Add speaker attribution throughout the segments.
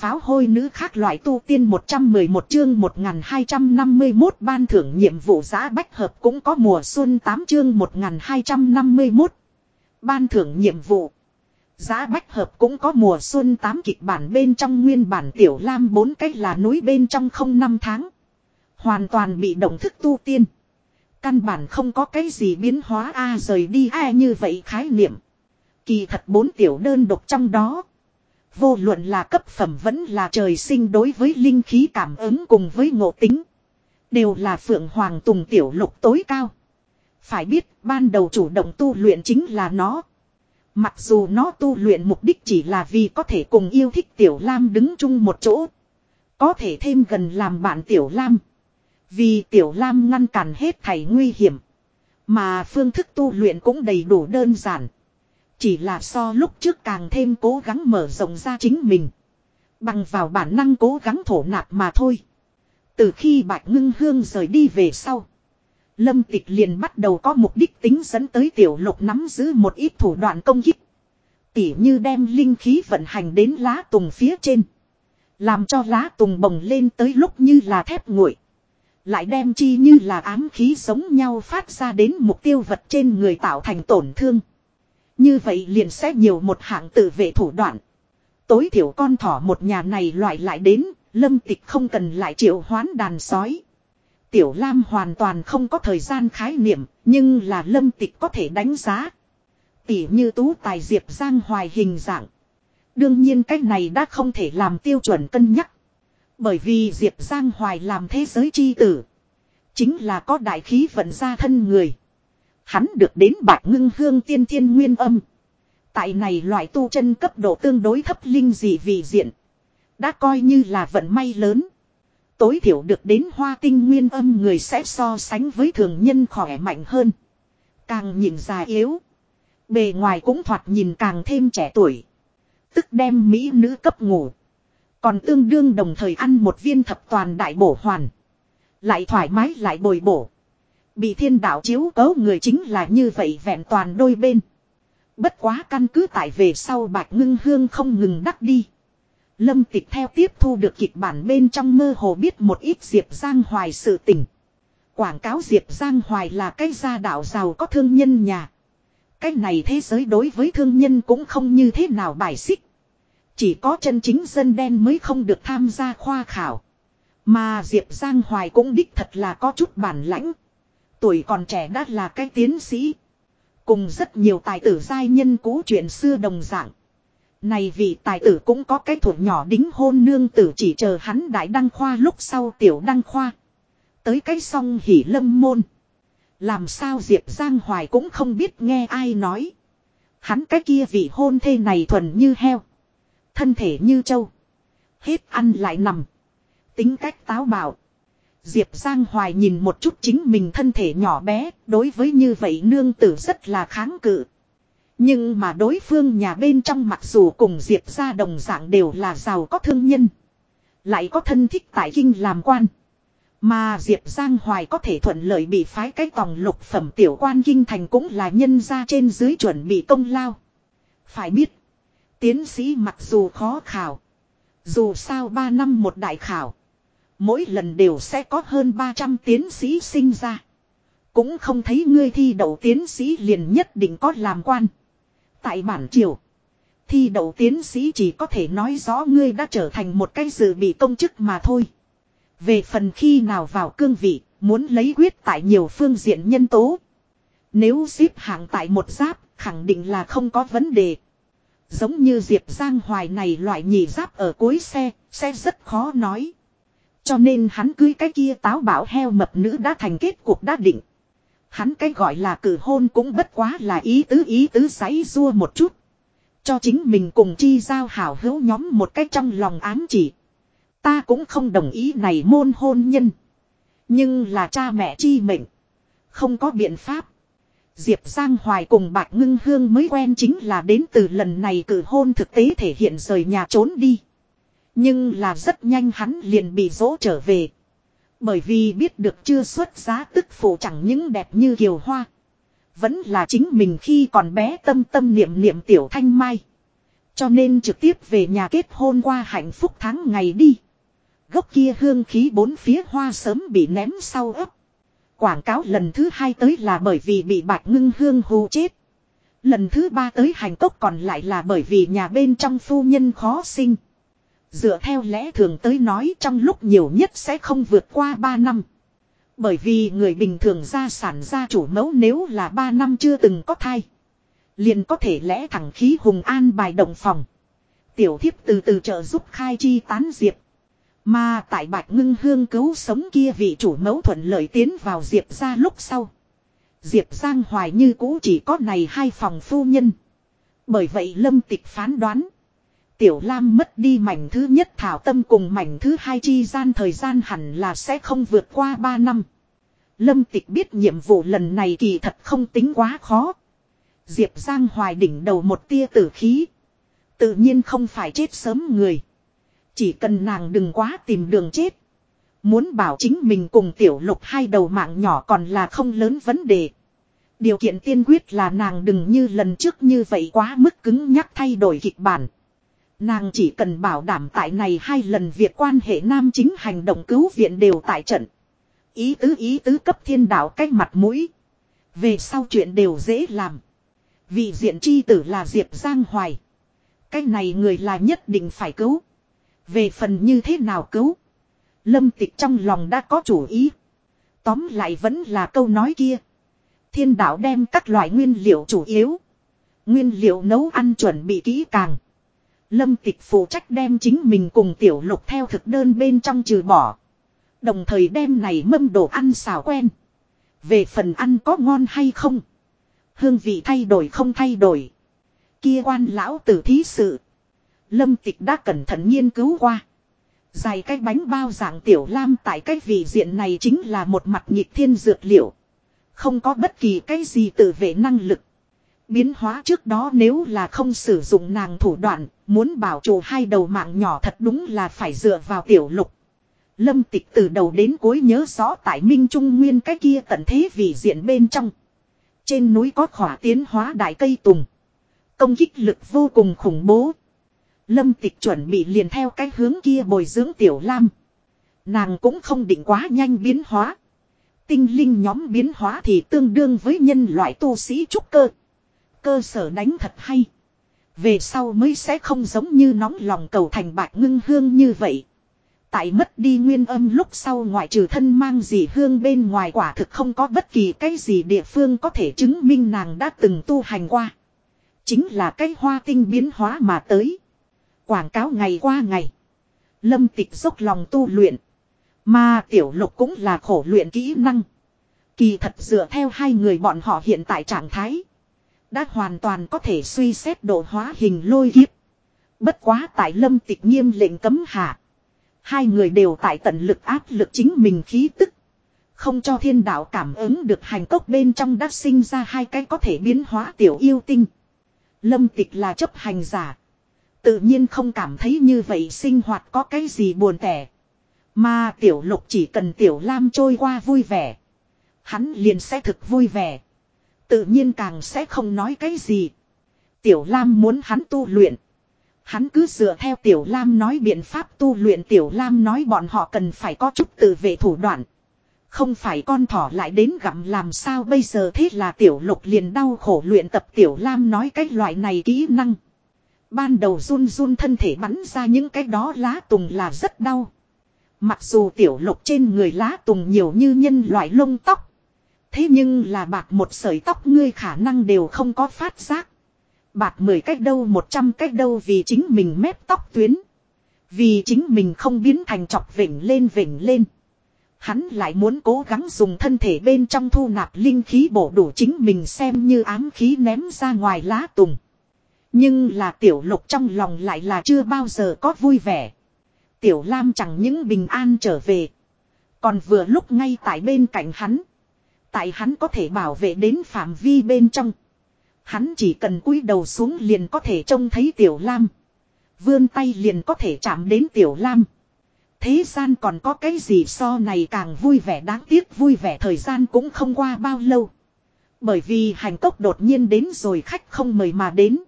Speaker 1: Pháo hôi nữ khác loại tu tiên 111 chương 1251 ban thưởng nhiệm vụ giá bách hợp cũng có mùa xuân 8 chương 1251. Ban thưởng nhiệm vụ. Giá bách hợp cũng có mùa xuân 8 kịch bản bên trong nguyên bản tiểu lam bốn cách là núi bên trong không năm tháng. Hoàn toàn bị động thức tu tiên. Căn bản không có cái gì biến hóa a rời đi a như vậy khái niệm. Kỳ thật bốn tiểu đơn độc trong đó. Vô luận là cấp phẩm vẫn là trời sinh đối với linh khí cảm ứng cùng với ngộ tính. Đều là phượng hoàng tùng tiểu lục tối cao. Phải biết, ban đầu chủ động tu luyện chính là nó. Mặc dù nó tu luyện mục đích chỉ là vì có thể cùng yêu thích tiểu lam đứng chung một chỗ. Có thể thêm gần làm bạn tiểu lam. Vì tiểu lam ngăn cản hết thảy nguy hiểm. Mà phương thức tu luyện cũng đầy đủ đơn giản. Chỉ là so lúc trước càng thêm cố gắng mở rộng ra chính mình. Bằng vào bản năng cố gắng thổ nạp mà thôi. Từ khi bạch ngưng hương rời đi về sau. Lâm tịch liền bắt đầu có mục đích tính dẫn tới tiểu lục nắm giữ một ít thủ đoạn công kích. Tỉ như đem linh khí vận hành đến lá tùng phía trên. Làm cho lá tùng bồng lên tới lúc như là thép nguội. Lại đem chi như là ám khí giống nhau phát ra đến mục tiêu vật trên người tạo thành tổn thương. Như vậy liền sẽ nhiều một hạng tự vệ thủ đoạn. Tối thiểu con thỏ một nhà này loại lại đến, lâm tịch không cần lại triệu hoán đàn sói. Tiểu Lam hoàn toàn không có thời gian khái niệm, nhưng là lâm tịch có thể đánh giá. Tỉ như tú tài diệp giang hoài hình dạng. Đương nhiên cách này đã không thể làm tiêu chuẩn cân nhắc. Bởi vì diệp giang hoài làm thế giới chi tử. Chính là có đại khí vận ra thân người. Hắn được đến bạc ngưng hương tiên thiên nguyên âm. Tại này loại tu chân cấp độ tương đối thấp linh dị vị diện. Đã coi như là vận may lớn. Tối thiểu được đến hoa tinh nguyên âm người sẽ so sánh với thường nhân khỏe mạnh hơn. Càng nhìn già yếu. Bề ngoài cũng thoạt nhìn càng thêm trẻ tuổi. Tức đem mỹ nữ cấp ngủ. Còn tương đương đồng thời ăn một viên thập toàn đại bổ hoàn. Lại thoải mái lại bồi bổ. Bị thiên đạo chiếu cấu người chính là như vậy vẹn toàn đôi bên. Bất quá căn cứ tại về sau bạch ngưng hương không ngừng đắc đi. Lâm tịch theo tiếp thu được kịch bản bên trong mơ hồ biết một ít Diệp Giang Hoài sự tình. Quảng cáo Diệp Giang Hoài là cái gia đạo giàu có thương nhân nhà. Cái này thế giới đối với thương nhân cũng không như thế nào bài xích. Chỉ có chân chính dân đen mới không được tham gia khoa khảo. Mà Diệp Giang Hoài cũng đích thật là có chút bản lãnh. Tuổi còn trẻ đã là cái tiến sĩ. Cùng rất nhiều tài tử giai nhân cũ chuyện xưa đồng dạng. Này vị tài tử cũng có cái thuộc nhỏ đính hôn nương tử chỉ chờ hắn đại đăng khoa lúc sau tiểu đăng khoa. Tới cái song hỉ lâm môn. Làm sao Diệp Giang Hoài cũng không biết nghe ai nói. Hắn cái kia vị hôn thê này thuần như heo. Thân thể như trâu. Hết ăn lại nằm. Tính cách táo bạo. Diệp Giang Hoài nhìn một chút chính mình thân thể nhỏ bé, đối với như vậy nương tử rất là kháng cự. Nhưng mà đối phương nhà bên trong mặc dù cùng Diệp ra đồng dạng đều là giàu có thương nhân. Lại có thân thích tại kinh làm quan. Mà Diệp Giang Hoài có thể thuận lợi bị phái cái tòng lục phẩm tiểu quan kinh thành cũng là nhân ra trên dưới chuẩn bị công lao. Phải biết, tiến sĩ mặc dù khó khảo. Dù sao ba năm một đại khảo. Mỗi lần đều sẽ có hơn 300 tiến sĩ sinh ra. Cũng không thấy ngươi thi đậu tiến sĩ liền nhất định có làm quan. Tại bản triều. Thi đậu tiến sĩ chỉ có thể nói rõ ngươi đã trở thành một cái dự bị công chức mà thôi. Về phần khi nào vào cương vị, muốn lấy quyết tại nhiều phương diện nhân tố. Nếu xếp hạng tại một giáp, khẳng định là không có vấn đề. Giống như Diệp Giang Hoài này loại nhị giáp ở cuối xe, sẽ rất khó nói. Cho nên hắn cưới cái kia táo bảo heo mập nữ đã thành kết cuộc đã định. Hắn cái gọi là cử hôn cũng bất quá là ý tứ ý tứ giấy rua một chút. Cho chính mình cùng chi giao hảo hữu nhóm một cách trong lòng ám chỉ. Ta cũng không đồng ý này môn hôn nhân. Nhưng là cha mẹ chi mệnh. Không có biện pháp. Diệp Giang Hoài cùng Bạch Ngưng Hương mới quen chính là đến từ lần này cử hôn thực tế thể hiện rời nhà trốn đi. Nhưng là rất nhanh hắn liền bị dỗ trở về. Bởi vì biết được chưa xuất giá tức phụ chẳng những đẹp như kiều hoa. Vẫn là chính mình khi còn bé tâm tâm niệm niệm tiểu thanh mai. Cho nên trực tiếp về nhà kết hôn qua hạnh phúc tháng ngày đi. Gốc kia hương khí bốn phía hoa sớm bị ném sau ấp. Quảng cáo lần thứ hai tới là bởi vì bị bạch ngưng hương hù chết. Lần thứ ba tới hành cốc còn lại là bởi vì nhà bên trong phu nhân khó sinh. Dựa theo lẽ thường tới nói trong lúc nhiều nhất sẽ không vượt qua 3 năm. Bởi vì người bình thường gia sản gia chủ mẫu nếu là 3 năm chưa từng có thai. Liền có thể lẽ thẳng khí hùng an bài động phòng. Tiểu thiếp từ từ trợ giúp khai chi tán diệp. Mà tại bạch ngưng hương cứu sống kia vị chủ mẫu thuận lợi tiến vào diệp ra lúc sau. Diệp Giang Hoài như cũ chỉ có này hai phòng phu nhân. Bởi vậy lâm tịch phán đoán. Tiểu Lam mất đi mảnh thứ nhất thảo tâm cùng mảnh thứ hai chi gian thời gian hẳn là sẽ không vượt qua ba năm. Lâm tịch biết nhiệm vụ lần này kỳ thật không tính quá khó. Diệp Giang Hoài đỉnh đầu một tia tử khí. Tự nhiên không phải chết sớm người. Chỉ cần nàng đừng quá tìm đường chết. Muốn bảo chính mình cùng tiểu lục hai đầu mạng nhỏ còn là không lớn vấn đề. Điều kiện tiên quyết là nàng đừng như lần trước như vậy quá mức cứng nhắc thay đổi kịch bản. Nàng chỉ cần bảo đảm tại này hai lần việc quan hệ nam chính hành động cứu viện đều tại trận. Ý tứ ý tứ cấp thiên đạo cách mặt mũi. Về sau chuyện đều dễ làm. Vị diện chi tử là Diệp Giang Hoài. Cái này người là nhất định phải cứu. Về phần như thế nào cứu. Lâm tịch trong lòng đã có chủ ý. Tóm lại vẫn là câu nói kia. Thiên đạo đem các loại nguyên liệu chủ yếu. Nguyên liệu nấu ăn chuẩn bị kỹ càng. Lâm tịch phụ trách đem chính mình cùng tiểu lục theo thực đơn bên trong trừ bỏ. Đồng thời đem này mâm đồ ăn xào quen. Về phần ăn có ngon hay không. Hương vị thay đổi không thay đổi. Kia quan lão tử thí sự. Lâm tịch đã cẩn thận nghiên cứu qua. Dài cái bánh bao dạng tiểu lam tại cái vị diện này chính là một mặt nhịp thiên dược liệu. Không có bất kỳ cái gì tự vệ năng lực. Biến hóa trước đó nếu là không sử dụng nàng thủ đoạn, muốn bảo trụ hai đầu mạng nhỏ thật đúng là phải dựa vào tiểu lục. Lâm tịch từ đầu đến cuối nhớ rõ tại Minh Trung Nguyên cái kia tận thế vị diện bên trong. Trên núi có khỏa tiến hóa đại cây tùng. Công kích lực vô cùng khủng bố. Lâm tịch chuẩn bị liền theo cái hướng kia bồi dưỡng tiểu lam. Nàng cũng không định quá nhanh biến hóa. Tinh linh nhóm biến hóa thì tương đương với nhân loại tu sĩ trúc cơ. Cơ sở đánh thật hay. Về sau mới sẽ không giống như nóng lòng cầu thành bạc ngưng hương như vậy. Tại mất đi nguyên âm lúc sau ngoại trừ thân mang gì hương bên ngoài quả thực không có bất kỳ cái gì địa phương có thể chứng minh nàng đã từng tu hành qua. Chính là cái hoa tinh biến hóa mà tới. Quảng cáo ngày qua ngày. Lâm tịch dốc lòng tu luyện. Mà tiểu lục cũng là khổ luyện kỹ năng. Kỳ thật dựa theo hai người bọn họ hiện tại trạng thái. Đã hoàn toàn có thể suy xét độ hóa hình lôi kiếp. Bất quá tại lâm tịch nghiêm lệnh cấm hạ. Hai người đều tại tận lực áp lực chính mình khí tức. Không cho thiên đạo cảm ứng được hành cốc bên trong đã sinh ra hai cái có thể biến hóa tiểu yêu tinh. Lâm tịch là chấp hành giả. Tự nhiên không cảm thấy như vậy sinh hoạt có cái gì buồn tẻ. Mà tiểu lục chỉ cần tiểu lam trôi qua vui vẻ. Hắn liền sẽ thực vui vẻ. Tự nhiên càng sẽ không nói cái gì. Tiểu lam muốn hắn tu luyện. Hắn cứ dựa theo Tiểu Lam nói biện pháp tu luyện Tiểu Lam nói bọn họ cần phải có chút tự vệ thủ đoạn. Không phải con thỏ lại đến gặm làm sao bây giờ thế là Tiểu Lục liền đau khổ luyện tập Tiểu Lam nói cái loại này kỹ năng. Ban đầu run run thân thể bắn ra những cái đó lá tùng là rất đau. Mặc dù Tiểu Lục trên người lá tùng nhiều như nhân loại lông tóc. Thế nhưng là bạc một sợi tóc ngươi khả năng đều không có phát giác. Bạc mười cách đâu một trăm cách đâu vì chính mình mép tóc tuyến. Vì chính mình không biến thành chọc vỉnh lên vỉnh lên. Hắn lại muốn cố gắng dùng thân thể bên trong thu nạp linh khí bổ đủ chính mình xem như ám khí ném ra ngoài lá tùng. Nhưng là tiểu lục trong lòng lại là chưa bao giờ có vui vẻ. Tiểu Lam chẳng những bình an trở về. Còn vừa lúc ngay tại bên cạnh hắn. Tại hắn có thể bảo vệ đến phạm vi bên trong. Hắn chỉ cần cúi đầu xuống liền có thể trông thấy Tiểu Lam. Vươn tay liền có thể chạm đến Tiểu Lam. Thế gian còn có cái gì so này càng vui vẻ đáng tiếc vui vẻ thời gian cũng không qua bao lâu. Bởi vì hành cốc đột nhiên đến rồi khách không mời mà đến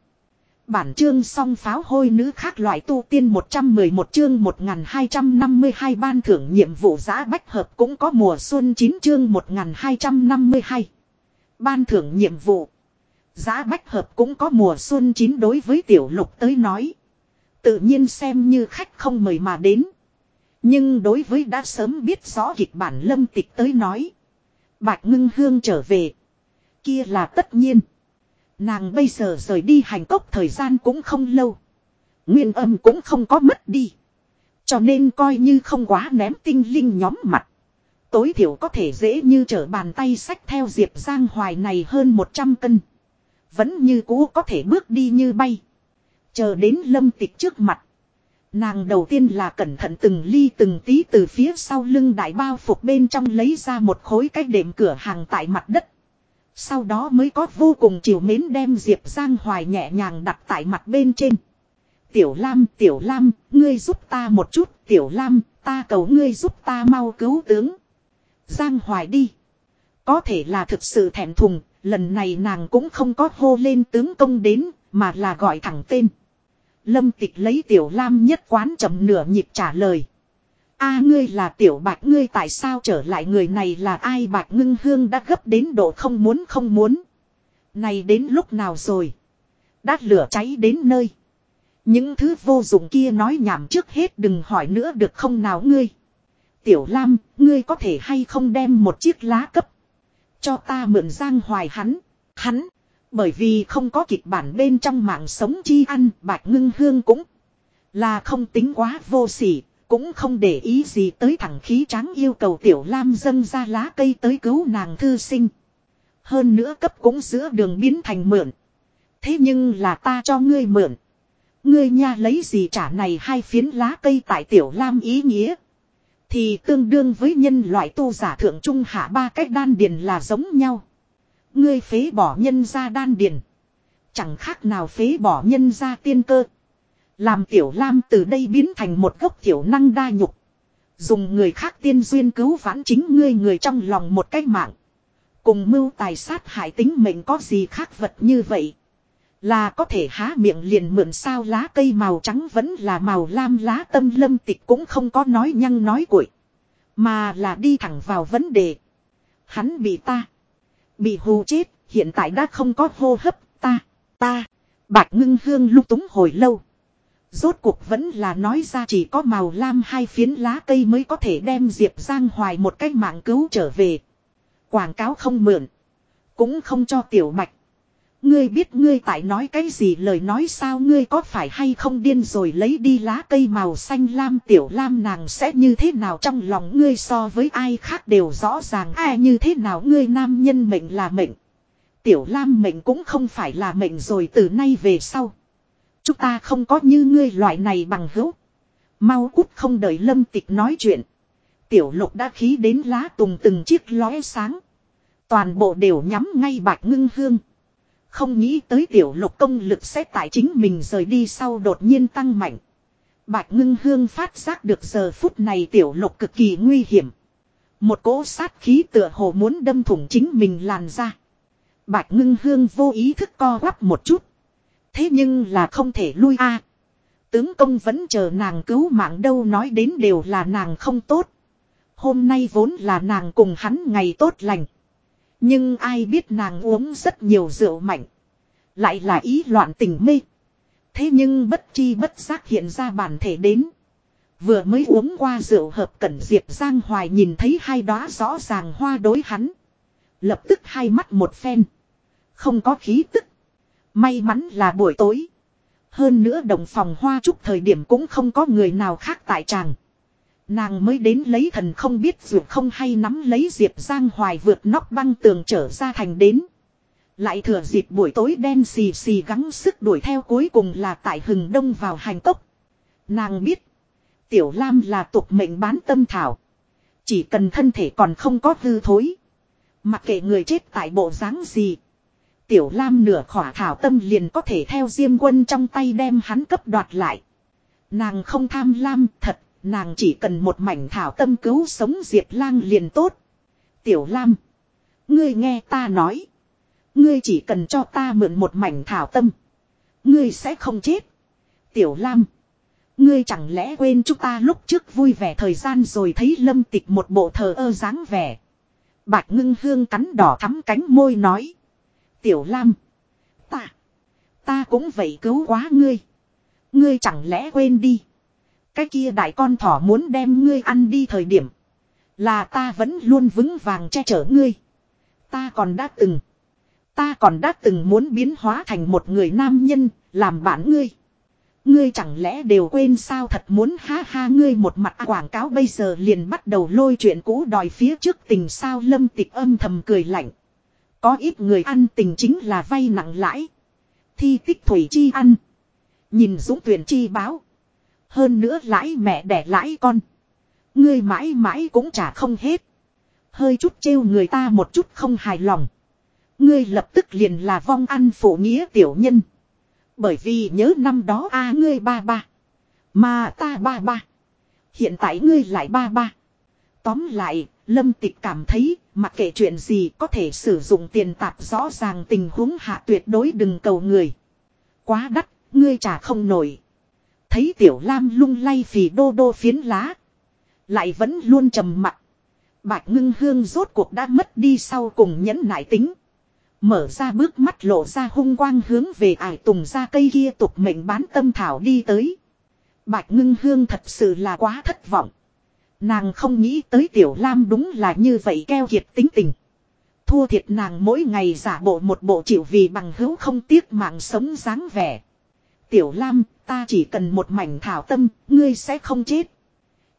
Speaker 1: bản chương song pháo hôi nữ khác loại tu tiên 111 chương 1252 ban thưởng nhiệm vụ giá bách hợp cũng có mùa xuân 9 chương 1252. Ban thưởng nhiệm vụ. Giá bách hợp cũng có mùa xuân 9 đối với tiểu lục tới nói. Tự nhiên xem như khách không mời mà đến. Nhưng đối với đã sớm biết rõ kịch bản lâm tịch tới nói. Bạch ngưng hương trở về. Kia là tất nhiên. Nàng bây giờ rời đi hành cốc thời gian cũng không lâu. Nguyên âm cũng không có mất đi. Cho nên coi như không quá ném tinh linh nhóm mặt. Tối thiểu có thể dễ như trở bàn tay sách theo Diệp Giang Hoài này hơn 100 cân. Vẫn như cũ có thể bước đi như bay. Chờ đến lâm tịch trước mặt. Nàng đầu tiên là cẩn thận từng ly từng tí từ phía sau lưng đại bao phục bên trong lấy ra một khối cách đệm cửa hàng tại mặt đất. Sau đó mới có vô cùng chiều mến đem Diệp Giang Hoài nhẹ nhàng đặt tại mặt bên trên. Tiểu Lam, Tiểu Lam, ngươi giúp ta một chút, Tiểu Lam, ta cầu ngươi giúp ta mau cứu tướng. Giang Hoài đi. Có thể là thực sự thẹn thùng, lần này nàng cũng không có hô lên tướng công đến, mà là gọi thẳng tên. Lâm tịch lấy Tiểu Lam nhất quán chậm nửa nhịp trả lời a ngươi là Tiểu Bạch ngươi tại sao trở lại người này là ai Bạch ngưng hương đã gấp đến độ không muốn không muốn. Này đến lúc nào rồi? Đát lửa cháy đến nơi. Những thứ vô dụng kia nói nhảm trước hết đừng hỏi nữa được không nào ngươi. Tiểu Lam, ngươi có thể hay không đem một chiếc lá cấp. Cho ta mượn giang hoài hắn. Hắn. Bởi vì không có kịch bản bên trong mạng sống chi ăn, bạch ngưng hương cũng là không tính quá vô sỉ, cũng không để ý gì tới thẳng khí tráng yêu cầu tiểu lam dâng ra lá cây tới cứu nàng thư sinh. Hơn nữa cấp cũng giữa đường biến thành mượn. Thế nhưng là ta cho ngươi mượn. Ngươi nha lấy gì trả này hai phiến lá cây tại tiểu lam ý nghĩa. Thì tương đương với nhân loại tu giả thượng trung hạ ba cách đan điền là giống nhau. Ngươi phế bỏ nhân ra đan điền. Chẳng khác nào phế bỏ nhân ra tiên cơ. Làm tiểu lam từ đây biến thành một gốc tiểu năng đa nhục. Dùng người khác tiên duyên cứu vãn chính ngươi người trong lòng một cách mạng. Cùng mưu tài sát hại tính mệnh có gì khác vật như vậy. Là có thể há miệng liền mượn sao lá cây màu trắng vẫn là màu lam lá tâm lâm tịch cũng không có nói nhăng nói cuội. Mà là đi thẳng vào vấn đề. Hắn bị ta. Bị hù chết, hiện tại đã không có hô hấp, ta, ta. Bạch ngưng hương lúc túng hồi lâu. Rốt cuộc vẫn là nói ra chỉ có màu lam hai phiến lá cây mới có thể đem Diệp Giang Hoài một cách mạng cứu trở về. Quảng cáo không mượn. Cũng không cho tiểu mạch Ngươi biết ngươi tại nói cái gì lời nói sao ngươi có phải hay không điên rồi lấy đi lá cây màu xanh lam tiểu lam nàng sẽ như thế nào trong lòng ngươi so với ai khác đều rõ ràng ai à, như thế nào ngươi nam nhân mệnh là mệnh. Tiểu lam mệnh cũng không phải là mệnh rồi từ nay về sau. Chúng ta không có như ngươi loại này bằng hữu. Mau cút không đợi lâm tịch nói chuyện. Tiểu lục đã khí đến lá tùng từng chiếc lóe sáng. Toàn bộ đều nhắm ngay bạch ngưng hương. Không nghĩ tới tiểu lục công lực sẽ tại chính mình rời đi sau đột nhiên tăng mạnh. Bạch ngưng hương phát giác được giờ phút này tiểu lục cực kỳ nguy hiểm. Một cỗ sát khí tựa hồ muốn đâm thủng chính mình làn ra. Bạch ngưng hương vô ý thức co quắp một chút. Thế nhưng là không thể lui a. Tướng công vẫn chờ nàng cứu mạng đâu nói đến đều là nàng không tốt. Hôm nay vốn là nàng cùng hắn ngày tốt lành. Nhưng ai biết nàng uống rất nhiều rượu mạnh. Lại là ý loạn tình mê. Thế nhưng bất chi bất giác hiện ra bản thể đến. Vừa mới uống qua rượu hợp cẩn diệp Giang Hoài nhìn thấy hai đóa rõ ràng hoa đối hắn. Lập tức hai mắt một phen. Không có khí tức. May mắn là buổi tối. Hơn nữa đồng phòng hoa chúc thời điểm cũng không có người nào khác tại tràng. Nàng mới đến lấy thần không biết dù không hay nắm lấy Diệp Giang Hoài vượt nóc băng tường trở ra thành đến. Lại thừa dịp buổi tối đen xì xì gắng sức đuổi theo cuối cùng là tại hừng đông vào hành tốc. Nàng biết. Tiểu Lam là tục mệnh bán tâm thảo. Chỉ cần thân thể còn không có hư thối. Mặc kệ người chết tại bộ dáng gì. Tiểu Lam nửa khỏa thảo tâm liền có thể theo diêm quân trong tay đem hắn cấp đoạt lại. Nàng không tham lam, thật, Nàng chỉ cần một mảnh thảo tâm cứu sống Diệp Lang liền tốt. Tiểu Lam. Ngươi nghe ta nói. Ngươi chỉ cần cho ta mượn một mảnh thảo tâm. Ngươi sẽ không chết. Tiểu Lam. Ngươi chẳng lẽ quên chúng ta lúc trước vui vẻ thời gian rồi thấy lâm tịch một bộ thờ ơ dáng vẻ. Bạch ngưng hương cắn đỏ thắm cánh môi nói. Tiểu Lam. Ta. Ta cũng vậy cứu quá ngươi. Ngươi chẳng lẽ quên đi. Cái kia đại con thỏ muốn đem ngươi ăn đi thời điểm. Là ta vẫn luôn vững vàng che chở ngươi. Ta còn đã từng. Ta còn đã từng muốn biến hóa thành một người nam nhân, làm bạn ngươi. Ngươi chẳng lẽ đều quên sao thật muốn ha ha ngươi một mặt quảng cáo bây giờ liền bắt đầu lôi chuyện cũ đòi phía trước tình sao lâm tịch âm thầm cười lạnh. Có ít người ăn tình chính là vay nặng lãi. Thi tích thủy chi ăn. Nhìn dũng tuyển chi báo. Hơn nữa lãi mẹ đẻ lãi con. Ngươi mãi mãi cũng trả không hết. Hơi chút trêu người ta một chút không hài lòng. Ngươi lập tức liền là vong ăn phụ nghĩa tiểu nhân. Bởi vì nhớ năm đó a à, ngươi ba ba. Mà ta ba ba. Hiện tại ngươi lại ba ba. Tóm lại, Lâm Tịch cảm thấy, mặc kệ chuyện gì có thể sử dụng tiền tạp rõ ràng tình huống hạ tuyệt đối đừng cầu người. Quá đắt, ngươi trả không nổi. Thấy Tiểu Lam lung lay phì đô đô phiến lá. Lại vẫn luôn trầm mặt. Bạch ngưng hương rốt cuộc đã mất đi sau cùng nhẫn nại tính. Mở ra bước mắt lộ ra hung quang hướng về ải tùng ra cây kia tục mệnh bán tâm thảo đi tới. Bạch ngưng hương thật sự là quá thất vọng. Nàng không nghĩ tới tiểu lam đúng là như vậy keo kiệt tính tình. Thua thiệt nàng mỗi ngày giả bộ một bộ chịu vì bằng hữu không tiếc mạng sống dáng vẻ. Tiểu lam, ta chỉ cần một mảnh thảo tâm, ngươi sẽ không chết.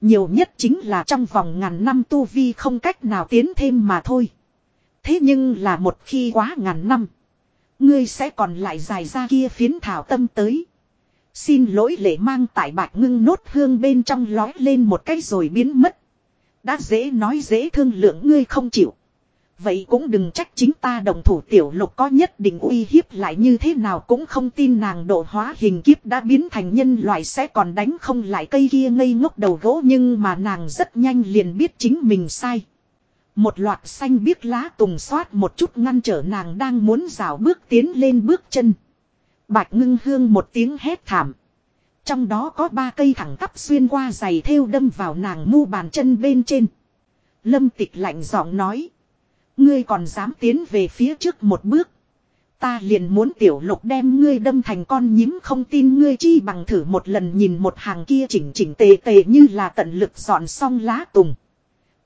Speaker 1: Nhiều nhất chính là trong vòng ngàn năm tu vi không cách nào tiến thêm mà thôi. Thế nhưng là một khi quá ngàn năm. Ngươi sẽ còn lại dài ra kia phiến thảo tâm tới. Xin lỗi lệ mang tại bạch ngưng nốt hương bên trong lói lên một cái rồi biến mất. Đã dễ nói dễ thương lượng ngươi không chịu. Vậy cũng đừng trách chính ta đồng thủ tiểu lục có nhất định uy hiếp lại như thế nào cũng không tin nàng độ hóa hình kiếp đã biến thành nhân loại sẽ còn đánh không lại cây kia ngây ngốc đầu gỗ nhưng mà nàng rất nhanh liền biết chính mình sai. Một loạt xanh biếc lá tùng xoát một chút ngăn trở nàng đang muốn rào bước tiến lên bước chân. Bạch ngưng hương một tiếng hét thảm. Trong đó có ba cây thẳng tắp xuyên qua giày thêu đâm vào nàng mu bàn chân bên trên. Lâm tịch lạnh giọng nói. Ngươi còn dám tiến về phía trước một bước. Ta liền muốn tiểu lục đem ngươi đâm thành con nhím không tin ngươi chi bằng thử một lần nhìn một hàng kia chỉnh chỉnh tề tề như là tận lực dọn xong lá tùng.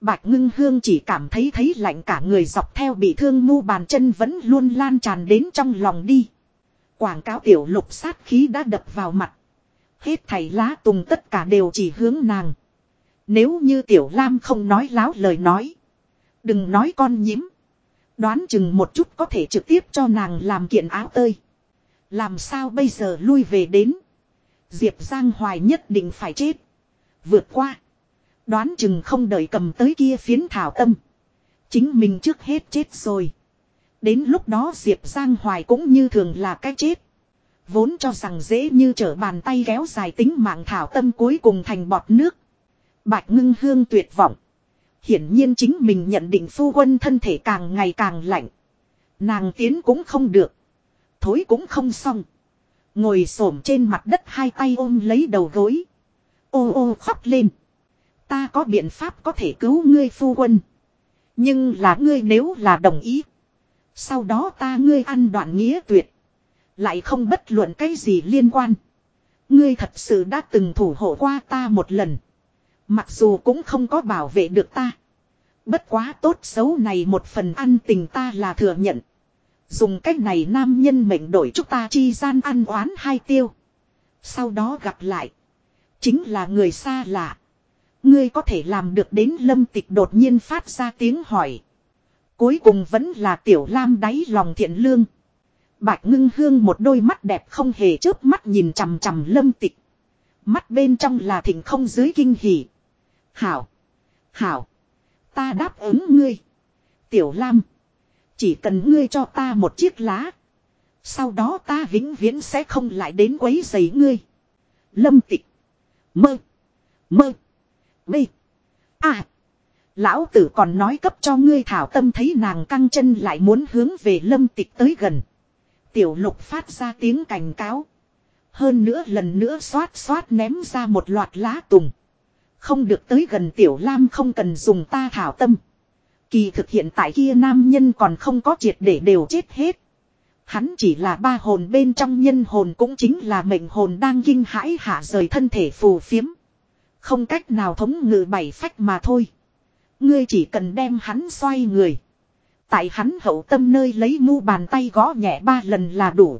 Speaker 1: Bạch ngưng hương chỉ cảm thấy thấy lạnh cả người dọc theo bị thương mu bàn chân vẫn luôn lan tràn đến trong lòng đi. Quảng cáo tiểu lục sát khí đã đập vào mặt. Hết thảy lá tùng tất cả đều chỉ hướng nàng. Nếu như tiểu lam không nói láo lời nói. Đừng nói con nhím. Đoán chừng một chút có thể trực tiếp cho nàng làm kiện áo tơi. Làm sao bây giờ lui về đến. Diệp Giang Hoài nhất định phải chết. Vượt qua. Đoán chừng không đợi cầm tới kia phiến thảo tâm. Chính mình trước hết chết rồi. Đến lúc đó Diệp Giang Hoài cũng như thường là cái chết. Vốn cho rằng dễ như trở bàn tay kéo dài tính mạng thảo tâm cuối cùng thành bọt nước. Bạch ngưng hương tuyệt vọng. Hiển nhiên chính mình nhận định phu quân thân thể càng ngày càng lạnh. Nàng tiến cũng không được. Thối cũng không xong. Ngồi xổm trên mặt đất hai tay ôm lấy đầu gối. Ô ô khóc lên. Ta có biện pháp có thể cứu ngươi phu quân. Nhưng là ngươi nếu là đồng ý. Sau đó ta ngươi ăn đoạn nghĩa tuyệt. Lại không bất luận cái gì liên quan. Ngươi thật sự đã từng thủ hộ qua ta một lần. Mặc dù cũng không có bảo vệ được ta. Bất quá tốt xấu này một phần ăn tình ta là thừa nhận. Dùng cách này nam nhân mệnh đổi chúng ta chi gian ăn oán hai tiêu. Sau đó gặp lại. Chính là người xa lạ. Ngươi có thể làm được đến lâm tịch đột nhiên phát ra tiếng hỏi. Cuối cùng vẫn là tiểu lam đáy lòng thiện lương. Bạch ngưng hương một đôi mắt đẹp không hề chớp mắt nhìn chằm chằm lâm tịch. Mắt bên trong là thỉnh không dưới kinh hỉ. Hảo. Hảo. Ta đáp ứng ngươi. Tiểu lam. Chỉ cần ngươi cho ta một chiếc lá. Sau đó ta vĩnh viễn sẽ không lại đến quấy giấy ngươi. Lâm tịch. Mơ. Mơ. Bê. À. Lão tử còn nói cấp cho ngươi thảo tâm thấy nàng căng chân lại muốn hướng về lâm tịch tới gần. Tiểu lục phát ra tiếng cảnh cáo. Hơn nữa lần nữa xoát xoát ném ra một loạt lá tùng. Không được tới gần tiểu lam không cần dùng ta thảo tâm. Kỳ thực hiện tại kia nam nhân còn không có triệt để đều chết hết. Hắn chỉ là ba hồn bên trong nhân hồn cũng chính là mệnh hồn đang kinh hãi hạ rời thân thể phù phiếm. Không cách nào thống ngự bảy phách mà thôi. Ngươi chỉ cần đem hắn xoay người. Tại hắn hậu tâm nơi lấy mu bàn tay gõ nhẹ ba lần là đủ.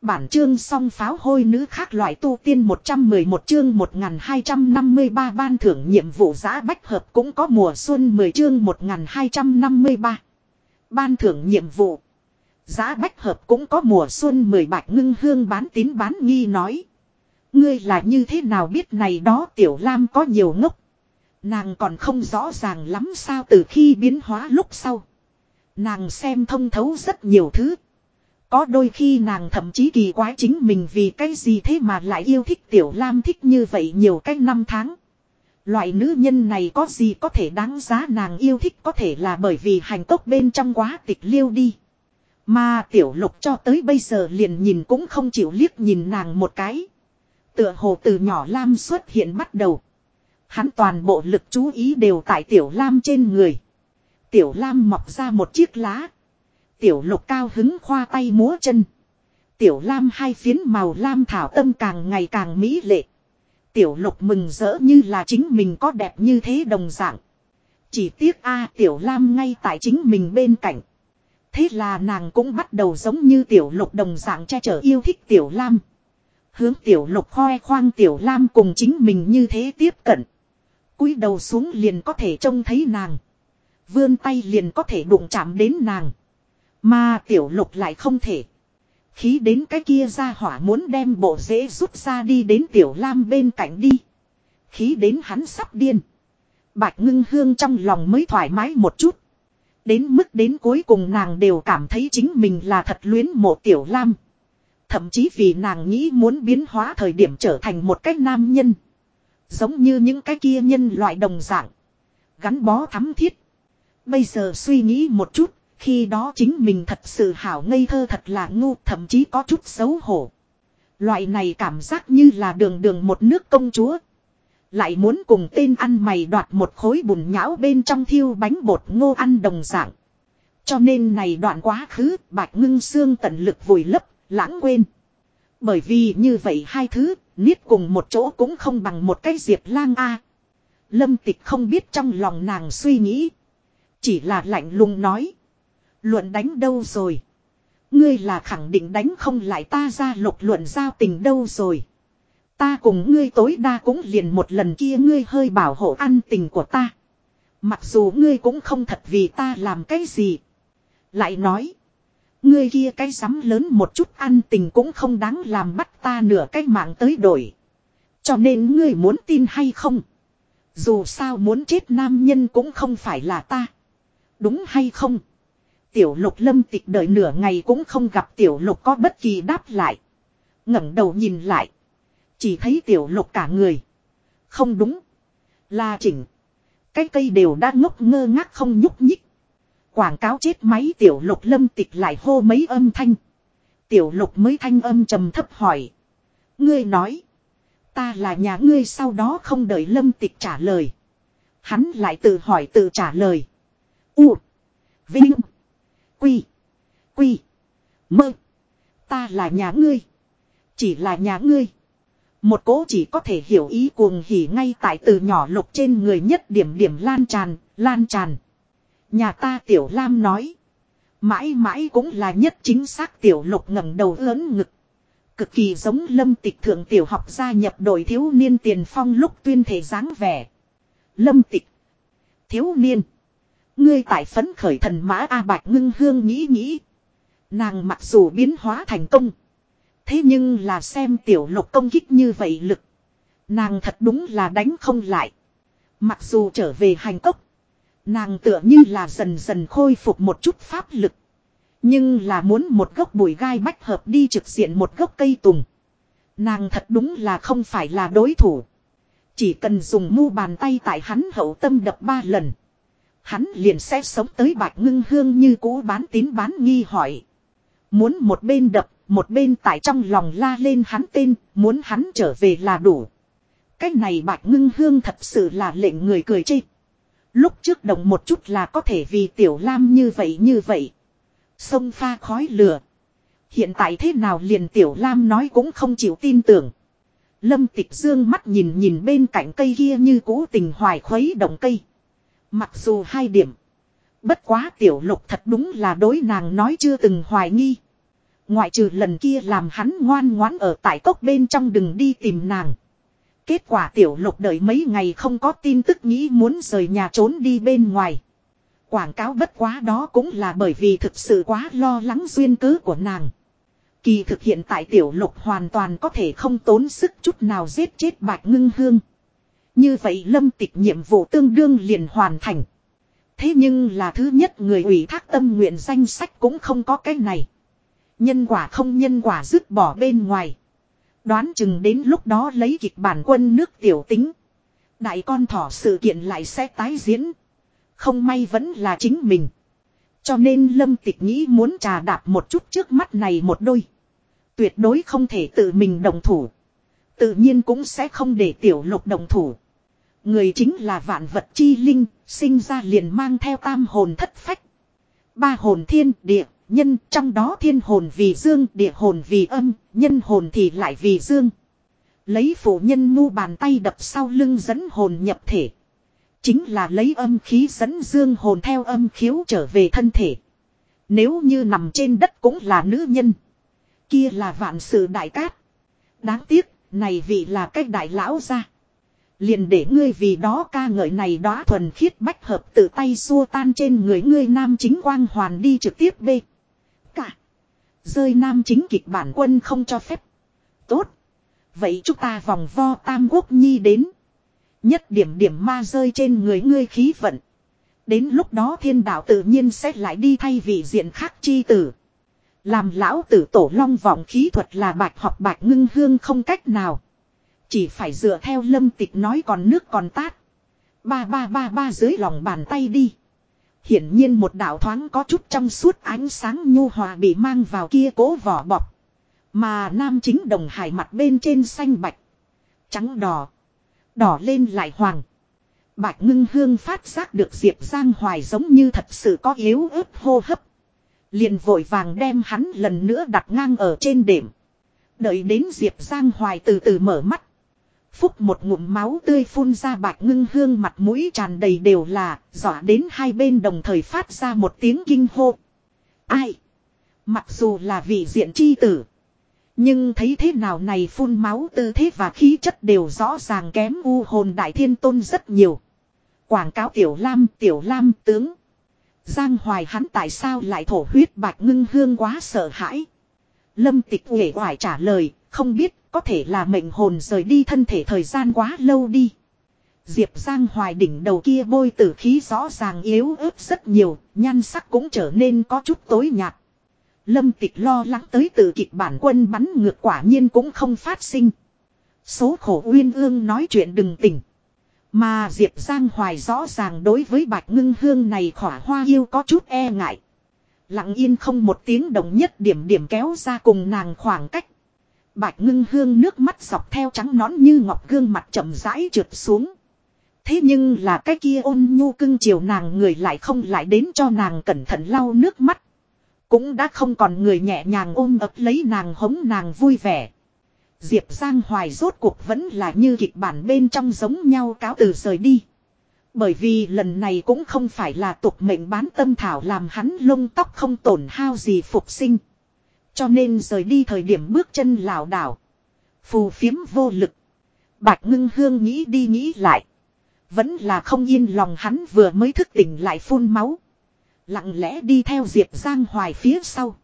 Speaker 1: Bản chương song pháo hôi nữ khác loại tu tiên 111 chương 1253 ban thưởng nhiệm vụ giã bách hợp cũng có mùa xuân 10 chương 1253. Ban thưởng nhiệm vụ. Giá bách hợp cũng có mùa xuân 10 bạch ngưng hương bán tín bán nghi nói. Ngươi là như thế nào biết này đó tiểu lam có nhiều ngốc. Nàng còn không rõ ràng lắm sao từ khi biến hóa lúc sau. Nàng xem thông thấu rất nhiều thứ. Có đôi khi nàng thậm chí kỳ quái chính mình vì cái gì thế mà lại yêu thích tiểu lam thích như vậy nhiều cái năm tháng. Loại nữ nhân này có gì có thể đáng giá nàng yêu thích có thể là bởi vì hành tốc bên trong quá tịch liêu đi. Mà tiểu lục cho tới bây giờ liền nhìn cũng không chịu liếc nhìn nàng một cái. Tựa hồ từ nhỏ lam xuất hiện bắt đầu. Hắn toàn bộ lực chú ý đều tại tiểu lam trên người. Tiểu lam mọc ra một chiếc lá. Tiểu lục cao hứng khoa tay múa chân. Tiểu lam hai phiến màu lam thảo tâm càng ngày càng mỹ lệ. Tiểu lục mừng rỡ như là chính mình có đẹp như thế đồng dạng. Chỉ tiếc a, tiểu lam ngay tại chính mình bên cạnh. Thế là nàng cũng bắt đầu giống như tiểu lục đồng dạng che chở yêu thích tiểu lam. Hướng tiểu lục khoe khoang tiểu lam cùng chính mình như thế tiếp cận cúi đầu xuống liền có thể trông thấy nàng. Vươn tay liền có thể đụng chạm đến nàng. Mà tiểu lục lại không thể. Khí đến cái kia ra hỏa muốn đem bộ dễ rút ra đi đến tiểu lam bên cạnh đi. Khí đến hắn sắp điên. Bạch ngưng hương trong lòng mới thoải mái một chút. Đến mức đến cuối cùng nàng đều cảm thấy chính mình là thật luyến mộ tiểu lam. Thậm chí vì nàng nghĩ muốn biến hóa thời điểm trở thành một cái nam nhân. Giống như những cái kia nhân loại đồng dạng. Gắn bó thắm thiết. Bây giờ suy nghĩ một chút, khi đó chính mình thật sự hảo ngây thơ thật là ngu thậm chí có chút xấu hổ. Loại này cảm giác như là đường đường một nước công chúa. Lại muốn cùng tên ăn mày đoạt một khối bùn nhão bên trong thiêu bánh bột ngô ăn đồng dạng. Cho nên này đoạn quá khứ, bạch ngưng xương tận lực vùi lấp, lãng quên. Bởi vì như vậy hai thứ, niết cùng một chỗ cũng không bằng một cái diệp lang a. Lâm tịch không biết trong lòng nàng suy nghĩ. Chỉ là lạnh lùng nói. Luận đánh đâu rồi? Ngươi là khẳng định đánh không lại ta ra lục luận giao tình đâu rồi? Ta cùng ngươi tối đa cũng liền một lần kia ngươi hơi bảo hộ an tình của ta. Mặc dù ngươi cũng không thật vì ta làm cái gì. Lại nói. Ngươi kia cái sắm lớn một chút ăn tình cũng không đáng làm bắt ta nửa cái mạng tới đổi. Cho nên ngươi muốn tin hay không. Dù sao muốn chết nam nhân cũng không phải là ta. Đúng hay không? Tiểu lục lâm tịch đợi nửa ngày cũng không gặp tiểu lục có bất kỳ đáp lại. ngẩng đầu nhìn lại. Chỉ thấy tiểu lục cả người. Không đúng. Là chỉnh. Cái cây đều đã ngốc ngơ ngác không nhúc nhích. Quảng cáo chết máy tiểu lục lâm tịch lại hô mấy âm thanh. Tiểu lục mới thanh âm trầm thấp hỏi. Ngươi nói. Ta là nhà ngươi sau đó không đợi lâm tịch trả lời. Hắn lại tự hỏi tự trả lời. U. Vinh. Quy. Quy. Mơ. Ta là nhà ngươi. Chỉ là nhà ngươi. Một cố chỉ có thể hiểu ý cuồng hỉ ngay tại từ nhỏ lục trên người nhất điểm điểm lan tràn, lan tràn. Nhà ta tiểu lam nói. Mãi mãi cũng là nhất chính xác tiểu lục ngẩng đầu lớn ngực. Cực kỳ giống lâm tịch thượng tiểu học gia nhập đội thiếu niên tiền phong lúc tuyên thể dáng vẻ. Lâm tịch. Thiếu niên. Ngươi tại phấn khởi thần mã A Bạch ngưng hương nghĩ nghĩ. Nàng mặc dù biến hóa thành công. Thế nhưng là xem tiểu lục công kích như vậy lực. Nàng thật đúng là đánh không lại. Mặc dù trở về hành cốc. Nàng tựa như là dần dần khôi phục một chút pháp lực. Nhưng là muốn một gốc bụi gai bách hợp đi trực diện một gốc cây tùng. Nàng thật đúng là không phải là đối thủ. Chỉ cần dùng mu bàn tay tại hắn hậu tâm đập ba lần. Hắn liền sẽ sống tới bạch ngưng hương như cũ bán tín bán nghi hỏi. Muốn một bên đập, một bên tại trong lòng la lên hắn tên, muốn hắn trở về là đủ. cách này bạch ngưng hương thật sự là lệnh người cười chê. Lúc trước động một chút là có thể vì tiểu lam như vậy như vậy. Sông pha khói lửa. Hiện tại thế nào liền tiểu lam nói cũng không chịu tin tưởng. Lâm tịch dương mắt nhìn nhìn bên cạnh cây kia như cố tình hoài khuấy động cây. Mặc dù hai điểm. Bất quá tiểu lục thật đúng là đối nàng nói chưa từng hoài nghi. Ngoại trừ lần kia làm hắn ngoan ngoãn ở tại cốc bên trong đừng đi tìm nàng. Kết quả tiểu lục đợi mấy ngày không có tin tức nghĩ muốn rời nhà trốn đi bên ngoài. Quảng cáo bất quá đó cũng là bởi vì thực sự quá lo lắng duyên cớ của nàng. Kỳ thực hiện tại tiểu lục hoàn toàn có thể không tốn sức chút nào giết chết bạch ngưng hương. Như vậy lâm tịch nhiệm vụ tương đương liền hoàn thành. Thế nhưng là thứ nhất người ủy thác tâm nguyện danh sách cũng không có cái này. Nhân quả không nhân quả dứt bỏ bên ngoài. Đoán chừng đến lúc đó lấy kịch bản quân nước tiểu tính. Đại con thỏ sự kiện lại sẽ tái diễn. Không may vẫn là chính mình. Cho nên lâm tịch nghĩ muốn trà đạp một chút trước mắt này một đôi. Tuyệt đối không thể tự mình đồng thủ. Tự nhiên cũng sẽ không để tiểu lục đồng thủ. Người chính là vạn vật chi linh, sinh ra liền mang theo tam hồn thất phách. Ba hồn thiên địa, nhân trong đó thiên hồn vì dương, địa hồn vì âm, nhân hồn thì lại vì dương. Lấy phụ nhân ngu bàn tay đập sau lưng dẫn hồn nhập thể. Chính là lấy âm khí dẫn dương hồn theo âm khiếu trở về thân thể. Nếu như nằm trên đất cũng là nữ nhân. Kia là vạn sự đại cát. Đáng tiếc, này vị là cách đại lão ra. Liền để ngươi vì đó ca ngợi này đó thuần khiết bách hợp tự tay xua tan trên người ngươi nam chính quang hoàn đi trực tiếp bê. Rơi nam chính kịch bản quân không cho phép. Tốt. Vậy chúng ta vòng vo tam quốc nhi đến. Nhất điểm điểm ma rơi trên người ngươi khí vận. Đến lúc đó thiên đạo tự nhiên sẽ lại đi thay vị diện khác chi tử. Làm lão tử tổ long vọng khí thuật là bạch học bạch ngưng hương không cách nào. Chỉ phải dựa theo lâm tịch nói còn nước còn tát. Ba ba ba ba dưới lòng bàn tay đi. Hiển nhiên một đạo thoáng có chút trong suốt ánh sáng nhu hòa bị mang vào kia cố vỏ bọc. Mà nam chính đồng hải mặt bên trên xanh bạch. Trắng đỏ. Đỏ lên lại hoàng. Bạch ngưng hương phát giác được Diệp Giang Hoài giống như thật sự có yếu ớt hô hấp. Liền vội vàng đem hắn lần nữa đặt ngang ở trên đệm. Đợi đến Diệp Giang Hoài từ từ mở mắt. Phúc một ngụm máu tươi phun ra bạch ngưng hương mặt mũi tràn đầy đều là, dọa đến hai bên đồng thời phát ra một tiếng kinh hô. Ai? Mặc dù là vị diện chi tử. Nhưng thấy thế nào này phun máu tư thế và khí chất đều rõ ràng kém u hồn đại thiên tôn rất nhiều. Quảng cáo tiểu lam tiểu lam tướng. Giang hoài hắn tại sao lại thổ huyết bạch ngưng hương quá sợ hãi. Lâm tịch uể oải trả lời, không biết có thể là mệnh hồn rời đi thân thể thời gian quá lâu đi. Diệp Giang hoài đỉnh đầu kia bôi tử khí rõ ràng yếu ớt rất nhiều, nhan sắc cũng trở nên có chút tối nhạt. Lâm tịch lo lắng tới từ kịch bản quân bắn ngược quả nhiên cũng không phát sinh. Số khổ uyên ương nói chuyện đừng tỉnh. Mà Diệp Giang Hoài rõ ràng đối với bạch ngưng hương này khỏa hoa yêu có chút e ngại. Lặng yên không một tiếng đồng nhất điểm điểm kéo ra cùng nàng khoảng cách. Bạch ngưng hương nước mắt dọc theo trắng nón như ngọc gương mặt chậm rãi trượt xuống. Thế nhưng là cái kia ôn nhu cưng chiều nàng người lại không lại đến cho nàng cẩn thận lau nước mắt. Cũng đã không còn người nhẹ nhàng ôm ấp lấy nàng hống nàng vui vẻ. Diệp Giang Hoài rốt cuộc vẫn là như kịch bản bên trong giống nhau cáo từ rời đi. Bởi vì lần này cũng không phải là tục mệnh bán tâm thảo làm hắn lông tóc không tổn hao gì phục sinh. Cho nên rời đi thời điểm bước chân lảo đảo. Phù phiếm vô lực. Bạch ngưng hương nghĩ đi nghĩ lại. Vẫn là không yên lòng hắn vừa mới thức tỉnh lại phun máu. Lặng lẽ đi theo Diệp Giang Hoài phía sau.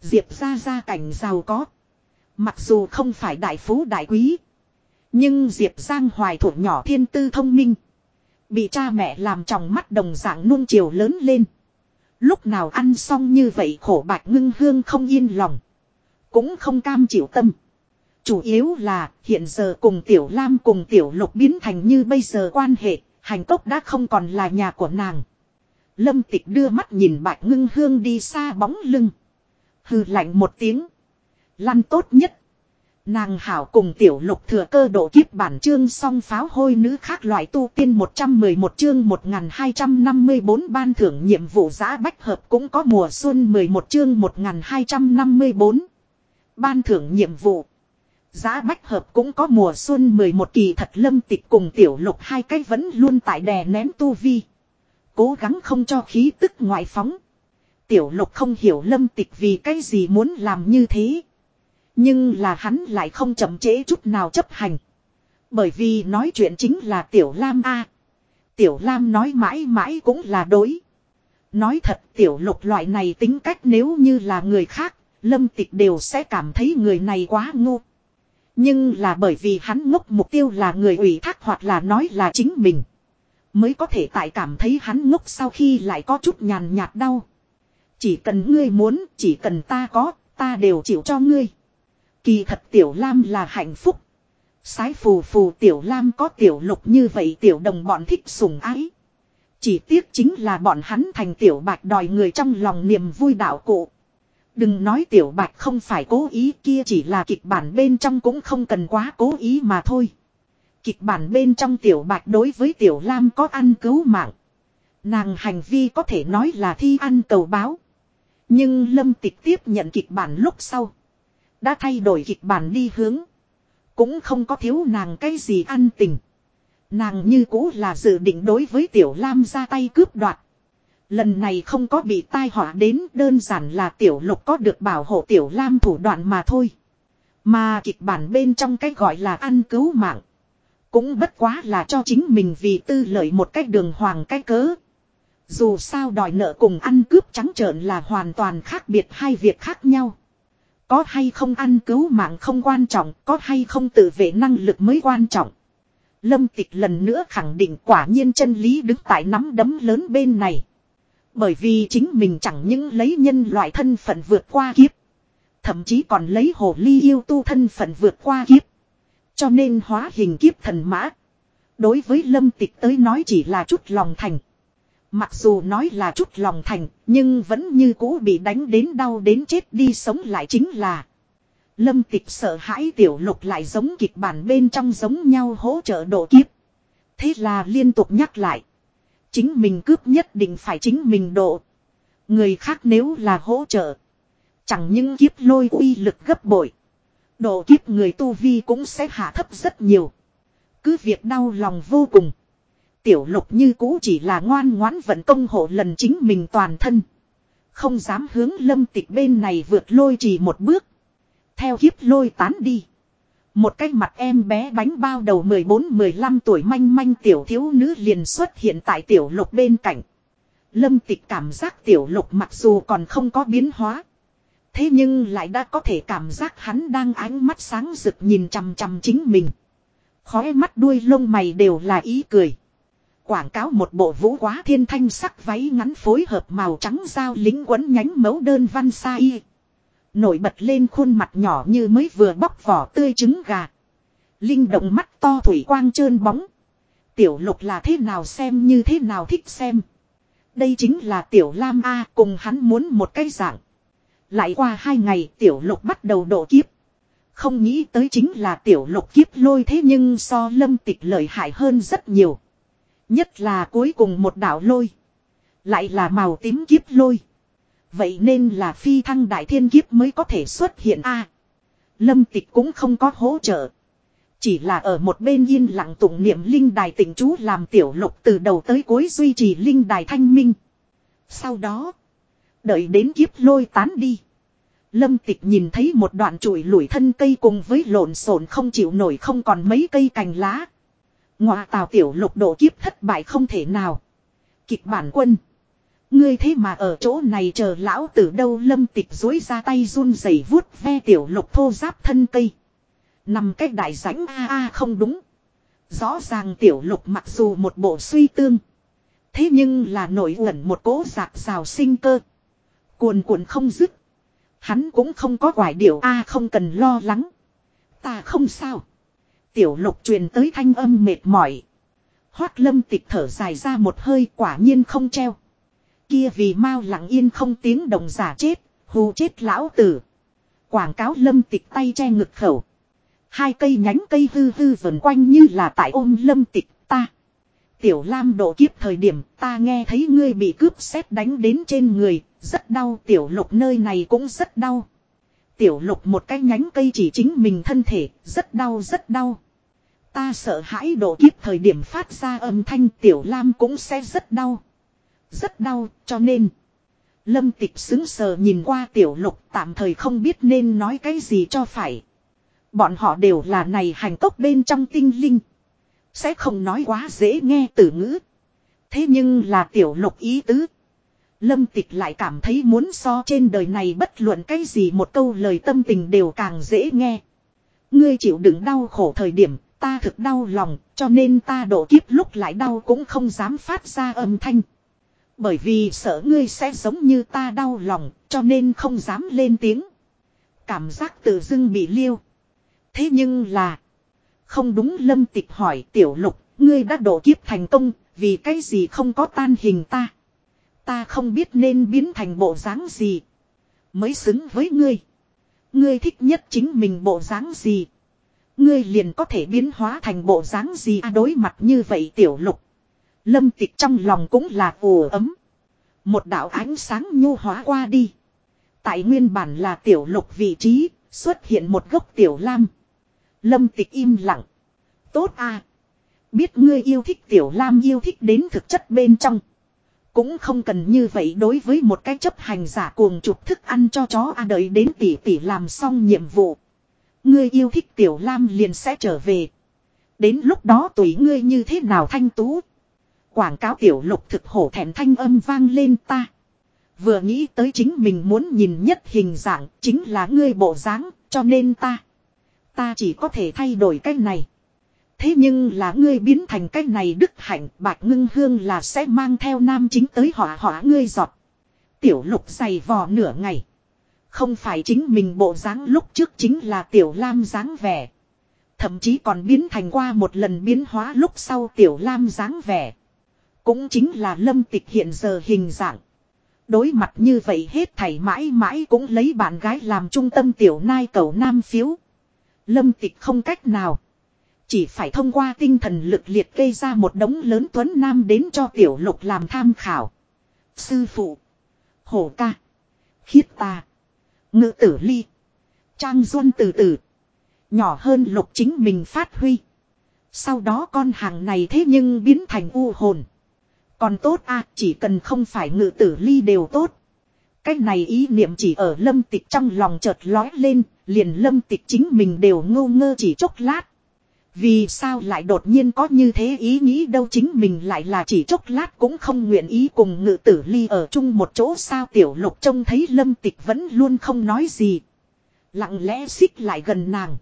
Speaker 1: Diệp ra ra cảnh giàu có. Mặc dù không phải đại phú đại quý. Nhưng Diệp Giang Hoài thuộc nhỏ thiên tư thông minh. Bị cha mẹ làm trong mắt đồng dạng nuông chiều lớn lên. Lúc nào ăn xong như vậy khổ bạch ngưng hương không yên lòng. Cũng không cam chịu tâm. Chủ yếu là hiện giờ cùng Tiểu Lam cùng Tiểu Lục biến thành như bây giờ quan hệ, hành tốc đã không còn là nhà của nàng. Lâm tịch đưa mắt nhìn bạch ngưng hương đi xa bóng lưng. Hừ lạnh một tiếng. Lăn tốt nhất. Nàng hảo cùng tiểu lục thừa cơ độ kiếp bản chương song pháo hôi nữ khác loại tu tiên 111 chương 1254 ban thưởng nhiệm vụ giã bách hợp cũng có mùa xuân 11 chương 1254. Ban thưởng nhiệm vụ. Giá bách hợp cũng có mùa xuân 11 kỳ thật lâm tịch cùng tiểu lục hai cái vẫn luôn tại đè nén tu vi. Cố gắng không cho khí tức ngoại phóng. Tiểu lục không hiểu lâm tịch vì cái gì muốn làm như thế. Nhưng là hắn lại không chậm chế chút nào chấp hành. Bởi vì nói chuyện chính là Tiểu Lam A. Tiểu Lam nói mãi mãi cũng là đối. Nói thật Tiểu Lục loại này tính cách nếu như là người khác, Lâm Tịch đều sẽ cảm thấy người này quá ngu. Nhưng là bởi vì hắn ngốc mục tiêu là người ủy thác hoặc là nói là chính mình. Mới có thể tại cảm thấy hắn ngốc sau khi lại có chút nhàn nhạt đau. Chỉ cần ngươi muốn, chỉ cần ta có, ta đều chịu cho ngươi. Kỳ thật tiểu lam là hạnh phúc. Sái phù phù tiểu lam có tiểu lục như vậy tiểu đồng bọn thích sùng ái. Chỉ tiếc chính là bọn hắn thành tiểu bạch đòi người trong lòng niềm vui đạo cụ. Đừng nói tiểu bạch không phải cố ý kia chỉ là kịch bản bên trong cũng không cần quá cố ý mà thôi. Kịch bản bên trong tiểu bạch đối với tiểu lam có ăn cứu mạng. Nàng hành vi có thể nói là thi ăn cầu báo. Nhưng lâm tịch tiếp nhận kịch bản lúc sau. Đã thay đổi kịch bản đi hướng. Cũng không có thiếu nàng cái gì ăn tình. Nàng như cũ là dự định đối với Tiểu Lam ra tay cướp đoạt. Lần này không có bị tai họa đến, đơn giản là Tiểu Lục có được bảo hộ Tiểu Lam thủ đoạn mà thôi. Mà kịch bản bên trong cái gọi là ăn cứu mạng. Cũng bất quá là cho chính mình vì tư lợi một cách đường hoàng cái cớ. Dù sao đòi nợ cùng ăn cướp trắng trợn là hoàn toàn khác biệt hai việc khác nhau. Có hay không ăn cứu mạng không quan trọng, có hay không tự vệ năng lực mới quan trọng. Lâm tịch lần nữa khẳng định quả nhiên chân lý đứng tại nắm đấm lớn bên này. Bởi vì chính mình chẳng những lấy nhân loại thân phận vượt qua kiếp. Thậm chí còn lấy hồ ly yêu tu thân phận vượt qua kiếp. Cho nên hóa hình kiếp thần mã. Đối với lâm tịch tới nói chỉ là chút lòng thành. Mặc dù nói là chút lòng thành, nhưng vẫn như cũ bị đánh đến đau đến chết đi sống lại chính là. Lâm tịch sợ hãi tiểu lục lại giống kịch bản bên trong giống nhau hỗ trợ độ kiếp. Thế là liên tục nhắc lại. Chính mình cướp nhất định phải chính mình độ. Người khác nếu là hỗ trợ. Chẳng những kiếp lôi uy lực gấp bội. Độ kiếp người tu vi cũng sẽ hạ thấp rất nhiều. Cứ việc đau lòng vô cùng. Tiểu lục như cũ chỉ là ngoan ngoãn vận công hộ lần chính mình toàn thân. Không dám hướng lâm tịch bên này vượt lôi chỉ một bước. Theo hiếp lôi tán đi. Một cái mặt em bé bánh bao đầu 14-15 tuổi manh manh tiểu thiếu nữ liền xuất hiện tại tiểu lục bên cạnh. Lâm tịch cảm giác tiểu lục mặc dù còn không có biến hóa. Thế nhưng lại đã có thể cảm giác hắn đang ánh mắt sáng rực nhìn chằm chằm chính mình. khóe mắt đuôi lông mày đều là ý cười. Quảng cáo một bộ vũ quá thiên thanh sắc váy ngắn phối hợp màu trắng dao lính quấn nhánh mẫu đơn văn sai. Nổi bật lên khuôn mặt nhỏ như mới vừa bóc vỏ tươi trứng gà. Linh động mắt to thủy quang trơn bóng. Tiểu lục là thế nào xem như thế nào thích xem. Đây chính là tiểu lam A cùng hắn muốn một cái dạng. Lại qua hai ngày tiểu lục bắt đầu độ kiếp. Không nghĩ tới chính là tiểu lục kiếp lôi thế nhưng so lâm tịch lợi hại hơn rất nhiều. Nhất là cuối cùng một đảo lôi. Lại là màu tím kiếp lôi. Vậy nên là phi thăng đại thiên kiếp mới có thể xuất hiện a Lâm tịch cũng không có hỗ trợ. Chỉ là ở một bên yên lặng tụng niệm linh đài tỉnh chú làm tiểu lục từ đầu tới cuối duy trì linh đài thanh minh. Sau đó, đợi đến kiếp lôi tán đi. Lâm tịch nhìn thấy một đoạn chuỗi lủi thân cây cùng với lộn xộn không chịu nổi không còn mấy cây cành lá. Ngọa tào tiểu lục độ kiếp thất bại không thể nào. Kịch bản quân. Ngươi thế mà ở chỗ này chờ lão tử đâu lâm tịch dối ra tay run rẩy vuốt ve tiểu lục thô giáp thân cây. Nằm cách đại rãnh a a không đúng. Rõ ràng tiểu lục mặc dù một bộ suy tương. Thế nhưng là nổi uẩn một cố giạc rào sinh cơ. Cuồn cuộn không dứt. Hắn cũng không có quải điệu a không cần lo lắng. Ta không sao. Tiểu lục truyền tới thanh âm mệt mỏi. Hoác lâm tịch thở dài ra một hơi quả nhiên không treo. Kia vì mau lặng yên không tiếng động giả chết, Hù chết lão tử. Quảng cáo lâm tịch tay che ngực khẩu. Hai cây nhánh cây hư hư vần quanh như là tại ôm lâm tịch ta. Tiểu Lam độ kiếp thời điểm ta nghe thấy ngươi bị cướp xét đánh đến trên người, rất đau tiểu lục nơi này cũng rất đau. Tiểu lục một cái nhánh cây chỉ chính mình thân thể, rất đau rất đau. Ta sợ hãi độ kiếp thời điểm phát ra âm thanh tiểu lam cũng sẽ rất đau. Rất đau, cho nên. Lâm tịch xứng sờ nhìn qua tiểu lục tạm thời không biết nên nói cái gì cho phải. Bọn họ đều là này hành tốc bên trong tinh linh. Sẽ không nói quá dễ nghe từ ngữ. Thế nhưng là tiểu lục ý tứ. Lâm tịch lại cảm thấy muốn so trên đời này bất luận cái gì một câu lời tâm tình đều càng dễ nghe. Ngươi chịu đựng đau khổ thời điểm, ta thực đau lòng, cho nên ta độ kiếp lúc lại đau cũng không dám phát ra âm thanh. Bởi vì sợ ngươi sẽ giống như ta đau lòng, cho nên không dám lên tiếng. Cảm giác tự dưng bị liêu. Thế nhưng là... Không đúng lâm tịch hỏi tiểu lục, ngươi đã độ kiếp thành công, vì cái gì không có tan hình ta. Ta không biết nên biến thành bộ dáng gì. Mới xứng với ngươi. Ngươi thích nhất chính mình bộ dáng gì. Ngươi liền có thể biến hóa thành bộ dáng gì à đối mặt như vậy tiểu lục. Lâm tịch trong lòng cũng là ồ ấm. Một đạo ánh sáng nhu hóa qua đi. Tại nguyên bản là tiểu lục vị trí, xuất hiện một gốc tiểu lam. Lâm tịch im lặng. Tốt à. Biết ngươi yêu thích tiểu lam yêu thích đến thực chất bên trong. Cũng không cần như vậy đối với một cái chấp hành giả cuồng chụp thức ăn cho chó a đợi đến tỷ tỷ làm xong nhiệm vụ. Ngươi yêu thích tiểu lam liền sẽ trở về. Đến lúc đó tùy ngươi như thế nào thanh tú. Quảng cáo tiểu lục thực hổ thẹn thanh âm vang lên ta. Vừa nghĩ tới chính mình muốn nhìn nhất hình dạng chính là ngươi bộ dáng, cho nên ta. Ta chỉ có thể thay đổi cách này. Thế nhưng là ngươi biến thành cái này đức hạnh, bạch ngưng hương là sẽ mang theo nam chính tới hỏa hỏa ngươi giọt. Tiểu lục dày vò nửa ngày. Không phải chính mình bộ dáng lúc trước chính là tiểu lam dáng vẻ. Thậm chí còn biến thành qua một lần biến hóa lúc sau tiểu lam dáng vẻ. Cũng chính là lâm tịch hiện giờ hình dạng. Đối mặt như vậy hết thảy mãi mãi cũng lấy bạn gái làm trung tâm tiểu nai cầu nam phiếu. Lâm tịch không cách nào. Chỉ phải thông qua tinh thần lực liệt kê ra một đống lớn tuấn nam đến cho tiểu lục làm tham khảo. Sư phụ. Hổ ca. Khiết ta. Ngự tử ly. Trang duân từ từ. Nhỏ hơn lục chính mình phát huy. Sau đó con hàng này thế nhưng biến thành u hồn. Còn tốt a chỉ cần không phải ngự tử ly đều tốt. Cái này ý niệm chỉ ở lâm tịch trong lòng chợt lói lên, liền lâm tịch chính mình đều ngô ngơ chỉ chốc lát. Vì sao lại đột nhiên có như thế ý nghĩ đâu chính mình lại là chỉ chốc lát cũng không nguyện ý cùng ngự tử ly ở chung một chỗ sao tiểu lục trông thấy lâm tịch vẫn luôn không nói gì. Lặng lẽ xích lại gần nàng.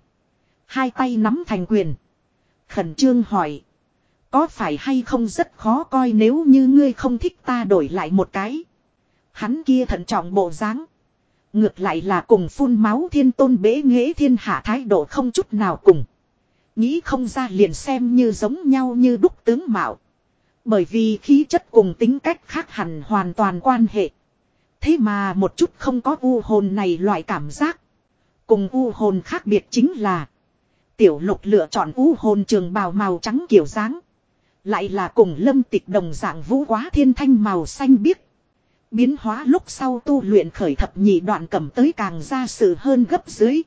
Speaker 1: Hai tay nắm thành quyền. Khẩn trương hỏi. Có phải hay không rất khó coi nếu như ngươi không thích ta đổi lại một cái. Hắn kia thận trọng bộ dáng Ngược lại là cùng phun máu thiên tôn bế nghế thiên hạ thái độ không chút nào cùng. Nghĩ không ra liền xem như giống nhau như đúc tướng mạo. Bởi vì khí chất cùng tính cách khác hẳn hoàn toàn quan hệ. Thế mà một chút không có u hồn này loại cảm giác. Cùng u hồn khác biệt chính là. Tiểu lục lựa chọn u hồn trường bào màu trắng kiểu dáng. Lại là cùng lâm tịch đồng dạng vũ quá thiên thanh màu xanh biếc. Biến hóa lúc sau tu luyện khởi thập nhị đoạn cầm tới càng ra sự hơn gấp dưới.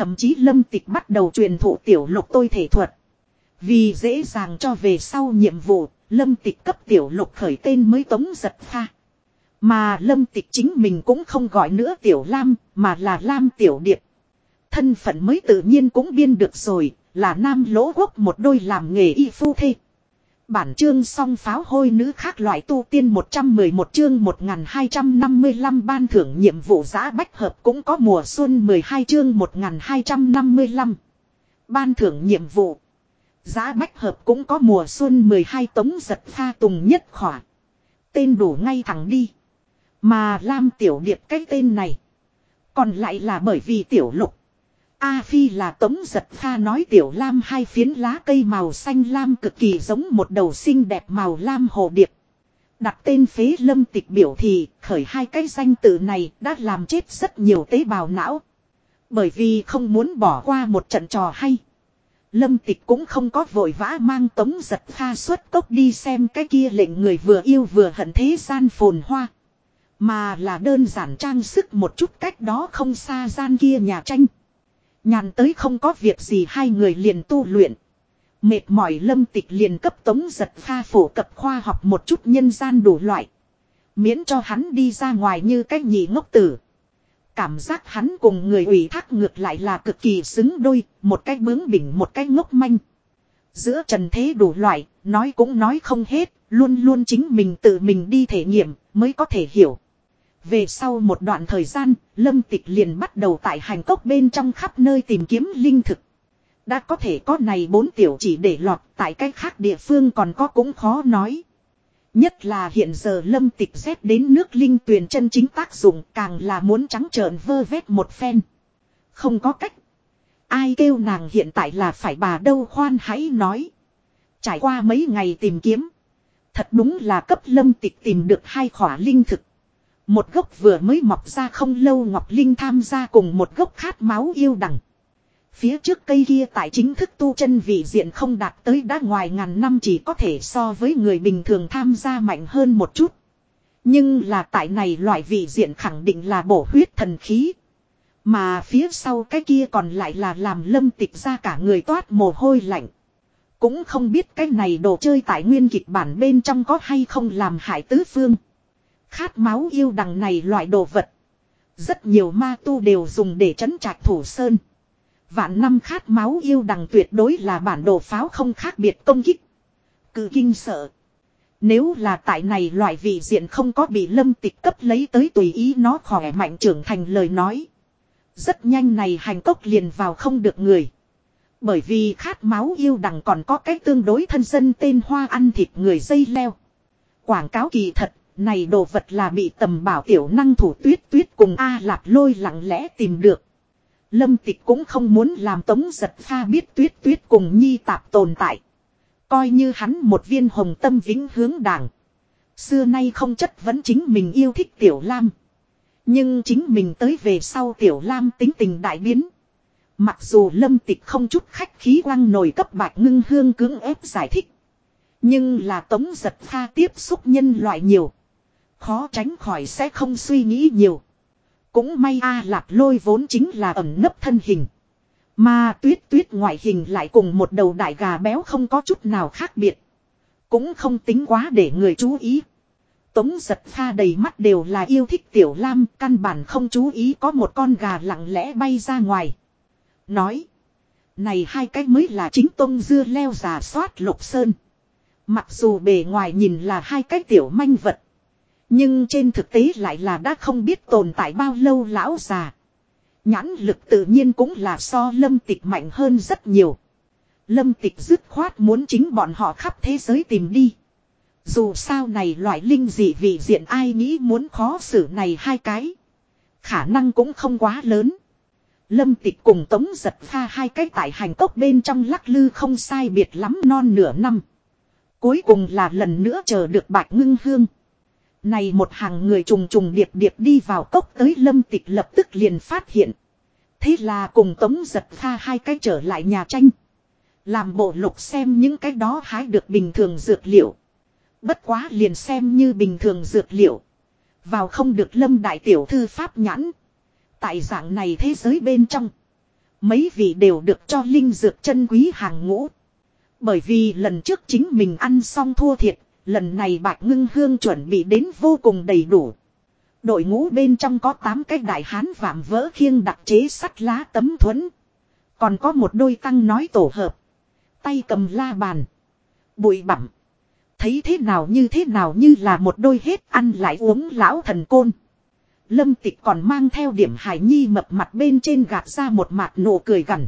Speaker 1: Thậm chí lâm tịch bắt đầu truyền thụ tiểu lục tôi thể thuật. Vì dễ dàng cho về sau nhiệm vụ, lâm tịch cấp tiểu lục khởi tên mới tống giật pha. Mà lâm tịch chính mình cũng không gọi nữa tiểu lam, mà là lam tiểu điệp. Thân phận mới tự nhiên cũng biên được rồi, là nam lỗ quốc một đôi làm nghề y phu thê. Bản chương song pháo hôi nữ khác loại tu tiên 111 chương 1255 ban thưởng nhiệm vụ giã bách hợp cũng có mùa xuân 12 chương 1255. Ban thưởng nhiệm vụ. Giá bách hợp cũng có mùa xuân 12 tống giật pha tùng nhất khỏa. Tên đủ ngay thẳng đi. Mà Lam Tiểu Điệp cái tên này. Còn lại là bởi vì Tiểu Lục. A Phi là tống giật pha nói tiểu lam hai phiến lá cây màu xanh lam cực kỳ giống một đầu xinh đẹp màu lam hồ điệp. Đặt tên phế lâm tịch biểu thì khởi hai cái danh tự này đã làm chết rất nhiều tế bào não. Bởi vì không muốn bỏ qua một trận trò hay. Lâm tịch cũng không có vội vã mang tống giật pha xuất cốc đi xem cái kia lệnh người vừa yêu vừa hận thế gian phồn hoa. Mà là đơn giản trang sức một chút cách đó không xa gian kia nhà tranh. Nhàn tới không có việc gì hai người liền tu luyện. Mệt mỏi lâm tịch liền cấp tống giật pha phổ cập khoa học một chút nhân gian đủ loại. Miễn cho hắn đi ra ngoài như cách nhị ngốc tử. Cảm giác hắn cùng người ủy thác ngược lại là cực kỳ xứng đôi, một cái bướng bỉnh một cái ngốc manh. Giữa trần thế đủ loại, nói cũng nói không hết, luôn luôn chính mình tự mình đi thể nghiệm, mới có thể hiểu. Về sau một đoạn thời gian, Lâm Tịch liền bắt đầu tại hành cốc bên trong khắp nơi tìm kiếm linh thực. Đã có thể có này bốn tiểu chỉ để lọt tại cách khác địa phương còn có cũng khó nói. Nhất là hiện giờ lâm tịch rét đến nước linh tuyền chân chính tác dụng càng là muốn trắng trợn vơ vét một phen. Không có cách. Ai kêu nàng hiện tại là phải bà đâu khoan hãy nói. Trải qua mấy ngày tìm kiếm. Thật đúng là cấp lâm tịch tìm được hai khỏa linh thực. Một gốc vừa mới mọc ra không lâu Ngọc Linh tham gia cùng một gốc khát máu yêu đằng. Phía trước cây kia tại chính thức tu chân vị diện không đạt tới đã ngoài ngàn năm chỉ có thể so với người bình thường tham gia mạnh hơn một chút. Nhưng là tại này loại vị diện khẳng định là bổ huyết thần khí. Mà phía sau cái kia còn lại là làm lâm tịch ra cả người toát mồ hôi lạnh. Cũng không biết cái này đồ chơi tại nguyên kịch bản bên trong có hay không làm hại tứ phương. Khát máu yêu đằng này loại đồ vật. Rất nhiều ma tu đều dùng để trấn trạch thủ sơn. Vạn năm khát máu yêu đằng tuyệt đối là bản đồ pháo không khác biệt công kích. Cự kinh sợ. Nếu là tại này loại vị diện không có bị lâm tịch cấp lấy tới tùy ý nó khỏe mạnh trưởng thành lời nói. Rất nhanh này hành cốc liền vào không được người. Bởi vì khát máu yêu đằng còn có cái tương đối thân dân tên hoa ăn thịt người dây leo. Quảng cáo kỳ thật, này đồ vật là bị tầm bảo tiểu năng thủ tuyết tuyết cùng A lạp lôi lặng lẽ tìm được. Lâm tịch cũng không muốn làm tống giật pha biết tuyết tuyết cùng nhi tạp tồn tại. Coi như hắn một viên hồng tâm vĩnh hướng đảng. Xưa nay không chất vẫn chính mình yêu thích tiểu lam. Nhưng chính mình tới về sau tiểu lam tính tình đại biến. Mặc dù lâm tịch không chút khách khí quăng nổi cấp bạch ngưng hương cưỡng ép giải thích. Nhưng là tống giật pha tiếp xúc nhân loại nhiều. Khó tránh khỏi sẽ không suy nghĩ nhiều. Cũng may A Lạp lôi vốn chính là ẩn nấp thân hình. Mà tuyết tuyết ngoại hình lại cùng một đầu đại gà béo không có chút nào khác biệt. Cũng không tính quá để người chú ý. Tống giật pha đầy mắt đều là yêu thích tiểu lam, căn bản không chú ý có một con gà lặng lẽ bay ra ngoài. Nói. Này hai cái mới là chính tông dưa leo giả soát lục sơn. Mặc dù bề ngoài nhìn là hai cái tiểu manh vật. Nhưng trên thực tế lại là đã không biết tồn tại bao lâu lão già. Nhãn lực tự nhiên cũng là so lâm tịch mạnh hơn rất nhiều. Lâm tịch dứt khoát muốn chính bọn họ khắp thế giới tìm đi. Dù sao này loại linh dị vị diện ai nghĩ muốn khó xử này hai cái. Khả năng cũng không quá lớn. Lâm tịch cùng tống giật pha hai cái tại hành tốc bên trong lắc lư không sai biệt lắm non nửa năm. Cuối cùng là lần nữa chờ được bạch ngưng hương. Này một hàng người trùng trùng điệp điệp đi vào cốc tới lâm tịch lập tức liền phát hiện. Thế là cùng tống giật pha hai cái trở lại nhà tranh. Làm bộ lục xem những cái đó hái được bình thường dược liệu. Bất quá liền xem như bình thường dược liệu. Vào không được lâm đại tiểu thư pháp nhãn. Tại dạng này thế giới bên trong. Mấy vị đều được cho linh dược chân quý hàng ngũ. Bởi vì lần trước chính mình ăn xong thua thiệt Lần này bạch ngưng hương chuẩn bị đến vô cùng đầy đủ. Đội ngũ bên trong có 8 cái đại hán vạm vỡ khiêng đặc chế sắt lá tấm thuẫn. Còn có một đôi tăng nói tổ hợp. Tay cầm la bàn. Bụi bặm. Thấy thế nào như thế nào như là một đôi hết ăn lại uống lão thần côn. Lâm tịch còn mang theo điểm hải nhi mập mặt bên trên gạt ra một mặt nụ cười gần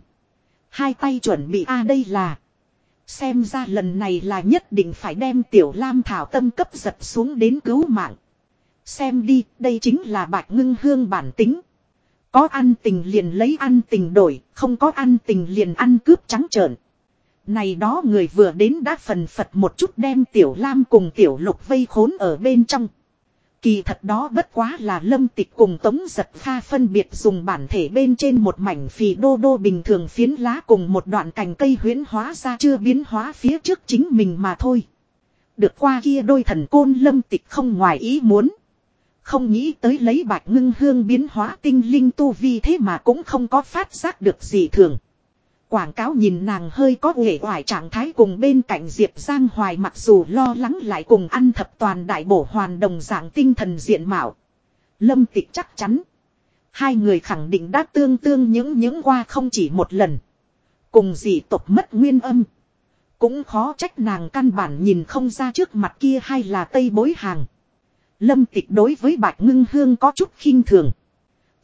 Speaker 1: Hai tay chuẩn bị, a, đây là. Xem ra lần này là nhất định phải đem tiểu lam thảo tâm cấp giật xuống đến cứu mạng. Xem đi, đây chính là bạch ngưng hương bản tính. Có ăn tình liền lấy ăn tình đổi, không có ăn tình liền ăn cướp trắng trợn. Này đó người vừa đến đã phần phật một chút đem tiểu lam cùng tiểu lục vây khốn ở bên trong. Kỳ thật đó bất quá là lâm tịch cùng tống giật pha phân biệt dùng bản thể bên trên một mảnh phì đô đô bình thường phiến lá cùng một đoạn cành cây huyến hóa ra chưa biến hóa phía trước chính mình mà thôi. Được qua kia đôi thần côn lâm tịch không ngoài ý muốn. Không nghĩ tới lấy bạch ngưng hương biến hóa tinh linh tu vi thế mà cũng không có phát giác được gì thường. Quảng cáo nhìn nàng hơi có uể oải trạng thái cùng bên cạnh Diệp Giang Hoài mặc dù lo lắng lại cùng ăn thập toàn đại bổ hoàn đồng dạng tinh thần diện mạo. Lâm tịch chắc chắn. Hai người khẳng định đã tương tương những những qua không chỉ một lần. Cùng dị tộc mất nguyên âm. Cũng khó trách nàng căn bản nhìn không ra trước mặt kia hay là tây bối hàng. Lâm tịch đối với bạch ngưng hương có chút khinh thường.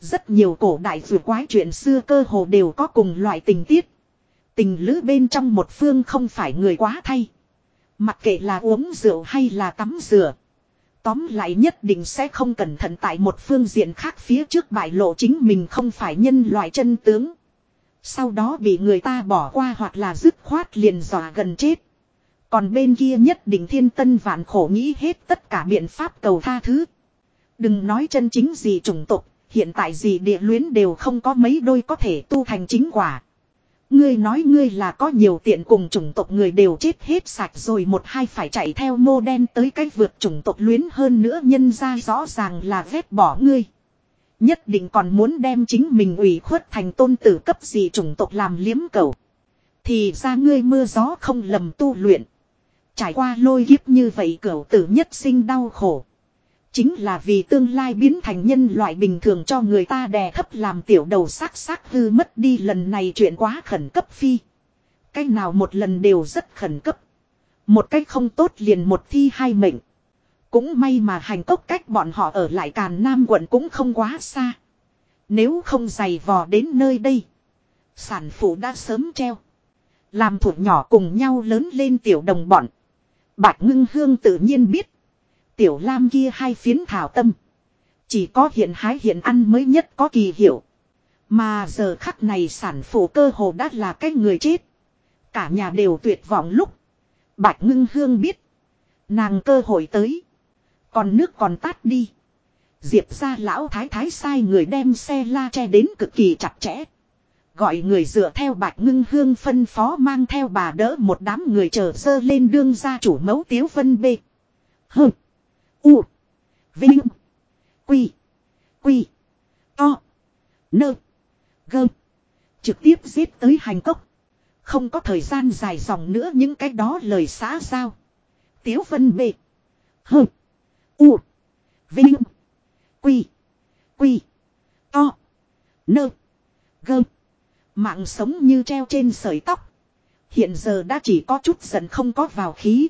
Speaker 1: Rất nhiều cổ đại vừa quái chuyện xưa cơ hồ đều có cùng loại tình tiết. Tình lữ bên trong một phương không phải người quá thay. Mặc kệ là uống rượu hay là tắm rửa. Tóm lại nhất định sẽ không cẩn thận tại một phương diện khác phía trước bại lộ chính mình không phải nhân loại chân tướng. Sau đó bị người ta bỏ qua hoặc là dứt khoát liền dò gần chết. Còn bên kia nhất định thiên tân vạn khổ nghĩ hết tất cả biện pháp cầu tha thứ. Đừng nói chân chính gì chủng tộc, hiện tại gì địa luyến đều không có mấy đôi có thể tu thành chính quả. Ngươi nói ngươi là có nhiều tiện cùng chủng tộc người đều chết hết sạch rồi một hai phải chạy theo mô đen tới cái vượt chủng tộc luyến hơn nữa nhân ra rõ ràng là ghét bỏ ngươi. Nhất định còn muốn đem chính mình ủy khuất thành tôn tử cấp gì chủng tộc làm liếm cầu. Thì ra ngươi mưa gió không lầm tu luyện. Trải qua lôi kiếp như vậy cửu tử nhất sinh đau khổ. Chính là vì tương lai biến thành nhân loại bình thường cho người ta đè thấp làm tiểu đầu sắc sắc hư mất đi lần này chuyện quá khẩn cấp phi. Cái nào một lần đều rất khẩn cấp. Một cách không tốt liền một thi hai mệnh. Cũng may mà hành cốc cách bọn họ ở lại Càn Nam quận cũng không quá xa. Nếu không giày vò đến nơi đây. Sản phụ đã sớm treo. Làm thuộc nhỏ cùng nhau lớn lên tiểu đồng bọn. Bạch ngưng hương tự nhiên biết. Tiểu lam kia hai phiến thảo tâm. Chỉ có hiện hái hiện ăn mới nhất có kỳ hiệu. Mà giờ khắc này sản phụ cơ hồ đã là cái người chết. Cả nhà đều tuyệt vọng lúc. Bạch ngưng hương biết. Nàng cơ hội tới. Còn nước còn tát đi. Diệp ra lão thái thái sai người đem xe la che đến cực kỳ chặt chẽ. Gọi người dựa theo bạch ngưng hương phân phó mang theo bà đỡ một đám người chờ sơ lên đương ra chủ mấu tiếu vân bê. Hừ. U. Vinh. Quy. Quy. To. Nơ. Gơ. Trực tiếp giết tới hành cốc. Không có thời gian dài dòng nữa những cái đó lời xã giao. Tiếu vân bê. Hừ. U. Vinh. Quy. Quy. To. Nơ. Gơ. Mạng sống như treo trên sợi tóc. Hiện giờ đã chỉ có chút giận không có vào khí.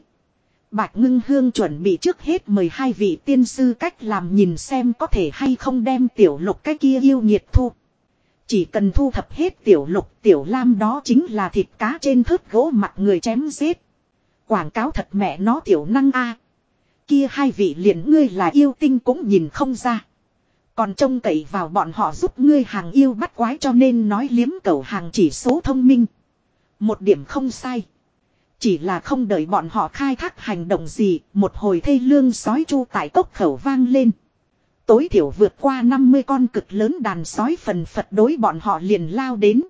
Speaker 1: Bạch ngưng hương chuẩn bị trước hết mời hai vị tiên sư cách làm nhìn xem có thể hay không đem tiểu lục cái kia yêu nhiệt thu. Chỉ cần thu thập hết tiểu lục, tiểu lam đó chính là thịt cá trên thớt gỗ mặt người chém giết. Quảng cáo thật mẹ nó tiểu năng a Kia hai vị liền ngươi là yêu tinh cũng nhìn không ra. Còn trông cậy vào bọn họ giúp ngươi hàng yêu bắt quái cho nên nói liếm cầu hàng chỉ số thông minh. Một điểm không sai. Chỉ là không đợi bọn họ khai thác hành động gì, một hồi thây lương sói chu tại cốc khẩu vang lên. Tối thiểu vượt qua 50 con cực lớn đàn sói phần phật đối bọn họ liền lao đến.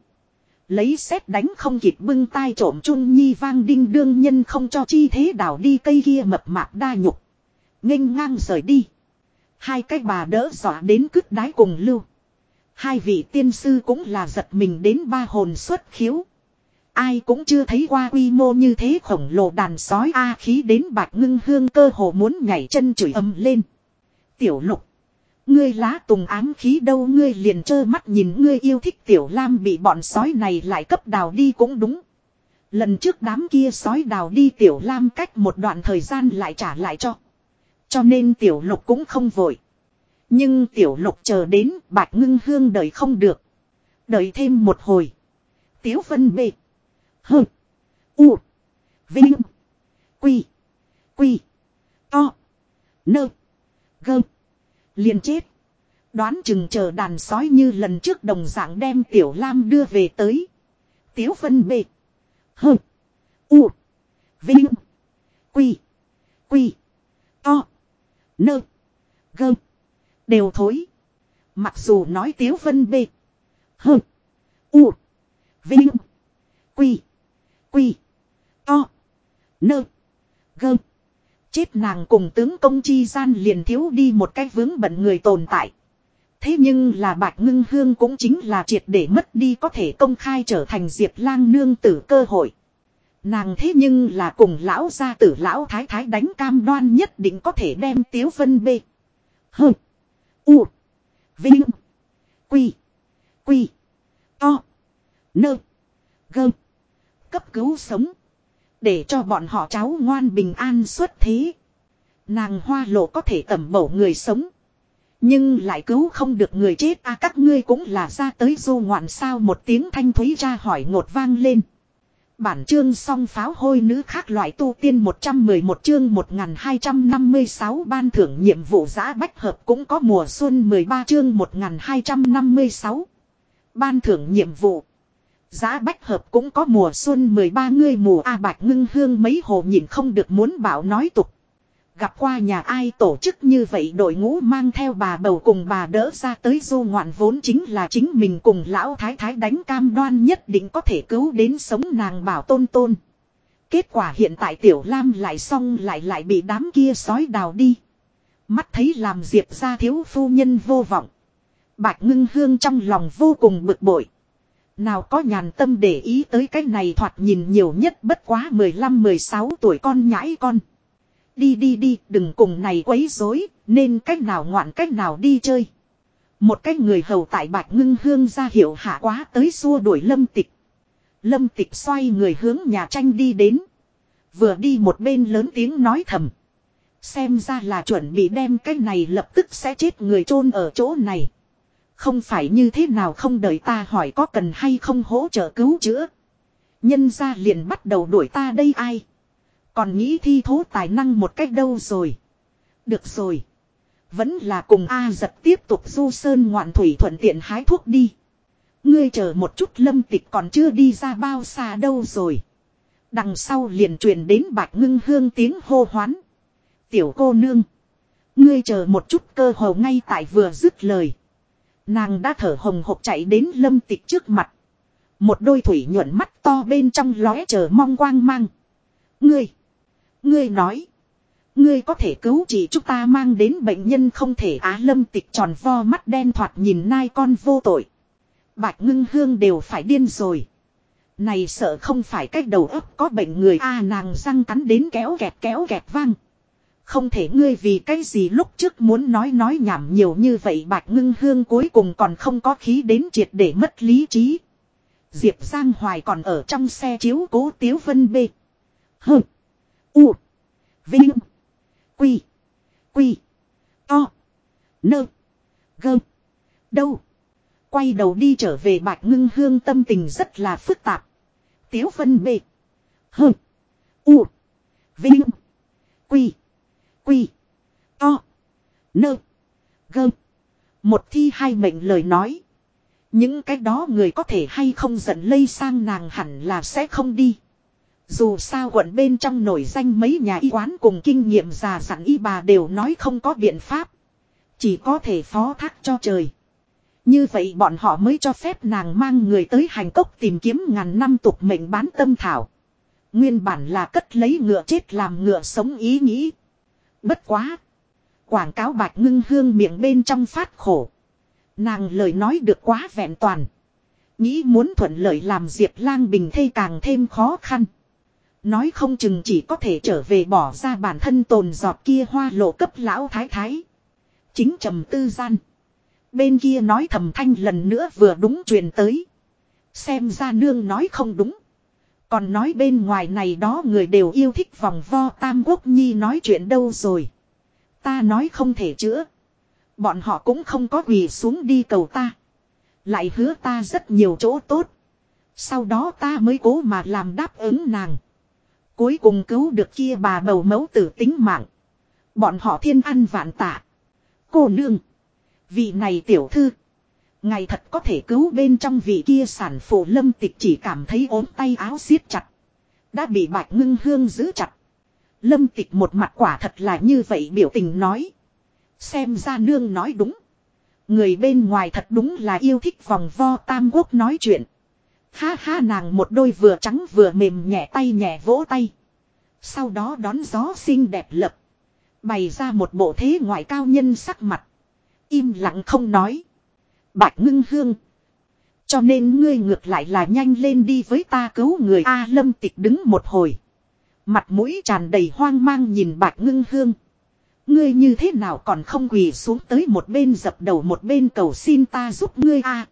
Speaker 1: Lấy xét đánh không kịp bưng tai trộm chung nhi vang đinh đương nhân không cho chi thế đảo đi cây kia mập mạp đa nhục. nghênh ngang rời đi. Hai cái bà đỡ dọa đến cứt đái cùng lưu. Hai vị tiên sư cũng là giật mình đến ba hồn xuất khiếu. Ai cũng chưa thấy qua quy mô như thế khổng lồ đàn sói A khí đến bạch ngưng hương cơ hồ muốn nhảy chân chửi ầm lên. Tiểu lục. Ngươi lá tùng ám khí đâu ngươi liền trơ mắt nhìn, ngươi yêu thích tiểu lam bị bọn sói này lại cấp đào đi cũng đúng. Lần trước đám kia sói đào đi, tiểu lam cách một đoạn thời gian lại trả lại cho. Cho nên tiểu lục cũng không vội. Nhưng tiểu lục chờ đến bạch ngưng hương đợi không được. Đợi thêm một hồi. Tiếu phân bệt Hơ. U. Vinh. Quy. Quy. To. Nơ. Gơ. liền chết. Đoán chừng chờ đàn sói như lần trước đồng dạng đem tiểu lam đưa về tới. Tiếu phân bệ. Hơ. U. Vinh. Quy. Quy. To. Nơ. Gơm. Đều thối. Mặc dù nói Tiếu phân bê. Hơ. U. Vinh. Quy. Quy. To. Nơ. Gơm. Chết nàng cùng tướng công chi gian liền thiếu đi một cái vướng bận người tồn tại. Thế nhưng là bạch ngưng hương cũng chính là triệt để mất đi có thể công khai trở thành diệp lang nương tử cơ hội. Nàng thế nhưng là cùng lão gia tử lão thái thái đánh cam đoan nhất định có thể đem tiếu phân bê. Hơ. U. Vinh. Quy. Quy. To. Nơ. gơm Cấp cứu sống. Để cho bọn họ cháu ngoan bình an xuất thế. Nàng hoa lộ có thể tẩm bổ người sống. Nhưng lại cứu không được người chết a à, các ngươi cũng là ra tới du ngoạn sao một tiếng thanh thúy ra hỏi ngột vang lên. Bản chương song pháo hôi nữ khác loại tu tiên 111 chương 1256 ban thưởng nhiệm vụ giã bách hợp cũng có mùa xuân 13 chương 1256. Ban thưởng nhiệm vụ. Giá bách hợp cũng có mùa xuân 13 người mùa A Bạch ngưng hương mấy hồ nhìn không được muốn bảo nói tục. Gặp qua nhà ai tổ chức như vậy đội ngũ mang theo bà bầu cùng bà đỡ ra tới du ngoạn vốn chính là chính mình cùng lão thái thái đánh cam đoan nhất định có thể cứu đến sống nàng bảo tôn tôn. Kết quả hiện tại tiểu lam lại xong lại lại bị đám kia sói đào đi. Mắt thấy làm diệp ra thiếu phu nhân vô vọng. Bạch ngưng hương trong lòng vô cùng bực bội. Nào có nhàn tâm để ý tới cái này thoạt nhìn nhiều nhất bất quá 15-16 tuổi con nhãi con. Đi đi đi, đừng cùng này quấy rối, nên cách nào ngoạn cách nào đi chơi. Một cái người hầu tại bạch ngưng hương ra hiệu hạ quá tới xua đuổi lâm tịch. Lâm tịch xoay người hướng nhà tranh đi đến. Vừa đi một bên lớn tiếng nói thầm. Xem ra là chuẩn bị đem cái này lập tức sẽ chết người chôn ở chỗ này. Không phải như thế nào không đợi ta hỏi có cần hay không hỗ trợ cứu chữa. Nhân ra liền bắt đầu đuổi ta đây ai. Còn nghĩ thi thố tài năng một cách đâu rồi. Được rồi. Vẫn là cùng A giật tiếp tục du sơn ngoạn thủy thuận tiện hái thuốc đi. Ngươi chờ một chút lâm tịch còn chưa đi ra bao xa đâu rồi. Đằng sau liền truyền đến bạch ngưng hương tiếng hô hoán. Tiểu cô nương. Ngươi chờ một chút cơ hồ ngay tại vừa dứt lời. Nàng đã thở hồng hộc chạy đến lâm tịch trước mặt. Một đôi thủy nhuận mắt to bên trong lóe chờ mong quang mang. Ngươi. Ngươi nói. Ngươi có thể cứu chỉ chúng ta mang đến bệnh nhân không thể á lâm tịch tròn vo mắt đen thoạt nhìn nai con vô tội. Bạch ngưng hương đều phải điên rồi. Này sợ không phải cách đầu óc có bệnh người a, nàng răng cắn đến kéo kẹt kéo kẹt vang. Không thể ngươi vì cái gì lúc trước muốn nói nói nhảm nhiều như vậy bạch ngưng hương cuối cùng còn không có khí đến triệt để mất lý trí. Diệp Giang Hoài còn ở trong xe chiếu cố Tiếu Vân B. Hừ. U. Vinh. Quy. Quy. To. Nơ. Gơ. Đâu. Quay đầu đi trở về bạch ngưng hương tâm tình rất là phức tạp. Tiếu Vân B. Hừ. U. Vinh. Quy. Quy. To. Nơ. Gơ. Một thi hai mệnh lời nói. Những cái đó người có thể hay không giận lây sang nàng hẳn là sẽ không đi. Dù sao quận bên trong nổi danh mấy nhà y quán cùng kinh nghiệm già dặn y bà đều nói không có biện pháp. Chỉ có thể phó thác cho trời. Như vậy bọn họ mới cho phép nàng mang người tới hành cốc tìm kiếm ngàn năm tục mệnh bán tâm thảo. Nguyên bản là cất lấy ngựa chết làm ngựa sống ý nghĩ. Bất quá. Quảng cáo bạch ngưng hương miệng bên trong phát khổ. Nàng lời nói được quá vẹn toàn. Nghĩ muốn thuận lợi làm Diệp lang bình thây càng thêm khó khăn. Nói không chừng chỉ có thể trở về bỏ ra bản thân tồn giọt kia hoa lộ cấp lão thái thái. Chính trầm tư gian. Bên kia nói thầm thanh lần nữa vừa đúng truyền tới. Xem ra nương nói không đúng. Còn nói bên ngoài này đó người đều yêu thích vòng vo tam quốc nhi nói chuyện đâu rồi. Ta nói không thể chữa. Bọn họ cũng không có quỳ xuống đi cầu ta. Lại hứa ta rất nhiều chỗ tốt. Sau đó ta mới cố mà làm đáp ứng nàng. Cuối cùng cứu được kia bà bầu mẫu tử tính mạng. Bọn họ thiên ăn vạn tạ. Cô nương. Vị này tiểu thư. Ngày thật có thể cứu bên trong vị kia sản phụ lâm tịch chỉ cảm thấy ốm tay áo siết chặt. đã bị bạch ngưng hương giữ chặt. Lâm tịch một mặt quả thật là như vậy biểu tình nói. Xem ra nương nói đúng. Người bên ngoài thật đúng là yêu thích vòng vo tam quốc nói chuyện. Ha ha nàng một đôi vừa trắng vừa mềm nhẹ tay nhẹ vỗ tay. Sau đó đón gió xinh đẹp lập. Bày ra một bộ thế ngoại cao nhân sắc mặt. Im lặng không nói. Bạch ngưng hương. Cho nên ngươi ngược lại là nhanh lên đi với ta cứu người A lâm tịch đứng một hồi. Mặt mũi tràn đầy hoang mang nhìn bạch ngưng hương. Ngươi như thế nào còn không quỳ xuống tới một bên dập đầu một bên cầu xin ta giúp ngươi a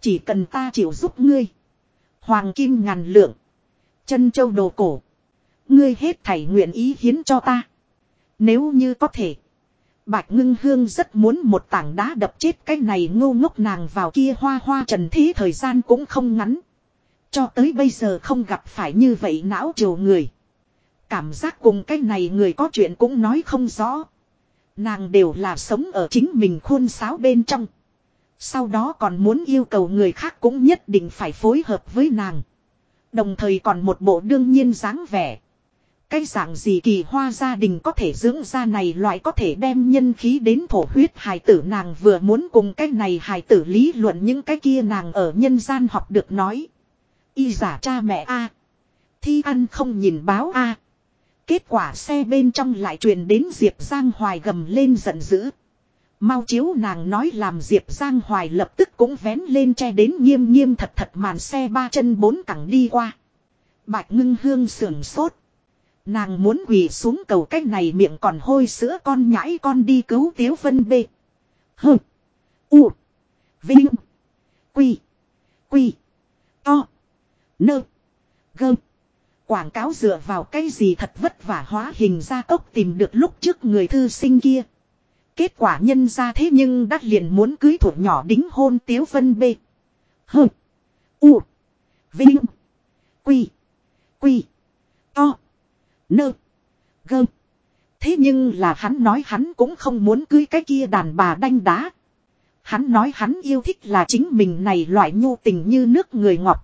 Speaker 1: Chỉ cần ta chịu giúp ngươi. Hoàng kim ngàn lượng. Chân châu đồ cổ. Ngươi hết thảy nguyện ý hiến cho ta. Nếu như có thể. Bạch ngưng hương rất muốn một tảng đá đập chết cái này ngu ngốc nàng vào kia hoa hoa trần thế thời gian cũng không ngắn. Cho tới bây giờ không gặp phải như vậy não chiều người. Cảm giác cùng cái này người có chuyện cũng nói không rõ. Nàng đều là sống ở chính mình khuôn sáo bên trong. Sau đó còn muốn yêu cầu người khác cũng nhất định phải phối hợp với nàng. Đồng thời còn một bộ đương nhiên dáng vẻ. Cái dạng gì kỳ hoa gia đình có thể dưỡng ra này loại có thể đem nhân khí đến thổ huyết hài tử nàng vừa muốn cùng cái này hài tử lý luận những cái kia nàng ở nhân gian học được nói. Y giả cha mẹ A. Thi ăn không nhìn báo A. Kết quả xe bên trong lại truyền đến Diệp Giang Hoài gầm lên giận dữ. Mau chiếu nàng nói làm Diệp Giang Hoài lập tức cũng vén lên che đến nghiêm nghiêm thật thật màn xe ba chân bốn cẳng đi qua. Bạch ngưng hương sườn sốt. Nàng muốn quỳ xuống cầu cách này miệng còn hôi sữa con nhãi con đi cứu Tiếu Vân bê. Hừ, U. Vinh. Quy. Quy. To. Nơ. Gơm. Quảng cáo dựa vào cái gì thật vất vả hóa hình ra cốc tìm được lúc trước người thư sinh kia. Kết quả nhân ra thế nhưng đắt liền muốn cưới thủ nhỏ đính hôn tiếu vân bê. Hừ, U. Vinh. Quy. Quy. To. Nơ. Gơm. Thế nhưng là hắn nói hắn cũng không muốn cưới cái kia đàn bà đanh đá. Hắn nói hắn yêu thích là chính mình này loại nhu tình như nước người ngọt.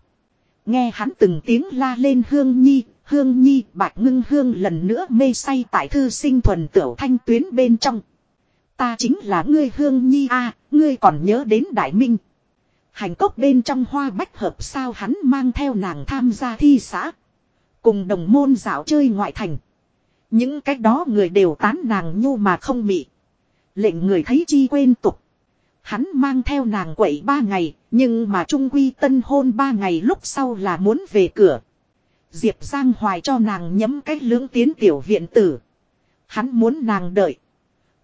Speaker 1: Nghe hắn từng tiếng la lên hương nhi, hương nhi bạch ngưng hương lần nữa mê say tại thư sinh thuần tiểu thanh tuyến bên trong. Ta chính là ngươi hương nhi a ngươi còn nhớ đến đại minh. Hành cốc bên trong hoa bách hợp sao hắn mang theo nàng tham gia thi xã. Cùng đồng môn dạo chơi ngoại thành. Những cách đó người đều tán nàng nhu mà không mị. Lệnh người thấy chi quên tục. Hắn mang theo nàng quậy ba ngày, nhưng mà trung quy tân hôn ba ngày lúc sau là muốn về cửa. Diệp Giang Hoài cho nàng nhấm cách lưỡng tiến tiểu viện tử. Hắn muốn nàng đợi.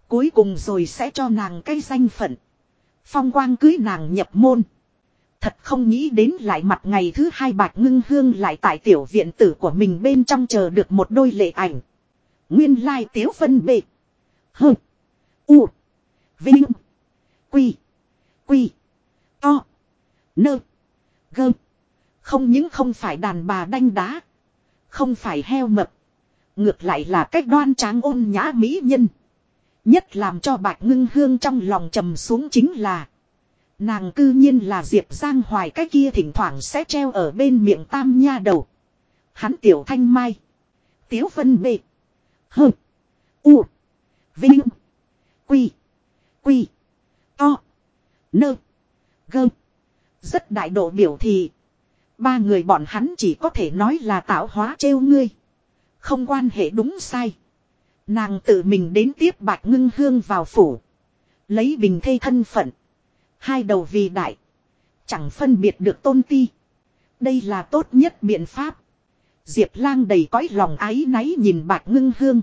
Speaker 1: Cuối cùng rồi sẽ cho nàng cái danh phận. Phong quang cưới nàng nhập môn. Thật không nghĩ đến lại mặt ngày thứ hai bạch ngưng hương lại tại tiểu viện tử của mình bên trong chờ được một đôi lệ ảnh. Nguyên lai tiếu phân bệ. Hơ. U. Vinh. Quy. Quy. To. Nơ. Gơ. Không những không phải đàn bà đanh đá. Không phải heo mập. Ngược lại là cách đoan tráng ôn nhã mỹ nhân. Nhất làm cho bạch ngưng hương trong lòng trầm xuống chính là. Nàng cư nhiên là Diệp Giang Hoài, cái kia thỉnh thoảng sẽ treo ở bên miệng tam nha đầu. Hắn tiểu thanh mai. Tiếu phân bệ. Hờ. U. Vinh. Quy. Quy. To. Nơ. Gơ. Rất đại độ biểu thị. Ba người bọn hắn chỉ có thể nói là tạo hóa trêu ngươi. Không quan hệ đúng sai. Nàng tự mình đến tiếp bạch ngưng hương vào phủ. Lấy bình thê thân phận. Hai đầu vì đại. Chẳng phân biệt được tôn ti. Đây là tốt nhất biện pháp. Diệp lang đầy cõi lòng ái náy nhìn bạc ngưng hương.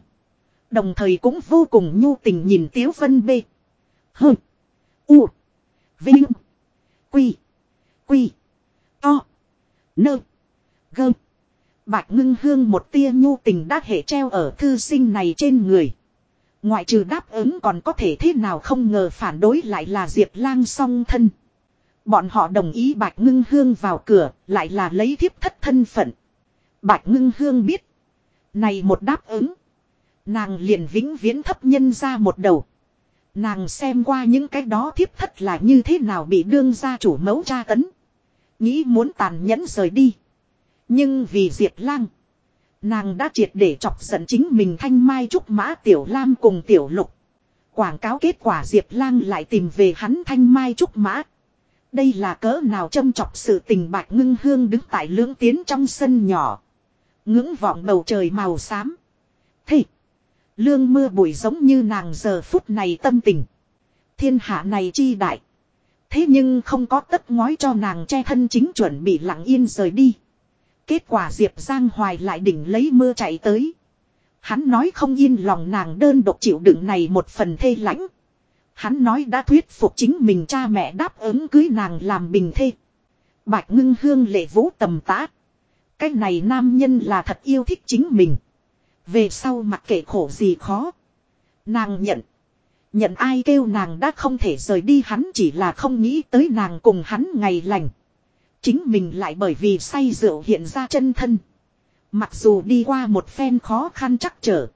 Speaker 1: Đồng thời cũng vô cùng nhu tình nhìn tiếu vân bê. hừ U. Vinh. Quy. Quy. To. Nơ. Gơ. Bạch ngưng hương một tia nhu tình đã hệ treo ở thư sinh này trên người. Ngoại trừ đáp ứng còn có thể thế nào không ngờ phản đối lại là Diệp lang song thân. Bọn họ đồng ý Bạch Ngưng Hương vào cửa, lại là lấy thiếp thất thân phận. Bạch Ngưng Hương biết. Này một đáp ứng. Nàng liền vĩnh viễn thấp nhân ra một đầu. Nàng xem qua những cái đó thiếp thất là như thế nào bị đương ra chủ mẫu tra tấn. Nghĩ muốn tàn nhẫn rời đi. Nhưng vì Diệp Lang. Nàng đã triệt để chọc giận chính mình thanh mai trúc mã tiểu lam cùng tiểu lục. Quảng cáo kết quả Diệp Lang lại tìm về hắn thanh mai trúc mã. Đây là cỡ nào châm chọc sự tình bạch ngưng hương đứng tại lưỡng tiến trong sân nhỏ. Ngưỡng vọng bầu trời màu xám. Thế! Lương mưa bụi giống như nàng giờ phút này tâm tình. Thiên hạ này chi đại. Thế nhưng không có tất ngói cho nàng che thân chính chuẩn bị lặng yên rời đi. Kết quả Diệp Giang Hoài lại đỉnh lấy mưa chạy tới. Hắn nói không yên lòng nàng đơn độc chịu đựng này một phần thê lãnh. Hắn nói đã thuyết phục chính mình cha mẹ đáp ứng cưới nàng làm bình thê. Bạch ngưng hương lệ vũ tầm tá. Cái này nam nhân là thật yêu thích chính mình. Về sau mặc kệ khổ gì khó. Nàng nhận. Nhận ai kêu nàng đã không thể rời đi hắn chỉ là không nghĩ tới nàng cùng hắn ngày lành. Chính mình lại bởi vì say rượu hiện ra chân thân. Mặc dù đi qua một phen khó khăn chắc trở.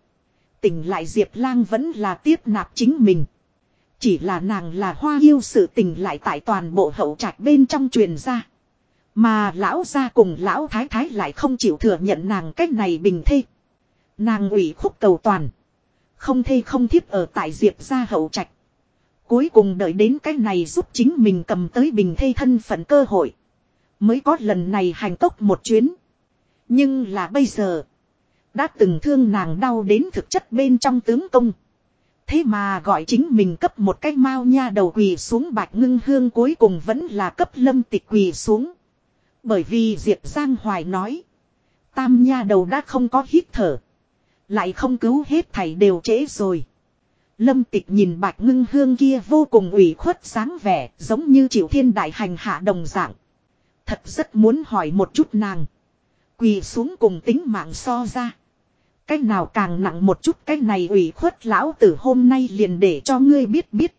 Speaker 1: Tỉnh lại Diệp Lang vẫn là tiếp nạp chính mình. Chỉ là nàng là hoa yêu sự tình lại tại toàn bộ hậu trạch bên trong truyền ra. Mà lão gia cùng lão thái thái lại không chịu thừa nhận nàng cách này bình thê. Nàng ủy khúc cầu toàn. Không thê không thiếp ở tại diệp gia hậu trạch. Cuối cùng đợi đến cái này giúp chính mình cầm tới bình thê thân phận cơ hội. Mới có lần này hành tốc một chuyến. Nhưng là bây giờ. Đã từng thương nàng đau đến thực chất bên trong tướng công. Thế mà gọi chính mình cấp một cái mao nha đầu quỳ xuống bạch ngưng hương cuối cùng vẫn là cấp lâm tịch quỳ xuống. Bởi vì Diệp Giang Hoài nói. Tam nha đầu đã không có hít thở. Lại không cứu hết thảy đều trễ rồi. Lâm tịch nhìn bạch ngưng hương kia vô cùng ủy khuất sáng vẻ, giống như triệu thiên đại hành hạ đồng dạng. Thật rất muốn hỏi một chút nàng. Quỳ xuống cùng tính mạng so ra. Cái nào càng nặng một chút, cái này ủy khuất lão tử hôm nay liền để cho ngươi biết biết.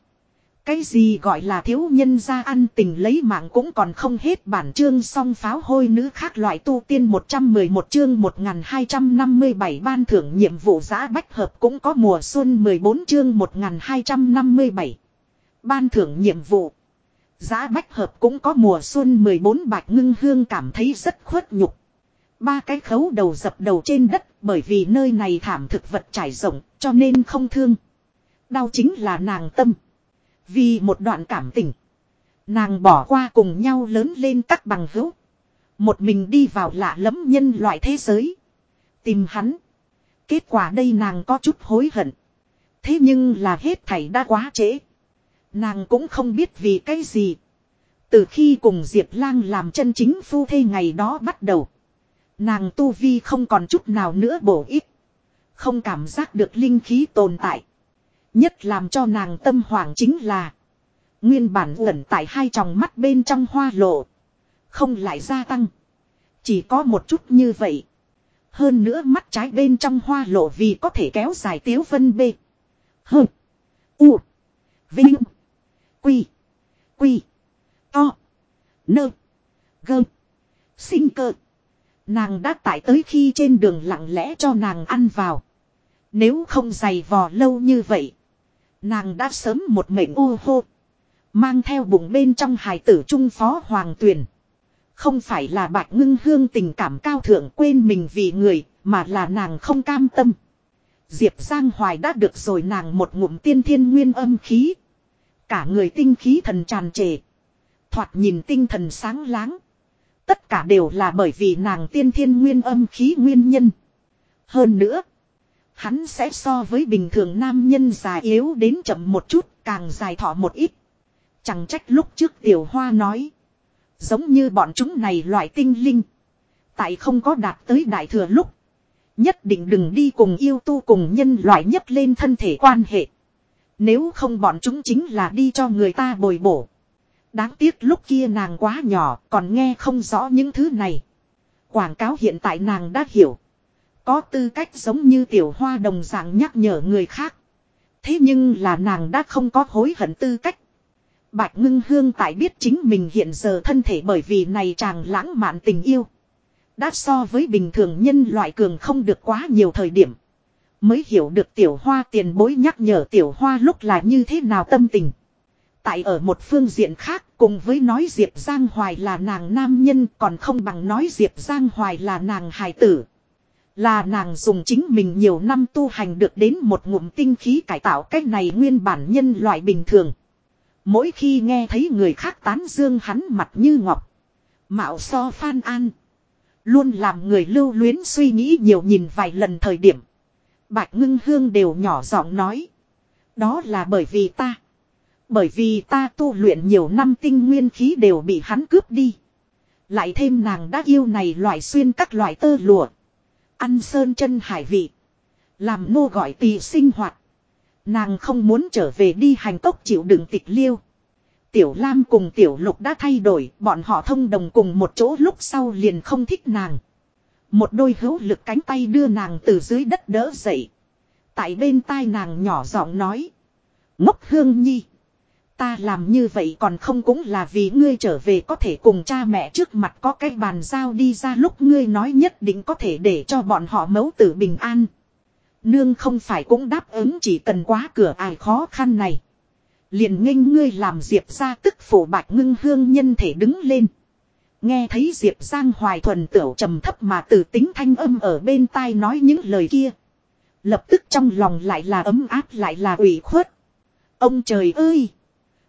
Speaker 1: Cái gì gọi là thiếu nhân ra ăn tình lấy mạng cũng còn không hết, bản chương song pháo hôi nữ khác loại tu tiên 111 chương 1257 ban thưởng nhiệm vụ giã bách hợp cũng có mùa xuân 14 chương 1257. Ban thưởng nhiệm vụ. Giá bách hợp cũng có mùa xuân 14 bạch ngưng hương cảm thấy rất khuất nhục. Ba cái khấu đầu dập đầu trên đất bởi vì nơi này thảm thực vật trải rộng cho nên không thương. Đau chính là nàng tâm. Vì một đoạn cảm tình. Nàng bỏ qua cùng nhau lớn lên các bằng hữu. Một mình đi vào lạ lẫm nhân loại thế giới. Tìm hắn. Kết quả đây nàng có chút hối hận. Thế nhưng là hết thảy đã quá trễ. Nàng cũng không biết vì cái gì. Từ khi cùng Diệp Lang làm chân chính phu thê ngày đó bắt đầu. Nàng tu vi không còn chút nào nữa bổ ích. Không cảm giác được linh khí tồn tại. Nhất làm cho nàng tâm hoảng chính là. Nguyên bản ẩn tại hai tròng mắt bên trong hoa lộ. Không lại gia tăng. Chỉ có một chút như vậy. Hơn nữa mắt trái bên trong hoa lộ vì có thể kéo dài tiếu vân bê. hừ, U. Vinh. Quy. Quy. To. Nơ. Gơ. Sinh cơ. Nàng đã tải tới khi trên đường lặng lẽ cho nàng ăn vào. Nếu không dày vò lâu như vậy. Nàng đã sớm một mệnh u hô. Mang theo bụng bên trong hài tử trung phó hoàng tuyền Không phải là bạch ngưng hương tình cảm cao thượng quên mình vì người, mà là nàng không cam tâm. Diệp Giang Hoài đã được rồi nàng một ngụm tiên thiên nguyên âm khí. Cả người tinh khí thần tràn trề. Thoạt nhìn tinh thần sáng láng. Tất cả đều là bởi vì nàng tiên thiên nguyên âm khí nguyên nhân. Hơn nữa. Hắn sẽ so với bình thường nam nhân già yếu đến chậm một chút, càng dài thọ một ít. Chẳng trách lúc trước tiểu hoa nói. Giống như bọn chúng này loại tinh linh. Tại không có đạt tới đại thừa lúc. Nhất định đừng đi cùng yêu tu cùng nhân loại nhất lên thân thể quan hệ. Nếu không bọn chúng chính là đi cho người ta bồi bổ. Đáng tiếc lúc kia nàng quá nhỏ, còn nghe không rõ những thứ này. Quảng cáo hiện tại nàng đã hiểu. Có tư cách giống như tiểu hoa đồng dạng nhắc nhở người khác. Thế nhưng là nàng đã không có hối hận tư cách. Bạch ngưng hương tại biết chính mình hiện giờ thân thể bởi vì này chàng lãng mạn tình yêu. Đã so với bình thường nhân loại cường không được quá nhiều thời điểm. Mới hiểu được tiểu hoa tiền bối nhắc nhở tiểu hoa lúc là như thế nào tâm tình. Tại ở một phương diện khác, cùng với nói Diệp Giang Hoài là nàng nam nhân, còn không bằng nói Diệp Giang Hoài là nàng hài tử. Là nàng dùng chính mình nhiều năm tu hành được đến một ngụm tinh khí cải tạo cách này nguyên bản nhân loại bình thường. Mỗi khi nghe thấy người khác tán dương hắn mặt như ngọc. Mạo so phan an. Luôn làm người lưu luyến suy nghĩ nhiều nhìn vài lần thời điểm. Bạch ngưng hương đều nhỏ giọng nói. Đó là bởi vì ta. Bởi vì ta tu luyện nhiều năm tinh nguyên khí đều bị hắn cướp đi. Lại thêm nàng đã yêu này loại xuyên các loại tơ lụa. Ăn sơn chân hải vị. Làm nô gọi tỳ sinh hoạt. Nàng không muốn trở về đi hành tốc chịu đựng tịch liêu. Tiểu Lam cùng Tiểu Lục đã thay đổi, bọn họ thông đồng cùng một chỗ lúc sau liền không thích nàng. Một đôi hữu lực cánh tay đưa nàng từ dưới đất đỡ dậy. Tại bên tai nàng nhỏ giọng nói. Ngốc hương nhi. Ta làm như vậy còn không cũng là vì ngươi trở về có thể cùng cha mẹ trước mặt có cái bàn giao đi ra lúc ngươi nói nhất định có thể để cho bọn họ mấu tử bình an. Nương không phải cũng đáp ứng chỉ cần quá cửa ai khó khăn này. Liền nghênh ngươi làm Diệp ra tức phủ bạch ngưng hương nhân thể đứng lên. Nghe thấy Diệp Giang hoài thuần tửu trầm thấp mà từ tính thanh âm ở bên tai nói những lời kia. Lập tức trong lòng lại là ấm áp, lại là ủy khuất. Ông trời ơi!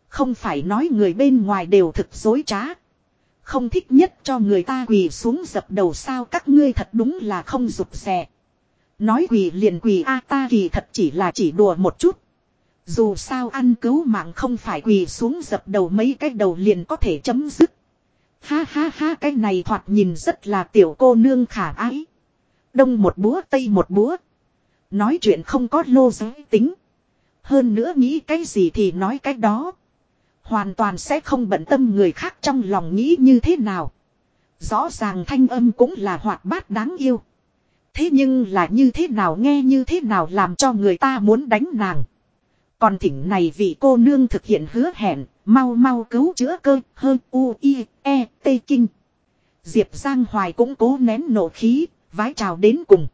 Speaker 1: Không phải nói người bên ngoài đều thực dối trá. Không thích nhất cho người ta quỳ xuống dập đầu sao các ngươi thật đúng là không rụt rè. Nói quỳ liền quỳ a ta kỳ thật chỉ là chỉ đùa một chút. Dù sao ăn cứu mạng không phải quỳ xuống dập đầu mấy cái đầu liền có thể chấm dứt. Ha ha ha, cái này thoạt nhìn rất là tiểu cô nương khả ái. Đông một búa, tây một búa. Nói chuyện không có lô giới tính. Hơn nữa nghĩ cái gì thì nói cái đó. Hoàn toàn sẽ không bận tâm người khác trong lòng nghĩ như thế nào. Rõ ràng thanh âm cũng là hoạt bát đáng yêu. Thế nhưng là như thế nào, nghe như thế nào làm cho người ta muốn đánh nàng. Còn thỉnh này vị cô nương thực hiện hứa hẹn, mau mau cứu chữa cơ, hơn u, i, e, t kinh. Diệp Giang Hoài cũng cố nén nộ khí, vái chào đến cùng.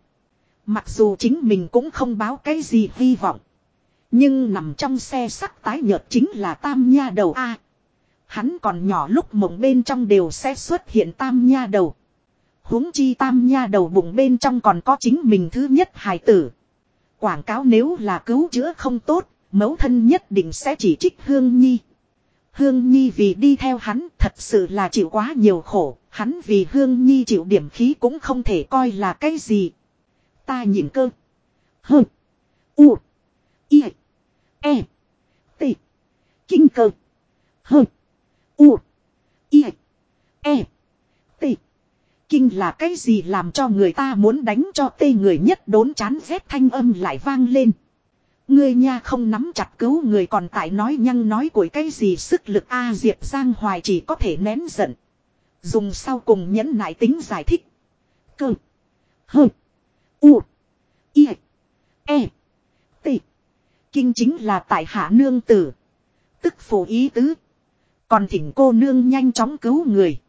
Speaker 1: Mặc dù chính mình cũng không báo cái gì hy vọng. Nhưng nằm trong xe sắc tái nhợt chính là tam nha đầu A. hắn còn nhỏ lúc mộng bên trong đều sẽ xuất hiện tam nha đầu. huống chi tam nha đầu bụng bên trong còn có chính mình thứ nhất hài tử. Quảng cáo nếu là cứu chữa không tốt, mẫu thân nhất định sẽ chỉ trích Hương Nhi. Hương Nhi vì đi theo hắn thật sự là chịu quá nhiều khổ, hắn vì Hương Nhi chịu điểm khí cũng không thể coi là cái gì. Ta nhìn cơ. Hơ. U. Y. E. T. Kinh cơ. Hơ. U. Y. E. T. Kinh là cái gì làm cho người ta muốn đánh cho tê người nhất đốn chán ghét thanh âm lại vang lên. Ngươi nha không nắm chặt cứu người còn tại nói nhăng nói của cái gì sức lực A Diệp Giang Hoài chỉ có thể nén giận. Dùng sau cùng nhẫn nại tính giải thích. Cơ. Hơ. U. Y. E. T. Kinh chính là tại hạ nương tử. Tức phổ ý tứ. Còn thỉnh cô nương nhanh chóng cứu người.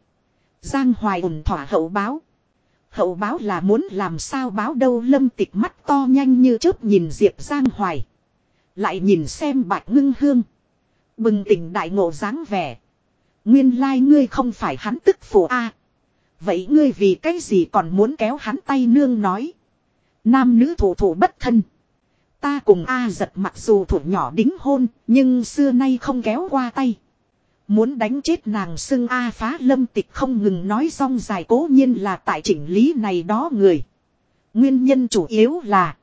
Speaker 1: Giang Hoài ổn thỏa hậu báo. Hậu báo là muốn làm sao báo đâu lâm tịch mắt to nhanh như chớp nhìn Diệp Giang Hoài. Lại nhìn xem bạch ngưng hương. Bừng tỉnh đại ngộ dáng vẻ. Nguyên lai like ngươi không phải hắn tức phủ A. Vậy ngươi vì cái gì còn muốn kéo hắn tay nương nói. Nam nữ thủ thủ bất thân. Ta cùng A giật mặc dù thủ nhỏ đính hôn, nhưng xưa nay không kéo qua tay. Muốn đánh chết nàng xưng A phá lâm tịch không ngừng nói rong dài cố nhiên là tại chỉnh lý này đó người. Nguyên nhân chủ yếu là,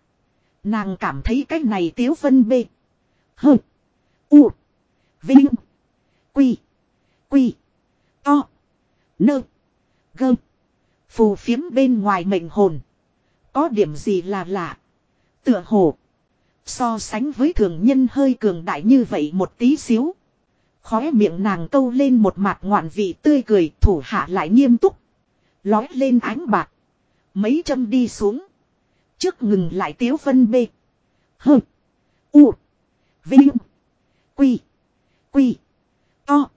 Speaker 1: Nàng cảm thấy cái này tiếu phân bê. Hừ. U. Vinh. Quy. Quy. To. Nơ. Gơ. Phù phiếm bên ngoài mệnh hồn. Có điểm gì là lạ. Tựa hồ. So sánh với thường nhân hơi cường đại như vậy một tí xíu. Khóe miệng nàng câu lên một mặt ngoạn vị tươi cười, thủ hạ lại nghiêm túc. Lói lên ánh bạc. Mấy châm đi xuống. Trước ngừng lại tiếu phân bê. Hơ. U. Vinh. Quy. Quy. To.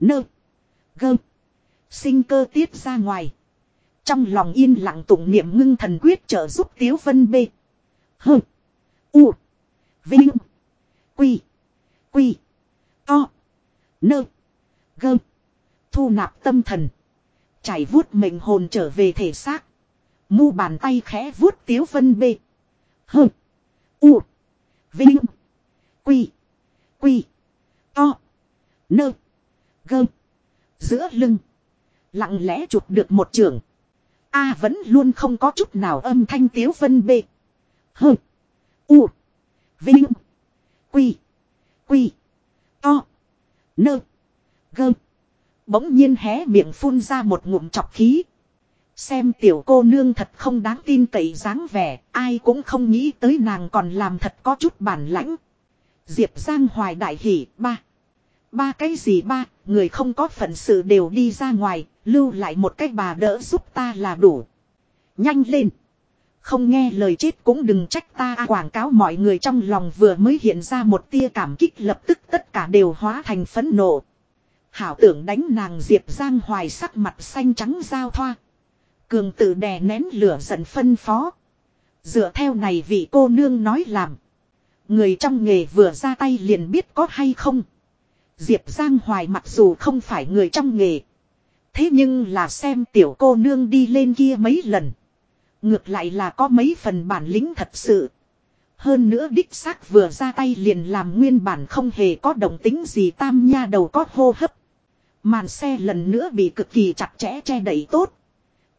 Speaker 1: Nơ. Gơ. Sinh cơ tiết ra ngoài. Trong lòng yên lặng tụng niệm ngưng thần quyết trợ giúp tiếu phân bê. Hơ. U. Vinh. Quy. Quy. To. Nơ. Gơ. Thu nạp tâm thần. Chảy vuốt mệnh hồn trở về thể xác. Mu bàn tay khẽ vuốt Tiếu Vân bê. Hơ. U. Vinh. Quy. Quy. To. Nơ. Gơm. Giữa lưng. Lặng lẽ chụp được một trường. A vẫn luôn không có chút nào âm thanh Tiếu Vân bê. Hơ. U. Vinh. Quy. Quy. To. Nơ. Gơm. Bỗng nhiên hé miệng phun ra một ngụm chọc khí. Xem tiểu cô nương thật không đáng tin cậy dáng vẻ, ai cũng không nghĩ tới nàng còn làm thật có chút bản lãnh. Diệp Giang hoài đại hỉ, ba. Ba cái gì ba, người không có phận sự đều đi ra ngoài, lưu lại một cái bà đỡ giúp ta là đủ. Nhanh lên. Không nghe lời chết cũng đừng trách ta quảng cáo mọi người trong lòng vừa mới hiện ra một tia cảm kích lập tức tất cả đều hóa thành phấn nộ. Hảo tưởng đánh nàng Diệp Giang hoài sắc mặt xanh trắng giao thoa. Cường tự đè nén lửa giận phân phó. Dựa theo này vị cô nương nói làm. Người trong nghề vừa ra tay liền biết có hay không. Diệp Giang Hoài mặc dù không phải người trong nghề. Thế nhưng là xem tiểu cô nương đi lên kia mấy lần. Ngược lại là có mấy phần bản lĩnh thật sự. Hơn nữa đích xác vừa ra tay liền làm nguyên bản không hề có động tính gì tam nha đầu có hô hấp. Màn xe lần nữa bị cực kỳ chặt chẽ che đẩy tốt.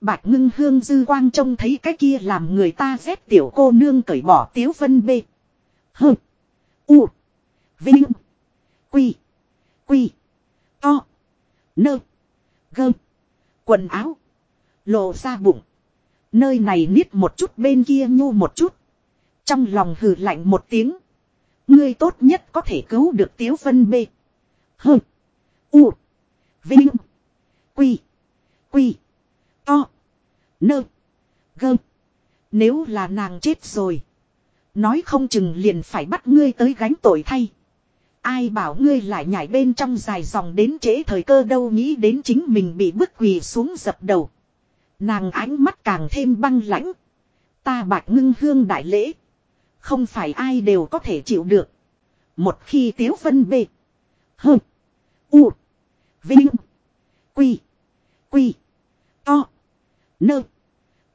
Speaker 1: Bạch ngưng hương dư quang trông thấy cái kia làm người ta rét tiểu cô nương cởi bỏ tiếu vân bê. Hừ, U. Vinh. Quy. Quy. To. Nơ. gơm, Quần áo. Lộ ra bụng. Nơi này nít một chút, bên kia nhu một chút. Trong lòng hừ lạnh một tiếng. Ngươi tốt nhất có thể cứu được tiếu vân bê. hừ U. Vinh. Quy. Quy. To. Nơ. Gơ. Nếu là nàng chết rồi. Nói không chừng liền phải bắt ngươi tới gánh tội thay. Ai bảo ngươi lại nhảy bên trong dài dòng đến trễ thời cơ đâu, nghĩ đến chính mình bị bức quỳ xuống dập đầu. Nàng ánh mắt càng thêm băng lãnh. Ta bạch ngưng hương đại lễ. Không phải ai đều có thể chịu được. Một khi tiếu phân bê. Hơ. U. Vinh. Quy. Quy. To. Nơ.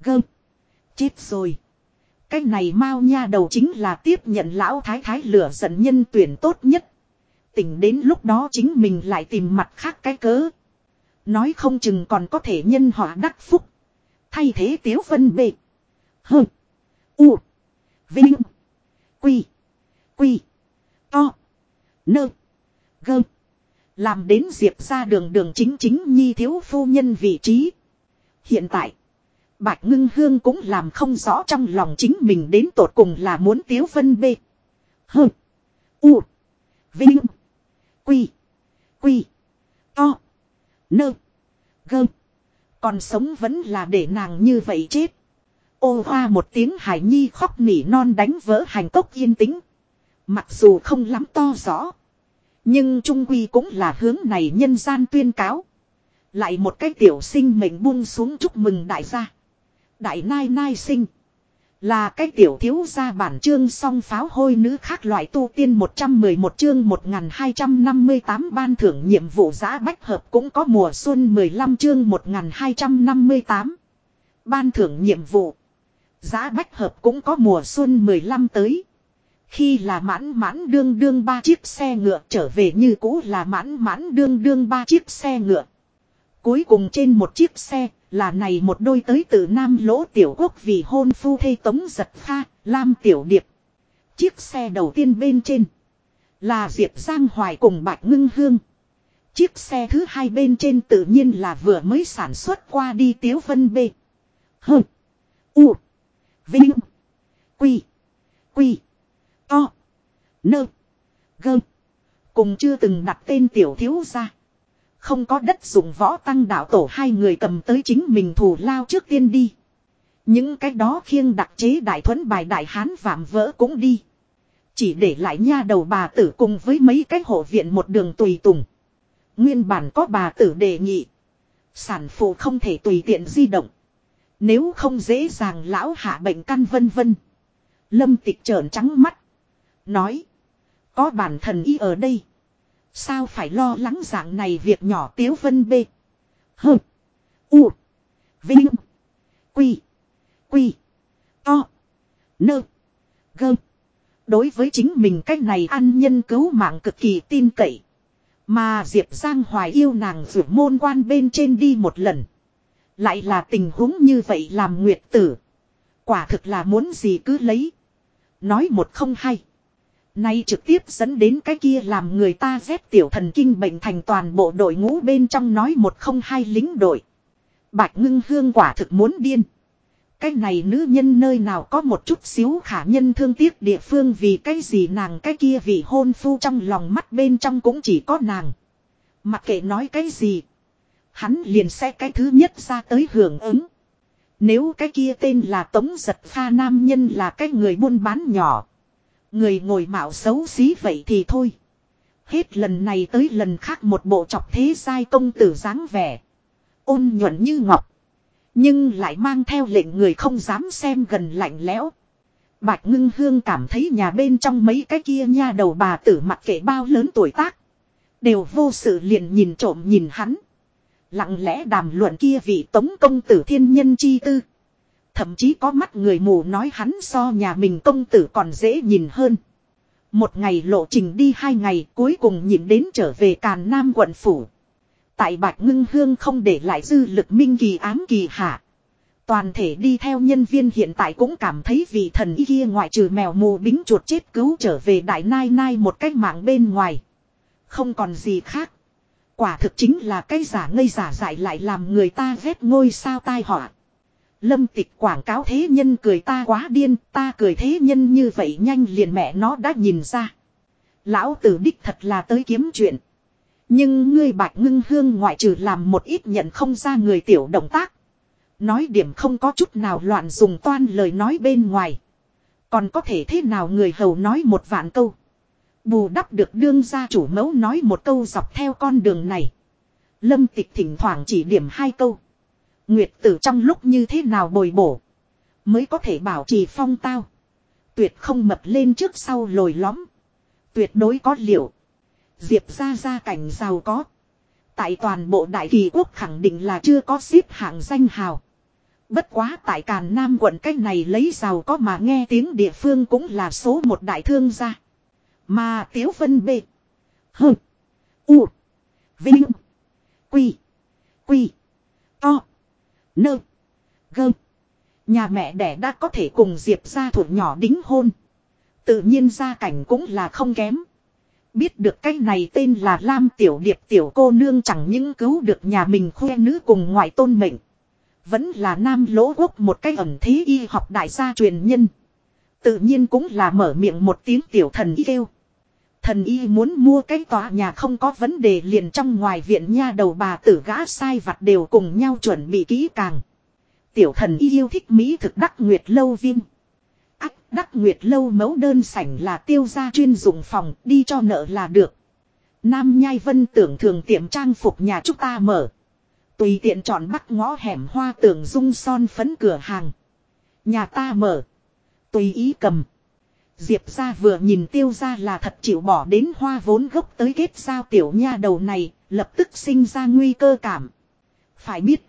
Speaker 1: Gơm. Chết rồi. Cái này mau nha đầu chính là tiếp nhận lão thái thái lửa giận nhân tuyển tốt nhất. Tỉnh đến lúc đó chính mình lại tìm mặt khác cái cớ. Nói không chừng còn có thể nhân họa đắc phúc. Thay thế tiếu vân bệ. Hơ. U. Vinh. Quy. Quy. To. Nơ. Gơm. Làm đến diệp ra đường đường chính chính nhi thiếu phu nhân vị trí. Hiện tại. Bạch ngưng hương cũng làm không rõ trong lòng chính mình đến tột cùng là muốn tiếu vân B, Hơ. U. Vinh. Quy. Quy. To. Nơ. Gơm. Còn sống vẫn là để nàng như vậy chết. Ô hoa một tiếng hải nhi khóc nỉ non đánh vỡ hành tốc yên tĩnh. Mặc dù không lắm to rõ. Nhưng trung quy cũng là hướng này nhân gian tuyên cáo. Lại một cái tiểu sinh mệnh buông xuống chúc mừng đại gia. Đại nai nai sinh. Là cái tiểu thiếu gia bản chương song pháo hôi nữ khác loại tu tiên 111 chương 1258 ban thưởng nhiệm vụ giã bách hợp cũng có mùa xuân 15 chương 1258. Ban thưởng nhiệm vụ. giã bách hợp cũng có mùa xuân 15 tới. Khi là mãn mãn đương đương ba chiếc xe ngựa trở về như cũ là mãn mãn đương đương ba chiếc xe ngựa. Cuối cùng trên một chiếc xe là này một đôi tới từ Nam Lỗ Tiểu Quốc vì hôn phu thê tống giật pha, Lam Tiểu Điệp. Chiếc xe đầu tiên bên trên là Diệp Giang Hoài cùng Bạch Ngưng Hương. Chiếc xe thứ hai bên trên tự nhiên là vừa mới sản xuất qua đi Tiếu Vân B. h U. Vinh. Quy. Quy. To. Nơ. Gơ. Cùng chưa từng đặt tên tiểu thiếu ra. Không có đất dùng võ tăng đạo tổ hai người cầm tới chính mình thủ lao trước tiên đi. Những cái đó khiêng đặc chế đại thuẫn bài đại hán vạm vỡ cũng đi. Chỉ để lại nha đầu bà tử cùng với mấy cái hộ viện một đường tùy tùng. Nguyên bản có bà tử đề nghị. Sản phụ không thể tùy tiện di động. Nếu không dễ dàng lão hạ bệnh căn vân vân. Lâm tịch trợn trắng mắt. Nói. Có bản thần y ở đây. Sao phải lo lắng dạng này việc nhỏ tiếu vân bê. Hơ. U. Vinh. Quy. Quy. To. Nơ. Gơ. Đối với chính mình cách này ăn nhân cứu mạng cực kỳ tin cậy. Mà Diệp Giang Hoài yêu nàng rủ môn quan bên trên đi một lần. Lại là tình huống như vậy làm nguyệt tử. Quả thực là muốn gì cứ lấy. Nói một không hay. Nay trực tiếp dẫn đến cái kia làm người ta dép tiểu thần kinh bệnh thành toàn bộ đội ngũ bên trong nói một không hai lính đội. Bạch ngưng hương quả thực muốn điên. Cái này nữ nhân nơi nào có một chút xíu khả nhân thương tiếc địa phương vì cái gì nàng cái kia vì hôn phu trong lòng mắt bên trong cũng chỉ có nàng. Mặc kệ nói cái gì. Hắn liền sẽ cái thứ nhất ra tới hưởng ứng. Nếu cái kia tên là Tống Giật Pha Nam Nhân là cái người buôn bán nhỏ. Người ngồi mạo xấu xí vậy thì thôi. Hết lần này tới lần khác một bộ chọc thế sai công tử dáng vẻ. Ôn nhuận như ngọc. Nhưng lại mang theo lệnh người không dám xem gần lạnh lẽo. Bạch ngưng hương cảm thấy nhà bên trong mấy cái kia nha đầu bà tử mặc kệ bao lớn tuổi tác. Đều vô sự liền nhìn trộm nhìn hắn. Lặng lẽ đàm luận kia vị tống công tử thiên nhân chi tư. Thậm chí có mắt người mù nói hắn so nhà mình công tử còn dễ nhìn hơn. Một ngày lộ trình đi hai ngày, cuối cùng nhìn đến trở về Càn Nam quận phủ. Tại Bạch Ngưng Hương không để lại dư lực minh kỳ ám kỳ hạ. Toàn thể đi theo nhân viên hiện tại cũng cảm thấy vị thần y kia ngoại trừ mèo mù bính chuột chết cứu trở về đại nai nai một cách mạng bên ngoài. Không còn gì khác. Quả thực chính là cái giả ngây giả dại lại làm người ta ghét ngôi sao tai họa. Lâm tịch quảng cáo thế nhân cười ta quá điên, ta cười thế nhân như vậy nhanh liền mẹ nó đã nhìn ra. Lão tử đích thật là tới kiếm chuyện. Nhưng ngươi bạch ngưng hương ngoại trừ làm một ít nhận không ra người tiểu động tác. Nói điểm không có chút nào loạn dùng toan lời nói bên ngoài. Còn có thể thế nào người hầu nói một vạn câu. Bù đắp được đương gia chủ mẫu nói một câu dọc theo con đường này. Lâm tịch thỉnh thoảng chỉ điểm hai câu. Nguyệt tử trong lúc như thế nào bồi bổ. Mới có thể bảo trì phong tao. Tuyệt không mập lên trước sau lồi lõm. Tuyệt đối có liệu. Diệp ra ra cảnh giàu có. Tại toàn bộ đại kỳ quốc khẳng định là chưa có xếp hạng danh hào. Bất quá tại Càn Nam quận cách này lấy giàu có mà nghe tiếng địa phương cũng là số một đại thương gia. Mà Tiếu Vân B. H, U. Vinh. Quy. Quy. To. Nơ. Gơm. Nhà mẹ đẻ đã có thể cùng Diệp ra thuộc nhỏ đính hôn. Tự nhiên gia cảnh cũng là không kém. Biết được cái này tên là Lam Tiểu Điệp Tiểu cô nương chẳng những cứu được nhà mình khoe nữ cùng ngoại tôn mệnh. Vẫn là nam lỗ quốc một cái ẩn thế y học đại gia truyền nhân. Tự nhiên cũng là mở miệng một tiếng tiểu thần y kêu. Thần y muốn mua cái tòa nhà không có vấn đề liền trong ngoài viện nha đầu bà tử gã sai vặt đều cùng nhau chuẩn bị kỹ càng. Tiểu thần y yêu thích Mỹ thực đắc nguyệt lâu viên. Ách đắc nguyệt lâu mẫu đơn sảnh là tiêu gia chuyên dụng phòng, đi cho nợ là được. Nam Nhai Vân tưởng thường tiệm trang phục nhà chúng ta mở. Tùy tiện chọn bắc ngõ hẻm hoa tưởng dung son phấn cửa hàng. Nhà ta mở. Tùy ý cầm. Diệp ra vừa nhìn tiêu ra là thật chịu bỏ đến hoa vốn gốc tới kết giao tiểu nha đầu này, lập tức sinh ra nguy cơ cảm. Phải biết,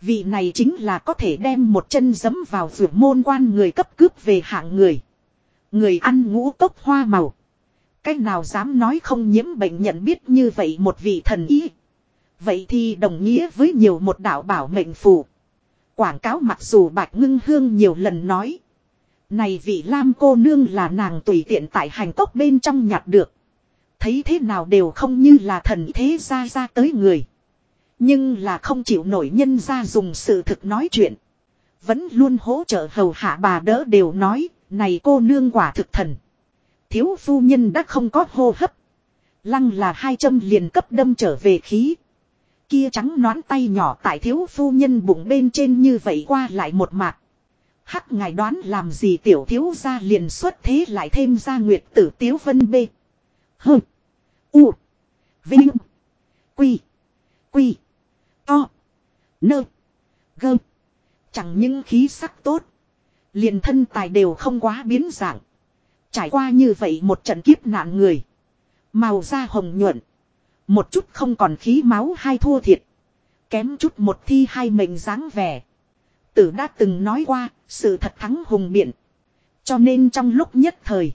Speaker 1: vị này chính là có thể đem một chân dấm vào vượt môn quan người cấp cướp về hạng người. Người ăn ngũ cốc hoa màu. Cách nào dám nói không nhiễm bệnh nhận biết như vậy một vị thần y. Vậy thì đồng nghĩa với nhiều một đạo bảo mệnh phù. Quảng cáo mặc dù bạch ngưng hương nhiều lần nói. Này vị Lam cô nương là nàng tùy tiện tại hành tốc bên trong nhặt được. Thấy thế nào đều không như là thần thế ra ra tới người. Nhưng là không chịu nổi nhân ra dùng sự thực nói chuyện. Vẫn luôn hỗ trợ hầu hạ bà đỡ đều nói, này cô nương quả thực thần. Thiếu phu nhân đã không có hô hấp. Lăng là hai châm liền cấp đâm trở về khí. Kia trắng nón tay nhỏ tại thiếu phu nhân bụng bên trên như vậy qua lại một mạc. Hắc ngài đoán làm gì tiểu thiếu ra liền xuất thế lại thêm ra nguyệt tử tiếu vân bê. Hừ. U. Vinh. Quy. Quy. To. Nơ. Gơ. Chẳng những khí sắc tốt. Liền thân tài đều không quá biến dạng. Trải qua như vậy một trận kiếp nạn người. Màu da hồng nhuận. Một chút không còn khí máu hay thua thiệt. Kém chút một thi hai mệnh dáng vẻ. Tử đã từng nói qua, sự thật thắng hùng biện. Cho nên trong lúc nhất thời.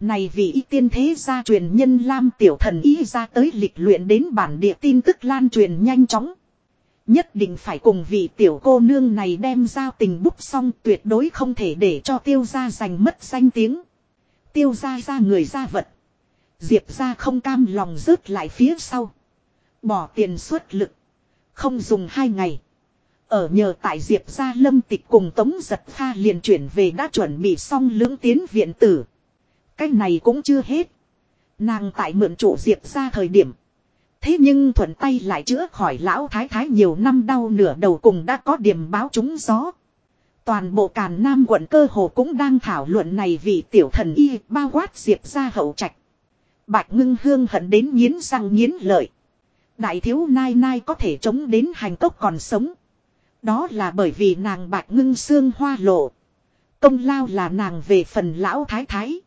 Speaker 1: Này vị y tiên thế gia truyền nhân Lam tiểu thần ý ra tới lịch luyện đến bản địa tin tức lan truyền nhanh chóng. Nhất định phải cùng vị tiểu cô nương này đem giao tình bút xong tuyệt đối không thể để cho tiêu gia giành mất danh tiếng. Tiêu gia ra người ra vật. Diệp ra không cam lòng rớt lại phía sau. Bỏ tiền suất lực. Không dùng hai ngày. Ở nhờ tại Diệp gia lâm tịch cùng tống giật pha liền chuyển về đã chuẩn bị xong lưỡng tiến viện tử. Cái này cũng chưa hết. Nàng tại mượn chủ Diệp ra thời điểm. Thế nhưng thuận tay lại chữa khỏi lão thái thái nhiều năm đau nửa đầu cùng đã có điểm báo trúng gió. Toàn bộ càn nam quận cơ hồ cũng đang thảo luận này vì tiểu thần y bao quát diệp ra hậu trạch. Bạch ngưng hương hận đến nghiến răng nghiến lợi. Đại thiếu nai nai có thể chống đến hành tốc còn sống. Đó là bởi vì nàng bạch ngưng xương hoa lộ. Công lao là nàng về phần lão thái thái.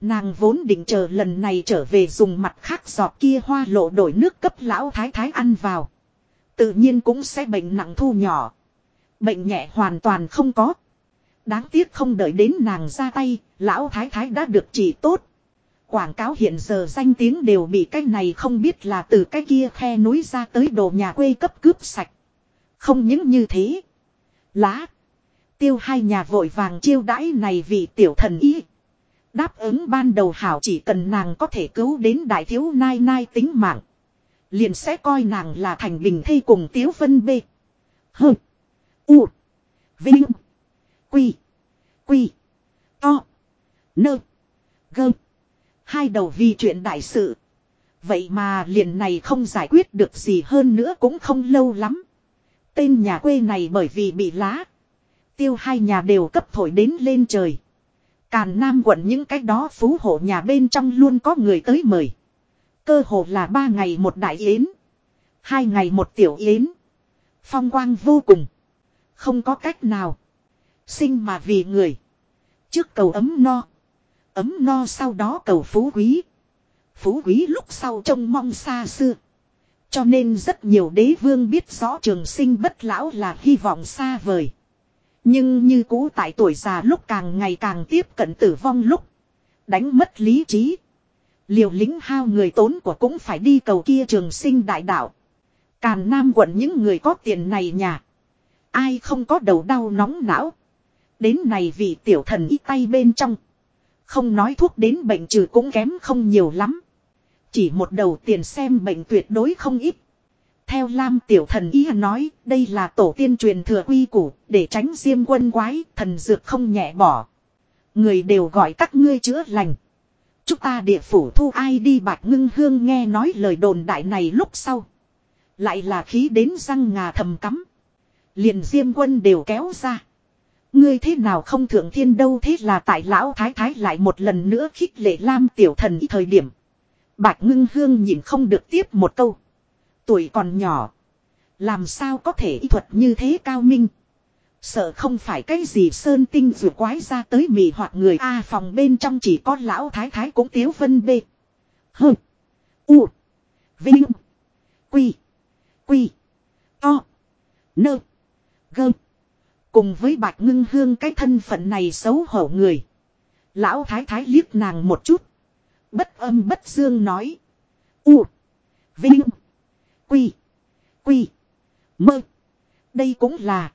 Speaker 1: Nàng vốn định chờ lần này trở về dùng mặt khác giọt kia hoa lộ đổi nước cấp lão thái thái ăn vào. Tự nhiên cũng sẽ bệnh nặng thu nhỏ. Bệnh nhẹ hoàn toàn không có. Đáng tiếc không đợi đến nàng ra tay, lão thái thái đã được trị tốt. Quảng cáo hiện giờ danh tiếng đều bị cái này không biết là từ cái kia khe núi ra tới đồ nhà quê cấp cướp sạch. Không những như thế. Lá. Tiêu hai nhà vội vàng chiêu đãi này vì tiểu thần y Đáp ứng ban đầu hảo chỉ cần nàng có thể cứu đến đại thiếu nai nai tính mạng. Liền sẽ coi nàng là thành bình thây cùng tiếu vân bê. Hơ. U. Vinh. Quy. Quy. To. Nơ. Gơ. Hai đầu vì chuyện đại sự. Vậy mà liền này không giải quyết được gì hơn nữa cũng không lâu lắm. Tên nhà quê này bởi vì bị lá. Tiêu hai nhà đều cấp thổi đến lên trời. Càn Nam quận những cái đó phú hộ nhà bên trong luôn có người tới mời. Cơ hồ là ba ngày một đại yến. Hai ngày một tiểu yến. Phong quang vô cùng. Không có cách nào. Sinh mà vì người. Trước cầu ấm no. Ấm no sau đó cầu phú quý. Phú quý lúc sau trông mong xa xưa. Cho nên rất nhiều đế vương biết rõ trường sinh bất lão là hy vọng xa vời. Nhưng như cũ tại tuổi già lúc càng ngày càng tiếp cận tử vong lúc. Đánh mất lý trí. Liều lính hao người tốn của cũng phải đi cầu kia trường sinh đại đạo. Càn Nam quận những người có tiền này nhà. Ai không có đầu đau nóng não. Đến này vì tiểu thần y tay bên trong. Không nói thuốc đến bệnh trừ cũng kém không nhiều lắm. Chỉ một đầu tiền xem bệnh tuyệt đối không ít. Theo Lam tiểu thần ý nói, đây là tổ tiên truyền thừa quy củ, để tránh diêm quân quái, thần dược không nhẹ bỏ. Người đều gọi các ngươi chữa lành. Chúng ta địa phủ thu ai đi bạch ngưng hương nghe nói lời đồn đại này lúc sau. Lại là khí đến răng ngà thầm cắm. Liền diêm quân đều kéo ra. Ngươi thế nào không thượng thiên đâu thế là tại lão thái thái lại một lần nữa khích lệ lam tiểu thần ý thời điểm. Bạch ngưng hương nhìn không được tiếp một câu. Tuổi còn nhỏ. Làm sao có thể y thuật như thế cao minh. Sợ không phải cái gì sơn tinh dù quái ra tới mì hoặc người A phòng bên trong chỉ có lão thái thái cũng tiếu vân bê. Hừ. U. Vinh. Quy. Quy. To. Nơ. Gơ. Cùng với bạch ngưng hương cái thân phận này xấu hổ người. Lão thái thái liếc nàng một chút. Bất âm bất dương nói. U. Vinh. Quy. Quy. Mơ. Đây cũng là.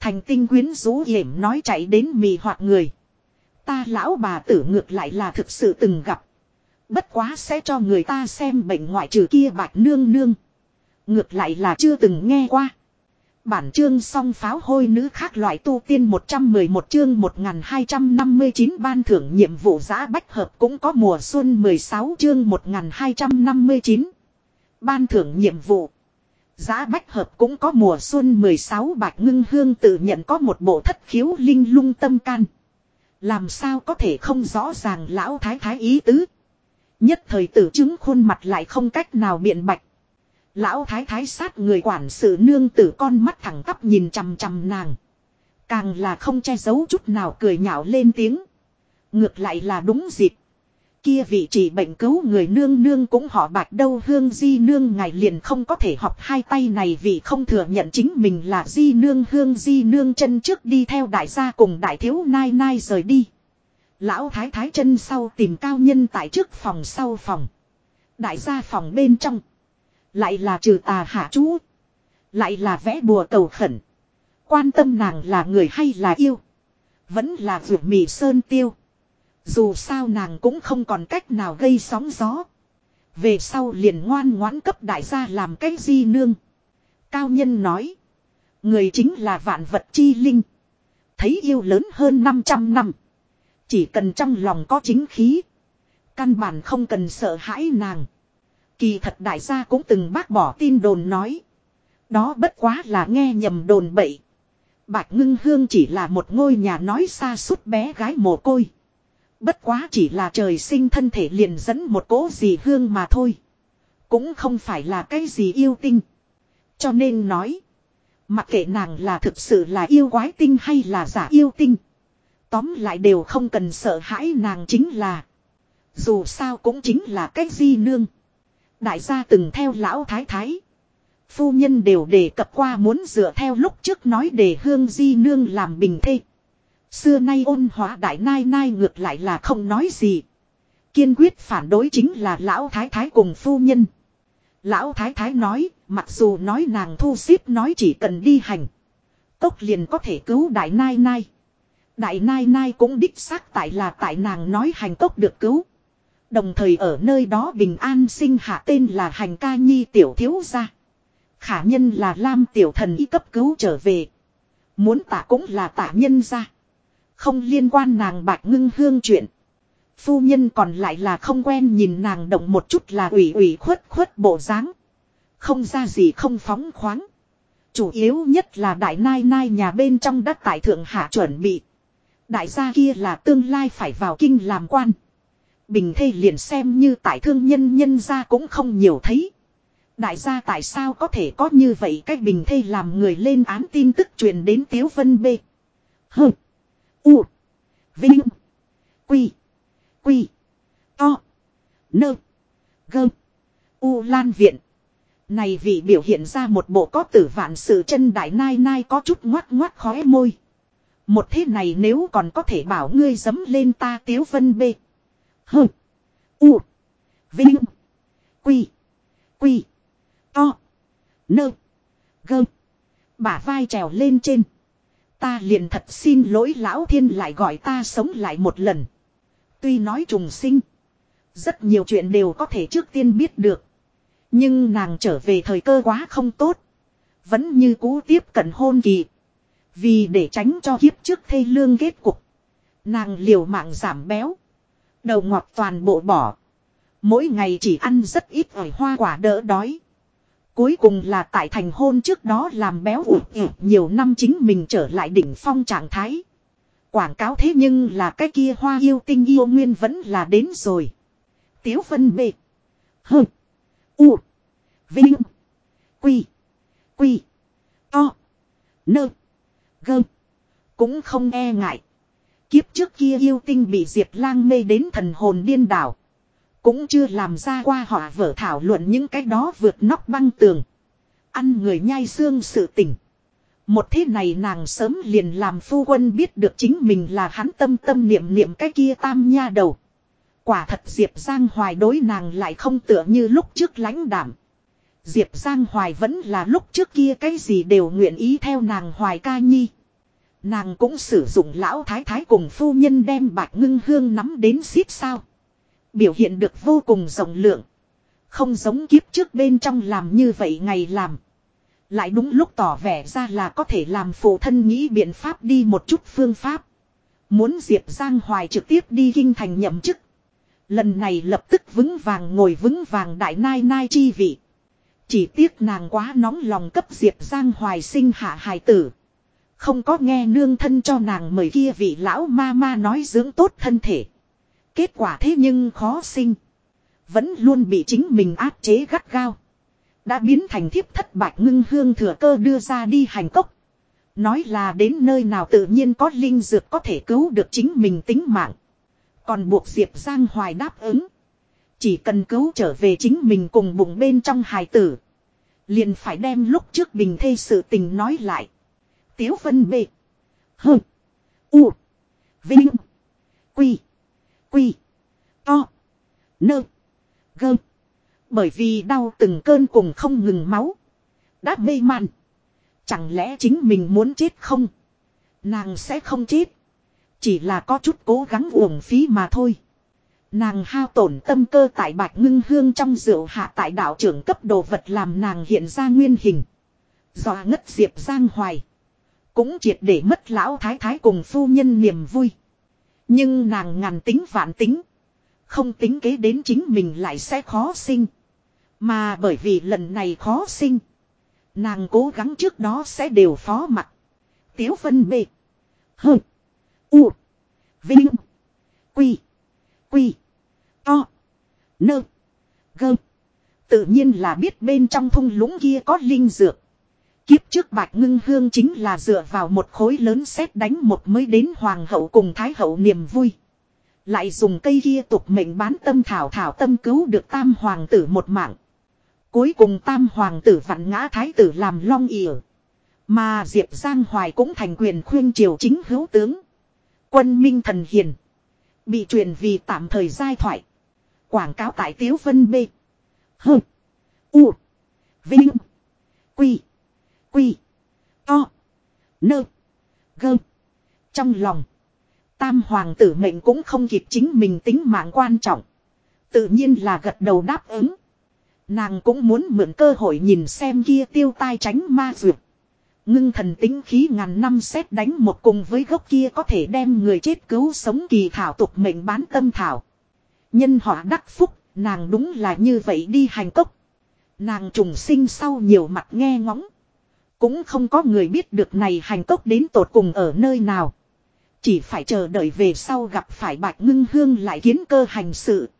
Speaker 1: Thành tinh quyến rũ hiểm nói chạy đến mì hoặc người. Ta lão bà tử ngược lại là thực sự từng gặp. Bất quá sẽ cho người ta xem bệnh ngoại trừ kia bạch nương nương. Ngược lại là chưa từng nghe qua. Bản chương song pháo hôi nữ khác loại tu tiên 111 chương 1259 ban thưởng nhiệm vụ giã bách hợp cũng có mùa xuân 16 chương 1259. Ban thưởng nhiệm vụ. Giá bách hợp cũng có mùa xuân 16 bạch ngưng hương tự nhận có một bộ thất khiếu linh lung tâm can. Làm sao có thể không rõ ràng lão thái thái ý tứ. Nhất thời tử chứng khuôn mặt lại không cách nào biện bạch. Lão thái thái sát người quản sự nương tử con mắt thẳng tắp nhìn chằm chằm nàng. Càng là không che giấu chút nào cười nhạo lên tiếng. Ngược lại là đúng dịp. Kia vị chỉ bệnh cứu người nương nương cũng họ bạch đâu hương di nương ngài liền không có thể học hai tay này vì không thừa nhận chính mình là di nương hương di nương chân trước đi theo đại gia cùng đại thiếu nai nai rời đi. Lão thái thái chân sau tìm cao nhân tại trước phòng sau phòng. Đại gia phòng bên trong. Lại là trừ tà hạ chú. Lại là vẽ bùa cầu khẩn. Quan tâm nàng là người hay là yêu. Vẫn là vượt mì sơn tiêu. Dù sao nàng cũng không còn cách nào gây sóng gió. Về sau liền ngoan ngoãn cấp đại gia làm cái di nương. Cao nhân nói. Người chính là vạn vật chi linh. Thấy yêu lớn hơn 500 năm. Chỉ cần trong lòng có chính khí. Căn bản không cần sợ hãi nàng. Kỳ thật đại gia cũng từng bác bỏ tin đồn nói. Đó bất quá là nghe nhầm đồn bậy. Bạch ngưng hương chỉ là một ngôi nhà nói xa suốt bé gái mồ côi. Bất quá chỉ là trời sinh thân thể liền dẫn một cỗ gì hương mà thôi. Cũng không phải là cái gì yêu tinh. Cho nên nói. Mặc kệ nàng là thực sự là yêu quái tinh hay là giả yêu tinh. Tóm lại đều không cần sợ hãi nàng chính là. Dù sao cũng chính là cái di nương. Đại gia từng theo lão thái thái. Phu nhân đều đề cập qua muốn dựa theo lúc trước nói để hương di nương làm bình thê. Xưa nay ôn hóa đại nai nai ngược lại là không nói gì. Kiên quyết phản đối chính là lão thái thái cùng phu nhân. Lão thái thái nói, mặc dù nói nàng thu xếp nói chỉ cần đi hành. Cốc liền có thể cứu đại nai nai. Đại nai nai cũng đích xác tại là tại nàng nói hành cốc được cứu. Đồng thời ở nơi đó bình an sinh hạ tên là hành ca nhi tiểu thiếu gia. Khả nhân là Lam tiểu thần y cấp cứu trở về. Muốn tả cũng là tả nhân ra. Không liên quan nàng bạch ngưng hương chuyện. Phu nhân còn lại là không quen nhìn nàng động một chút là ủy ủy khuất khuất bộ dáng. Không ra gì không phóng khoáng. Chủ yếu nhất là đại nai nai nhà bên trong đất tại thượng hạ chuẩn bị. Đại gia kia là tương lai phải vào kinh làm quan. Bình thê liền xem như tại thương nhân nhân gia cũng không nhiều thấy. Đại gia tại sao có thể có như vậy cách bình thê làm người lên án tin tức truyền đến Tiếu Vân B. Hừ. U. Vinh. Quy. Quy. To. Nơ. Gơ. U Lan Viện. Này vị biểu hiện ra một bộ có tử vạn sự chân đại nai nai có chút ngoát ngoát khóe môi. Một thế này nếu còn có thể bảo ngươi dấm lên ta tiếu vân b Hơ. U. Vinh. Quy. Quy. To. Nơ. Gơ. Bả vai trèo lên trên. Ta liền thật xin lỗi lão thiên lại gọi ta sống lại một lần. Tuy nói trùng sinh. Rất nhiều chuyện đều có thể trước tiên biết được. Nhưng nàng trở về thời cơ quá không tốt. Vẫn như cũ tiếp cận hôn kỳ. Vì để tránh cho kiếp trước thê lương kết cục. Nàng liều mạng giảm béo. Đầu ngọt toàn bộ bỏ. Mỗi ngày chỉ ăn rất ít ỏi hoa quả đỡ đói. Cuối cùng là tại thành hôn trước đó làm béo ụt ụt nhiều năm chính mình trở lại đỉnh phong trạng thái. Quảng cáo thế nhưng là cái kia hoa yêu tinh yêu nguyên vẫn là đến rồi. Tiếu phân bệ. hừ, U. Vinh. Quy. Quy. To. Nơ. Gơ. Cũng không e ngại. Kiếp trước kia yêu tinh bị Diệp lang mê đến thần hồn điên đảo. Cũng chưa làm ra qua họ vở thảo luận những cái đó vượt nóc băng tường. Ăn người nhai xương sự tỉnh. Một thế này nàng sớm liền làm phu quân biết được chính mình là hắn tâm tâm niệm niệm cái kia tam nha đầu. Quả thật Diệp Giang Hoài đối nàng lại không tựa như lúc trước lãnh đảm. Diệp Giang Hoài vẫn là lúc trước kia cái gì đều nguyện ý theo nàng Hoài ca nhi. Nàng cũng sử dụng lão thái thái cùng phu nhân đem bạch ngưng hương nắm đến xít sao. Biểu hiện được vô cùng rộng lượng. Không giống kiếp trước bên trong làm như vậy ngày làm. Lại đúng lúc tỏ vẻ ra là có thể làm phụ thân nghĩ biện pháp đi một chút phương pháp. Muốn Diệp Giang Hoài trực tiếp đi kinh thành nhậm chức. Lần này lập tức vững vàng ngồi vững vàng đại nai nai chi vị. Chỉ tiếc nàng quá nóng lòng cấp Diệp Giang Hoài sinh hạ hài tử. Không có nghe nương thân cho nàng mời kia vị lão ma ma nói dưỡng tốt thân thể. Kết quả thế nhưng khó sinh. Vẫn luôn bị chính mình áp chế gắt gao. Đã biến thành thiếp thất bạch ngưng hương thừa cơ đưa ra đi hành cốc. Nói là đến nơi nào tự nhiên có linh dược có thể cứu được chính mình tính mạng. Còn buộc Diệp Giang Hoài đáp ứng. Chỉ cần cứu trở về chính mình cùng bụng bên trong hài tử. Liền phải đem lúc trước bình thê sự tình nói lại. Tiếu phân bệ. Hơ. U. Vinh. Quy. Quy. To. Nơ. Gơ. Bởi vì đau từng cơn cùng không ngừng máu. Đã mê man. Chẳng lẽ chính mình muốn chết không? Nàng sẽ không chết. Chỉ là có chút cố gắng uổng phí mà thôi. Nàng hao tổn tâm cơ tại bạch ngưng hương trong rượu hạ tại đạo trưởng cấp đồ vật làm nàng hiện ra nguyên hình. Dọa ngất diệp giang hoài. Cũng triệt để mất lão thái thái cùng phu nhân niềm vui. Nhưng nàng ngàn tính vạn tính. Không tính kế đến chính mình lại sẽ khó sinh. Mà bởi vì lần này khó sinh. Nàng cố gắng trước đó sẽ đều phó mặt. Tiếu phân bệ. Hờ. U. Vinh. Quy. Quy. To. Nơ. Gơ. Tự nhiên là biết bên trong thung lũng kia có linh dược. Kiếp trước bạch ngưng hương chính là dựa vào một khối lớn xét đánh một mới đến hoàng hậu cùng thái hậu niềm vui. Lại dùng cây kia tục mệnh bán tâm thảo thảo tâm cứu được tam hoàng tử một mạng. Cuối cùng tam hoàng tử vặn ngã thái tử làm long ỉa. Mà Diệp Giang Hoài cũng thành quyền khuyên triều chính hữu tướng. Quân minh thần hiền. Bị truyền vì tạm thời giai thoại. Quảng cáo tại Tiếu Vân B. H. U. Vinh. Quy. Quy. To. Nơ. Gơ. Trong lòng. Tam hoàng tử mệnh cũng không kịp chính mình tính mạng quan trọng. Tự nhiên là gật đầu đáp ứng. Nàng cũng muốn mượn cơ hội nhìn xem kia tiêu tai tránh ma dược. Ngưng thần tính khí ngàn năm xét đánh một cùng với gốc kia có thể đem người chết cứu sống kỳ thảo tục mệnh bán tâm thảo. Nhân họa đắc phúc, nàng đúng là như vậy đi hành cốc. Nàng trùng sinh sau nhiều mặt nghe ngóng. Cũng không có người biết được này hành tốc đến tột cùng ở nơi nào. Chỉ phải chờ đợi về sau gặp phải bạch ngưng hương lại kiến cơ hành sự.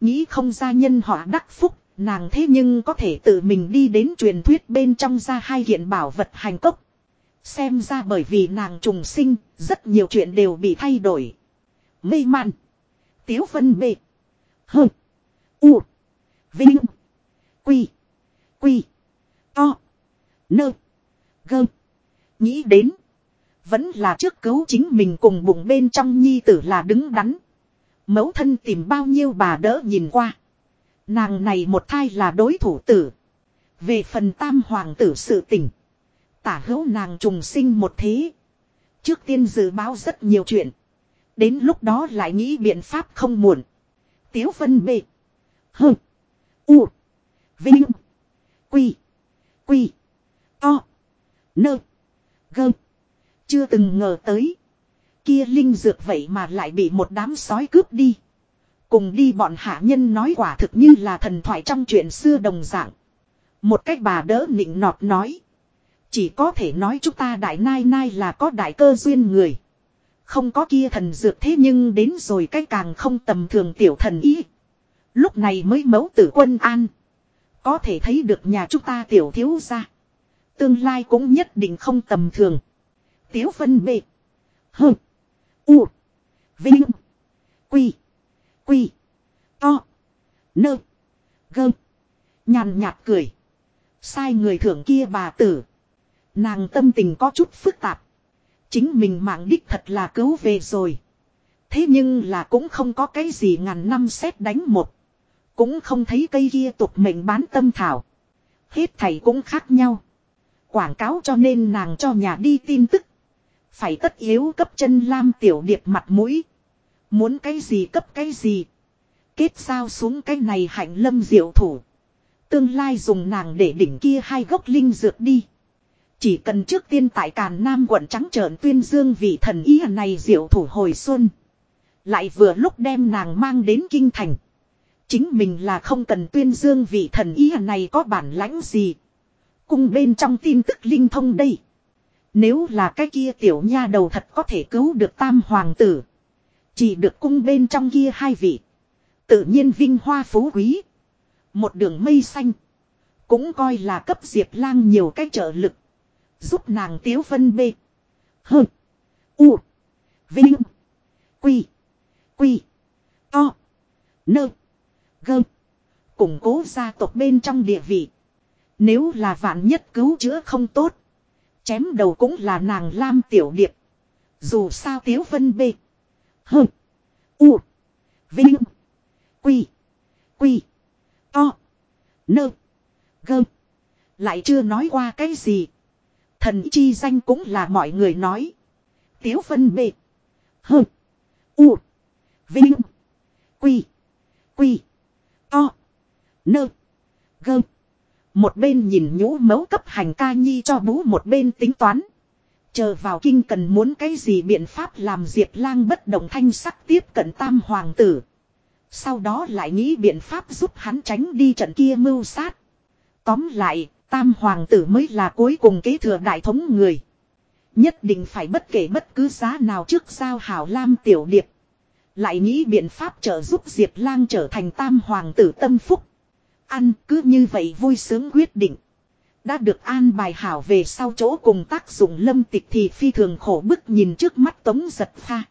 Speaker 1: Nghĩ không ra nhân họa đắc phúc, nàng thế nhưng có thể tự mình đi đến truyền thuyết bên trong ra hai hiện bảo vật hành cốc. Xem ra bởi vì nàng trùng sinh, rất nhiều chuyện đều bị thay đổi. Mê man. Tiếu phân bệ. Hơ. U. Vinh. Quy. Quy. To. Nơ. Gơ. Nghĩ đến. Vẫn là trước cứu chính mình cùng bụng bên trong nhi tử là đứng đắn. Mẫu thân tìm bao nhiêu bà đỡ nhìn qua. Nàng này một thai là đối thủ tử. Về phần tam hoàng tử sự tình. Tả hữu nàng trùng sinh một thế. Trước tiên dự báo rất nhiều chuyện. Đến lúc đó lại nghĩ biện pháp không muộn. Tiếu phân bệ. hừ U. Vinh. Quy. Quy. To. Nơ. Gơ. Chưa từng ngờ tới. Kia linh dược vậy mà lại bị một đám sói cướp đi. Cùng đi bọn hạ nhân nói quả thực như là thần thoại trong chuyện xưa đồng dạng. Một cách bà đỡ nịnh nọt nói. Chỉ có thể nói chúng ta đại nai nai là có đại cơ duyên người. Không có kia thần dược thế nhưng đến rồi cái càng không tầm thường tiểu thần ý. Lúc này mới mấu tử quân an. Có thể thấy được nhà chúng ta tiểu thiếu ra. Tương lai cũng nhất định không tầm thường. Tiếu phân bệ. hừ U. Vinh. Quy. Quy. To. Nơ. Gơ. Nhàn nhạt cười. Sai người thưởng kia bà tử. Nàng tâm tình có chút phức tạp. Chính mình mạng đích thật là cứu về rồi. Thế nhưng là cũng không có cái gì ngàn năm xét đánh một. Cũng không thấy cây kia tục mệnh bán tâm thảo. Hết thầy cũng khác nhau. Quảng cáo cho nên nàng cho nhà đi tin tức. Phải tất yếu cấp chân lam tiểu điệp mặt mũi. Muốn cái gì cấp cái gì. Kết sao xuống cái này hạnh lâm diệu thủ. Tương lai dùng nàng để đỉnh kia hai gốc linh dược đi. Chỉ cần trước tiên tại Càn Nam quận trắng trợn tuyên dương vị thần ý này diệu thủ hồi xuân. Lại vừa lúc đem nàng mang đến kinh thành. Chính mình là không cần tuyên dương vị thần ý này có bản lãnh gì. Cung bên trong tin tức linh thông đây. Nếu là cái kia tiểu nha đầu thật có thể cứu được tam hoàng tử. Chỉ được cung bên trong kia hai vị. Tự nhiên vinh hoa phú quý. Một đường mây xanh. Cũng coi là cấp diệp lang nhiều cái trợ lực. Giúp nàng tiếu phân bê. Hơ. U. Vinh. Quy. Quy. To. Nơ. Gơ. Củng cố gia tộc bên trong địa vị. Nếu là vạn nhất cứu chữa không tốt. Chém đầu cũng là nàng Lam Tiểu Điệp. Dù sao Tiếu Vân B. Hừ. U. Vinh. Quy. Quy. To. Nơ. Gơ. Lại chưa nói qua cái gì. Thần chi danh cũng là mọi người nói. Tiếu Vân B. Hừ. U. Vinh. Quy. Quy. To. Nơ. Gơm một bên nhìn nhũ mấu cấp hành ca nhi cho bú một bên tính toán. Chờ vào kinh cần muốn cái gì biện pháp làm Diệp lang bất động thanh sắc tiếp cận tam hoàng tử. Sau đó lại nghĩ biện pháp giúp hắn tránh đi trận kia mưu sát. Tóm lại, tam hoàng tử mới là cuối cùng kế thừa đại thống người. Nhất định phải bất kể bất cứ giá nào trước giao hảo lam tiểu điệp. Lại nghĩ biện pháp trợ giúp Diệp lang trở thành tam hoàng tử tâm phúc. Ăn, cứ như vậy vui sướng quyết định. Đã được an bài hảo về sau chỗ cùng tác dụng lâm tịch thì phi thường khổ bức nhìn trước mắt tống giật pha.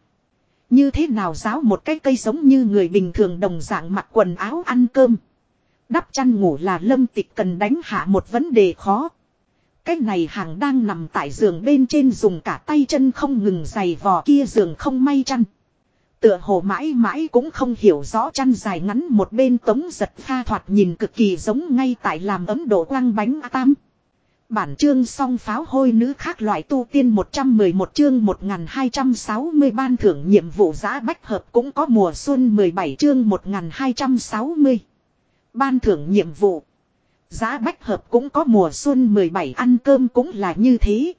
Speaker 1: Như thế nào giáo một cái cây giống như người bình thường đồng dạng mặc quần áo ăn cơm. Đắp chăn ngủ là lâm tịch cần đánh hạ một vấn đề khó. Cái này hàng đang nằm tại giường bên trên dùng cả tay chân không ngừng giày vò, kia giường không may chăn. Tựa hồ mãi mãi cũng không hiểu rõ chăn dài ngắn một bên tống giật pha thoạt nhìn cực kỳ giống ngay tại làm ấm độ quang bánh a tam. Bản chương song pháo hôi nữ khác loại tu tiên 111 chương 1260 ban thưởng nhiệm vụ giã bách hợp cũng có mùa xuân 17 chương 1260. Ban thưởng nhiệm vụ. Giá bách hợp cũng có mùa xuân 17 ăn cơm cũng là như thế.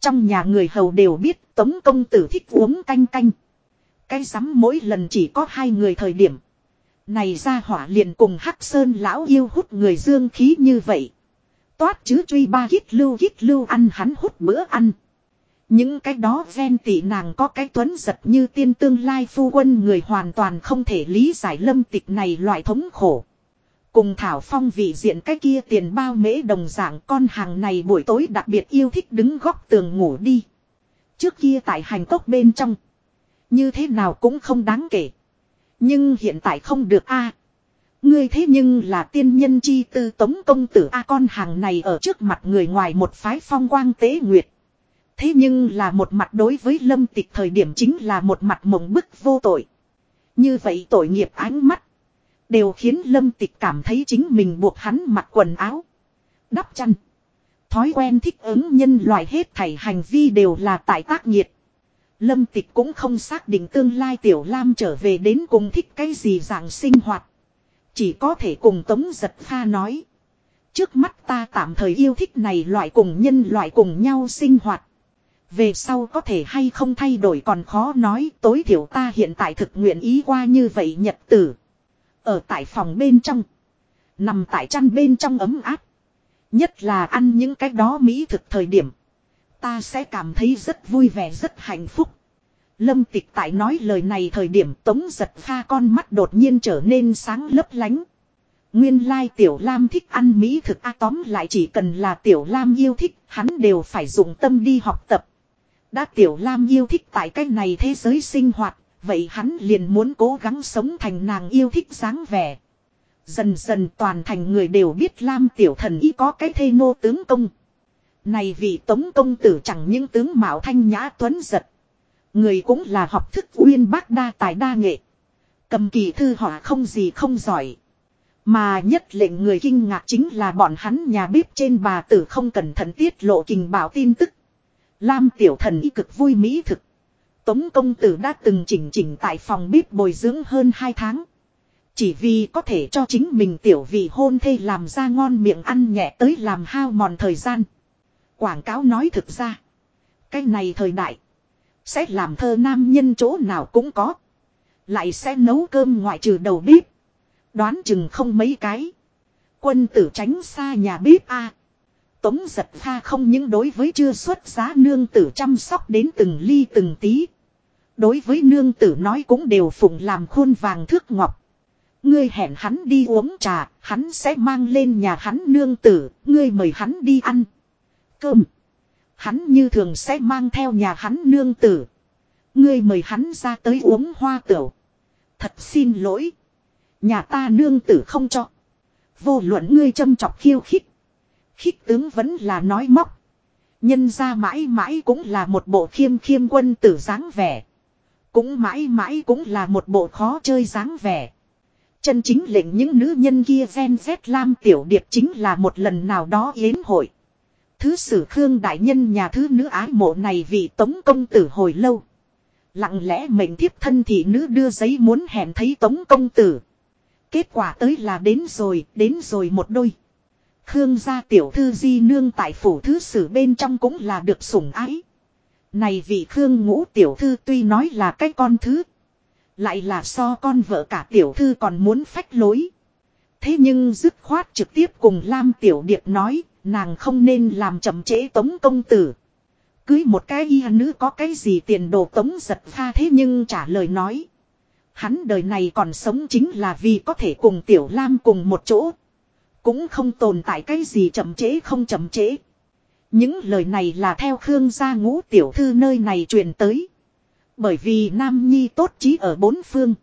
Speaker 1: Trong nhà người hầu đều biết tống công tử thích uống canh canh. Cái rắm mỗi lần chỉ có hai người thời điểm. Này ra hỏa liền cùng Hắc Sơn lão yêu hút người dương khí như vậy. Toát chứ truy ba gít lưu gít lưu ăn hắn hút bữa ăn. Những cái đó ven tỷ nàng có cái tuấn giật như tiên tương lai phu quân người hoàn toàn không thể lý giải lâm tịch này loại thống khổ. Cùng Thảo Phong vị diện cái kia tiền bao mễ đồng dạng con hàng này buổi tối đặc biệt yêu thích đứng góc tường ngủ đi. Trước kia tại hành tốc bên trong. Như thế nào cũng không đáng kể. Nhưng hiện tại không được a. Ngươi thế nhưng là tiên nhân chi tư tống công tử a con hàng này ở trước mặt người ngoài một phái phong quang tế nguyệt. Thế nhưng là một mặt đối với lâm tịch thời điểm chính là một mặt mộng bức vô tội. Như vậy tội nghiệp ánh mắt. Đều khiến lâm tịch cảm thấy chính mình buộc hắn mặc quần áo. Đắp chăn. Thói quen thích ứng nhân loại hết thảy hành vi đều là tại tác nhiệt. Lâm tịch cũng không xác định tương lai tiểu lam trở về đến cùng thích cái gì dạng sinh hoạt. Chỉ có thể cùng tống giật pha nói. Trước mắt ta tạm thời yêu thích này loại cùng nhân loại cùng nhau sinh hoạt. Về sau có thể hay không thay đổi còn khó nói, tối thiểu ta hiện tại thực nguyện ý qua như vậy nhật tử. Ở tại phòng bên trong. Nằm tại chăn bên trong ấm áp. Nhất là ăn những cái đó mỹ thực thời điểm. Ta sẽ cảm thấy rất vui vẻ rất hạnh phúc. Lâm tịch tại nói lời này thời điểm tống giật pha con mắt đột nhiên trở nên sáng lấp lánh. Nguyên lai tiểu lam thích ăn mỹ thực a tóm lại chỉ cần là tiểu lam yêu thích hắn đều phải dùng tâm đi học tập. Đã tiểu lam yêu thích tại cái này thế giới sinh hoạt, vậy hắn liền muốn cố gắng sống thành nàng yêu thích dáng vẻ. Dần dần toàn thành người đều biết lam tiểu thần y có cái thê nô tướng công. Này vị tống công tử chẳng những tướng mạo thanh nhã tuấn giật. Người cũng là học thức uyên bác đa tài đa nghệ. Cầm kỳ thư họa không gì không giỏi. Mà nhất lệnh người kinh ngạc chính là bọn hắn nhà bếp trên bà tử không cẩn thận tiết lộ kình bảo tin tức. Lam tiểu thần y cực vui mỹ thực. Tống công tử đã từng chỉnh chỉnh tại phòng bếp bồi dưỡng hơn 2 tháng. Chỉ vì có thể cho chính mình tiểu vị hôn thê làm ra ngon miệng ăn nhẹ tới làm hao mòn thời gian. Quảng cáo nói thực ra. Cái này thời đại. Sẽ làm thơ nam nhân chỗ nào cũng có. Lại sẽ nấu cơm ngoại trừ đầu bếp. Đoán chừng không mấy cái. Quân tử tránh xa nhà bếp a. Tống giật pha không những đối với chưa xuất giá nương tử chăm sóc đến từng ly từng tí. Đối với nương tử nói cũng đều phụng làm khuôn vàng thước ngọc. Ngươi hẹn hắn đi uống trà, hắn sẽ mang lên nhà hắn nương tử, ngươi mời hắn đi ăn. Cơm. Hắn như thường sẽ mang theo nhà hắn nương tử. Ngươi mời hắn ra tới uống hoa tửu. Thật xin lỗi. Nhà ta nương tử không cho. Vô luận ngươi châm chọc khiêu khích. Khích tướng vẫn là nói móc. Nhân ra mãi mãi cũng là một bộ khiêm khiêm quân tử dáng vẻ. Cũng mãi mãi cũng là một bộ khó chơi dáng vẻ. Chân chính lệnh những nữ nhân kia gen z lam tiểu điệp chính là một lần nào đó yến hội. Thứ sử Khương Đại Nhân nhà thứ nữ ái mộ này vì tống công tử hồi lâu. Lặng lẽ mệnh thiếp thân thị nữ đưa giấy muốn hẹn thấy tống công tử. Kết quả tới là đến rồi, đến rồi một đôi. Khương gia tiểu thư di nương tại phủ thứ sử bên trong cũng là được sủng ái. Này vị Khương ngũ tiểu thư tuy nói là cái con thứ. Lại là so con vợ cả tiểu thư còn muốn phách lối. Thế nhưng dứt khoát trực tiếp cùng Lam Tiểu Điệp nói, nàng không nên làm chậm trễ tống công tử. Cưới một cái y nữ có cái gì tiền đồ tống giật pha thế nhưng trả lời nói. Hắn đời này còn sống chính là vì có thể cùng Tiểu Lam cùng một chỗ. Cũng không tồn tại cái gì chậm trễ không chậm trễ. Những lời này là theo Khương gia ngũ tiểu thư nơi này truyền tới. Bởi vì Nam Nhi tốt trí ở bốn phương.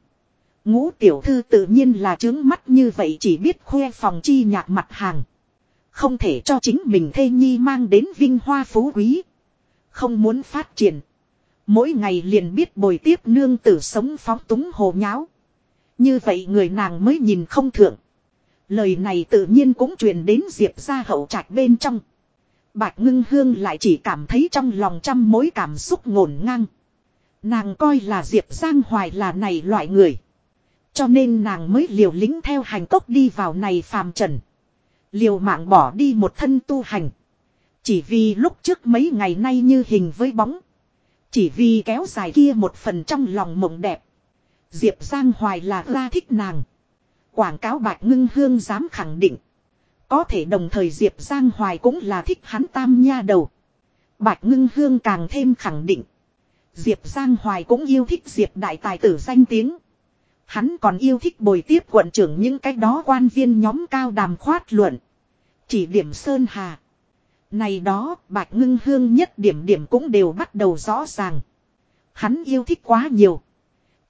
Speaker 1: Ngũ tiểu thư tự nhiên là trướng mắt như vậy chỉ biết khoe phòng chi nhạc mặt hàng. Không thể cho chính mình thê nhi mang đến vinh hoa phú quý. Không muốn phát triển. Mỗi ngày liền biết bồi tiếp nương tử sống phóng túng hồ nháo. Như vậy người nàng mới nhìn không thượng. Lời này tự nhiên cũng truyền đến Diệp ra hậu trạch bên trong. Bạch ngưng hương lại chỉ cảm thấy trong lòng trăm mối cảm xúc ngổn ngang. Nàng coi là Diệp Giang Hoài là này loại người. Cho nên nàng mới liều lĩnh theo hành tốc đi vào này phàm trần. Liều mạng bỏ đi một thân tu hành. Chỉ vì lúc trước mấy ngày nay như hình với bóng. Chỉ vì kéo dài kia một phần trong lòng mộng đẹp. Diệp Giang Hoài là ra thích nàng. Quảng cáo bạch ngưng hương dám khẳng định. Có thể đồng thời Diệp Giang Hoài cũng là thích hắn tam nha đầu. Bạch ngưng hương càng thêm khẳng định. Diệp Giang Hoài cũng yêu thích Diệp đại tài tử danh tiếng. Hắn còn yêu thích bồi tiếp quận trưởng những cái đó quan viên nhóm cao đàm khoát luận. Chỉ điểm Sơn Hà. Này đó, Bạch Ngưng Hương nhất điểm điểm cũng đều bắt đầu rõ ràng. Hắn yêu thích quá nhiều.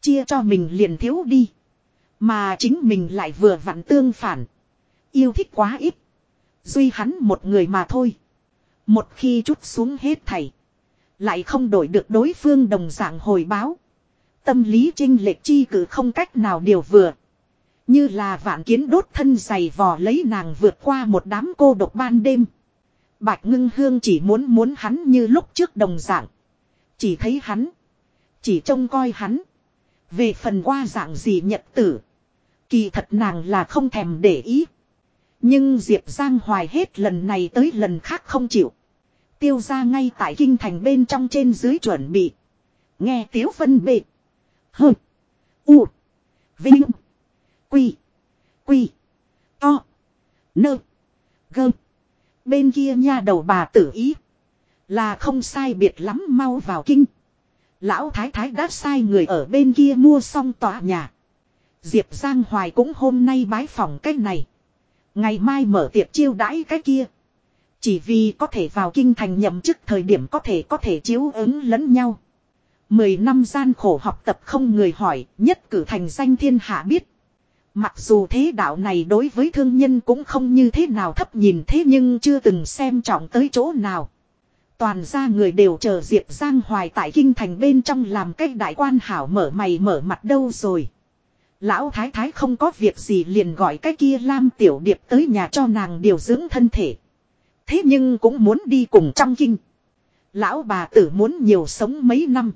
Speaker 1: Chia cho mình liền thiếu đi. Mà chính mình lại vừa vặn tương phản. Yêu thích quá ít. Duy hắn một người mà thôi. Một khi chút xuống hết thảy. Lại không đổi được đối phương đồng dạng hồi báo. Tâm lý trinh lệch chi cử không cách nào điều vừa. Như là vạn kiến đốt thân dày vò lấy nàng vượt qua một đám cô độc ban đêm. Bạch ngưng hương chỉ muốn muốn hắn như lúc trước đồng dạng. Chỉ thấy hắn. Chỉ trông coi hắn. Về phần qua dạng gì nhật tử. Kỳ thật nàng là không thèm để ý. Nhưng Diệp Giang Hoài hết lần này tới lần khác không chịu. Tiêu ra ngay tại kinh thành bên trong trên dưới chuẩn bị. Nghe tiếu phân bệt. Hơ. U. Vinh. Quy. Quy. To. Nơ. Gơ. Bên kia nha đầu bà tử ý. Là không sai biệt lắm mau vào kinh. Lão thái thái đã sai người ở bên kia mua xong tòa nhà. Diệp Giang Hoài cũng hôm nay bái phòng cái này. Ngày mai mở tiệc chiêu đãi cái kia. Chỉ vì có thể vào kinh thành nhậm chức thời điểm có thể có thể chiếu ứng lẫn nhau. Mười năm gian khổ học tập không người hỏi, nhất cử thành danh thiên hạ biết. Mặc dù thế đạo này đối với thương nhân cũng không như thế nào thấp nhìn thế nhưng chưa từng xem trọng tới chỗ nào. Toàn ra người đều chờ Diệp Giang Hoài tại kinh thành bên trong làm cách đại quan hảo mở mày mở mặt đâu rồi. Lão thái thái không có việc gì liền gọi cái kia Lam Tiểu Điệp tới nhà cho nàng điều dưỡng thân thể. Thế nhưng cũng muốn đi cùng trong kinh. Lão bà tử muốn nhiều sống mấy năm.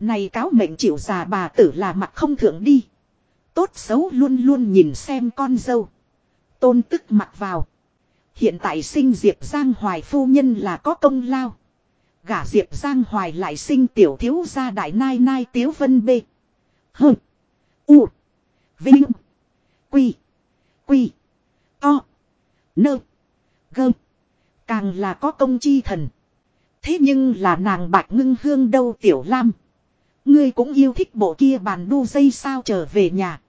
Speaker 1: Này cáo mệnh chịu già bà tử là mặt không thượng đi. Tốt xấu luôn luôn nhìn xem con dâu. Tôn tức mặt vào. Hiện tại sinh Diệp Giang Hoài phu nhân là có công lao. Gả Diệp Giang Hoài lại sinh tiểu thiếu gia đại nai nai tiếu vân bê. Hừ. U. Vinh. Quy. Quy. To. Nơ. Gơ. Càng là có công chi thần. Thế nhưng là nàng bạch ngưng hương đâu tiểu lam. Ngươi cũng yêu thích bộ kia bàn đu dây sao trở về nhà.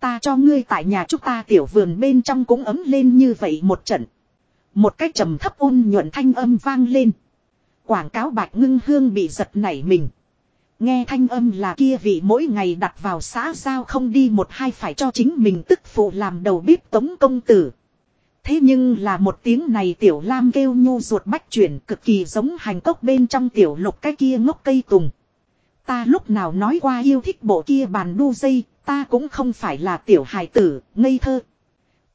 Speaker 1: Ta cho ngươi tại nhà chúng ta tiểu vườn bên trong cũng ấm lên như vậy một trận. Một cách trầm thấp ôn nhuận thanh âm vang lên. Quảng cáo bạch ngưng hương bị giật nảy mình. Nghe thanh âm là kia vị mỗi ngày đặt vào xã giao không đi một hai phải cho chính mình tức phụ làm đầu bếp tống công tử. Thế nhưng là một tiếng này tiểu lam kêu nhu ruột bách chuyển cực kỳ giống hành cốc bên trong tiểu lục cái kia ngốc cây tùng. Ta lúc nào nói qua yêu thích bộ kia bàn đu dây, ta cũng không phải là tiểu hài tử, ngây thơ.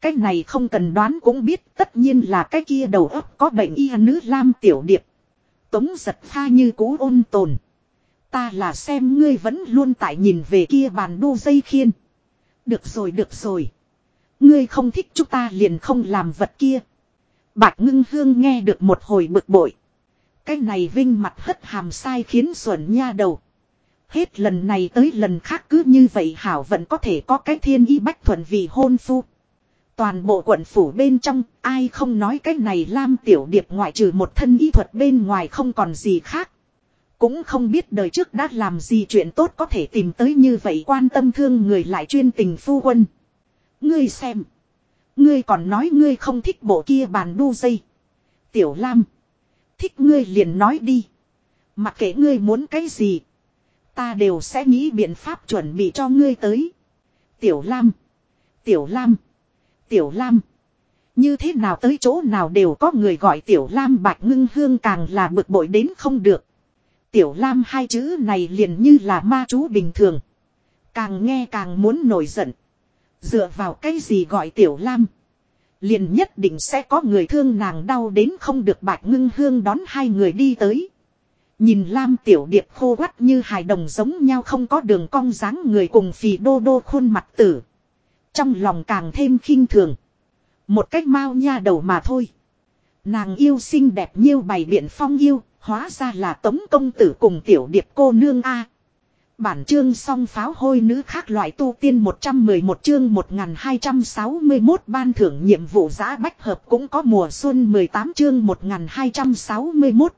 Speaker 1: Cái này không cần đoán cũng biết tất nhiên là cái kia đầu óc có bệnh y nữ lam tiểu điệp. Tống giật pha như cú ôn tồn. Ta là xem ngươi vẫn luôn tại nhìn về kia bàn đu dây khiên. Được rồi được rồi. Ngươi không thích chúng ta liền không làm vật kia. Bạch ngưng hương nghe được một hồi bực bội. Cái này vinh mặt hất hàm sai khiến xuẩn nha đầu. Hết lần này tới lần khác cứ như vậy hảo vẫn có thể có cái thiên y bách thuần vì hôn phu. Toàn bộ quận phủ bên trong, ai không nói cái này Lam Tiểu Điệp ngoại trừ một thân y thuật bên ngoài không còn gì khác. Cũng không biết đời trước đã làm gì chuyện tốt có thể tìm tới như vậy quan tâm thương người lại chuyên tình phu quân. Ngươi xem. Ngươi còn nói ngươi không thích bộ kia bàn đu dây. Tiểu Lam. Thích ngươi liền nói đi. Mặc kệ ngươi muốn cái gì. Ta đều sẽ nghĩ biện pháp chuẩn bị cho ngươi tới. Tiểu Lam. Tiểu Lam. Tiểu Lam. Như thế nào tới chỗ nào đều có người gọi Tiểu Lam bạch ngưng hương càng là bực bội đến không được. Tiểu Lam hai chữ này liền như là ma chú bình thường. Càng nghe càng muốn nổi giận. Dựa vào cái gì gọi Tiểu Lam. Liền nhất định sẽ có người thương nàng đau đến không được bạch ngưng hương đón hai người đi tới. Nhìn Lam Tiểu Điệp khô quắt như hài đồng giống nhau không có đường cong dáng người cùng phì đô đô khuôn mặt tử. Trong lòng càng thêm khinh thường. Một cách mau nha đầu mà thôi. Nàng yêu xinh đẹp nhiêu bày biện phong yêu, hóa ra là tống công tử cùng tiểu điệp cô nương A. Bản chương song pháo hôi nữ khác loại tu tiên 111 chương 1261 ban thưởng nhiệm vụ giã bách hợp cũng có mùa xuân 18 chương 1261.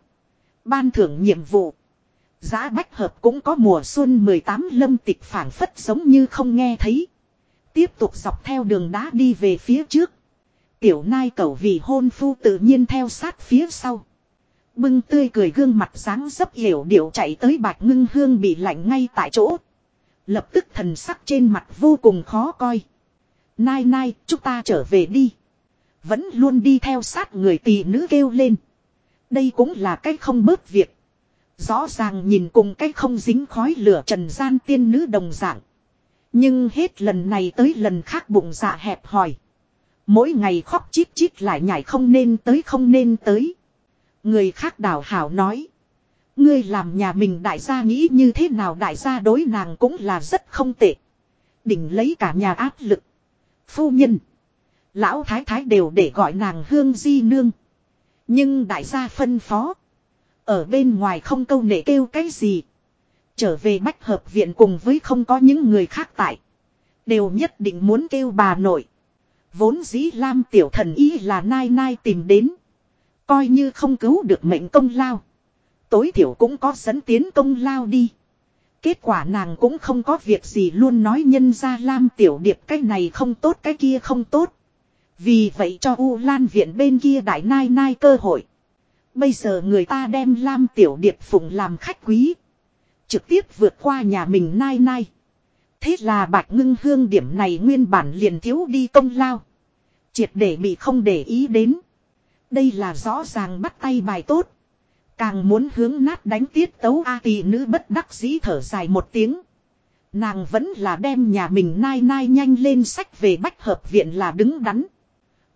Speaker 1: Ban thưởng nhiệm vụ. Giá bách hợp cũng có mùa xuân 18 lâm tịch phản phất giống như không nghe thấy. Tiếp tục dọc theo đường đá đi về phía trước. Tiểu nai cẩu vì hôn phu tự nhiên theo sát phía sau. Bưng tươi cười gương mặt dáng dấp hiểu điệu chạy tới bạch ngưng hương bị lạnh ngay tại chỗ. Lập tức thần sắc trên mặt vô cùng khó coi. Nai nai, chúng ta trở về đi. Vẫn luôn đi theo sát người tỷ nữ kêu lên. Đây cũng là cách không bớt việc. Rõ ràng nhìn cùng cách không dính khói lửa trần gian tiên nữ đồng dạng. Nhưng hết lần này tới lần khác bụng dạ hẹp hòi. Mỗi ngày khóc chít chít lại nhảy không nên tới không nên tới. Người khác đảo hảo nói. Ngươi làm nhà mình đại gia nghĩ như thế nào đại gia đối nàng cũng là rất không tệ. Đỉnh lấy cả nhà áp lực. Phu nhân. Lão thái thái đều để gọi nàng hương di nương. Nhưng đại gia phân phó. Ở bên ngoài không câu nể kêu cái gì. Trở về bách hợp viện cùng với không có những người khác tại. Đều nhất định muốn kêu bà nội. Vốn dĩ Lam tiểu thần ý là nai nai tìm đến. Coi như không cứu được mệnh công lao. Tối thiểu cũng có dẫn tiến công lao đi. Kết quả nàng cũng không có việc gì luôn nói nhân ra Lam tiểu điệp cái này không tốt cái kia không tốt. Vì vậy cho U Lan viện bên kia đại nai nai cơ hội. Bây giờ người ta đem Lam tiểu điệp phụng làm khách quý. Trực tiếp vượt qua nhà mình nai nai. Thế là bạch ngưng hương điểm này nguyên bản liền thiếu đi công lao. Triệt để bị không để ý đến. Đây là rõ ràng bắt tay bài tốt. Càng muốn hướng nát đánh tiết tấu A tỷ nữ bất đắc dĩ thở dài một tiếng. Nàng vẫn là đem nhà mình nai nai nhanh lên sách về bách hợp viện là đứng đắn.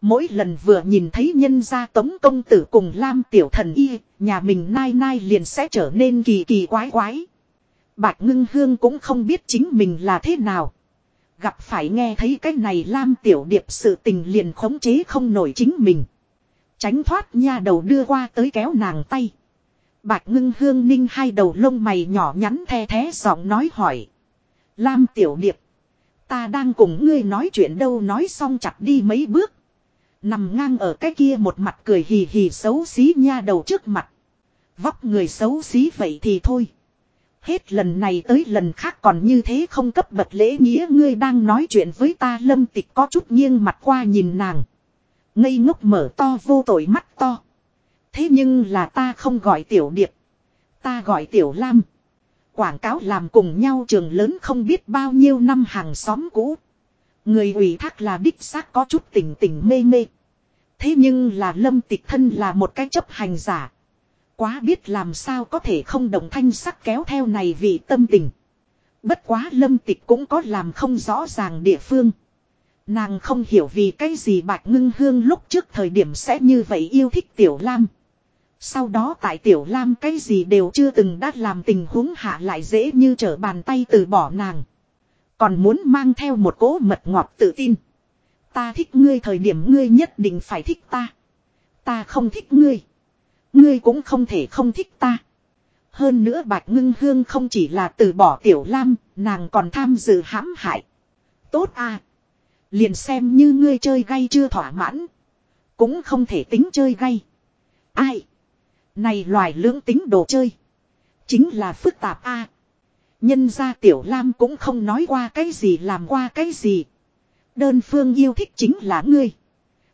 Speaker 1: Mỗi lần vừa nhìn thấy nhân gia tống công tử cùng Lam tiểu thần y, nhà mình nai nai liền sẽ trở nên kỳ kỳ quái quái. Bạch ngưng hương cũng không biết chính mình là thế nào. Gặp phải nghe thấy cái này Lam tiểu điệp sự tình liền khống chế không nổi chính mình. Tránh thoát nha đầu đưa qua tới kéo nàng tay. Bạch ngưng hương ninh hai đầu lông mày nhỏ nhắn the thế giọng nói hỏi. Lam tiểu điệp. Ta đang cùng ngươi nói chuyện đâu nói xong chặt đi mấy bước. Nằm ngang ở cái kia một mặt cười hì hì xấu xí nha đầu trước mặt. Vóc người xấu xí vậy thì thôi. Hết lần này tới lần khác còn như thế không cấp bật lễ nghĩa ngươi đang nói chuyện với ta lâm tịch có chút nghiêng mặt qua nhìn nàng. Ngây ngốc mở to vô tội mắt to. Thế nhưng là ta không gọi tiểu điệp. Ta gọi tiểu lam. quảng cáo làm cùng nhau trường lớn không biết bao nhiêu năm hàng xóm cũ. Người ủy thác là đích xác có chút tỉnh tỉnh mê mê. Thế nhưng là lâm tịch thân là một cái chấp hành giả. Quá biết làm sao có thể không đồng thanh sắc kéo theo này vì tâm tình. Bất quá lâm tịch cũng có làm không rõ ràng địa phương. Nàng không hiểu vì cái gì bạch ngưng hương lúc trước thời điểm sẽ như vậy yêu thích tiểu lam. Sau đó tại tiểu lam cái gì đều chưa từng đã làm tình huống hạ lại dễ như trở bàn tay từ bỏ nàng. Còn muốn mang theo một cỗ mật ngọt tự tin. Ta thích ngươi thời điểm ngươi nhất định phải thích ta. Ta không thích ngươi. Ngươi cũng không thể không thích ta. Hơn nữa Bạch Ngưng Hương không chỉ là từ bỏ Tiểu Lam, nàng còn tham dự hãm hại. Tốt à. Liền xem như ngươi chơi gay chưa thỏa mãn. Cũng không thể tính chơi gay. Ai? Này loài lưỡng tính đồ chơi. Chính là phức tạp a. Nhân ra Tiểu Lam cũng không nói qua cái gì, làm qua cái gì. Đơn phương yêu thích chính là ngươi.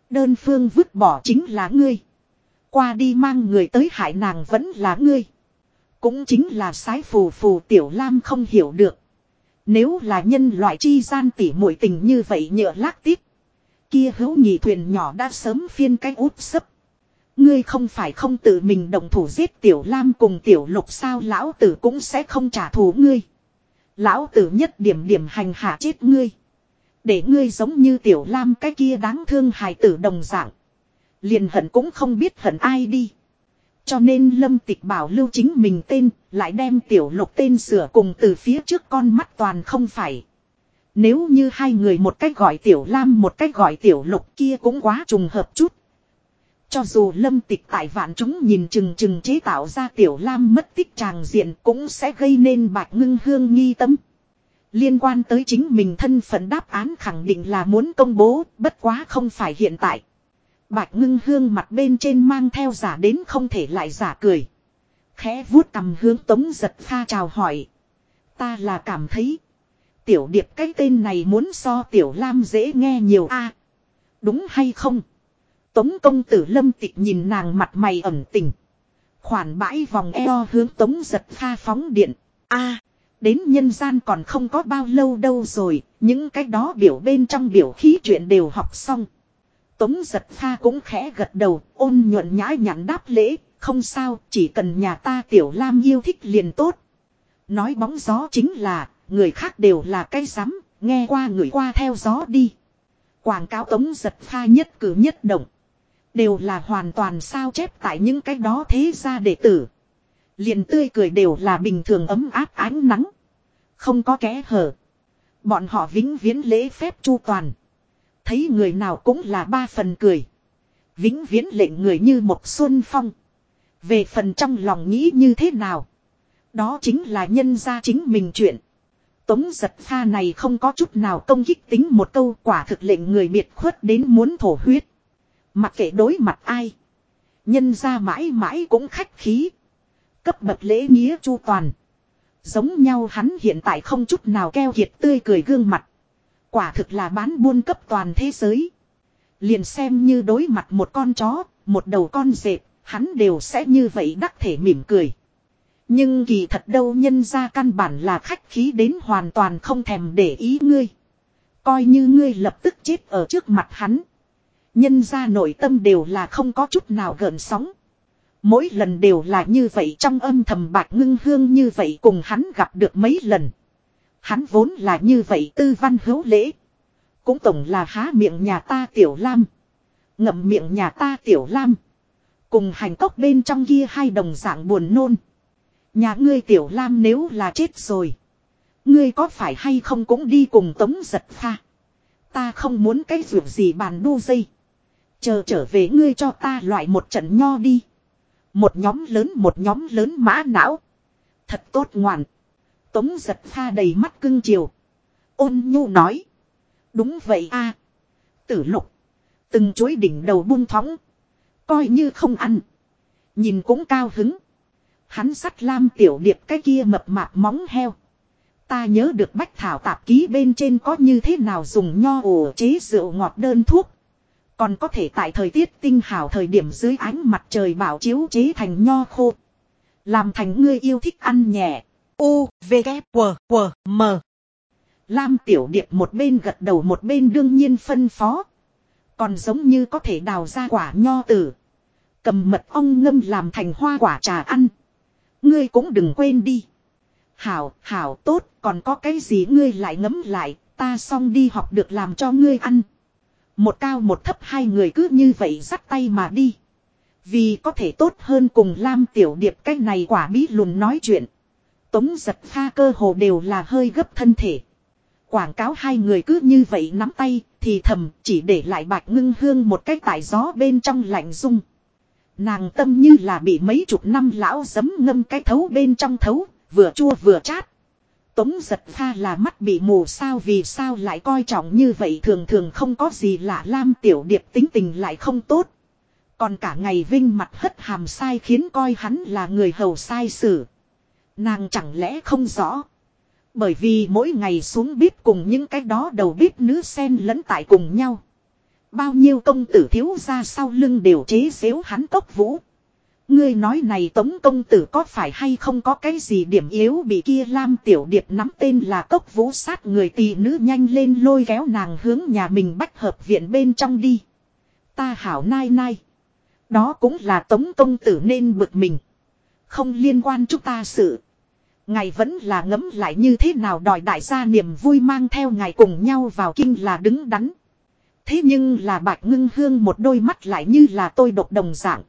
Speaker 1: Đơn phương vứt bỏ chính là ngươi. Qua đi mang người tới hại nàng vẫn là ngươi. Cũng chính là sái phù phù tiểu lam không hiểu được. Nếu là nhân loại chi gian tỉ muội tình như vậy nhựa lác tiếp. Kia hữu nhị thuyền nhỏ đã sớm phiên cái út sấp. Ngươi không phải không tự mình động thủ giết tiểu lam cùng tiểu lục sao lão tử cũng sẽ không trả thù ngươi. Lão tử nhất điểm điểm hành hạ chết ngươi. Để ngươi giống như tiểu lam cái kia đáng thương hài tử đồng dạng. Liền hận cũng không biết hận ai đi. Cho nên lâm tịch bảo lưu chính mình tên, lại đem tiểu lục tên sửa cùng từ phía trước con mắt toàn không phải. Nếu như hai người một cách gọi tiểu lam một cách gọi tiểu lục kia cũng quá trùng hợp chút. Cho dù lâm tịch tại vạn chúng nhìn chừng chừng chế tạo ra tiểu lam mất tích tràng diện cũng sẽ gây nên bạch ngưng hương nghi tâm. Liên quan tới chính mình thân phận đáp án khẳng định là muốn công bố, bất quá không phải hiện tại. Bạch ngưng hương mặt bên trên mang theo giả đến không thể lại giả cười. Khẽ vuốt cầm hướng tống giật pha chào hỏi. Ta là cảm thấy. Tiểu điệp cái tên này muốn so tiểu lam dễ nghe nhiều a Đúng hay không? Tống công tử lâm tịch nhìn nàng mặt mày ẩn tình. Khoản bãi vòng eo hướng tống giật pha phóng điện. a Đến nhân gian còn không có bao lâu đâu rồi, những cái đó biểu bên trong biểu khí chuyện đều học xong. Tống giật pha cũng khẽ gật đầu, ôn nhuận nhã nhặn đáp lễ, không sao, chỉ cần nhà ta tiểu lam yêu thích liền tốt. Nói bóng gió chính là, người khác đều là cái rắm nghe qua người qua theo gió đi. Quảng cáo tống giật pha nhất cử nhất động. Đều là hoàn toàn sao chép tại những cái đó thế ra đệ tử. Liền tươi cười đều là bình thường ấm áp ánh nắng. Không có kẽ hở. Bọn họ vĩnh viễn lễ phép chu toàn. Thấy người nào cũng là ba phần cười. Vĩnh viễn lệnh người như một xuân phong. Về phần trong lòng nghĩ như thế nào. Đó chính là nhân ra chính mình chuyện. Tống giật pha này không có chút nào công kích tính một câu quả thực lệnh người biệt khuất đến muốn thổ huyết. Mặc kệ đối mặt ai. Nhân ra mãi mãi cũng khách khí. Cấp bậc lễ nghĩa chu toàn. Giống nhau hắn hiện tại không chút nào keo kiệt tươi cười gương mặt. Quả thực là bán buôn cấp toàn thế giới. Liền xem như đối mặt một con chó, một đầu con dẹp, hắn đều sẽ như vậy đắc thể mỉm cười. Nhưng kỳ thật đâu nhân ra căn bản là khách khí đến hoàn toàn không thèm để ý ngươi. Coi như ngươi lập tức chết ở trước mặt hắn. Nhân ra nội tâm đều là không có chút nào gợn sóng. Mỗi lần đều là như vậy trong âm thầm bạc ngưng hương như vậy cùng hắn gặp được mấy lần. Hắn vốn là như vậy tư văn hữu lễ. Cũng tổng là há miệng nhà ta tiểu lam. Ngậm miệng nhà ta tiểu lam. Cùng hành cốc bên trong kia hai đồng dạng buồn nôn. Nhà ngươi tiểu lam nếu là chết rồi. Ngươi có phải hay không cũng đi cùng tống giật pha. Ta không muốn cái ruột gì bàn đu dây. Chờ trở về ngươi cho ta loại một trận nho đi. Một nhóm lớn, một nhóm lớn mã não. Thật tốt ngoan. Tống giật pha đầy mắt cưng chiều. Ôn nhu nói. Đúng vậy a Tử lục. Từng chuối đỉnh đầu buông thóng. Coi như không ăn. Nhìn cũng cao hứng. Hắn sắt lam tiểu điệp cái kia mập mạp móng heo. Ta nhớ được bách thảo tạp ký bên trên có như thế nào dùng nho ổ chế rượu ngọt đơn thuốc. Còn có thể tại thời tiết tinh hào thời điểm dưới ánh mặt trời bảo chiếu chế thành nho khô. Làm thành ngươi yêu thích ăn nhẹ.
Speaker 2: U, V, K, W, W, M.
Speaker 1: Lam Tiểu Điệp một bên gật đầu một bên đương nhiên phân phó. Còn giống như có thể đào ra quả nho tử. Cầm mật ong ngâm làm thành hoa quả trà ăn. Ngươi cũng đừng quên đi. Hảo, hảo tốt, còn có cái gì ngươi lại ngấm lại, ta xong đi học được làm cho ngươi ăn. Một cao một thấp hai người cứ như vậy dắt tay mà đi. Vì có thể tốt hơn cùng Lam Tiểu Điệp cái này quả bí lùn nói chuyện. Tống giật pha cơ hồ đều là hơi gấp thân thể. Quảng cáo hai người cứ như vậy nắm tay, thì thầm chỉ để lại bạch ngưng hương một cái tải gió bên trong lạnh rung. Nàng tâm như là bị mấy chục năm lão giấm ngâm cái thấu bên trong thấu, vừa chua vừa chát. Tống giật pha là mắt bị mù sao vì sao lại coi trọng như vậy thường thường không có gì lạ lam tiểu điệp tính tình lại không tốt. Còn cả ngày vinh mặt hất hàm sai khiến coi hắn là người hầu sai xử. Nàng chẳng lẽ không rõ. Bởi vì mỗi ngày xuống bếp cùng những cái đó đầu bếp nữ sen lẫn tại cùng nhau. Bao nhiêu công tử thiếu ra sau lưng đều chế xếu hắn tốc vũ. Ngươi nói này tống công tử có phải hay không có cái gì điểm yếu bị kia lam tiểu điệp nắm tên là cốc vũ sát người tỳ nữ nhanh lên lôi kéo nàng hướng nhà mình bách hợp viện bên trong đi. Ta hảo nai nai. Đó cũng là tống công tử nên bực mình. Không liên quan chúng ta sự. Ngài vẫn là ngấm lại như thế nào đòi đại gia niềm vui mang theo ngài cùng nhau vào kinh là đứng đắn. Thế nhưng là bạch ngưng hương một đôi mắt lại như là tôi độc đồng dạng.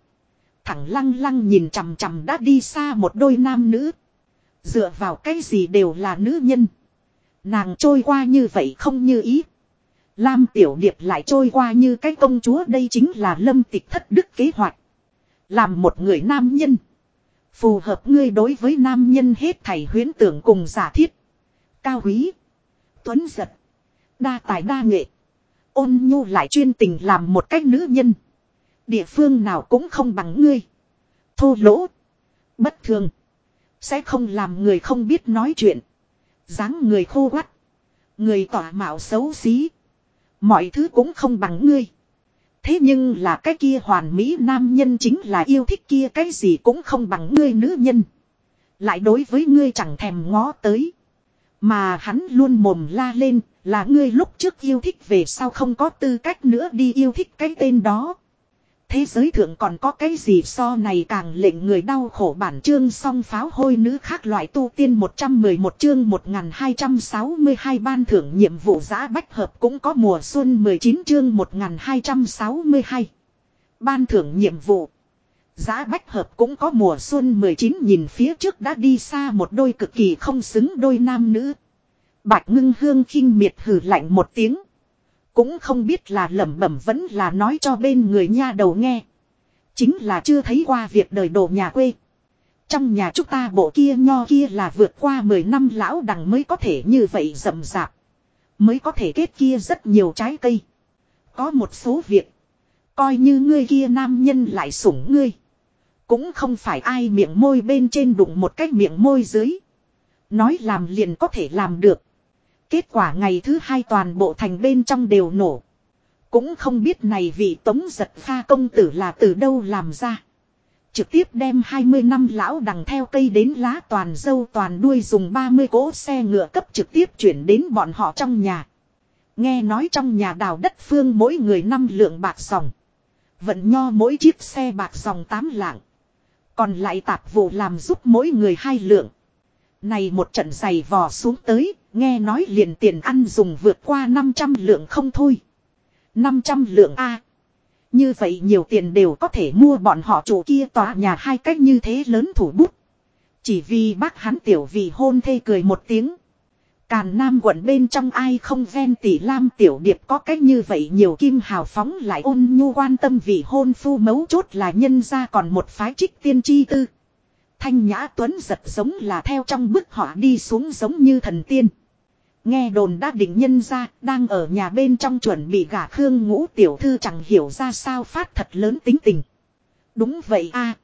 Speaker 1: Thẳng lăng lăng nhìn chằm chằm đã đi xa một đôi nam nữ. Dựa vào cái gì đều là nữ nhân. Nàng trôi qua như vậy không như ý. Lam Tiểu Điệp lại trôi qua như cái công chúa đây chính là lâm tịch thất đức kế hoạch. Làm một người nam nhân. Phù hợp ngươi đối với nam nhân hết thảy huyến tưởng cùng giả thiết. Cao quý. Tuấn giật. Đa tài đa nghệ. Ôn nhu lại chuyên tình làm một cách nữ nhân. Địa phương nào cũng không bằng ngươi. Thô lỗ. Bất thường. Sẽ không làm người không biết nói chuyện. dáng người khô quắt. Người tỏa mạo xấu xí. Mọi thứ cũng không bằng ngươi. Thế nhưng là cái kia hoàn mỹ nam nhân chính là yêu thích kia cái gì cũng không bằng ngươi nữ nhân. Lại đối với ngươi chẳng thèm ngó tới. Mà hắn luôn mồm la lên là ngươi lúc trước yêu thích về sao không có tư cách nữa đi yêu thích cái tên đó. Thế giới thượng còn có cái gì so này càng lệnh người đau khổ bản chương song pháo hôi nữ khác loại tu tiên 111 chương 1262 ban thưởng nhiệm vụ giã bách hợp cũng có mùa xuân 19 chương 1262. Ban thưởng nhiệm vụ. Giá bách hợp cũng có mùa xuân 19 nhìn phía trước đã đi xa một đôi cực kỳ không xứng đôi nam nữ. Bạch ngưng hương khinh miệt hử lạnh một tiếng. Cũng không biết là lẩm bẩm vẫn là nói cho bên người nha đầu nghe. Chính là chưa thấy qua việc đời đồ nhà quê. Trong nhà chúng ta bộ kia nho kia là vượt qua 10 năm lão đằng mới có thể như vậy rậm rạp. Mới có thể kết kia rất nhiều trái cây. Có một số việc. Coi như ngươi kia nam nhân lại sủng ngươi. Cũng không phải ai miệng môi bên trên đụng một cái miệng môi dưới. Nói làm liền có thể làm được. Kết quả ngày thứ hai toàn bộ thành bên trong đều nổ. Cũng không biết này vị tống giật pha công tử là từ đâu làm ra. Trực tiếp đem 20 năm lão đằng theo cây đến lá toàn dâu toàn đuôi dùng 30 cỗ xe ngựa cấp trực tiếp chuyển đến bọn họ trong nhà. Nghe nói trong nhà đào đất phương mỗi người năm lượng bạc sòng Vận nho mỗi chiếc xe bạc sòng 8 lạng. Còn lại tạp vụ làm giúp mỗi người hai lượng. Này một trận giày vò xuống tới, nghe nói liền tiền ăn dùng vượt qua 500 lượng không thôi. 500 lượng A. Như vậy nhiều tiền đều có thể mua bọn họ chủ kia tòa nhà hai cách như thế lớn thủ bút. Chỉ vì bác hắn tiểu vì hôn thê cười một tiếng. Càn Nam quận bên trong ai không ven tỷ lam tiểu điệp có cách như vậy nhiều kim hào phóng lại ôn nhu quan tâm vì hôn phu mấu chốt là nhân ra còn một phái trích tiên chi tư. Thanh Nhã Tuấn giật giống là theo trong bức họa đi xuống giống như thần tiên. Nghe đồn đã định nhân ra, đang ở nhà bên trong chuẩn bị gả Khương ngũ tiểu thư chẳng hiểu ra sao phát thật lớn tính tình. Đúng vậy a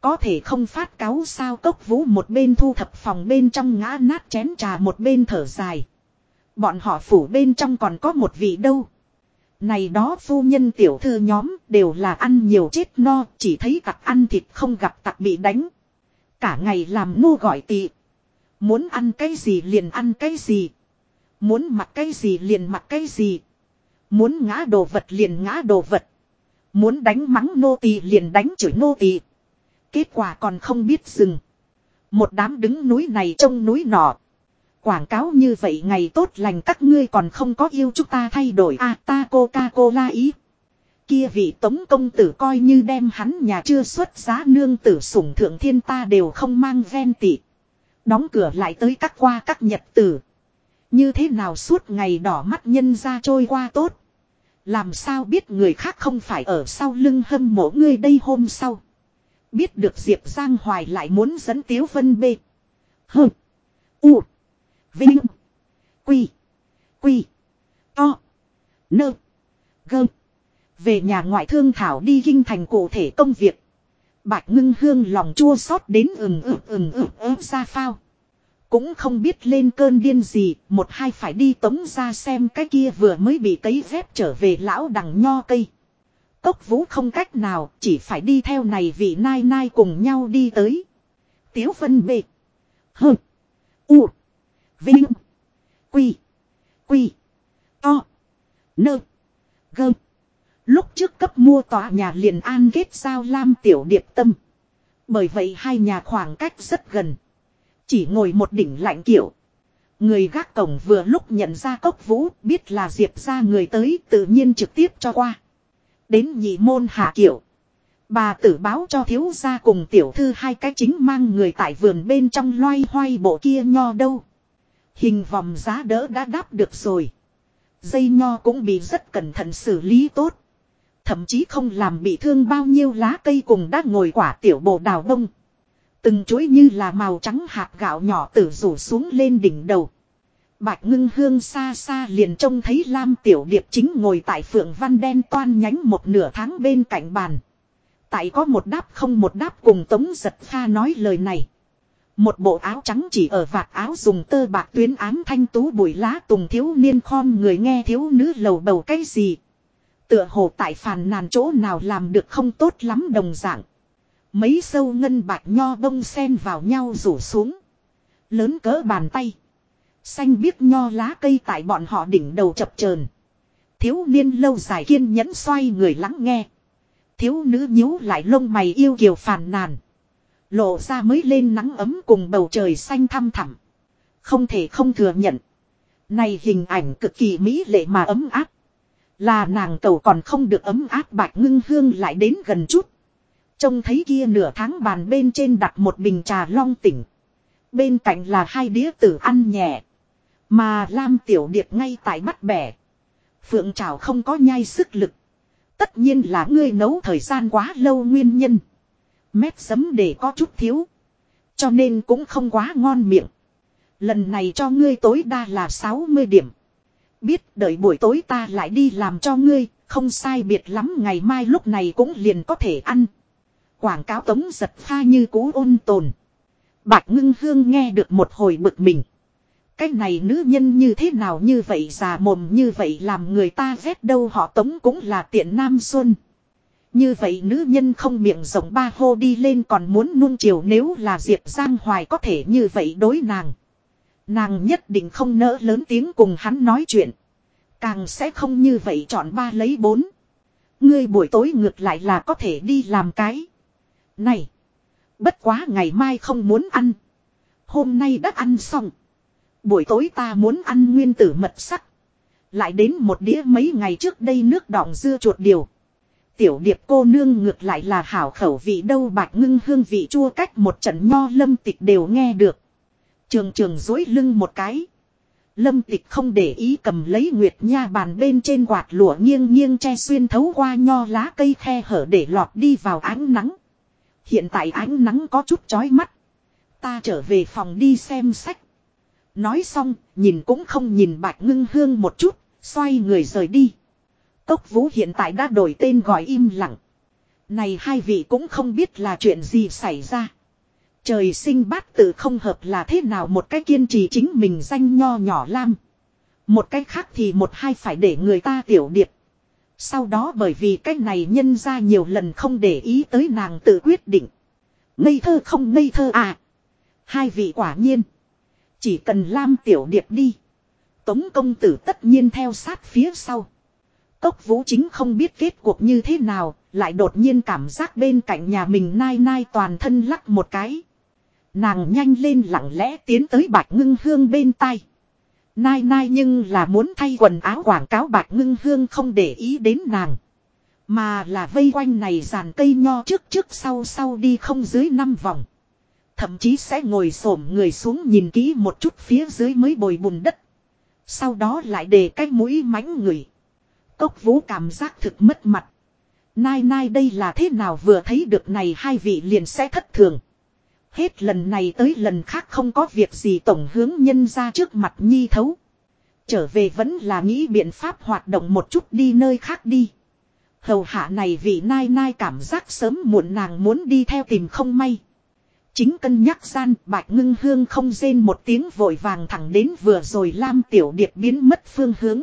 Speaker 1: Có thể không phát cáo sao cốc vũ một bên thu thập phòng bên trong ngã nát chén trà một bên thở dài. Bọn họ phủ bên trong còn có một vị đâu. Này đó phu nhân tiểu thư nhóm đều là ăn nhiều chết no, chỉ thấy tặc ăn thịt không gặp tặc bị đánh. Cả ngày làm nô gọi tị. Muốn ăn cái gì liền ăn cái gì. Muốn mặc cái gì liền mặc cái gì. Muốn ngã đồ vật liền ngã đồ vật. Muốn đánh mắng nô tỳ liền đánh chửi nô tỳ. Kết quả còn không biết dừng. Một đám đứng núi này trông núi nọ. Quảng cáo như vậy ngày tốt lành các ngươi còn không có yêu chúng ta thay đổi à ta Coca-Cola ý. Kia vị tống công tử coi như đem hắn nhà chưa xuất giá nương tử sủng thượng thiên ta đều không mang ven tị. Đóng cửa lại tới các qua các nhật tử. Như thế nào suốt ngày đỏ mắt nhân ra trôi qua tốt. Làm sao biết người khác không phải ở sau lưng hâm mộ ngươi đây hôm sau. Biết được Diệp Giang Hoài lại muốn dẫn Tiếu Vân B. hừ U. Vinh. Quy. Quy. To. Nơ. Gơ. Về nhà ngoại thương thảo đi kinh thành cụ thể công việc. Bạch ngưng hương lòng chua xót đến ừng ừng ừng ừng ớt ra phao. Cũng không biết lên cơn điên gì, một hai phải đi tống ra xem cái kia vừa mới bị cấy dép trở về lão đằng nho cây. Cốc vũ không cách nào, chỉ phải đi theo này vị nai nai cùng nhau đi tới. Tiếu phân bệ. hừ, U. Vinh. Quy. Quy. To. Nơ. Gơ. Lúc trước cấp mua tòa nhà liền an kết giao lam tiểu điệp tâm. Bởi vậy hai nhà khoảng cách rất gần. Chỉ ngồi một đỉnh lạnh kiểu. Người gác cổng vừa lúc nhận ra cốc vũ, biết là diệp ra người tới, tự nhiên trực tiếp cho qua. Đến nhị môn hạ kiểu. Bà tử báo cho thiếu gia cùng tiểu thư hai cái chính mang người tại vườn bên trong loay hoay bộ kia nho đâu. Hình vòng giá đỡ đã đáp được rồi. Dây nho cũng bị rất cẩn thận xử lý tốt. Thậm chí không làm bị thương bao nhiêu lá cây cùng đã ngồi quả tiểu bộ đào bông. Từng chuỗi như là màu trắng hạt gạo nhỏ tử rủ xuống lên đỉnh đầu. Bạch ngưng hương xa xa liền trông thấy Lam Tiểu Điệp chính ngồi tại phượng văn đen toan nhánh một nửa tháng bên cạnh bàn. Tại có một đáp không một đáp cùng tống giật pha nói lời này. Một bộ áo trắng chỉ ở vạt áo dùng tơ bạc tuyến ám thanh tú bụi lá tùng thiếu niên khom người nghe thiếu nữ lầu bầu cái gì. Tựa hồ tại phàn nàn chỗ nào làm được không tốt lắm đồng dạng. Mấy sâu ngân bạc nho bông sen vào nhau rủ xuống. Lớn cỡ bàn tay. Xanh biếc nho lá cây tại bọn họ đỉnh đầu chập chờn Thiếu niên lâu dài kiên nhẫn xoay người lắng nghe. Thiếu nữ nhíu lại lông mày yêu kiều phàn nàn. Lộ ra mới lên nắng ấm cùng bầu trời xanh thăm thẳm. Không thể không thừa nhận. Này hình ảnh cực kỳ mỹ lệ mà ấm áp. Là nàng cầu còn không được ấm áp bạch ngưng hương lại đến gần chút. Trông thấy kia nửa tháng bàn bên trên đặt một bình trà long tỉnh. Bên cạnh là hai đĩa tử ăn nhẹ. Mà Lam Tiểu Điệp ngay tại bắt bẻ. Phượng trào không có nhai sức lực. Tất nhiên là ngươi nấu thời gian quá lâu nguyên nhân. Mét sấm để có chút thiếu. Cho nên cũng không quá ngon miệng. Lần này cho ngươi tối đa là 60 điểm. Biết đợi buổi tối ta lại đi làm cho ngươi, không sai biệt lắm ngày mai lúc này cũng liền có thể ăn. Quảng cáo tống giật pha như cũ ôn tồn. Bạch ngưng hương nghe được một hồi bực mình. Cái này nữ nhân như thế nào như vậy già mồm như vậy làm người ta ghét đâu họ tống cũng là tiện nam xuân. Như vậy nữ nhân không miệng rộng ba hô đi lên còn muốn nuông chiều nếu là Diệp Giang Hoài có thể như vậy đối nàng. Nàng nhất định không nỡ lớn tiếng cùng hắn nói chuyện. Càng sẽ không như vậy chọn ba lấy bốn. Ngươi buổi tối ngược lại là có thể đi làm cái. Này. Bất quá ngày mai không muốn ăn. Hôm nay đã ăn xong. Buổi tối ta muốn ăn nguyên tử mật sắc. Lại đến một đĩa mấy ngày trước đây nước đọng dưa chuột điều. Tiểu điệp cô nương ngược lại là hảo khẩu vị đâu bạc ngưng hương vị chua cách một trận nho lâm tịch đều nghe được. Trường trường dối lưng một cái. Lâm tịch không để ý cầm lấy nguyệt nha bàn bên trên quạt lụa nghiêng nghiêng che xuyên thấu qua nho lá cây khe hở để lọt đi vào ánh nắng. Hiện tại ánh nắng có chút chói mắt. Ta trở về phòng đi xem sách. Nói xong, nhìn cũng không nhìn bạch ngưng hương một chút, xoay người rời đi. Cốc vũ hiện tại đã đổi tên gọi im lặng. Này hai vị cũng không biết là chuyện gì xảy ra. Trời sinh bát tự không hợp là thế nào một cái kiên trì chính mình danh nho nhỏ lam. Một cái khác thì một hai phải để người ta tiểu điệp. Sau đó bởi vì cái này nhân ra nhiều lần không để ý tới nàng tự quyết định. Ngây thơ không ngây thơ à. Hai vị quả nhiên. Chỉ cần Lam Tiểu Điệp đi. Tống công tử tất nhiên theo sát phía sau. Cốc vũ chính không biết kết cuộc như thế nào, lại đột nhiên cảm giác bên cạnh nhà mình nai nai toàn thân lắc một cái. Nàng nhanh lên lặng lẽ tiến tới bạch ngưng hương bên tai. Nai nai nhưng là muốn thay quần áo quảng cáo bạc ngưng hương không để ý đến nàng. Mà là vây quanh này dàn cây nho trước trước sau sau đi không dưới năm vòng. Thậm chí sẽ ngồi xổm người xuống nhìn kỹ một chút phía dưới mới bồi bùn đất. Sau đó lại để cái mũi mánh người. Cốc vũ cảm giác thực mất mặt. Nai nai đây là thế nào vừa thấy được này hai vị liền sẽ thất thường. Hết lần này tới lần khác không có việc gì tổng hướng nhân ra trước mặt nhi thấu. Trở về vẫn là nghĩ biện pháp hoạt động một chút đi nơi khác đi. Hầu hạ này vị nai nai cảm giác sớm muộn nàng muốn đi theo tìm không may. Chính cân nhắc gian bạch ngưng hương không rên một tiếng vội vàng thẳng đến vừa rồi Lam Tiểu Điệp biến mất phương hướng.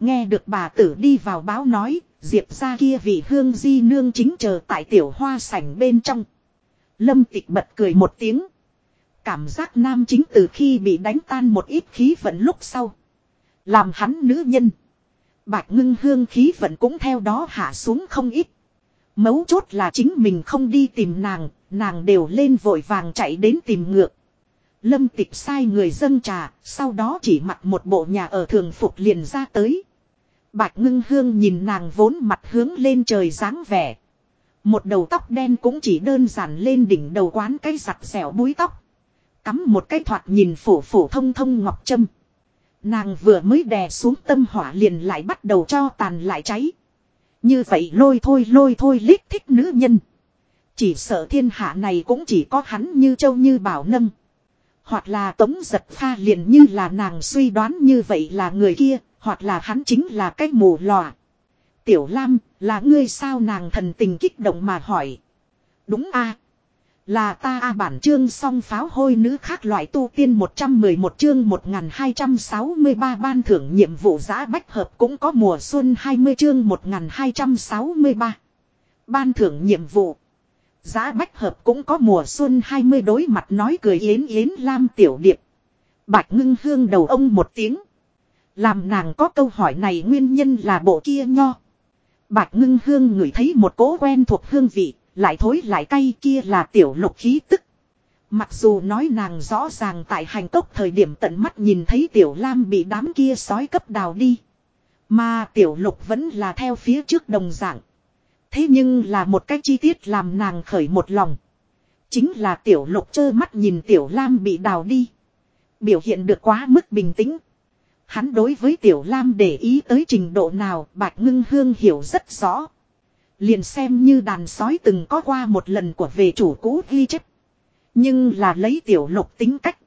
Speaker 1: Nghe được bà tử đi vào báo nói, Diệp ra kia vị hương di nương chính chờ tại tiểu hoa sảnh bên trong. Lâm tịch bật cười một tiếng. Cảm giác nam chính từ khi bị đánh tan một ít khí vận lúc sau. Làm hắn nữ nhân. Bạch ngưng hương khí vận cũng theo đó hạ xuống không ít. Mấu chốt là chính mình không đi tìm nàng, nàng đều lên vội vàng chạy đến tìm ngược. Lâm tịch sai người dâng trà, sau đó chỉ mặc một bộ nhà ở thường phục liền ra tới. Bạch ngưng hương nhìn nàng vốn mặt hướng lên trời dáng vẻ. Một đầu tóc đen cũng chỉ đơn giản lên đỉnh đầu quán cái giặt xẻo búi tóc. Cắm một cái thoạt nhìn phổ phổ thông thông ngọc châm. Nàng vừa mới đè xuống tâm hỏa liền lại bắt đầu cho tàn lại cháy. Như vậy lôi thôi lôi thôi lít thích nữ nhân. Chỉ sợ thiên hạ này cũng chỉ có hắn như châu như bảo nâng. Hoặc là tống giật pha liền như là nàng suy đoán như vậy là người kia, hoặc là hắn chính là cái mù lòa. Tiểu Lam, là ngươi sao nàng thần tình kích động mà hỏi. Đúng a Là ta a bản chương song pháo hôi nữ khác loại tu tiên 111 chương 1263 ban thưởng nhiệm vụ giã bách hợp cũng có mùa xuân 20 chương 1263. Ban thưởng nhiệm vụ. Giá bách hợp cũng có mùa xuân 20 đối mặt nói cười yến yến lam tiểu điệp. Bạch ngưng hương đầu ông một tiếng. Làm nàng có câu hỏi này nguyên nhân là bộ kia nho. Bạch ngưng hương ngửi thấy một cỗ quen thuộc hương vị, lại thối lại cay kia là tiểu lục khí tức. Mặc dù nói nàng rõ ràng tại hành tốc thời điểm tận mắt nhìn thấy tiểu lam bị đám kia sói cấp đào đi. Mà tiểu lục vẫn là theo phía trước đồng dạng. Thế nhưng là một cái chi tiết làm nàng khởi một lòng. Chính là tiểu lục trơ mắt nhìn tiểu lam bị đào đi. Biểu hiện được quá mức bình tĩnh. Hắn đối với tiểu lam để ý tới trình độ nào, bạch ngưng hương hiểu rất rõ. Liền xem như đàn sói từng có qua một lần của về chủ cũ ghi chép. Nhưng là lấy tiểu lục tính cách.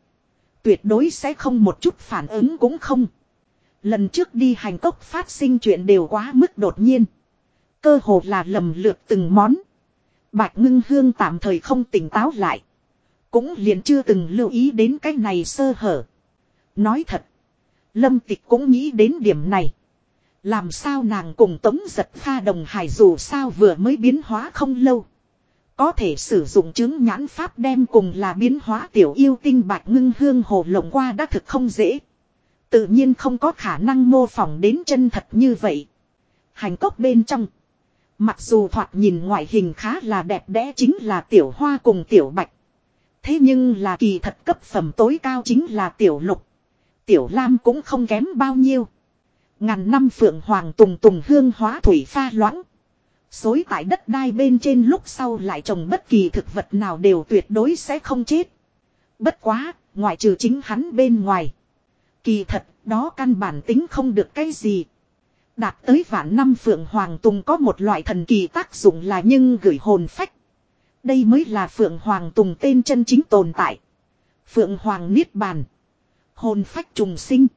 Speaker 1: Tuyệt đối sẽ không một chút phản ứng cũng không. Lần trước đi hành cốc phát sinh chuyện đều quá mức đột nhiên. Cơ hồ là lầm lượt từng món. Bạch ngưng hương tạm thời không tỉnh táo lại. Cũng liền chưa từng lưu ý đến cái này sơ hở. Nói thật. Lâm tịch cũng nghĩ đến điểm này. Làm sao nàng cùng tống giật pha đồng hải dù sao vừa mới biến hóa không lâu. Có thể sử dụng chứng nhãn pháp đem cùng là biến hóa tiểu yêu tinh bạch ngưng hương hồ lộng qua đã thực không dễ. Tự nhiên không có khả năng mô phỏng đến chân thật như vậy. Hành cốc bên trong. Mặc dù thoạt nhìn ngoại hình khá là đẹp đẽ chính là tiểu hoa cùng tiểu bạch. Thế nhưng là kỳ thật cấp phẩm tối cao chính là tiểu lục. Tiểu lam cũng không kém bao nhiêu. Ngàn năm phượng hoàng tùng tùng hương hóa thủy pha loãng. Xối tại đất đai bên trên lúc sau lại trồng bất kỳ thực vật nào đều tuyệt đối sẽ không chết. Bất quá, ngoại trừ chính hắn bên ngoài. Kỳ thật, đó căn bản tính không được cái gì. Đạt tới vạn năm Phượng Hoàng Tùng có một loại thần kỳ tác dụng là nhưng gửi hồn phách. Đây mới là Phượng Hoàng Tùng tên chân chính tồn tại. Phượng Hoàng Niết Bàn. Hồn phách trùng sinh.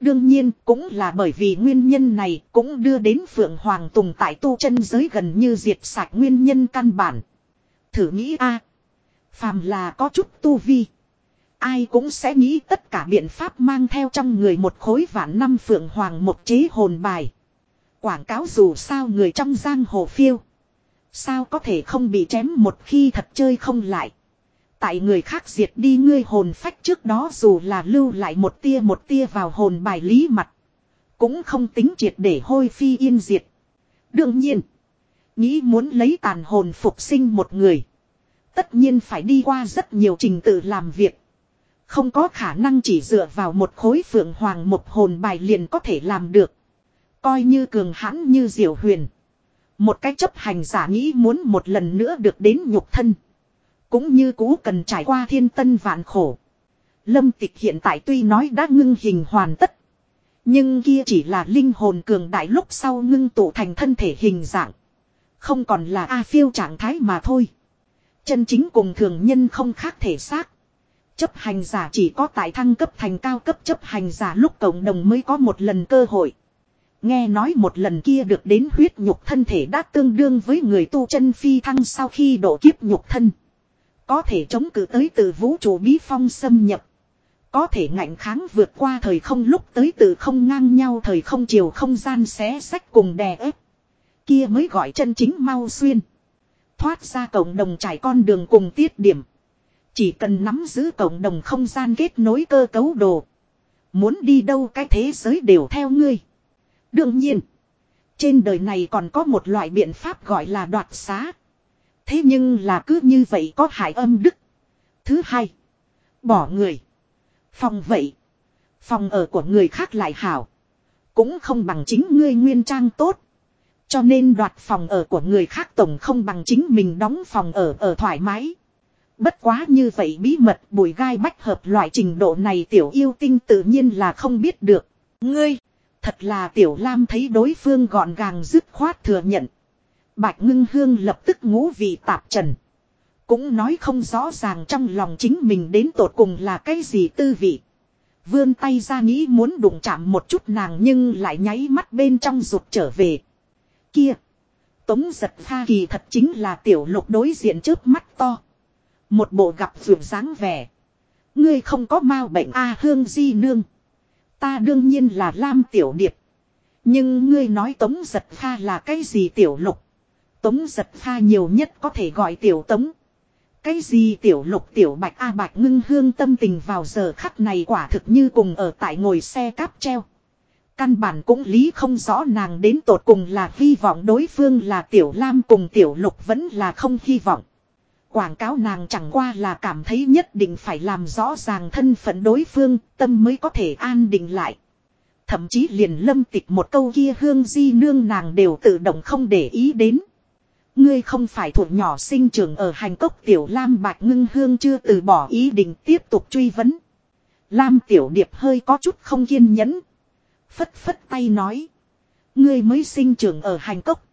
Speaker 1: Đương nhiên cũng là bởi vì nguyên nhân này cũng đưa đến Phượng Hoàng Tùng tại tu chân giới gần như diệt sạch nguyên nhân căn bản. Thử nghĩ a, Phàm là có chút tu vi. Ai cũng sẽ nghĩ tất cả biện pháp mang theo trong người một khối vạn năm phượng hoàng một chế hồn bài. Quảng cáo dù sao người trong giang hồ phiêu. Sao có thể không bị chém một khi thật chơi không lại. Tại người khác diệt đi ngươi hồn phách trước đó dù là lưu lại một tia một tia vào hồn bài lý mặt. Cũng không tính triệt để hôi phi yên diệt. Đương nhiên. Nghĩ muốn lấy tàn hồn phục sinh một người. Tất nhiên phải đi qua rất nhiều trình tự làm việc. Không có khả năng chỉ dựa vào một khối phượng hoàng một hồn bài liền có thể làm được. Coi như cường hãn như diệu huyền. Một cách chấp hành giả nghĩ muốn một lần nữa được đến nhục thân. Cũng như cũ cần trải qua thiên tân vạn khổ. Lâm tịch hiện tại tuy nói đã ngưng hình hoàn tất. Nhưng kia chỉ là linh hồn cường đại lúc sau ngưng tụ thành thân thể hình dạng. Không còn là A phiêu trạng thái mà thôi. Chân chính cùng thường nhân không khác thể xác. Chấp hành giả chỉ có tại thăng cấp thành cao cấp chấp hành giả lúc cộng đồng mới có một lần cơ hội. Nghe nói một lần kia được đến huyết nhục thân thể đã tương đương với người tu chân phi thăng sau khi độ kiếp nhục thân. Có thể chống cự tới từ vũ trụ bí phong xâm nhập. Có thể ngạnh kháng vượt qua thời không lúc tới từ không ngang nhau thời không chiều không gian xé sách cùng đè ép. Kia mới gọi chân chính mau xuyên. Thoát ra cộng đồng trải con đường cùng tiết điểm. Chỉ cần nắm giữ cộng đồng không gian kết nối cơ cấu đồ. Muốn đi đâu cái thế giới đều theo ngươi. Đương nhiên. Trên đời này còn có một loại biện pháp gọi là đoạt xá. Thế nhưng là cứ như vậy có hại âm đức. Thứ hai. Bỏ người. Phòng vậy. Phòng ở của người khác lại hảo. Cũng không bằng chính ngươi nguyên trang tốt. Cho nên đoạt phòng ở của người khác tổng không bằng chính mình đóng phòng ở ở thoải mái. Bất quá như vậy bí mật bùi gai bách hợp loại trình độ này tiểu yêu tinh tự nhiên là không biết được. Ngươi, thật là tiểu lam thấy đối phương gọn gàng dứt khoát thừa nhận. Bạch ngưng hương lập tức ngũ vị tạp trần. Cũng nói không rõ ràng trong lòng chính mình đến tột cùng là cái gì tư vị. Vươn tay ra nghĩ muốn đụng chạm một chút nàng nhưng lại nháy mắt bên trong rụt trở về. Kia. Tống giật pha kỳ thật chính là tiểu lục đối diện trước mắt to. Một bộ gặp vượt dáng vẻ. Ngươi không có mau bệnh A hương di nương. Ta đương nhiên là lam tiểu điệp. Nhưng ngươi nói tống giật pha là cái gì tiểu lục. Tống giật pha nhiều nhất có thể gọi tiểu tống. Cái gì tiểu lục tiểu bạch A bạch ngưng hương tâm tình vào giờ khắc này quả thực như cùng ở tại ngồi xe cáp treo. Căn bản cũng lý không rõ nàng đến tột cùng là hy vọng đối phương là tiểu lam cùng tiểu lục vẫn là không hy vọng. Quảng cáo nàng chẳng qua là cảm thấy nhất định phải làm rõ ràng thân phận đối phương, tâm mới có thể an định lại. Thậm chí liền lâm tịch một câu kia hương di nương nàng đều tự động không để ý đến. Ngươi không phải thuộc nhỏ sinh trưởng ở hành cốc tiểu lam bạch ngưng hương chưa từ bỏ ý định tiếp tục truy vấn. Lam tiểu điệp hơi có chút không kiên nhẫn. Phất phất tay nói. Ngươi mới sinh trưởng ở hành cốc.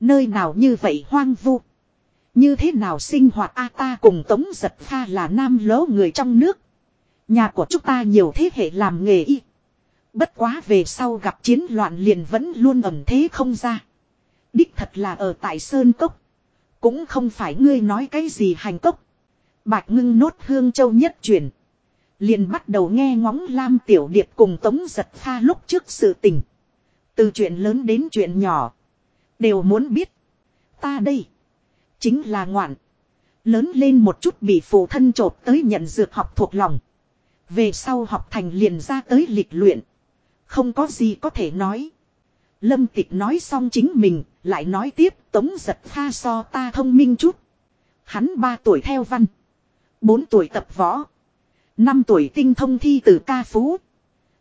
Speaker 1: Nơi nào như vậy hoang vu. Như thế nào sinh hoạt a ta cùng tống giật pha là nam lỗ người trong nước. Nhà của chúng ta nhiều thế hệ làm nghề y. Bất quá về sau gặp chiến loạn liền vẫn luôn ẩm thế không ra. Đích thật là ở tại Sơn Cốc. Cũng không phải ngươi nói cái gì hành cốc. Bạch ngưng nốt hương châu nhất truyền. Liền bắt đầu nghe ngóng Lam Tiểu Điệp cùng Tống Giật Pha lúc trước sự tình. Từ chuyện lớn đến chuyện nhỏ. Đều muốn biết. Ta đây. Chính là ngoạn. Lớn lên một chút bị phụ thân trộp tới nhận dược học thuộc lòng. Về sau học thành liền ra tới lịch luyện. Không có gì có thể nói. Lâm tịch nói xong chính mình, lại nói tiếp, tống giật pha so ta thông minh chút. Hắn ba tuổi theo văn. bốn tuổi tập võ. năm tuổi tinh thông thi từ ca phú.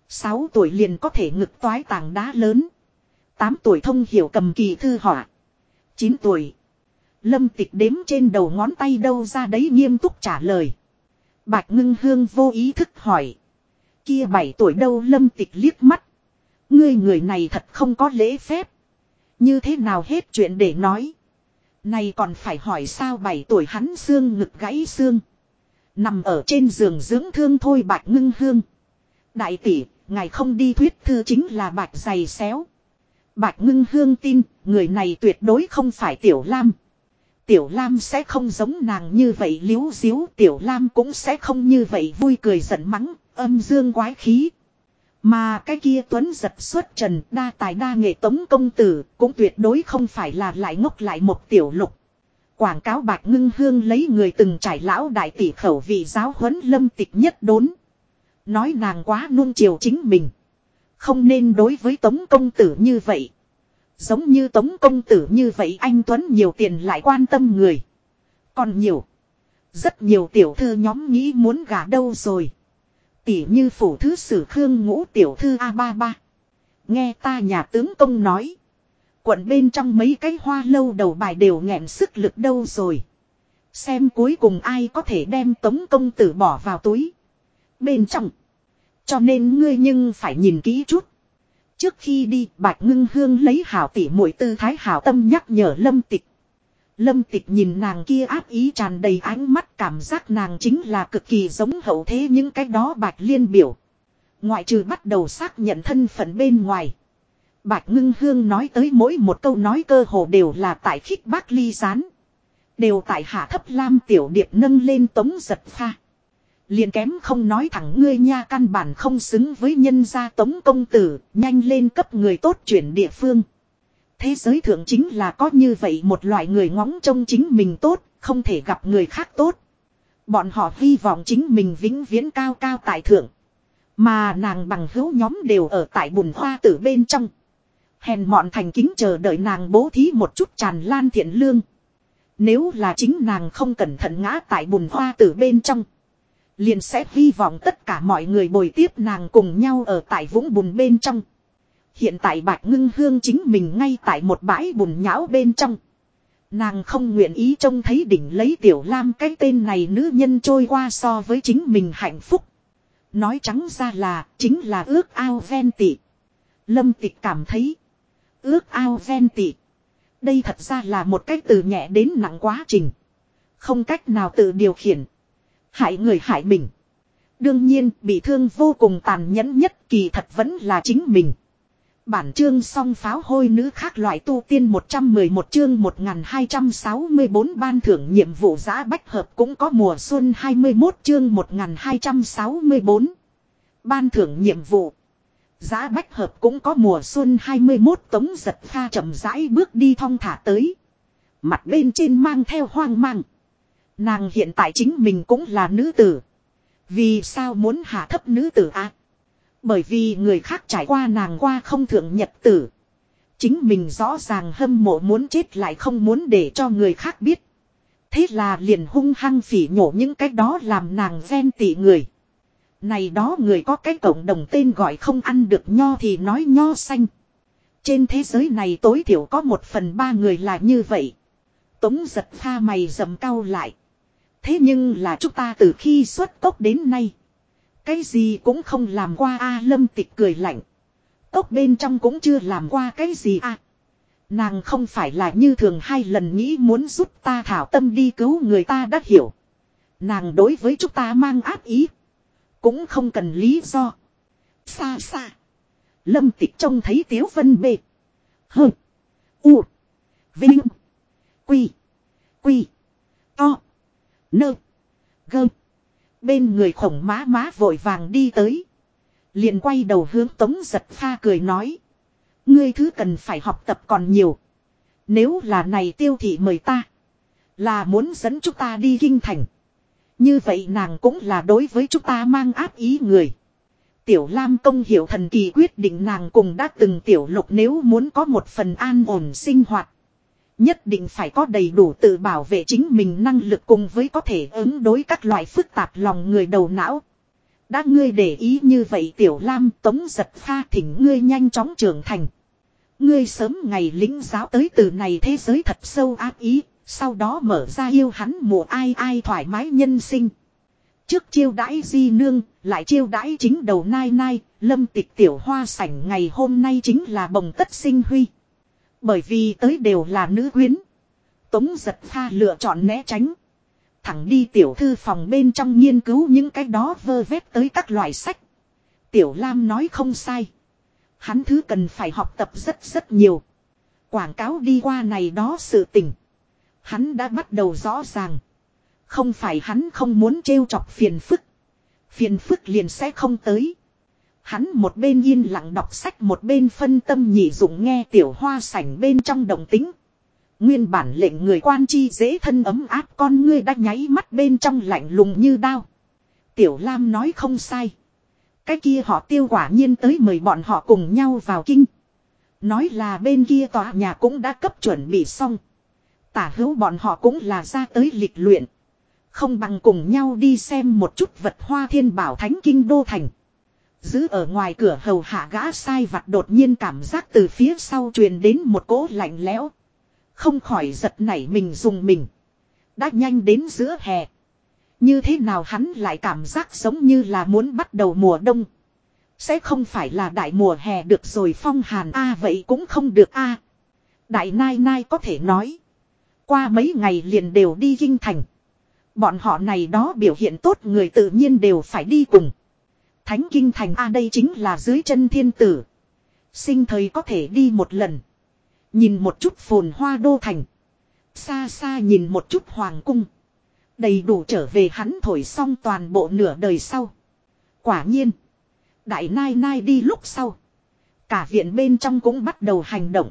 Speaker 1: sáu tuổi liền có thể ngực toái tảng đá lớn. tám tuổi thông hiểu cầm kỳ thư họa. chín tuổi. Lâm tịch đếm trên đầu ngón tay đâu ra đấy nghiêm túc trả lời. Bạch ngưng hương vô ý thức hỏi. Kia bảy tuổi đâu lâm tịch liếc mắt. Ngươi người này thật không có lễ phép. Như thế nào hết chuyện để nói. Này còn phải hỏi sao bảy tuổi hắn xương ngực gãy xương. Nằm ở trên giường dưỡng thương thôi bạch ngưng hương. Đại tỷ, ngài không đi thuyết thư chính là bạch dày xéo. Bạch ngưng hương tin, người này tuyệt đối không phải tiểu lam. Tiểu lam sẽ không giống nàng như vậy liếu diếu, tiểu lam cũng sẽ không như vậy vui cười giận mắng, âm dương quái khí. Mà cái kia tuấn giật xuất trần, đa tài đa nghệ tống công tử, cũng tuyệt đối không phải là lại ngốc lại một tiểu lục. quảng cáo bạc ngưng hương lấy người từng trải lão đại tỷ khẩu vị giáo huấn lâm tịch nhất đốn. Nói nàng quá nuông chiều chính mình. Không nên đối với tống công tử như vậy. Giống như tống công tử như vậy anh Tuấn nhiều tiền lại quan tâm người. Còn nhiều. Rất nhiều tiểu thư nhóm nghĩ muốn gả đâu rồi. Tỷ như phủ thứ sử khương ngũ tiểu thư A33. Nghe ta nhà tướng công nói. Quận bên trong mấy cái hoa lâu đầu bài đều nghẹn sức lực đâu rồi. Xem cuối cùng ai có thể đem tống công tử bỏ vào túi. Bên trong. Cho nên ngươi nhưng phải nhìn kỹ chút. Trước khi đi, Bạch Ngưng Hương lấy hảo tỉ mũi tư thái hảo tâm nhắc nhở Lâm Tịch. Lâm Tịch nhìn nàng kia áp ý tràn đầy ánh mắt cảm giác nàng chính là cực kỳ giống hậu thế những cái đó Bạch Liên biểu. Ngoại trừ bắt đầu xác nhận thân phận bên ngoài. Bạch Ngưng Hương nói tới mỗi một câu nói cơ hồ đều là tại khích bác ly gián. Đều tại hạ thấp lam tiểu điệp nâng lên tống giật pha. Liền kém không nói thẳng ngươi nha căn bản không xứng với nhân gia tống công tử, nhanh lên cấp người tốt chuyển địa phương. Thế giới thượng chính là có như vậy một loại người ngóng trông chính mình tốt, không thể gặp người khác tốt. Bọn họ hy vọng chính mình vĩnh viễn cao cao tại thượng. Mà nàng bằng hữu nhóm đều ở tại bùn hoa tử bên trong. Hèn mọn thành kính chờ đợi nàng bố thí một chút tràn lan thiện lương. Nếu là chính nàng không cẩn thận ngã tại bùn hoa tử bên trong. Liền sẽ hy vọng tất cả mọi người bồi tiếp nàng cùng nhau ở tại vũng bùn bên trong. Hiện tại bạch ngưng hương chính mình ngay tại một bãi bùn nhão bên trong. Nàng không nguyện ý trông thấy đỉnh lấy tiểu lam cái tên này nữ nhân trôi qua so với chính mình hạnh phúc. Nói trắng ra là, chính là ước ao ven tị. Lâm tịch cảm thấy, ước ao ven tị. Đây thật ra là một cách từ nhẹ đến nặng quá trình. Không cách nào tự điều khiển. Hại người hại mình. Đương nhiên, bị thương vô cùng tàn nhẫn nhất kỳ thật vẫn là chính mình. Bản chương song pháo hôi nữ khác loại tu tiên 111 chương 1264 ban thưởng nhiệm vụ giã bách hợp cũng có mùa xuân 21 chương 1264. Ban thưởng nhiệm vụ. Giá bách hợp cũng có mùa xuân 21 tống giật pha chậm rãi bước đi thong thả tới. Mặt bên trên mang theo hoang mang. Nàng hiện tại chính mình cũng là nữ tử. Vì sao muốn hạ thấp nữ tử à? Bởi vì người khác trải qua nàng qua không thượng nhật tử. Chính mình rõ ràng hâm mộ muốn chết lại không muốn để cho người khác biết. Thế là liền hung hăng phỉ nhổ những cái đó làm nàng ghen tị người. Này đó người có cái cộng đồng tên gọi không ăn được nho thì nói nho xanh. Trên thế giới này tối thiểu có một phần ba người là như vậy. Tống giật pha mày dầm cao lại. Thế nhưng là chúng ta từ khi xuất cốc đến nay. Cái gì cũng không làm qua a lâm tịch cười lạnh. Cốc bên trong cũng chưa làm qua cái gì a Nàng không phải là như thường hai lần nghĩ muốn giúp ta thảo tâm đi cứu người ta đã hiểu. Nàng đối với chúng ta mang áp ý. Cũng không cần lý do. Xa xa. Lâm tịch trông thấy tiếu vân bê. Hờ. U. Vinh. Quy. Quy. To. Nơ. gơm. Bên người khổng má má vội vàng đi tới. Liền quay đầu hướng tống giật pha cười nói. Ngươi thứ cần phải học tập còn nhiều. Nếu là này tiêu thị mời ta. Là muốn dẫn chúng ta đi kinh thành. Như vậy nàng cũng là đối với chúng ta mang áp ý người. Tiểu Lam công hiểu thần kỳ quyết định nàng cùng đã từng tiểu lục nếu muốn có một phần an ổn sinh hoạt. Nhất định phải có đầy đủ tự bảo vệ chính mình năng lực cùng với có thể ứng đối các loại phức tạp lòng người đầu não. Đã ngươi để ý như vậy tiểu lam tống giật pha thỉnh ngươi nhanh chóng trưởng thành. Ngươi sớm ngày lính giáo tới từ này thế giới thật sâu ác ý, sau đó mở ra yêu hắn mùa ai ai thoải mái nhân sinh. Trước chiêu đãi di nương, lại chiêu đãi chính đầu nai nai, lâm tịch tiểu hoa sảnh ngày hôm nay chính là bồng tất sinh huy. Bởi vì tới đều là nữ quyến. Tống giật pha lựa chọn né tránh. Thẳng đi tiểu thư phòng bên trong nghiên cứu những cái đó vơ vét tới các loại sách. Tiểu Lam nói không sai. Hắn thứ cần phải học tập rất rất nhiều. Quảng cáo đi qua này đó sự tình. Hắn đã bắt đầu rõ ràng. Không phải hắn không muốn trêu chọc phiền phức. Phiền phức liền sẽ không tới. Hắn một bên yên lặng đọc sách một bên phân tâm nhị dụng nghe tiểu hoa sảnh bên trong đồng tính. Nguyên bản lệnh người quan chi dễ thân ấm áp con ngươi đã nháy mắt bên trong lạnh lùng như đao. Tiểu Lam nói không sai. Cái kia họ tiêu quả nhiên tới mời bọn họ cùng nhau vào kinh. Nói là bên kia tòa nhà cũng đã cấp chuẩn bị xong. Tả hữu bọn họ cũng là ra tới lịch luyện. Không bằng cùng nhau đi xem một chút vật hoa thiên bảo thánh kinh đô thành. Giữ ở ngoài cửa hầu hạ gã sai vặt đột nhiên cảm giác từ phía sau truyền đến một cỗ lạnh lẽo. Không khỏi giật nảy mình dùng mình. Đã nhanh đến giữa hè. Như thế nào hắn lại cảm giác giống như là muốn bắt đầu mùa đông. Sẽ không phải là đại mùa hè được rồi phong hàn a, vậy cũng không được a Đại nai nai có thể nói. Qua mấy ngày liền đều đi kinh thành. Bọn họ này đó biểu hiện tốt người tự nhiên đều phải đi cùng. Thánh kinh thành a đây chính là dưới chân thiên tử. Sinh thời có thể đi một lần. Nhìn một chút phồn hoa đô thành. Xa xa nhìn một chút hoàng cung. Đầy đủ trở về hắn thổi xong toàn bộ nửa đời sau. Quả nhiên. Đại nai nai đi lúc sau. Cả viện bên trong cũng bắt đầu hành động.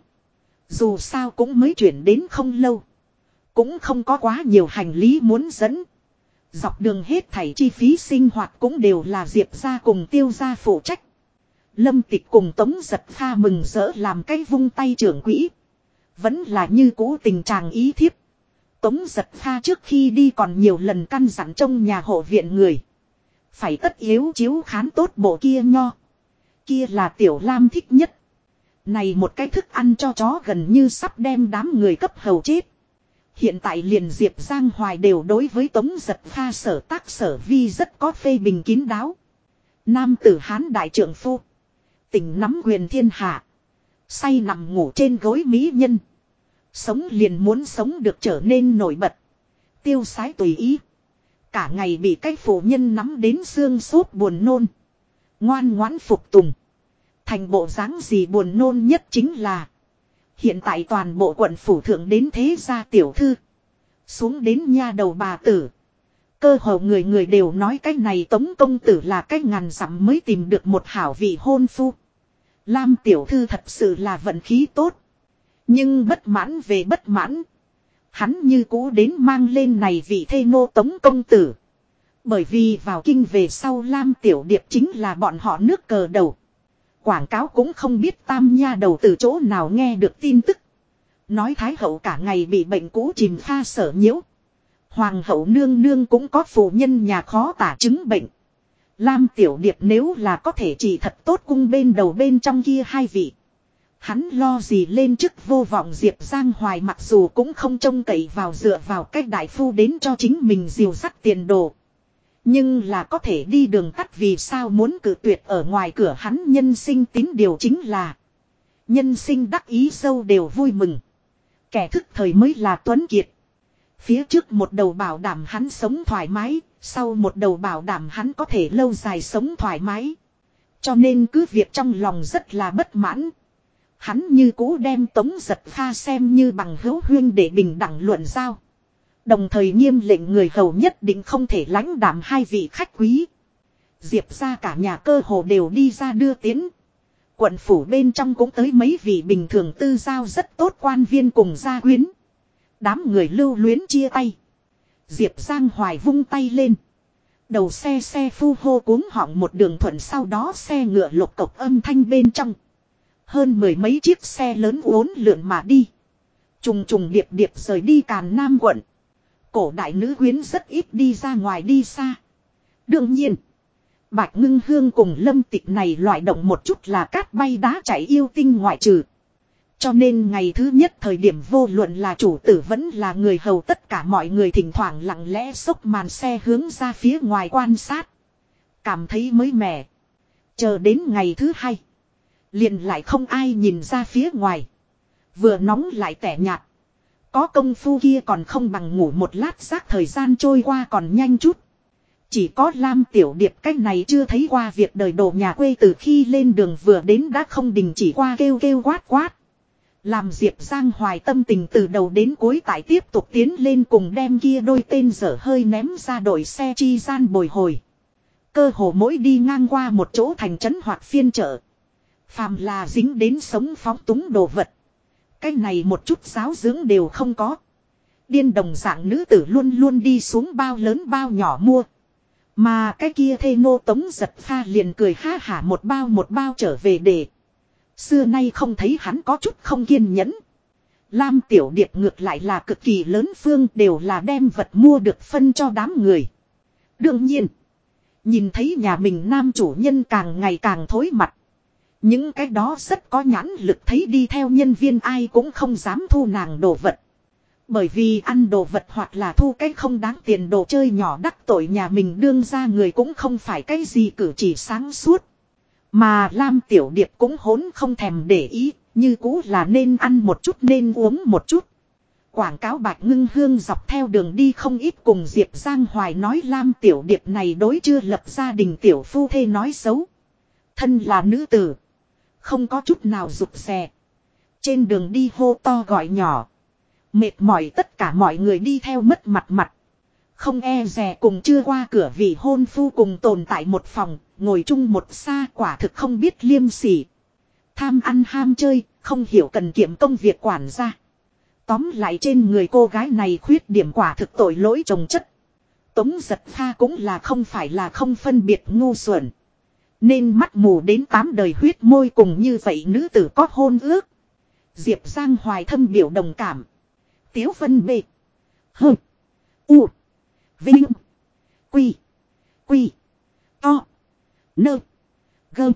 Speaker 1: Dù sao cũng mới chuyển đến không lâu. Cũng không có quá nhiều hành lý muốn dẫn. Dọc đường hết thảy chi phí sinh hoạt cũng đều là Diệp ra cùng tiêu ra phụ trách. Lâm tịch cùng tống giật pha mừng rỡ làm cái vung tay trưởng quỹ. Vẫn là như cũ tình trạng ý thiếp. Tống giật pha trước khi đi còn nhiều lần căn dặn trong nhà hộ viện người. Phải tất yếu chiếu khán tốt bộ kia nho. Kia là tiểu lam thích nhất. Này một cái thức ăn cho chó gần như sắp đem đám người cấp hầu chết. Hiện tại liền Diệp Giang Hoài đều đối với Tống Giật Pha sở tác sở vi rất có phê bình kín đáo. Nam tử Hán đại trưởng phu. Tỉnh nắm quyền thiên hạ. Say nằm ngủ trên gối mỹ nhân. Sống liền muốn sống được trở nên nổi bật. Tiêu sái tùy ý. Cả ngày bị cái phụ nhân nắm đến xương sốt buồn nôn. Ngoan ngoãn phục tùng. Thành bộ dáng gì buồn nôn nhất chính là. Hiện tại toàn bộ quận phủ thượng đến thế gia tiểu thư. Xuống đến nha đầu bà tử. Cơ hồ người người đều nói cái này tống công tử là cái ngàn dặm mới tìm được một hảo vị hôn phu. Lam tiểu thư thật sự là vận khí tốt. Nhưng bất mãn về bất mãn. Hắn như cũ đến mang lên này vị thê nô tống công tử. Bởi vì vào kinh về sau Lam Tiểu Điệp chính là bọn họ nước cờ đầu. Quảng cáo cũng không biết tam nha đầu từ chỗ nào nghe được tin tức. Nói Thái hậu cả ngày bị bệnh cũ chìm pha sở nhiễu. Hoàng hậu nương nương cũng có phụ nhân nhà khó tả chứng bệnh. Lam Tiểu Điệp nếu là có thể chỉ thật tốt cung bên đầu bên trong kia hai vị. Hắn lo gì lên chức vô vọng Diệp Giang Hoài mặc dù cũng không trông cậy vào dựa vào cách đại phu đến cho chính mình diều sắt tiền đồ. Nhưng là có thể đi đường tắt vì sao muốn cử tuyệt ở ngoài cửa hắn nhân sinh tín điều chính là. Nhân sinh đắc ý sâu đều vui mừng. Kẻ thức thời mới là Tuấn Kiệt. Phía trước một đầu bảo đảm hắn sống thoải mái, sau một đầu bảo đảm hắn có thể lâu dài sống thoải mái. Cho nên cứ việc trong lòng rất là bất mãn. Hắn như cũ đem tống giật pha xem như bằng hữu huyên để bình đẳng luận giao. Đồng thời nghiêm lệnh người hầu nhất định không thể lãnh đảm hai vị khách quý. Diệp ra cả nhà cơ hồ đều đi ra đưa tiến. Quận phủ bên trong cũng tới mấy vị bình thường tư giao rất tốt quan viên cùng gia quyến. Đám người lưu luyến chia tay. Diệp Giang Hoài vung tay lên. Đầu xe xe phu hô cuống họng một đường thuận sau đó xe ngựa lục cộc âm thanh bên trong. Hơn mười mấy chiếc xe lớn uốn lượn mà đi. Trùng trùng điệp điệp rời đi càn nam quận. Cổ đại nữ quyến rất ít đi ra ngoài đi xa. Đương nhiên. Bạch ngưng hương cùng lâm tịch này loại động một chút là cát bay đá chảy yêu tinh ngoại trừ. Cho nên ngày thứ nhất thời điểm vô luận là chủ tử vẫn là người hầu tất cả mọi người thỉnh thoảng lặng lẽ xốc màn xe hướng ra phía ngoài quan sát. Cảm thấy mới mẻ. Chờ đến ngày thứ hai. Liền lại không ai nhìn ra phía ngoài. Vừa nóng lại tẻ nhạt. Có công phu kia còn không bằng ngủ một lát rác thời gian trôi qua còn nhanh chút. Chỉ có Lam Tiểu Điệp cách này chưa thấy qua việc đời đồ nhà quê từ khi lên đường vừa đến đã không đình chỉ qua kêu kêu quát quát. Làm Diệp Giang hoài tâm tình từ đầu đến cuối tại tiếp tục tiến lên cùng đem kia đôi tên dở hơi ném ra đội xe chi gian bồi hồi. Cơ hồ mỗi đi ngang qua một chỗ thành trấn hoặc phiên chợ. Phàm là dính đến sống phóng túng đồ vật. Cái này một chút giáo dưỡng đều không có. Điên đồng dạng nữ tử luôn luôn đi xuống bao lớn bao nhỏ mua. Mà cái kia thê nô tống giật pha liền cười ha hả một bao một bao trở về để. Xưa nay không thấy hắn có chút không kiên nhẫn. Lam tiểu điệp ngược lại là cực kỳ lớn phương đều là đem vật mua được phân cho đám người. Đương nhiên. Nhìn thấy nhà mình nam chủ nhân càng ngày càng thối mặt. Những cái đó rất có nhãn lực thấy đi theo nhân viên ai cũng không dám thu nàng đồ vật. Bởi vì ăn đồ vật hoặc là thu cái không đáng tiền đồ chơi nhỏ đắc tội nhà mình đương ra người cũng không phải cái gì cử chỉ sáng suốt. Mà Lam Tiểu Điệp cũng hốn không thèm để ý, như cũ là nên ăn một chút nên uống một chút. Quảng cáo bạch ngưng hương dọc theo đường đi không ít cùng Diệp Giang Hoài nói Lam Tiểu Điệp này đối chưa lập gia đình Tiểu Phu Thê nói xấu. Thân là nữ tử. Không có chút nào rụt xè Trên đường đi hô to gọi nhỏ. Mệt mỏi tất cả mọi người đi theo mất mặt mặt. Không e rè cùng chưa qua cửa vì hôn phu cùng tồn tại một phòng, ngồi chung một xa quả thực không biết liêm sỉ. Tham ăn ham chơi, không hiểu cần kiểm công việc quản gia. Tóm lại trên người cô gái này khuyết điểm quả thực tội lỗi trồng chất. Tống giật pha cũng là không phải là không phân biệt ngu xuẩn. Nên mắt mù đến tám đời huyết môi cùng như vậy nữ tử có hôn ước. Diệp Giang hoài thâm biểu đồng cảm. Tiếu phân bệ. hừ U. Vinh. Quy. Quy. To. Nơ. Gơ.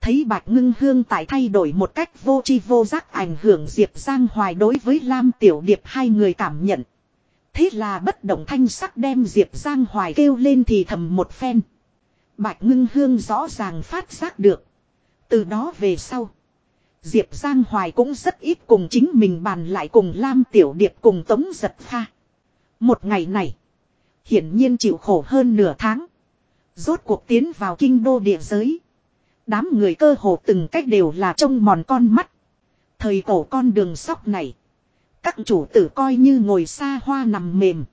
Speaker 1: Thấy bạch ngưng hương tại thay đổi một cách vô chi vô giác ảnh hưởng Diệp Giang Hoài đối với Lam Tiểu Điệp hai người cảm nhận. Thế là bất động thanh sắc đem Diệp Giang Hoài kêu lên thì thầm một phen. Bạch ngưng hương rõ ràng phát giác được. Từ đó về sau. Diệp Giang Hoài cũng rất ít cùng chính mình bàn lại cùng Lam Tiểu Điệp cùng Tống Giật Pha. Một ngày này. Hiển nhiên chịu khổ hơn nửa tháng. Rốt cuộc tiến vào kinh đô địa giới. Đám người cơ hồ từng cách đều là trông mòn con mắt. Thời cổ con đường sóc này. Các chủ tử coi như ngồi xa hoa nằm mềm.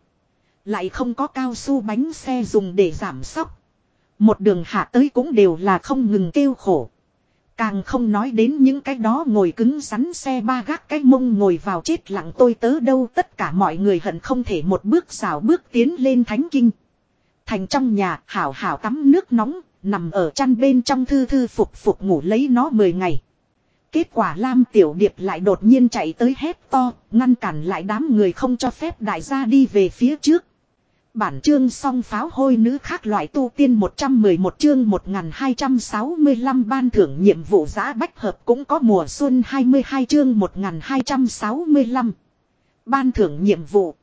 Speaker 1: Lại không có cao su bánh xe dùng để giảm sóc. Một đường hạ tới cũng đều là không ngừng kêu khổ. Càng không nói đến những cái đó ngồi cứng rắn xe ba gác cái mông ngồi vào chết lặng tôi tớ đâu tất cả mọi người hận không thể một bước xào bước tiến lên thánh kinh. Thành trong nhà hảo hảo tắm nước nóng, nằm ở chăn bên trong thư thư phục phục ngủ lấy nó 10 ngày. Kết quả Lam Tiểu Điệp lại đột nhiên chạy tới hét to, ngăn cản lại đám người không cho phép đại gia đi về phía trước. Bản chương song pháo hôi nữ khác loại tu tiên 111 chương 1265 ban thưởng nhiệm vụ giã bách hợp cũng có mùa xuân 22 chương 1265. Ban thưởng nhiệm vụ.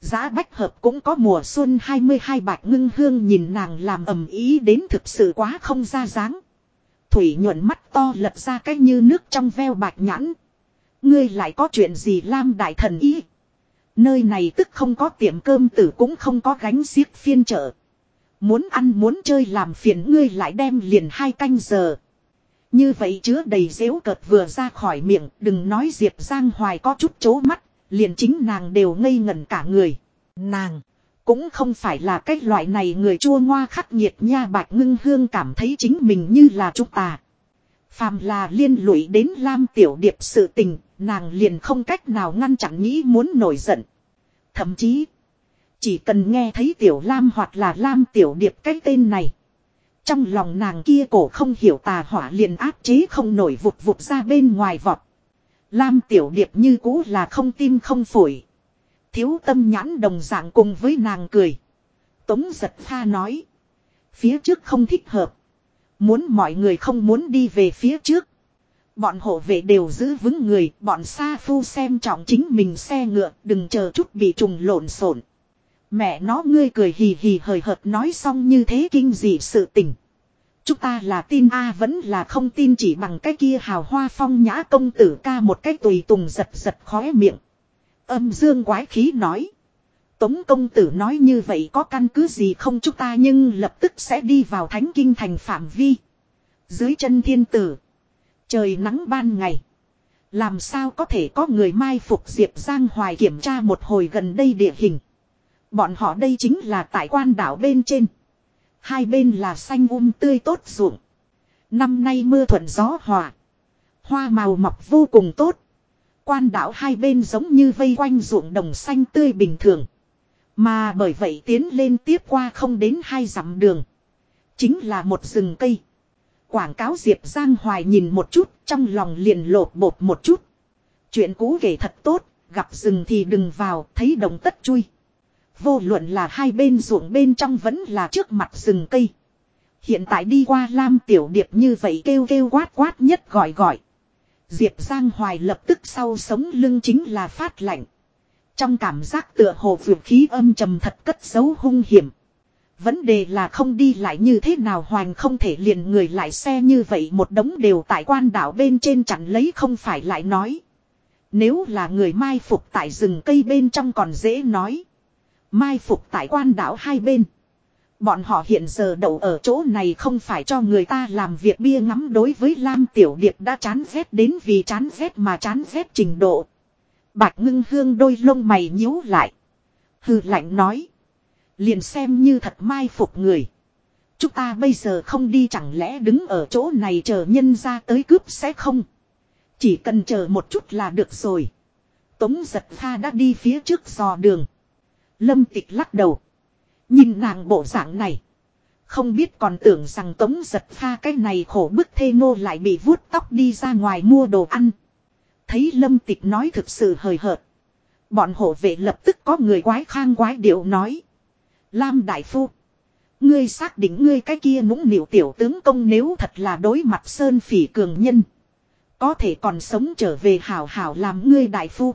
Speaker 1: Giá bách hợp cũng có mùa xuân 22 bạch ngưng hương nhìn nàng làm ầm ý đến thực sự quá không ra dáng. Thủy nhuận mắt to lật ra cái như nước trong veo bạch nhãn. Ngươi lại có chuyện gì lam đại thần ý. Nơi này tức không có tiệm cơm tử cũng không có gánh xiếc phiên chợ. Muốn ăn muốn chơi làm phiền ngươi lại đem liền hai canh giờ. Như vậy chứa đầy dễu cợt vừa ra khỏi miệng đừng nói Diệp Giang Hoài có chút chố mắt Liền chính nàng đều ngây ngẩn cả người. Nàng. Cũng không phải là cái loại này người chua ngoa khắc nghiệt nha bạch ngưng hương cảm thấy chính mình như là chúng ta. Phàm là liên lụy đến Lam Tiểu Điệp sự tình, nàng liền không cách nào ngăn chặn nghĩ muốn nổi giận. Thậm chí, chỉ cần nghe thấy Tiểu Lam hoặc là Lam Tiểu Điệp cái tên này. Trong lòng nàng kia cổ không hiểu tà hỏa liền áp chế không nổi vụt vụt ra bên ngoài vọt. Lam Tiểu Điệp như cũ là không tim không phổi. Thiếu tâm nhãn đồng dạng cùng với nàng cười. Tống giật pha nói. Phía trước không thích hợp. Muốn mọi người không muốn đi về phía trước. Bọn hộ vệ đều giữ vững người, bọn xa phu xem trọng chính mình xe ngựa, đừng chờ chút bị trùng lộn xộn. Mẹ nó ngươi cười hì hì hời hợt nói xong như thế kinh dị sự tình. Chúng ta là tin A vẫn là không tin chỉ bằng cái kia hào hoa phong nhã công tử ca một cách tùy tùng giật giật khóe miệng. Âm dương quái khí nói. Tống công tử nói như vậy có căn cứ gì không chúng ta nhưng lập tức sẽ đi vào thánh kinh thành phạm vi. Dưới chân thiên tử. Trời nắng ban ngày. Làm sao có thể có người mai phục Diệp Giang Hoài kiểm tra một hồi gần đây địa hình. Bọn họ đây chính là tại quan đảo bên trên. Hai bên là xanh um tươi tốt ruộng. Năm nay mưa thuận gió hòa. Hoa màu mọc vô cùng tốt. Quan đảo hai bên giống như vây quanh ruộng đồng xanh tươi bình thường. Mà bởi vậy tiến lên tiếp qua không đến hai dặm đường. Chính là một rừng cây. Quảng cáo Diệp Giang Hoài nhìn một chút, trong lòng liền lột bột một chút. Chuyện cũ kể thật tốt, gặp rừng thì đừng vào, thấy đồng tất chui. Vô luận là hai bên ruộng bên trong vẫn là trước mặt rừng cây. Hiện tại đi qua Lam Tiểu Điệp như vậy kêu kêu quát quát nhất gọi gọi. Diệp Giang Hoài lập tức sau sống lưng chính là phát lạnh. Trong cảm giác tựa hồ vượt khí âm trầm thật cất giấu hung hiểm. Vấn đề là không đi lại như thế nào hoành không thể liền người lại xe như vậy một đống đều tại quan đảo bên trên chặn lấy không phải lại nói. Nếu là người mai phục tại rừng cây bên trong còn dễ nói. Mai phục tại quan đảo hai bên. Bọn họ hiện giờ đậu ở chỗ này không phải cho người ta làm việc bia ngắm đối với Lam Tiểu Điệp đã chán ghét đến vì chán ghét mà chán ghét trình độ. Bạch ngưng hương đôi lông mày nhíu lại. Hừ lạnh nói. Liền xem như thật mai phục người. Chúng ta bây giờ không đi chẳng lẽ đứng ở chỗ này chờ nhân ra tới cướp sẽ không. Chỉ cần chờ một chút là được rồi. Tống giật pha đã đi phía trước dò đường. Lâm tịch lắc đầu. Nhìn nàng bộ dạng này. Không biết còn tưởng rằng tống giật pha cái này khổ bức thê nô lại bị vuốt tóc đi ra ngoài mua đồ ăn. Thấy lâm tịch nói thực sự hời hợt. Bọn hộ vệ lập tức có người quái khang quái điệu nói. Lam Đại Phu. Ngươi xác định ngươi cái kia nũng nịu tiểu tướng công nếu thật là đối mặt sơn phỉ cường nhân. Có thể còn sống trở về hảo hảo làm ngươi đại phu.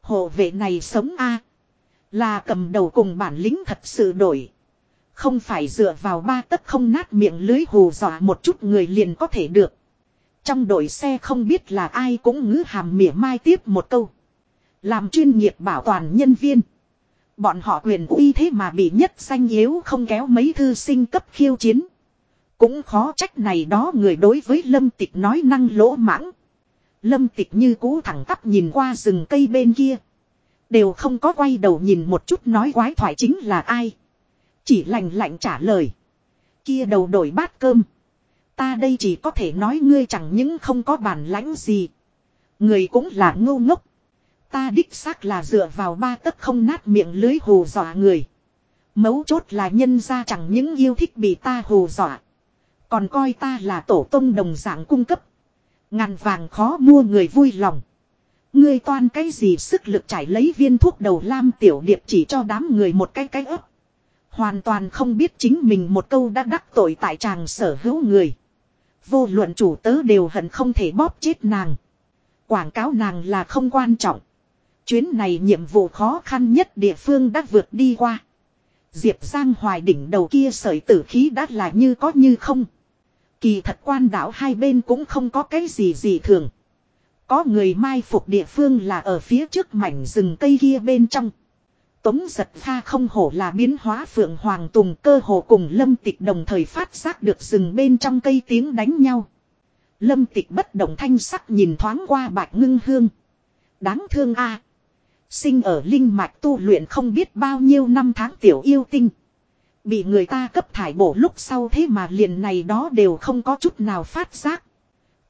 Speaker 1: Hộ vệ này sống a Là cầm đầu cùng bản lĩnh thật sự đổi. Không phải dựa vào ba tấc không nát miệng lưới hù dọa một chút người liền có thể được. Trong đội xe không biết là ai cũng ngữ hàm mỉa mai tiếp một câu. Làm chuyên nghiệp bảo toàn nhân viên. Bọn họ quyền uy thế mà bị nhất danh yếu không kéo mấy thư sinh cấp khiêu chiến. Cũng khó trách này đó người đối với lâm tịch nói năng lỗ mãng. Lâm tịch như cú thẳng tắp nhìn qua rừng cây bên kia. Đều không có quay đầu nhìn một chút nói quái thoại chính là ai. Chỉ lạnh lạnh trả lời. Kia đầu đổi bát cơm. Ta đây chỉ có thể nói ngươi chẳng những không có bản lãnh gì. Người cũng là ngu ngốc. Ta đích xác là dựa vào ba tấc không nát miệng lưới hù dọa người. Mấu chốt là nhân ra chẳng những yêu thích bị ta hù dọa. Còn coi ta là tổ tông đồng dạng cung cấp. Ngàn vàng khó mua người vui lòng. Ngươi toan cái gì sức lực trải lấy viên thuốc đầu lam tiểu điệp chỉ cho đám người một cái cái ấp. Hoàn toàn không biết chính mình một câu đã đắc tội tại chàng sở hữu người. Vô luận chủ tớ đều hận không thể bóp chết nàng. Quảng cáo nàng là không quan trọng. Chuyến này nhiệm vụ khó khăn nhất địa phương đã vượt đi qua. Diệp Giang hoài đỉnh đầu kia sợi tử khí đã là như có như không. Kỳ thật quan đảo hai bên cũng không có cái gì gì thường. Có người mai phục địa phương là ở phía trước mảnh rừng cây kia bên trong. Tống giật pha không hổ là biến hóa phượng hoàng tùng cơ hồ cùng lâm tịch đồng thời phát giác được rừng bên trong cây tiếng đánh nhau. Lâm tịch bất động thanh sắc nhìn thoáng qua bạch ngưng hương. Đáng thương a Sinh ở linh mạch tu luyện không biết bao nhiêu năm tháng tiểu yêu tinh. Bị người ta cấp thải bổ lúc sau thế mà liền này đó đều không có chút nào phát giác.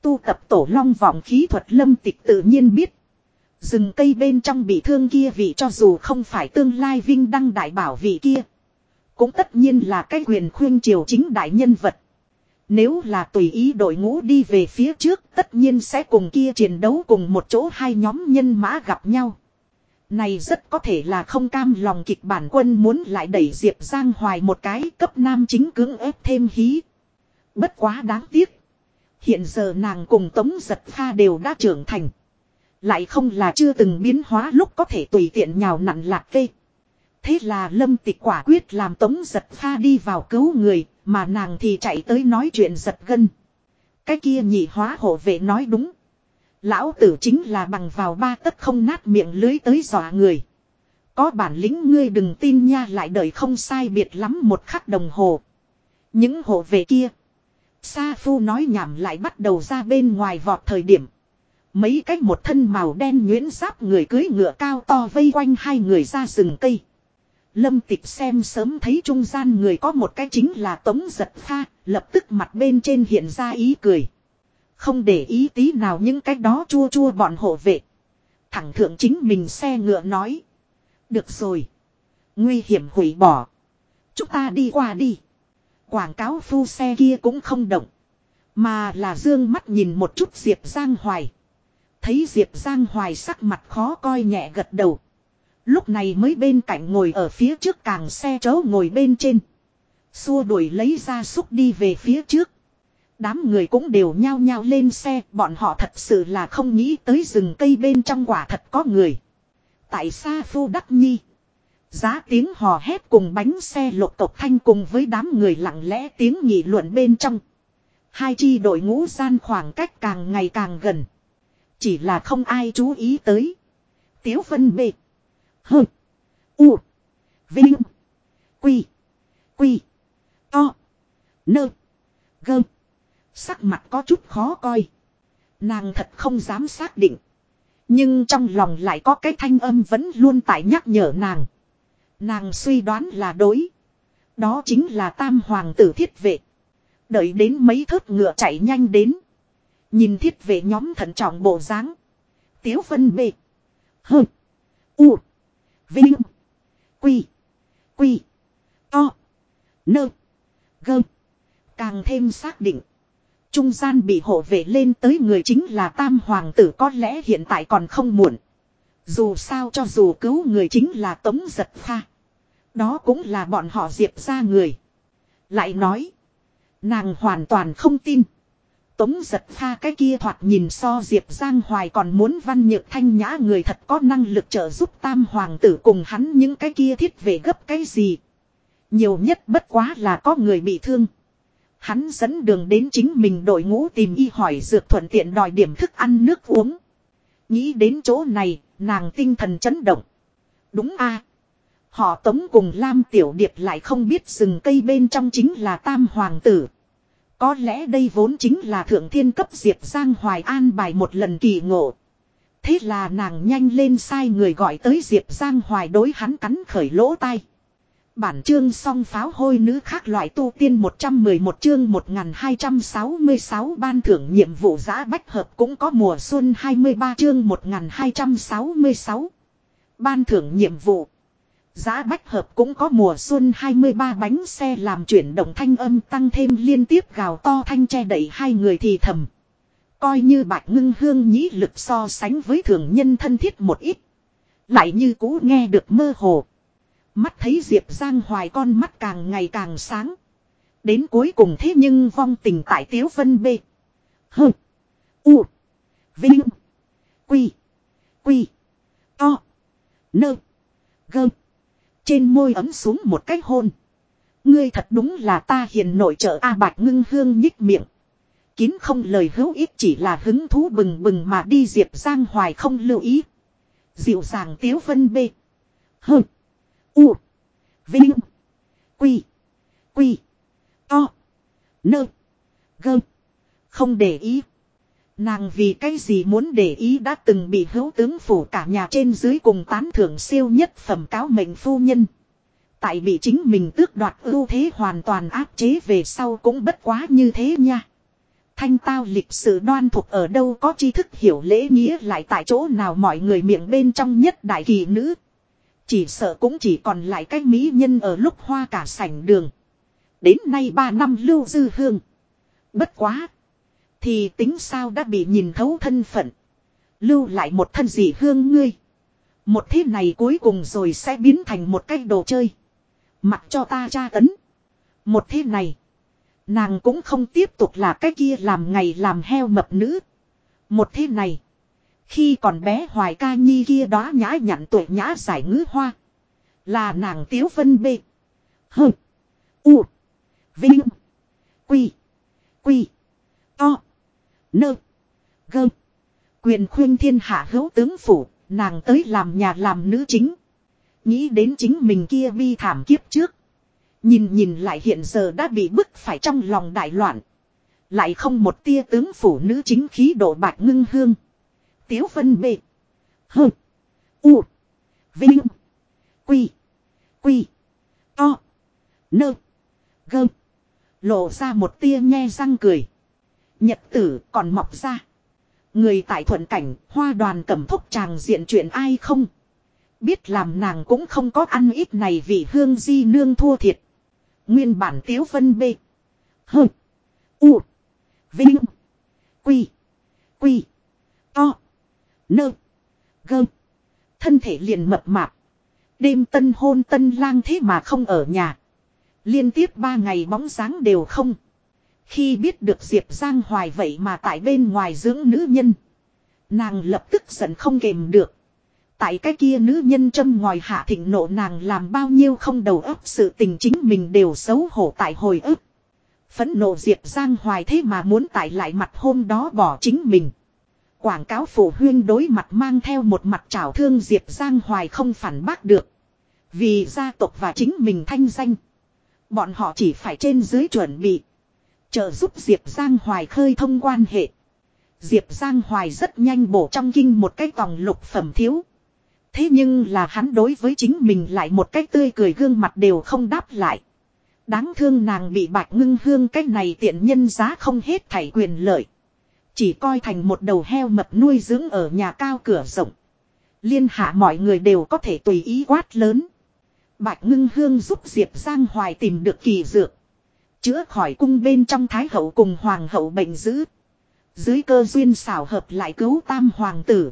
Speaker 1: Tu tập tổ long vọng khí thuật lâm tịch tự nhiên biết. Rừng cây bên trong bị thương kia vị cho dù không phải tương lai vinh đăng đại bảo vị kia. Cũng tất nhiên là cái quyền khuyên triều chính đại nhân vật. Nếu là tùy ý đội ngũ đi về phía trước, tất nhiên sẽ cùng kia chiến đấu cùng một chỗ hai nhóm nhân mã gặp nhau. Này rất có thể là không cam lòng kịch bản quân muốn lại đẩy Diệp Giang Hoài một cái cấp nam chính cưỡng ép thêm hí. Bất quá đáng tiếc. Hiện giờ nàng cùng Tống Giật Pha đều đã trưởng thành. Lại không là chưa từng biến hóa lúc có thể tùy tiện nhào nặn lạc cây. Thế là lâm tịch quả quyết làm Tống Giật Pha đi vào cứu người, mà nàng thì chạy tới nói chuyện giật gân. Cái kia nhị hóa hộ vệ nói đúng. Lão tử chính là bằng vào ba tấc không nát miệng lưới tới dọa người. Có bản lĩnh ngươi đừng tin nha lại đợi không sai biệt lắm một khắc đồng hồ. Những hộ về kia. Sa phu nói nhảm lại bắt đầu ra bên ngoài vọt thời điểm. Mấy cách một thân màu đen nhuyễn giáp người cưới ngựa cao to vây quanh hai người ra rừng cây. Lâm tịch xem sớm thấy trung gian người có một cái chính là tống giật pha, lập tức mặt bên trên hiện ra ý cười. Không để ý tí nào những cái đó chua chua bọn hộ vệ. thẳng thượng chính mình xe ngựa nói. Được rồi. Nguy hiểm hủy bỏ. Chúng ta đi qua đi. Quảng cáo phu xe kia cũng không động. Mà là dương mắt nhìn một chút Diệp Giang Hoài. Thấy Diệp Giang Hoài sắc mặt khó coi nhẹ gật đầu. Lúc này mới bên cạnh ngồi ở phía trước càng xe chấu ngồi bên trên. Xua đuổi lấy ra xúc đi về phía trước. Đám người cũng đều nhao nhao lên xe, bọn họ thật sự là không nghĩ tới rừng cây bên trong quả thật có người. Tại xa phu đắc nhi. Giá tiếng hò hét cùng bánh xe lục tộc thanh cùng với đám người lặng lẽ tiếng nghị luận bên trong. Hai chi đội ngũ gian khoảng cách càng ngày càng gần. Chỉ là không ai chú ý tới. Tiếu phân bệ. hừ. U. Vinh. Quy. Quy. To. Nơ. Gơm. Sắc mặt có chút khó coi. Nàng thật không dám xác định. Nhưng trong lòng lại có cái thanh âm vẫn luôn tại nhắc nhở nàng. Nàng suy đoán là đối. Đó chính là tam hoàng tử thiết vệ. Đợi đến mấy thớt ngựa chạy nhanh đến. Nhìn thiết vệ nhóm thận trọng bộ dáng Tiếu phân bệ. Hơ. U. Vinh. Quy. Quy. To. Nơ. Gơ. Càng thêm xác định. Trung gian bị hộ vệ lên tới người chính là tam hoàng tử có lẽ hiện tại còn không muộn. Dù sao cho dù cứu người chính là tống giật pha. Đó cũng là bọn họ diệp ra người. Lại nói. Nàng hoàn toàn không tin. Tống giật pha cái kia thoạt nhìn so Diệp Giang Hoài còn muốn văn nhược thanh nhã người thật có năng lực trợ giúp tam hoàng tử cùng hắn những cái kia thiết về gấp cái gì. Nhiều nhất bất quá là có người bị thương. Hắn dẫn đường đến chính mình đội ngũ tìm y hỏi dược thuận tiện đòi điểm thức ăn nước uống. Nghĩ đến chỗ này, nàng tinh thần chấn động. Đúng a Họ tống cùng Lam Tiểu Điệp lại không biết rừng cây bên trong chính là Tam Hoàng tử. Có lẽ đây vốn chính là thượng thiên cấp Diệp Giang Hoài an bài một lần kỳ ngộ. Thế là nàng nhanh lên sai người gọi tới Diệp Giang Hoài đối hắn cắn khởi lỗ tai. Bản chương song pháo hôi nữ khác loại tu tiên 111 chương 1266 ban thưởng nhiệm vụ giã bách hợp cũng có mùa xuân 23 chương 1266. Ban thưởng nhiệm vụ. Giá bách hợp cũng có mùa xuân 23 bánh xe làm chuyển động thanh âm tăng thêm liên tiếp gào to thanh che đẩy hai người thì thầm. Coi như bạch ngưng hương nhĩ lực so sánh với thường nhân thân thiết một ít. Lại như cũ nghe được mơ hồ. Mắt thấy Diệp Giang Hoài con mắt càng ngày càng sáng. Đến cuối cùng thế nhưng vong tình tại Tiếu Vân B. Hừ. U. Vinh. Quy. Quy. To. Nơ. Gơ. Trên môi ấm xuống một cái hôn. Ngươi thật đúng là ta hiền nội trợ A Bạch ngưng hương nhích miệng. Kín không lời hữu ích chỉ là hứng thú bừng bừng mà đi Diệp Giang Hoài không lưu ý. Dịu dàng tiếu vân B. Hừ. U. Vinh. Quy. Quy. To. Nơ. Gơ. Không để ý. Nàng vì cái gì muốn để ý đã từng bị hữu tướng phủ cả nhà trên dưới cùng tán thưởng siêu nhất phẩm cáo mệnh phu nhân. Tại bị chính mình tước đoạt ưu thế hoàn toàn áp chế về sau cũng bất quá như thế nha. Thanh tao lịch sử đoan thuộc ở đâu có tri thức hiểu lễ nghĩa lại tại chỗ nào mọi người miệng bên trong nhất đại kỳ nữ. Chỉ sợ cũng chỉ còn lại cái mỹ nhân ở lúc hoa cả sảnh đường. Đến nay ba năm lưu dư hương. Bất quá. Thì tính sao đã bị nhìn thấu thân phận. Lưu lại một thân dị hương ngươi. Một thế này cuối cùng rồi sẽ biến thành một cái đồ chơi. Mặc cho ta tra tấn. Một thế này. Nàng cũng không tiếp tục là cái kia làm ngày làm heo mập nữ. Một thế này. Khi còn bé hoài ca nhi kia đó nhã nhặn tuổi nhã giải ngữ hoa. Là nàng tiếu vân bê. hừ U. Vinh. Quy. Quy. To. Nơ. Gơ. Quyền khuyên thiên hạ hữu tướng phủ, nàng tới làm nhà làm nữ chính. Nghĩ đến chính mình kia bi thảm kiếp trước. Nhìn nhìn lại hiện giờ đã bị bức phải trong lòng đại loạn. Lại không một tia tướng phủ nữ chính khí độ bạc ngưng hương. Tiếu phân bệ. Hừ. U. Vinh. Quy. Quy. To. Nơ. Gơ. Lộ ra một tia nhe răng cười. Nhật tử còn mọc ra. Người tại thuận cảnh, hoa đoàn cầm thúc chàng diện chuyện ai không. Biết làm nàng cũng không có ăn ít này vì hương di nương thua thiệt. Nguyên bản tiếu vân bê. Hơ. U. Vinh. Quy. Quy. To. Nơ. Gơ. Thân thể liền mập mạp. Đêm tân hôn tân lang thế mà không ở nhà. Liên tiếp ba ngày bóng dáng đều không. Khi biết được Diệp Giang Hoài vậy mà tại bên ngoài dưỡng nữ nhân. Nàng lập tức giận không kềm được. Tại cái kia nữ nhân châm ngòi hạ thịnh nộ nàng làm bao nhiêu không đầu óc sự tình chính mình đều xấu hổ tại hồi ức. Phẫn nộ Diệp Giang Hoài thế mà muốn tại lại mặt hôm đó bỏ chính mình. Quảng cáo phổ huyên đối mặt mang theo một mặt trào thương Diệp Giang Hoài không phản bác được. Vì gia tộc và chính mình thanh danh. Bọn họ chỉ phải trên dưới chuẩn bị. Trợ giúp Diệp Giang Hoài khơi thông quan hệ. Diệp Giang Hoài rất nhanh bổ trong kinh một cái vòng lục phẩm thiếu. Thế nhưng là hắn đối với chính mình lại một cách tươi cười gương mặt đều không đáp lại. Đáng thương nàng bị bạch ngưng hương cái này tiện nhân giá không hết thảy quyền lợi. Chỉ coi thành một đầu heo mập nuôi dưỡng ở nhà cao cửa rộng. Liên hạ mọi người đều có thể tùy ý quát lớn. Bạch ngưng hương giúp Diệp Giang Hoài tìm được kỳ dược. Chữa khỏi cung bên trong thái hậu cùng hoàng hậu bệnh dữ. Dưới cơ duyên xảo hợp lại cứu tam hoàng tử.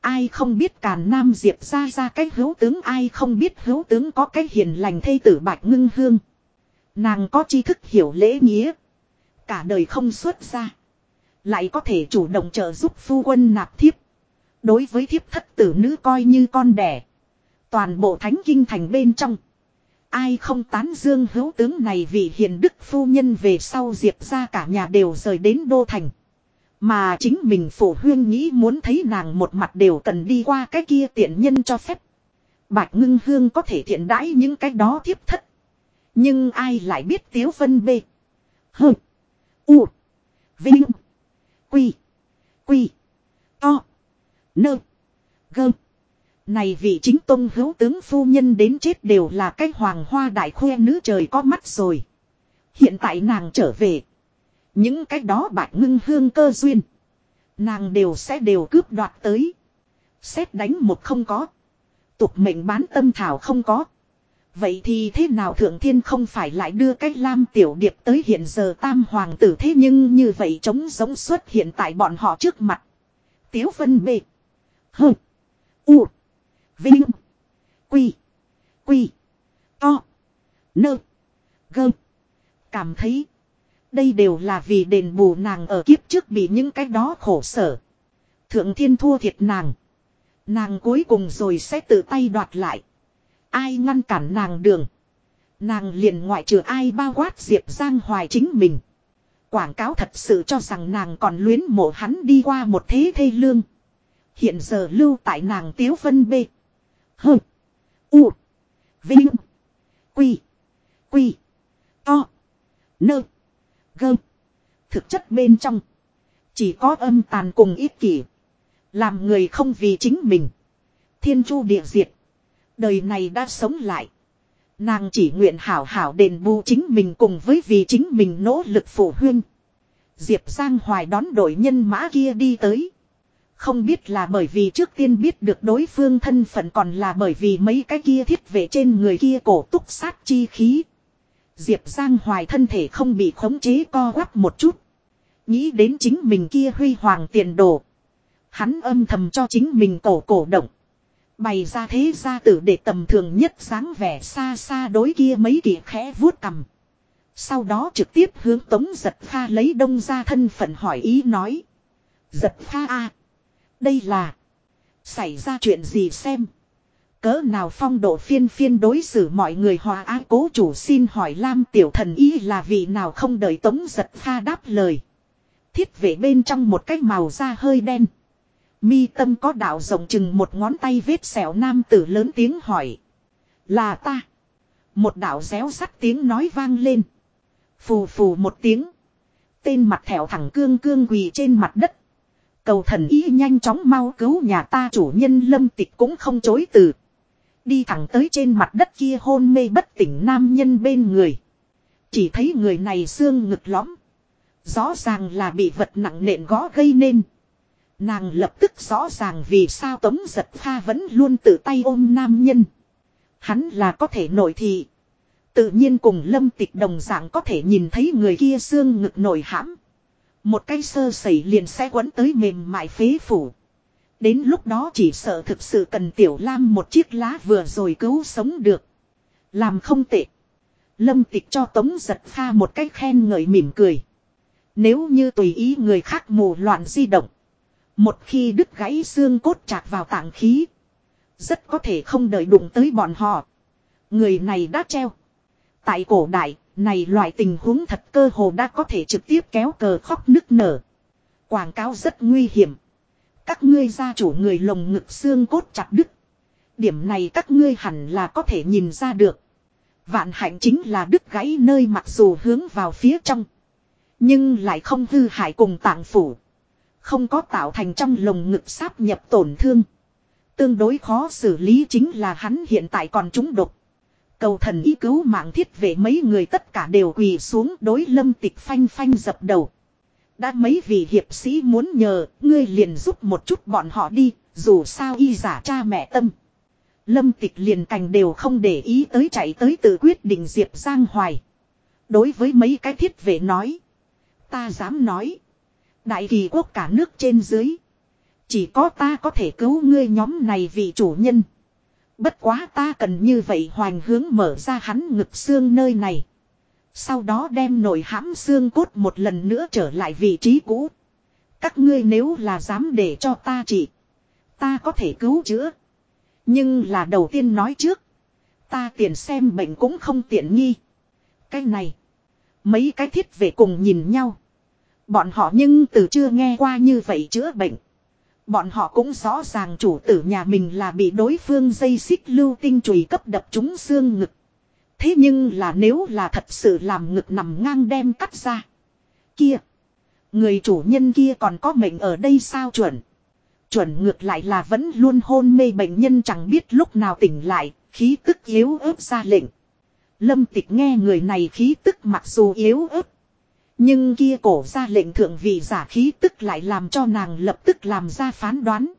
Speaker 1: Ai không biết càn nam diệp ra ra cái hữu tướng, ai không biết hữu tướng có cái hiền lành thây tử bạch ngưng hương. Nàng có tri thức hiểu lễ nghĩa. Cả đời không xuất ra. Lại có thể chủ động trợ giúp phu quân nạp thiếp. Đối với thiếp thất tử nữ coi như con đẻ. Toàn bộ thánh kinh thành bên trong. Ai không tán dương hữu tướng này vì hiền đức phu nhân về sau diệp ra cả nhà đều rời đến đô thành. Mà chính mình phổ huyên nghĩ muốn thấy nàng một mặt đều cần đi qua cái kia tiện nhân cho phép. Bạch ngưng hương có thể thiện đãi những cái đó thiếp thất. Nhưng ai lại biết tiếu phân bê. hừ U. Vinh. Quy. Quy. To. Nơ. Gơm. Này vị chính tôn hữu tướng phu nhân đến chết đều là cái hoàng hoa đại khoe nữ trời có mắt rồi. Hiện tại nàng trở về. Những cái đó bạch ngưng hương cơ duyên. Nàng đều sẽ đều cướp đoạt tới. Xét đánh một không có. Tục mệnh bán tâm thảo không có. Vậy thì thế nào thượng thiên không phải lại đưa cái lam tiểu điệp tới hiện giờ tam hoàng tử thế nhưng như vậy trống giống xuất hiện tại bọn họ trước mặt. Tiếu phân bê. Hờ. U. Vinh. Quy. Quy. To. Nơ. Gơ. Cảm thấy. Đây đều là vì đền bù nàng ở kiếp trước bị những cái đó khổ sở. Thượng thiên thua thiệt nàng. Nàng cuối cùng rồi sẽ tự tay đoạt lại. Ai ngăn cản nàng đường. Nàng liền ngoại trừ ai bao quát Diệp Giang Hoài chính mình. Quảng cáo thật sự cho rằng nàng còn luyến mộ hắn đi qua một thế thê lương. Hiện giờ lưu tại nàng Tiếu Vân Bê. Hừ, U. Vinh. Quy. Quy. To. Nơ. Gơ. Thực chất bên trong. Chỉ có âm tàn cùng ích kỷ. Làm người không vì chính mình. Thiên chu địa diệt. Đời này đã sống lại. Nàng chỉ nguyện hảo hảo đền bù chính mình cùng với vì chính mình nỗ lực phụ huynh. Diệp Giang Hoài đón đội nhân mã kia đi tới. Không biết là bởi vì trước tiên biết được đối phương thân phận còn là bởi vì mấy cái kia thiết vệ trên người kia cổ túc sát chi khí. Diệp Giang Hoài thân thể không bị khống chế co quắp một chút. Nghĩ đến chính mình kia huy hoàng tiền đồ. Hắn âm thầm cho chính mình cổ cổ động. Bày ra thế gia tử để tầm thường nhất dáng vẻ xa xa đối kia mấy kỳ khẽ vuốt cầm. Sau đó trực tiếp hướng tống giật pha lấy đông ra thân phận hỏi ý nói. Giật pha a Đây là. Xảy ra chuyện gì xem. Cỡ nào phong độ phiên phiên đối xử mọi người hòa á cố chủ xin hỏi Lam tiểu thần ý là vì nào không đợi tống giật pha đáp lời. Thiết vệ bên trong một cái màu da hơi đen. Mi tâm có đạo rộng chừng một ngón tay vết sẹo nam tử lớn tiếng hỏi. Là ta. Một đạo réo sắt tiếng nói vang lên. Phù phù một tiếng. Tên mặt thẻo thẳng cương cương quỳ trên mặt đất. Cầu thần ý nhanh chóng mau cứu nhà ta chủ nhân lâm tịch cũng không chối từ. Đi thẳng tới trên mặt đất kia hôn mê bất tỉnh nam nhân bên người. Chỉ thấy người này xương ngực lõm. Rõ ràng là bị vật nặng nện gõ gây nên. Nàng lập tức rõ ràng vì sao tống giật pha vẫn luôn tự tay ôm nam nhân. Hắn là có thể nổi thị. Tự nhiên cùng lâm tịch đồng dạng có thể nhìn thấy người kia xương ngực nổi hãm. Một cái sơ sẩy liền sẽ quấn tới mềm mại phế phủ. Đến lúc đó chỉ sợ thực sự cần tiểu lam một chiếc lá vừa rồi cứu sống được. Làm không tệ. Lâm tịch cho tống giật pha một cách khen ngợi mỉm cười. Nếu như tùy ý người khác mù loạn di động. Một khi đứt gãy xương cốt chạc vào tạng khí. Rất có thể không đợi đụng tới bọn họ. Người này đã treo. Tại cổ đại, này loại tình huống thật cơ hồ đã có thể trực tiếp kéo cờ khóc nức nở. Quảng cáo rất nguy hiểm. Các ngươi gia chủ người lồng ngực xương cốt chặt đứt. Điểm này các ngươi hẳn là có thể nhìn ra được. Vạn hạnh chính là đứt gãy nơi mặc dù hướng vào phía trong. Nhưng lại không hư hại cùng tạng phủ. Không có tạo thành trong lồng ngực sáp nhập tổn thương. Tương đối khó xử lý chính là hắn hiện tại còn trúng độc. Cầu thần ý cứu mạng thiết về mấy người tất cả đều quỳ xuống đối lâm tịch phanh phanh dập đầu. Đã mấy vị hiệp sĩ muốn nhờ, ngươi liền giúp một chút bọn họ đi, dù sao y giả cha mẹ tâm. Lâm tịch liền cành đều không để ý tới chạy tới tự quyết định Diệp Giang Hoài. Đối với mấy cái thiết vệ nói. Ta dám nói. Đại kỳ quốc cả nước trên dưới. Chỉ có ta có thể cứu ngươi nhóm này vị chủ nhân. Bất quá ta cần như vậy hoành hướng mở ra hắn ngực xương nơi này. Sau đó đem nổi hãm xương cốt một lần nữa trở lại vị trí cũ. Các ngươi nếu là dám để cho ta trị. Ta có thể cứu chữa. Nhưng là đầu tiên nói trước. Ta tiền xem bệnh cũng không tiện nghi. Cái này. Mấy cái thiết về cùng nhìn nhau. Bọn họ nhưng từ chưa nghe qua như vậy chữa bệnh. Bọn họ cũng rõ ràng chủ tử nhà mình là bị đối phương dây xích lưu tinh chùy cấp đập trúng xương ngực. Thế nhưng là nếu là thật sự làm ngực nằm ngang đem cắt ra. Kia. Người chủ nhân kia còn có mệnh ở đây sao chuẩn. Chuẩn ngược lại là vẫn luôn hôn mê bệnh nhân chẳng biết lúc nào tỉnh lại, khí tức yếu ớt ra lệnh. Lâm tịch nghe người này khí tức mặc dù yếu ớt. Nhưng kia cổ ra lệnh thượng vị giả khí tức lại làm cho nàng lập tức làm ra phán đoán.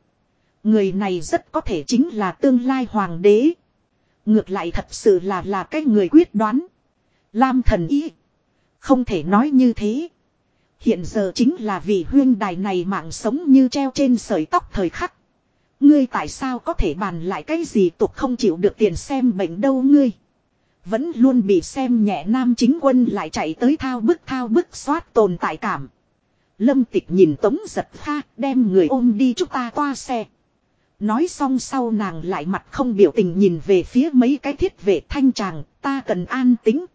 Speaker 1: Người này rất có thể chính là tương lai hoàng đế. Ngược lại thật sự là là cái người quyết đoán. Lam thần ý. Không thể nói như thế. Hiện giờ chính là vì huyên đài này mạng sống như treo trên sợi tóc thời khắc. Ngươi tại sao có thể bàn lại cái gì tục không chịu được tiền xem bệnh đâu ngươi. Vẫn luôn bị xem nhẹ nam chính quân lại chạy tới thao bức thao bức xoát tồn tại cảm. Lâm tịch nhìn tống giật pha đem người ôm đi chúng ta qua xe. Nói xong sau nàng lại mặt không biểu tình nhìn về phía mấy cái thiết vệ thanh tràng, ta cần an tính.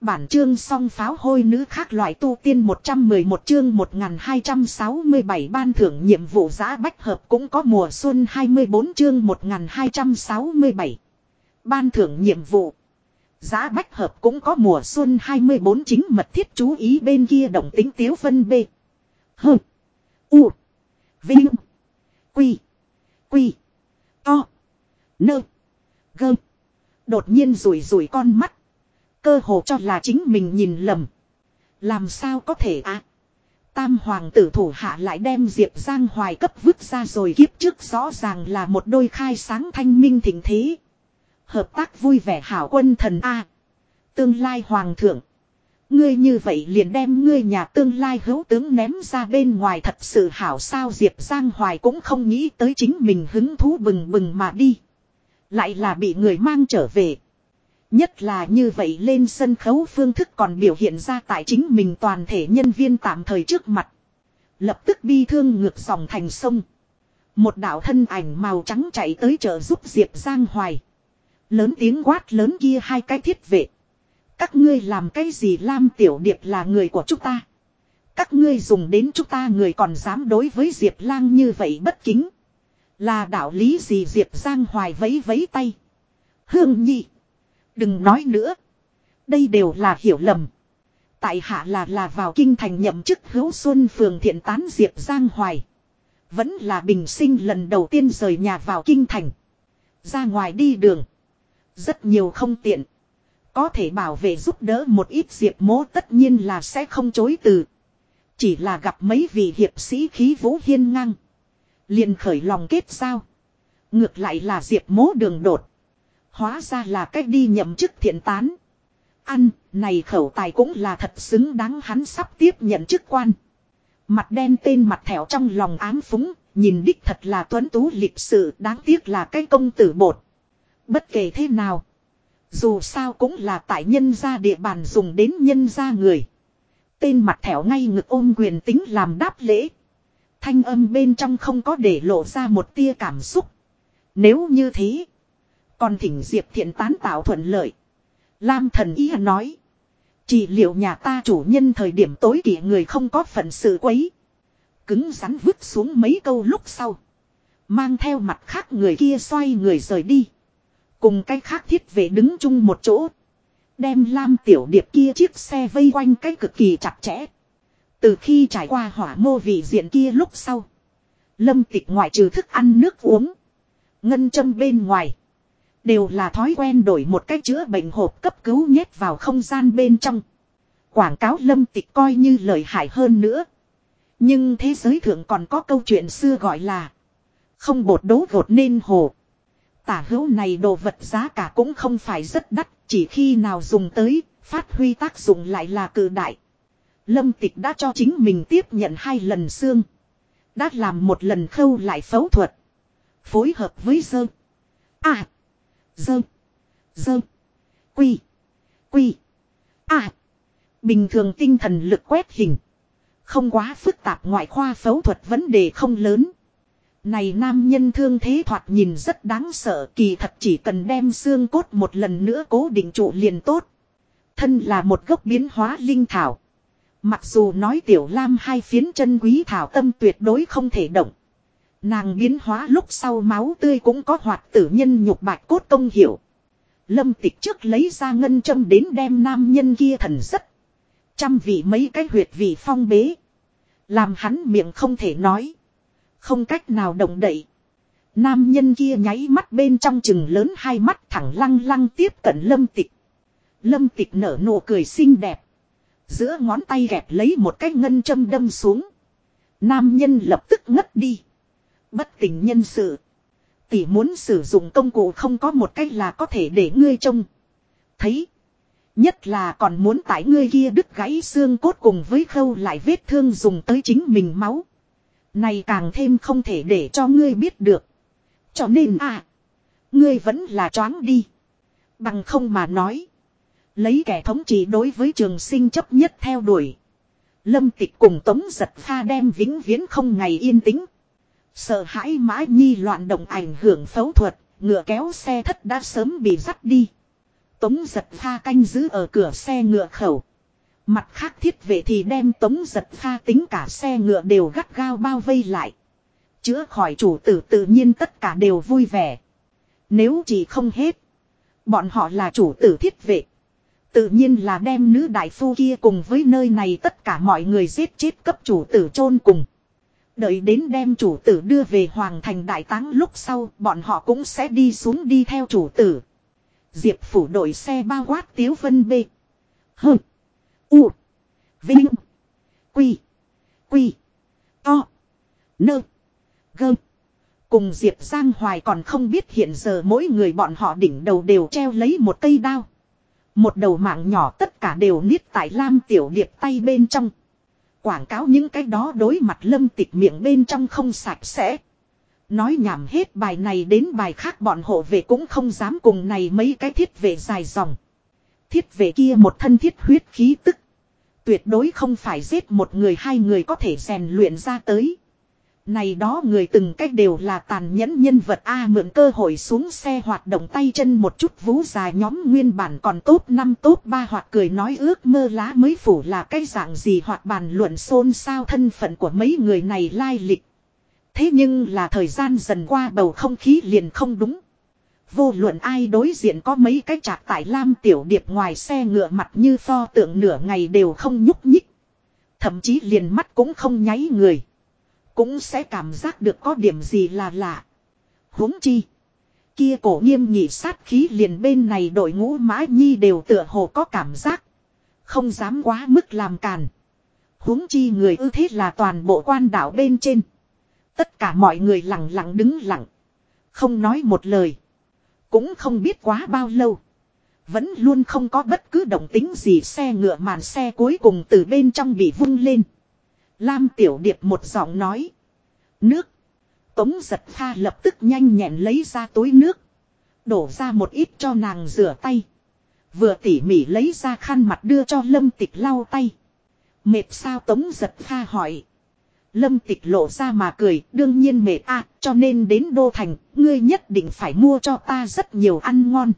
Speaker 1: Bản chương song pháo hôi nữ khác loại tu tiên 111 chương 1267 ban thưởng nhiệm vụ giá bách hợp cũng có mùa xuân 24 chương 1267. Ban thưởng nhiệm vụ. Giá bách hợp cũng có mùa xuân 24 chính mật thiết chú ý bên kia động tính tiếu phân B. H. U. Vinh. Quy. Quy. To. Nơ. Gơ. Đột nhiên rủi rủi con mắt. Cơ hồ cho là chính mình nhìn lầm. Làm sao có thể à? Tam hoàng tử thủ hạ lại đem Diệp Giang Hoài cấp vứt ra rồi kiếp trước rõ ràng là một đôi khai sáng thanh minh thỉnh thế. Hợp tác vui vẻ hảo quân thần A. Tương lai hoàng thượng. Ngươi như vậy liền đem ngươi nhà tương lai hữu tướng ném ra bên ngoài thật sự hảo sao Diệp Giang Hoài cũng không nghĩ tới chính mình hứng thú bừng bừng mà đi. Lại là bị người mang trở về. Nhất là như vậy lên sân khấu phương thức còn biểu hiện ra tại chính mình toàn thể nhân viên tạm thời trước mặt. Lập tức bi thương ngược dòng thành sông. Một đạo thân ảnh màu trắng chạy tới trợ giúp Diệp Giang Hoài. Lớn tiếng quát lớn kia hai cái thiết vệ. Các ngươi làm cái gì Lam Tiểu Điệp là người của chúng ta. Các ngươi dùng đến chúng ta người còn dám đối với Diệp Lang như vậy bất kính. Là đạo lý gì Diệp Giang Hoài vấy vấy tay. Hương Nhi. Đừng nói nữa. Đây đều là hiểu lầm. Tại hạ là là vào kinh thành nhậm chức hữu xuân phường thiện tán Diệp Giang Hoài. Vẫn là bình sinh lần đầu tiên rời nhà vào kinh thành. Ra ngoài đi đường. Rất nhiều không tiện. Có thể bảo vệ giúp đỡ một ít diệp mố tất nhiên là sẽ không chối từ. Chỉ là gặp mấy vị hiệp sĩ khí vũ hiên ngang. liền khởi lòng kết sao? Ngược lại là diệp mố đường đột. Hóa ra là cách đi nhậm chức thiện tán. Ăn, này khẩu tài cũng là thật xứng đáng hắn sắp tiếp nhận chức quan. Mặt đen tên mặt thẻo trong lòng ám phúng, nhìn đích thật là tuấn tú lịch sự đáng tiếc là cái công tử bột. Bất kể thế nào. Dù sao cũng là tại nhân gia địa bàn dùng đến nhân gia người. Tên mặt thẻo ngay ngực ôm quyền tính làm đáp lễ. Thanh âm bên trong không có để lộ ra một tia cảm xúc. Nếu như thế. Còn thỉnh Diệp thiện tán tạo thuận lợi. Lam thần ý nói. Chỉ liệu nhà ta chủ nhân thời điểm tối kỷ người không có phận sự quấy. Cứng rắn vứt xuống mấy câu lúc sau. Mang theo mặt khác người kia xoay người rời đi. Cùng cái khác thiết vệ đứng chung một chỗ. Đem Lam Tiểu Điệp kia chiếc xe vây quanh cái cực kỳ chặt chẽ. Từ khi trải qua hỏa mô vị diện kia lúc sau. Lâm tịch ngoại trừ thức ăn nước uống. Ngân châm bên ngoài. Đều là thói quen đổi một cách chữa bệnh hộp cấp cứu nhét vào không gian bên trong. Quảng cáo lâm tịch coi như lợi hại hơn nữa. Nhưng thế giới thượng còn có câu chuyện xưa gọi là, Không bột đố gột nên hồ. Tả hữu này đồ vật giá cả cũng không phải rất đắt, chỉ khi nào dùng tới, phát huy tác dụng lại là cử đại. Lâm tịch đã cho chính mình tiếp nhận hai lần xương. Đã làm một lần khâu lại phẫu thuật. Phối hợp với dơ. À. Dơ. Dơ. Quy. Quy. À. Bình thường tinh thần lực quét hình. Không quá phức tạp ngoại khoa phẫu thuật vấn đề không lớn. Này nam nhân thương thế thoạt nhìn rất đáng sợ, kỳ thật chỉ cần đem xương cốt một lần nữa cố định trụ liền tốt. Thân là một gốc biến hóa linh thảo. Mặc dù nói tiểu lam hai phiến chân quý thảo tâm tuyệt đối không thể động. Nàng biến hóa lúc sau máu tươi cũng có hoạt tử nhân nhục bạch cốt công hiểu. Lâm tịch trước lấy ra ngân châm đến đem nam nhân kia thần rất. Trăm vị mấy cái huyệt vị phong bế. Làm hắn miệng không thể nói. Không cách nào động đậy. Nam nhân kia nháy mắt bên trong chừng lớn hai mắt thẳng lăng lăng tiếp cận lâm tịch. Lâm tịch nở nụ cười xinh đẹp. Giữa ngón tay gẹp lấy một cái ngân châm đâm xuống. Nam nhân lập tức ngất đi. Bất tỉnh nhân sự. Tỷ muốn sử dụng công cụ không có một cách là có thể để ngươi trông. Thấy. Nhất là còn muốn tải ngươi kia đứt gãy xương cốt cùng với khâu lại vết thương dùng tới chính mình máu. Này càng thêm không thể để cho ngươi biết được. Cho nên à. Ngươi vẫn là choáng đi. Bằng không mà nói. Lấy kẻ thống trị đối với trường sinh chấp nhất theo đuổi. Lâm tịch cùng tống giật pha đem vĩnh viễn không ngày yên tĩnh. Sợ hãi mã nhi loạn động ảnh hưởng phẫu thuật, ngựa kéo xe thất đã sớm bị dắt đi. Tống giật pha canh giữ ở cửa xe ngựa khẩu. Mặt khác thiết vệ thì đem tống giật pha tính cả xe ngựa đều gắt gao bao vây lại. Chữa khỏi chủ tử tự nhiên tất cả đều vui vẻ. Nếu chỉ không hết. Bọn họ là chủ tử thiết vệ. Tự nhiên là đem nữ đại phu kia cùng với nơi này tất cả mọi người giết chết cấp chủ tử chôn cùng. Đợi đến đem chủ tử đưa về hoàng thành đại táng lúc sau, bọn họ cũng sẽ đi xuống đi theo chủ tử. Diệp phủ đội xe bao quát tiếu vân bê. Hừm. U. Vinh. Quy. Quy. To. Nơ. Gơ. Cùng Diệp Giang Hoài còn không biết hiện giờ mỗi người bọn họ đỉnh đầu đều treo lấy một cây đao. Một đầu mạng nhỏ tất cả đều niết tại lam tiểu điệp tay bên trong. Quảng cáo những cái đó đối mặt lâm tịch miệng bên trong không sạch sẽ. Nói nhảm hết bài này đến bài khác bọn hộ vệ cũng không dám cùng này mấy cái thiết vệ dài dòng. Thiết vệ kia một thân thiết huyết khí tức. Tuyệt đối không phải giết một người hai người có thể rèn luyện ra tới. Này đó người từng cách đều là tàn nhẫn nhân vật A mượn cơ hội xuống xe hoạt động tay chân một chút vú dài nhóm nguyên bản còn tốt năm tốt ba hoặc cười nói ước mơ lá mới phủ là cái dạng gì hoặc bàn luận xôn xao thân phận của mấy người này lai lịch. Thế nhưng là thời gian dần qua bầu không khí liền không đúng. Vô luận ai đối diện có mấy cái chạc tại lam tiểu điệp ngoài xe ngựa mặt như pho tượng nửa ngày đều không nhúc nhích. Thậm chí liền mắt cũng không nháy người. Cũng sẽ cảm giác được có điểm gì là lạ. huống chi. Kia cổ nghiêm nhị sát khí liền bên này đội ngũ mã nhi đều tựa hồ có cảm giác. Không dám quá mức làm càn. huống chi người ư thế là toàn bộ quan đảo bên trên. Tất cả mọi người lặng lặng đứng lặng. Không nói một lời. Cũng không biết quá bao lâu. Vẫn luôn không có bất cứ động tính gì xe ngựa màn xe cuối cùng từ bên trong bị vung lên. Lam Tiểu Điệp một giọng nói. Nước. Tống giật pha lập tức nhanh nhẹn lấy ra túi nước. Đổ ra một ít cho nàng rửa tay. Vừa tỉ mỉ lấy ra khăn mặt đưa cho lâm tịch lau tay. Mệt sao tống giật pha hỏi. Lâm tịch lộ ra mà cười, đương nhiên mệt a cho nên đến Đô Thành, ngươi nhất định phải mua cho ta rất nhiều ăn ngon.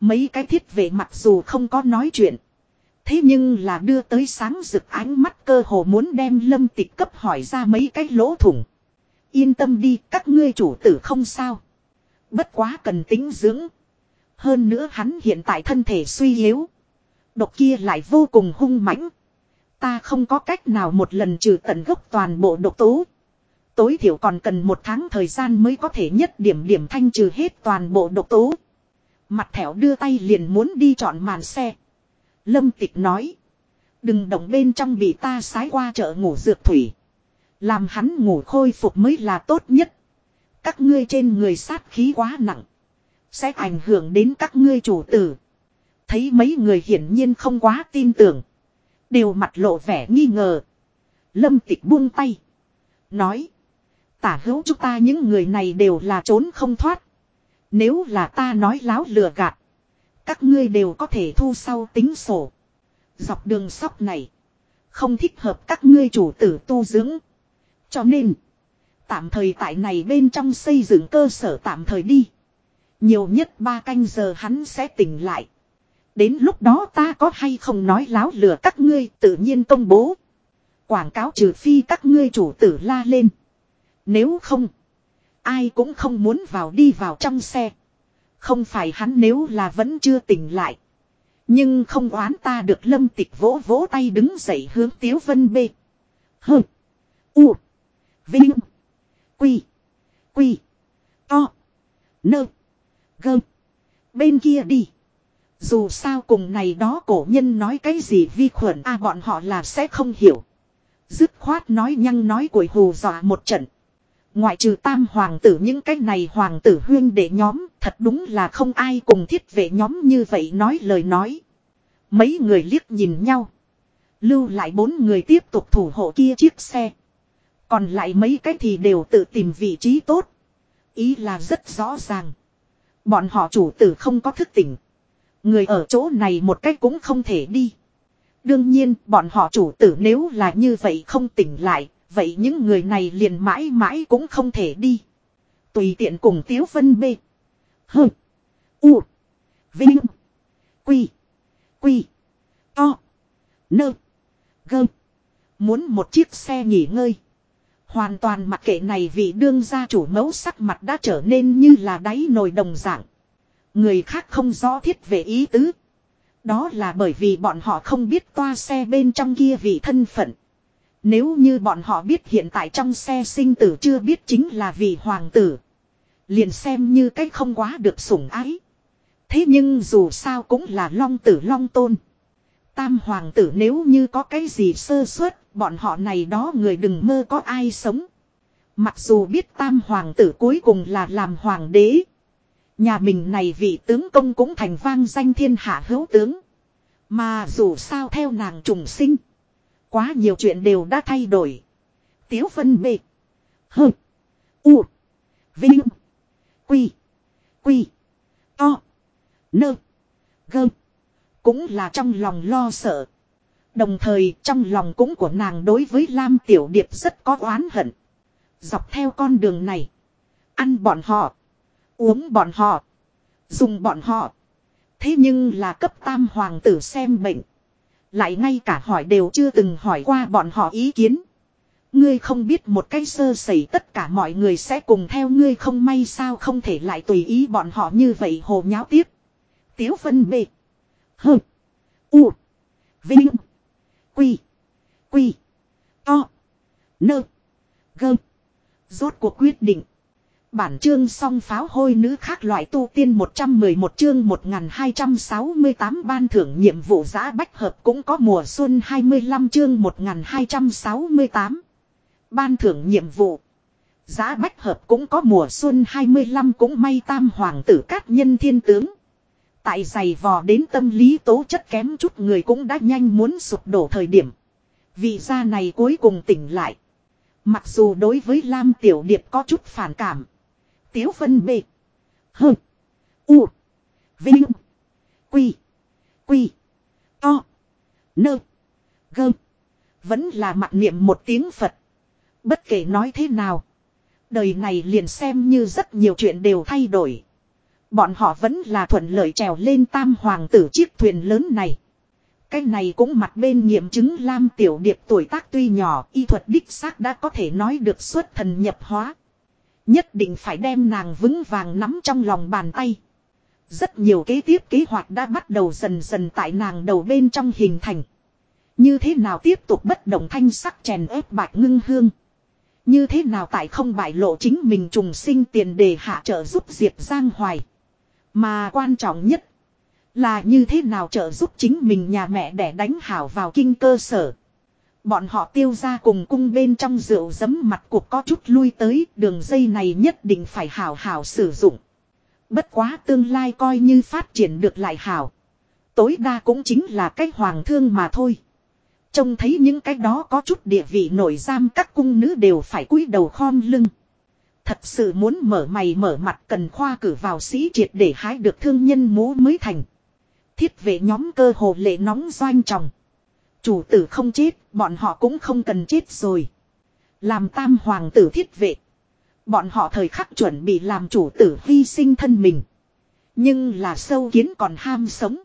Speaker 1: Mấy cái thiết vệ mặc dù không có nói chuyện. Thế nhưng là đưa tới sáng rực ánh mắt cơ hồ muốn đem lâm tịch cấp hỏi ra mấy cái lỗ thủng. Yên tâm đi, các ngươi chủ tử không sao. Bất quá cần tính dưỡng. Hơn nữa hắn hiện tại thân thể suy yếu. Độc kia lại vô cùng hung mãnh. Ta không có cách nào một lần trừ tận gốc toàn bộ độc tố. Tối thiểu còn cần một tháng thời gian mới có thể nhất điểm điểm thanh trừ hết toàn bộ độc tố. Mặt thẻo đưa tay liền muốn đi chọn màn xe. Lâm tịch nói. Đừng động bên trong bị ta sái qua chợ ngủ dược thủy. Làm hắn ngủ khôi phục mới là tốt nhất. Các ngươi trên người sát khí quá nặng. Sẽ ảnh hưởng đến các ngươi chủ tử. Thấy mấy người hiển nhiên không quá tin tưởng. Đều mặt lộ vẻ nghi ngờ. Lâm tịch buông tay. Nói. Tả hữu chúng ta những người này đều là trốn không thoát. Nếu là ta nói láo lừa gạt. Các ngươi đều có thể thu sau tính sổ. Dọc đường sóc này. Không thích hợp các ngươi chủ tử tu dưỡng. Cho nên. Tạm thời tại này bên trong xây dựng cơ sở tạm thời đi. Nhiều nhất ba canh giờ hắn sẽ tỉnh lại. Đến lúc đó ta có hay không nói láo lừa các ngươi tự nhiên công bố. Quảng cáo trừ phi các ngươi chủ tử la lên. Nếu không. Ai cũng không muốn vào đi vào trong xe. Không phải hắn nếu là vẫn chưa tỉnh lại. Nhưng không oán ta được lâm tịch vỗ vỗ tay đứng dậy hướng tiếu vân bê. Hơ. U. Vinh. Quy. Quy. To. Nơ. Gơm. Bên kia đi. Dù sao cùng này đó cổ nhân nói cái gì vi khuẩn a bọn họ là sẽ không hiểu. Dứt khoát nói nhăng nói quỷ hù dọa một trận. Ngoại trừ tam hoàng tử những cái này hoàng tử huyên để nhóm, thật đúng là không ai cùng thiết vệ nhóm như vậy nói lời nói. Mấy người liếc nhìn nhau. Lưu lại bốn người tiếp tục thủ hộ kia chiếc xe. Còn lại mấy cái thì đều tự tìm vị trí tốt. Ý là rất rõ ràng. Bọn họ chủ tử không có thức tỉnh. Người ở chỗ này một cách cũng không thể đi. Đương nhiên, bọn họ chủ tử nếu là như vậy không tỉnh lại. Vậy những người này liền mãi mãi cũng không thể đi. Tùy tiện cùng Tiếu Vân B. H. U. Vinh. Quy. Quy. To. Nơ. Gơ. Muốn một chiếc xe nghỉ ngơi. Hoàn toàn mặc kệ này vì đương gia chủ mẫu sắc mặt đã trở nên như là đáy nồi đồng dạng. Người khác không rõ thiết về ý tứ. Đó là bởi vì bọn họ không biết toa xe bên trong kia vị thân phận. Nếu như bọn họ biết hiện tại trong xe sinh tử chưa biết chính là vị hoàng tử. Liền xem như cách không quá được sủng ái. Thế nhưng dù sao cũng là long tử long tôn. Tam hoàng tử nếu như có cái gì sơ suất, bọn họ này đó người đừng mơ có ai sống. Mặc dù biết tam hoàng tử cuối cùng là làm hoàng đế. Nhà mình này vị tướng công cũng thành vang danh thiên hạ hữu tướng. Mà dù sao theo nàng trùng sinh. Quá nhiều chuyện đều đã thay đổi. Tiếu phân bệ. Hơ. U. Vinh. Quy. Quy. To. Nơ. Gơ. Cũng là trong lòng lo sợ. Đồng thời trong lòng cũng của nàng đối với Lam Tiểu Điệp rất có oán hận. Dọc theo con đường này. Ăn bọn họ. Uống bọn họ. Dùng bọn họ. Thế nhưng là cấp tam hoàng tử xem bệnh. Lại ngay cả hỏi đều chưa từng hỏi qua bọn họ ý kiến. Ngươi không biết một cái sơ sẩy tất cả mọi người sẽ cùng theo ngươi không may sao không thể lại tùy ý bọn họ như vậy hồ nháo tiếp. Tiếu phân bệ. Hơ. U. Vinh. Quy. Quy. To. Nơ. Gơ. Rốt cuộc quyết định. Bản chương song pháo hôi nữ khác loại tu tiên 111 chương 1268 ban thưởng nhiệm vụ giã bách hợp cũng có mùa xuân 25 chương 1268. Ban thưởng nhiệm vụ. Giá bách hợp cũng có mùa xuân 25 cũng may tam hoàng tử cát nhân thiên tướng. Tại giày vò đến tâm lý tố chất kém chút người cũng đã nhanh muốn sụp đổ thời điểm. Vị gia này cuối cùng tỉnh lại. Mặc dù đối với Lam Tiểu Điệp có chút phản cảm. Tiếu phân bệ. Hơ. U. Vinh. Quy. Quy. To. Nơ. Gơ. Vẫn là mặc niệm một tiếng Phật. Bất kể nói thế nào. Đời này liền xem như rất nhiều chuyện đều thay đổi. Bọn họ vẫn là thuận lợi trèo lên tam hoàng tử chiếc thuyền lớn này. Cái này cũng mặt bên nghiệm chứng Lam Tiểu Điệp tuổi tác tuy nhỏ, y thuật đích xác đã có thể nói được xuất thần nhập hóa. Nhất định phải đem nàng vững vàng nắm trong lòng bàn tay. Rất nhiều kế tiếp kế hoạch đã bắt đầu dần dần tại nàng đầu bên trong hình thành. Như thế nào tiếp tục bất động thanh sắc chèn ép bạch ngưng hương. Như thế nào tại không bại lộ chính mình trùng sinh tiền đề hạ trợ giúp Diệp Giang Hoài. Mà quan trọng nhất là như thế nào trợ giúp chính mình nhà mẹ để đánh hảo vào kinh cơ sở. Bọn họ tiêu ra cùng cung bên trong rượu giấm mặt cuộc có chút lui tới, đường dây này nhất định phải hảo hảo sử dụng. Bất quá tương lai coi như phát triển được lại hảo. Tối đa cũng chính là cái hoàng thương mà thôi. Trông thấy những cái đó có chút địa vị nổi giam các cung nữ đều phải cúi đầu khom lưng. Thật sự muốn mở mày mở mặt cần khoa cử vào sĩ triệt để hái được thương nhân mũ mới thành. Thiết vệ nhóm cơ hồ lệ nóng doanh trọng. Chủ tử không chết, bọn họ cũng không cần chết rồi. Làm tam hoàng tử thiết vệ. Bọn họ thời khắc chuẩn bị làm chủ tử hy sinh thân mình. Nhưng là sâu kiến còn ham sống.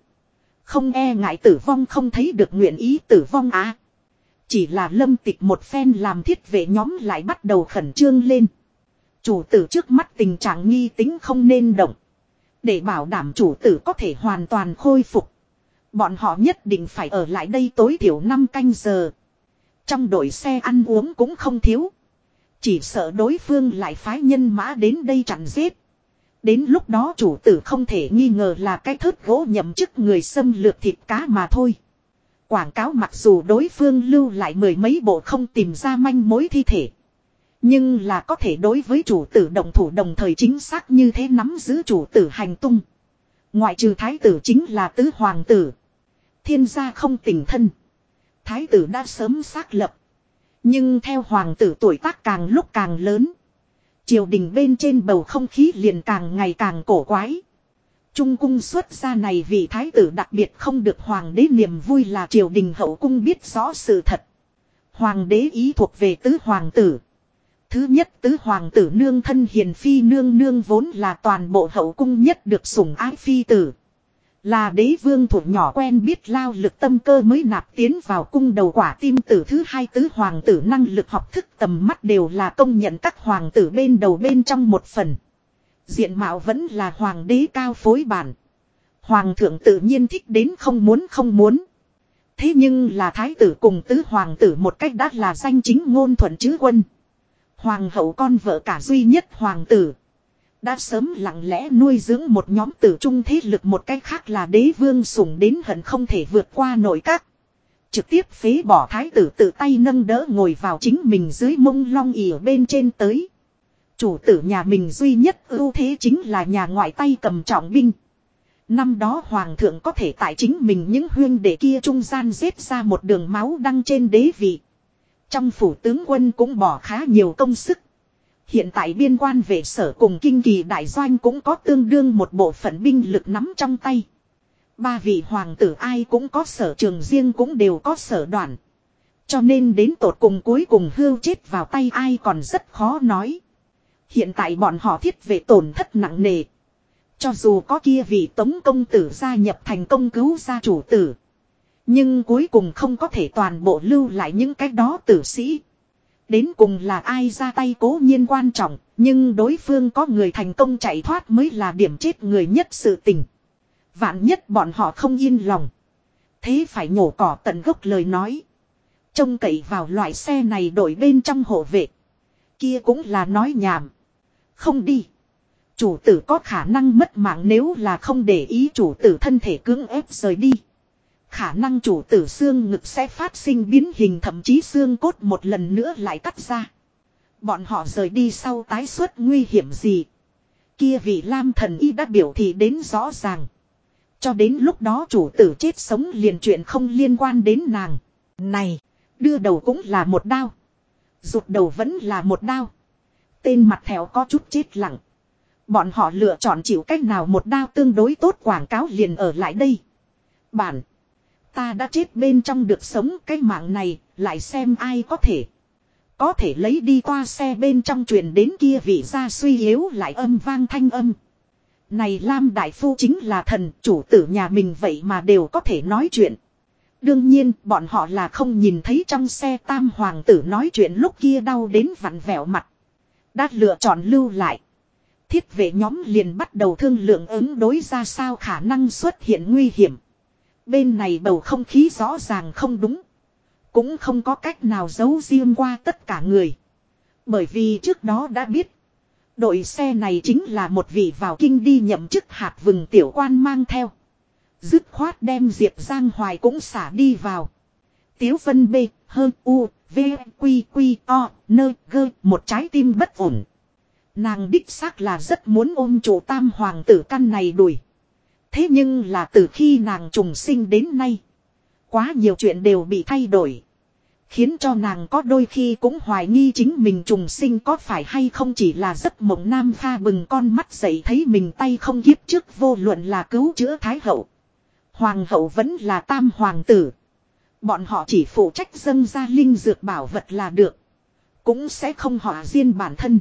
Speaker 1: Không e ngại tử vong không thấy được nguyện ý tử vong á. Chỉ là lâm tịch một phen làm thiết vệ nhóm lại bắt đầu khẩn trương lên. Chủ tử trước mắt tình trạng nghi tính không nên động. Để bảo đảm chủ tử có thể hoàn toàn khôi phục. Bọn họ nhất định phải ở lại đây tối thiểu 5 canh giờ. Trong đội xe ăn uống cũng không thiếu. Chỉ sợ đối phương lại phái nhân mã đến đây chặn giết. Đến lúc đó chủ tử không thể nghi ngờ là cái thớt gỗ nhậm chức người xâm lược thịt cá mà thôi. Quảng cáo mặc dù đối phương lưu lại mười mấy bộ không tìm ra manh mối thi thể. Nhưng là có thể đối với chủ tử đồng thủ đồng thời chính xác như thế nắm giữ chủ tử hành tung. Ngoại trừ thái tử chính là tứ hoàng tử. Thiên gia không tình thân. Thái tử đã sớm xác lập. Nhưng theo hoàng tử tuổi tác càng lúc càng lớn. Triều đình bên trên bầu không khí liền càng ngày càng cổ quái. Trung cung xuất ra này vì thái tử đặc biệt không được hoàng đế niềm vui là triều đình hậu cung biết rõ sự thật. Hoàng đế ý thuộc về tứ hoàng tử. Thứ nhất tứ hoàng tử nương thân hiền phi nương nương vốn là toàn bộ hậu cung nhất được sủng ái phi tử. Là đế vương thuộc nhỏ quen biết lao lực tâm cơ mới nạp tiến vào cung đầu quả tim tử thứ hai tứ hoàng tử năng lực học thức tầm mắt đều là công nhận các hoàng tử bên đầu bên trong một phần. Diện mạo vẫn là hoàng đế cao phối bản. Hoàng thượng tự nhiên thích đến không muốn không muốn. Thế nhưng là thái tử cùng tứ hoàng tử một cách đã là danh chính ngôn thuận chứ quân. Hoàng hậu con vợ cả duy nhất hoàng tử. Đã sớm lặng lẽ nuôi dưỡng một nhóm tử trung thế lực một cách khác là đế vương sủng đến hận không thể vượt qua nội các. Trực tiếp phế bỏ thái tử tự tay nâng đỡ ngồi vào chính mình dưới mông long ỉ bên trên tới. Chủ tử nhà mình duy nhất ưu thế chính là nhà ngoại tay cầm trọng binh. Năm đó hoàng thượng có thể tại chính mình những huyên đệ kia trung gian giết ra một đường máu đăng trên đế vị. Trong phủ tướng quân cũng bỏ khá nhiều công sức. Hiện tại biên quan về sở cùng kinh kỳ đại doanh cũng có tương đương một bộ phận binh lực nắm trong tay. Ba vị hoàng tử ai cũng có sở trường riêng cũng đều có sở đoàn. Cho nên đến tột cùng cuối cùng hưu chết vào tay ai còn rất khó nói. Hiện tại bọn họ thiết về tổn thất nặng nề. Cho dù có kia vị tống công tử gia nhập thành công cứu gia chủ tử. Nhưng cuối cùng không có thể toàn bộ lưu lại những cái đó tử sĩ. Đến cùng là ai ra tay cố nhiên quan trọng, nhưng đối phương có người thành công chạy thoát mới là điểm chết người nhất sự tình. Vạn nhất bọn họ không yên lòng. Thế phải nhổ cỏ tận gốc lời nói. Trông cậy vào loại xe này đổi bên trong hộ vệ. Kia cũng là nói nhảm. Không đi. Chủ tử có khả năng mất mạng nếu là không để ý chủ tử thân thể cưỡng ép rời đi. Khả năng chủ tử xương ngực sẽ phát sinh biến hình thậm chí xương cốt một lần nữa lại cắt ra. Bọn họ rời đi sau tái xuất nguy hiểm gì. Kia vị Lam thần y đã biểu thị đến rõ ràng. Cho đến lúc đó chủ tử chết sống liền chuyện không liên quan đến nàng. Này, đưa đầu cũng là một đao. Rụt đầu vẫn là một đao. Tên mặt thẻo có chút chết lặng. Bọn họ lựa chọn chịu cách nào một đao tương đối tốt quảng cáo liền ở lại đây. Bản. Ta đã chết bên trong được sống cái mạng này, lại xem ai có thể. Có thể lấy đi qua xe bên trong truyền đến kia vị ra suy yếu lại âm vang thanh âm. Này Lam Đại Phu chính là thần, chủ tử nhà mình vậy mà đều có thể nói chuyện. Đương nhiên, bọn họ là không nhìn thấy trong xe tam hoàng tử nói chuyện lúc kia đau đến vặn vẹo mặt. Đã lựa chọn lưu lại. Thiết vệ nhóm liền bắt đầu thương lượng ứng đối ra sao khả năng xuất hiện nguy hiểm. Bên này bầu không khí rõ ràng không đúng. Cũng không có cách nào giấu riêng qua tất cả người. Bởi vì trước đó đã biết. Đội xe này chính là một vị vào kinh đi nhậm chức hạt vừng tiểu quan mang theo. Dứt khoát đem Diệp Giang Hoài cũng xả đi vào. Tiếu phân B, hơn U, V, Quy, Quy, O, nơ, G, một trái tim bất ổn. Nàng đích xác là rất muốn ôm chủ tam hoàng tử căn này đuổi. Thế nhưng là từ khi nàng trùng sinh đến nay. Quá nhiều chuyện đều bị thay đổi. Khiến cho nàng có đôi khi cũng hoài nghi chính mình trùng sinh có phải hay không chỉ là giấc mộng nam pha bừng con mắt dậy thấy mình tay không kiếp trước vô luận là cứu chữa thái hậu. Hoàng hậu vẫn là tam hoàng tử. Bọn họ chỉ phụ trách dâng ra linh dược bảo vật là được. Cũng sẽ không họa riêng bản thân.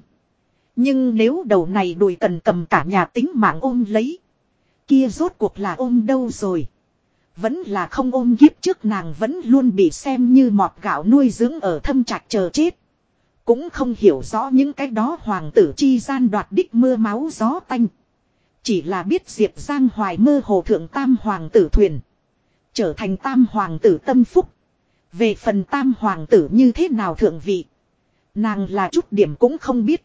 Speaker 1: Nhưng nếu đầu này đùi cần cầm cả nhà tính mạng ôm lấy. Kia rốt cuộc là ôm đâu rồi. Vẫn là không ôm kiếp trước nàng vẫn luôn bị xem như mọt gạo nuôi dưỡng ở thâm trạch chờ chết. Cũng không hiểu rõ những cái đó hoàng tử chi gian đoạt đích mưa máu gió tanh. Chỉ là biết Diệp Giang Hoài mơ hồ thượng tam hoàng tử thuyền. Trở thành tam hoàng tử tâm phúc. Về phần tam hoàng tử như thế nào thượng vị. Nàng là chút điểm cũng không biết.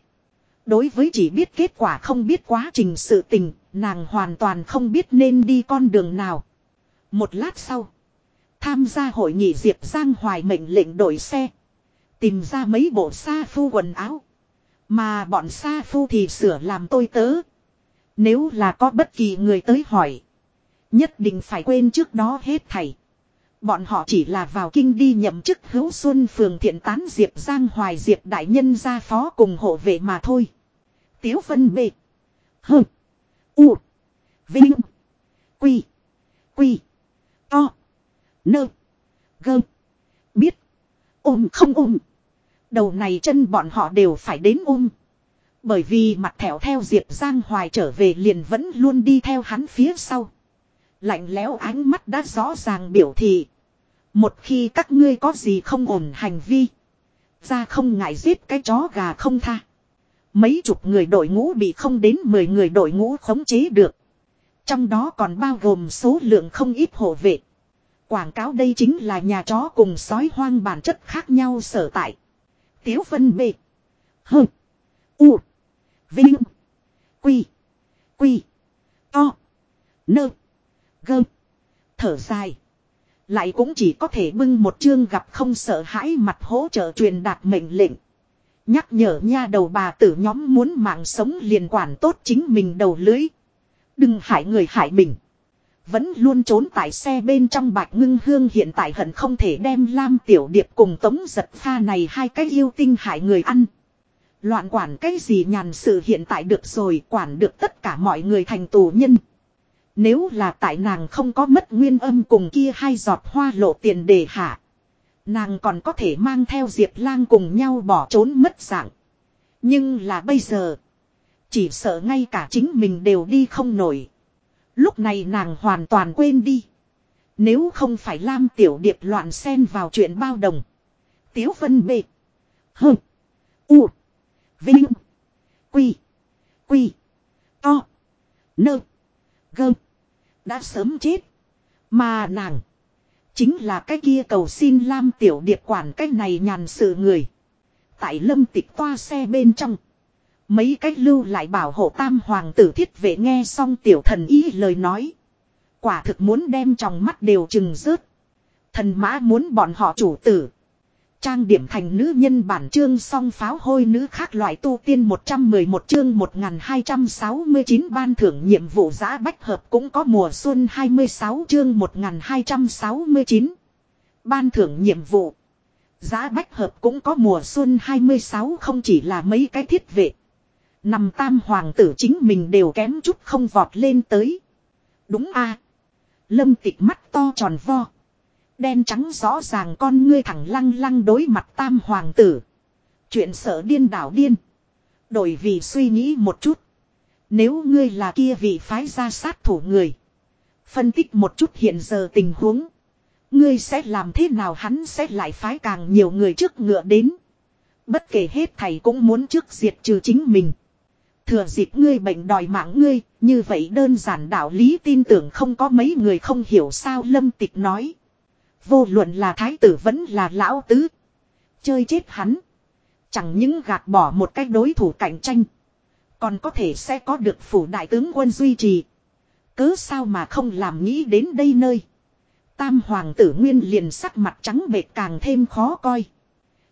Speaker 1: Đối với chỉ biết kết quả không biết quá trình sự tình, nàng hoàn toàn không biết nên đi con đường nào. Một lát sau, tham gia hội nghị Diệp Giang Hoài mệnh lệnh đổi xe. Tìm ra mấy bộ sa phu quần áo. Mà bọn sa phu thì sửa làm tôi tớ. Nếu là có bất kỳ người tới hỏi. Nhất định phải quên trước đó hết thảy. Bọn họ chỉ là vào kinh đi nhậm chức hữu xuân phường thiện tán Diệp Giang Hoài Diệp Đại Nhân ra phó cùng hộ vệ mà thôi. Tiếu phân bệ. hừ U. Vinh. Quy. Quy. To. Nơ. Gơ. Biết. Ôm không ôm. Đầu này chân bọn họ đều phải đến ôm. Bởi vì mặt thẻo theo Diệp Giang Hoài trở về liền vẫn luôn đi theo hắn phía sau. Lạnh lẽo ánh mắt đã rõ ràng biểu thị. Một khi các ngươi có gì không ổn hành vi. Ra không ngại giết cái chó gà không tha. Mấy chục người đội ngũ bị không đến 10 người đội ngũ khống chế được. Trong đó còn bao gồm số lượng không ít hộ vệ. Quảng cáo đây chính là nhà chó cùng sói hoang bản chất khác nhau sở tại. Tiếu phân bê. Hừ. U. Vinh. Quy. Quy. To. Nơ. Gơ. Thở dài. Lại cũng chỉ có thể bưng một chương gặp không sợ hãi mặt hỗ trợ truyền đạt mệnh lệnh. Nhắc nhở nha đầu bà tử nhóm muốn mạng sống liền quản tốt chính mình đầu lưới. Đừng hại người hại mình. Vẫn luôn trốn tại xe bên trong bạch ngưng hương hiện tại hận không thể đem Lam Tiểu Điệp cùng tống giật pha này hai cái yêu tinh hại người ăn. Loạn quản cái gì nhàn sự hiện tại được rồi, quản được tất cả mọi người thành tù nhân. Nếu là tại nàng không có mất nguyên âm cùng kia hai giọt hoa lộ tiền để hạ. Nàng còn có thể mang theo Diệp Lang cùng nhau bỏ trốn mất dạng. Nhưng là bây giờ. Chỉ sợ ngay cả chính mình đều đi không nổi. Lúc này nàng hoàn toàn quên đi. Nếu không phải Lam Tiểu Điệp loạn xen vào chuyện bao đồng. Tiếu vân bệ. Hừ. U. Vinh. Quy. Quy. To. Nơ. Gơ. Đã sớm chết. Mà nàng. Chính là cái kia cầu xin Lam Tiểu Điệp quản cái này nhàn sự người. Tại lâm tịch toa xe bên trong. Mấy cách lưu lại bảo hộ tam hoàng tử thiết vệ nghe xong tiểu thần ý lời nói. Quả thực muốn đem trong mắt đều chừng rớt. Thần mã muốn bọn họ chủ tử. Trang điểm thành nữ nhân bản chương song pháo hôi nữ khác loại tu tiên 111 chương 1269 ban thưởng nhiệm vụ giã bách hợp cũng có mùa xuân 26 chương 1269. Ban thưởng nhiệm vụ. Giá bách hợp cũng có mùa xuân 26 không chỉ là mấy cái thiết vệ. Nằm tam hoàng tử chính mình đều kém chút không vọt lên tới. Đúng a Lâm tịch mắt to tròn vo. Đen trắng rõ ràng con ngươi thẳng lăng lăng đối mặt tam hoàng tử. Chuyện sợ điên đảo điên. Đổi vì suy nghĩ một chút. Nếu ngươi là kia vị phái ra sát thủ người. Phân tích một chút hiện giờ tình huống. Ngươi sẽ làm thế nào hắn sẽ lại phái càng nhiều người trước ngựa đến. Bất kể hết thầy cũng muốn trước diệt trừ chính mình. Thừa dịp ngươi bệnh đòi mạng ngươi, như vậy đơn giản đạo lý tin tưởng không có mấy người không hiểu sao lâm tịch nói. Vô luận là thái tử vẫn là lão tứ. Chơi chết hắn. Chẳng những gạt bỏ một cách đối thủ cạnh tranh. Còn có thể sẽ có được phủ đại tướng quân duy trì. Cớ sao mà không làm nghĩ đến đây nơi. Tam hoàng tử nguyên liền sắc mặt trắng bệt càng thêm khó coi.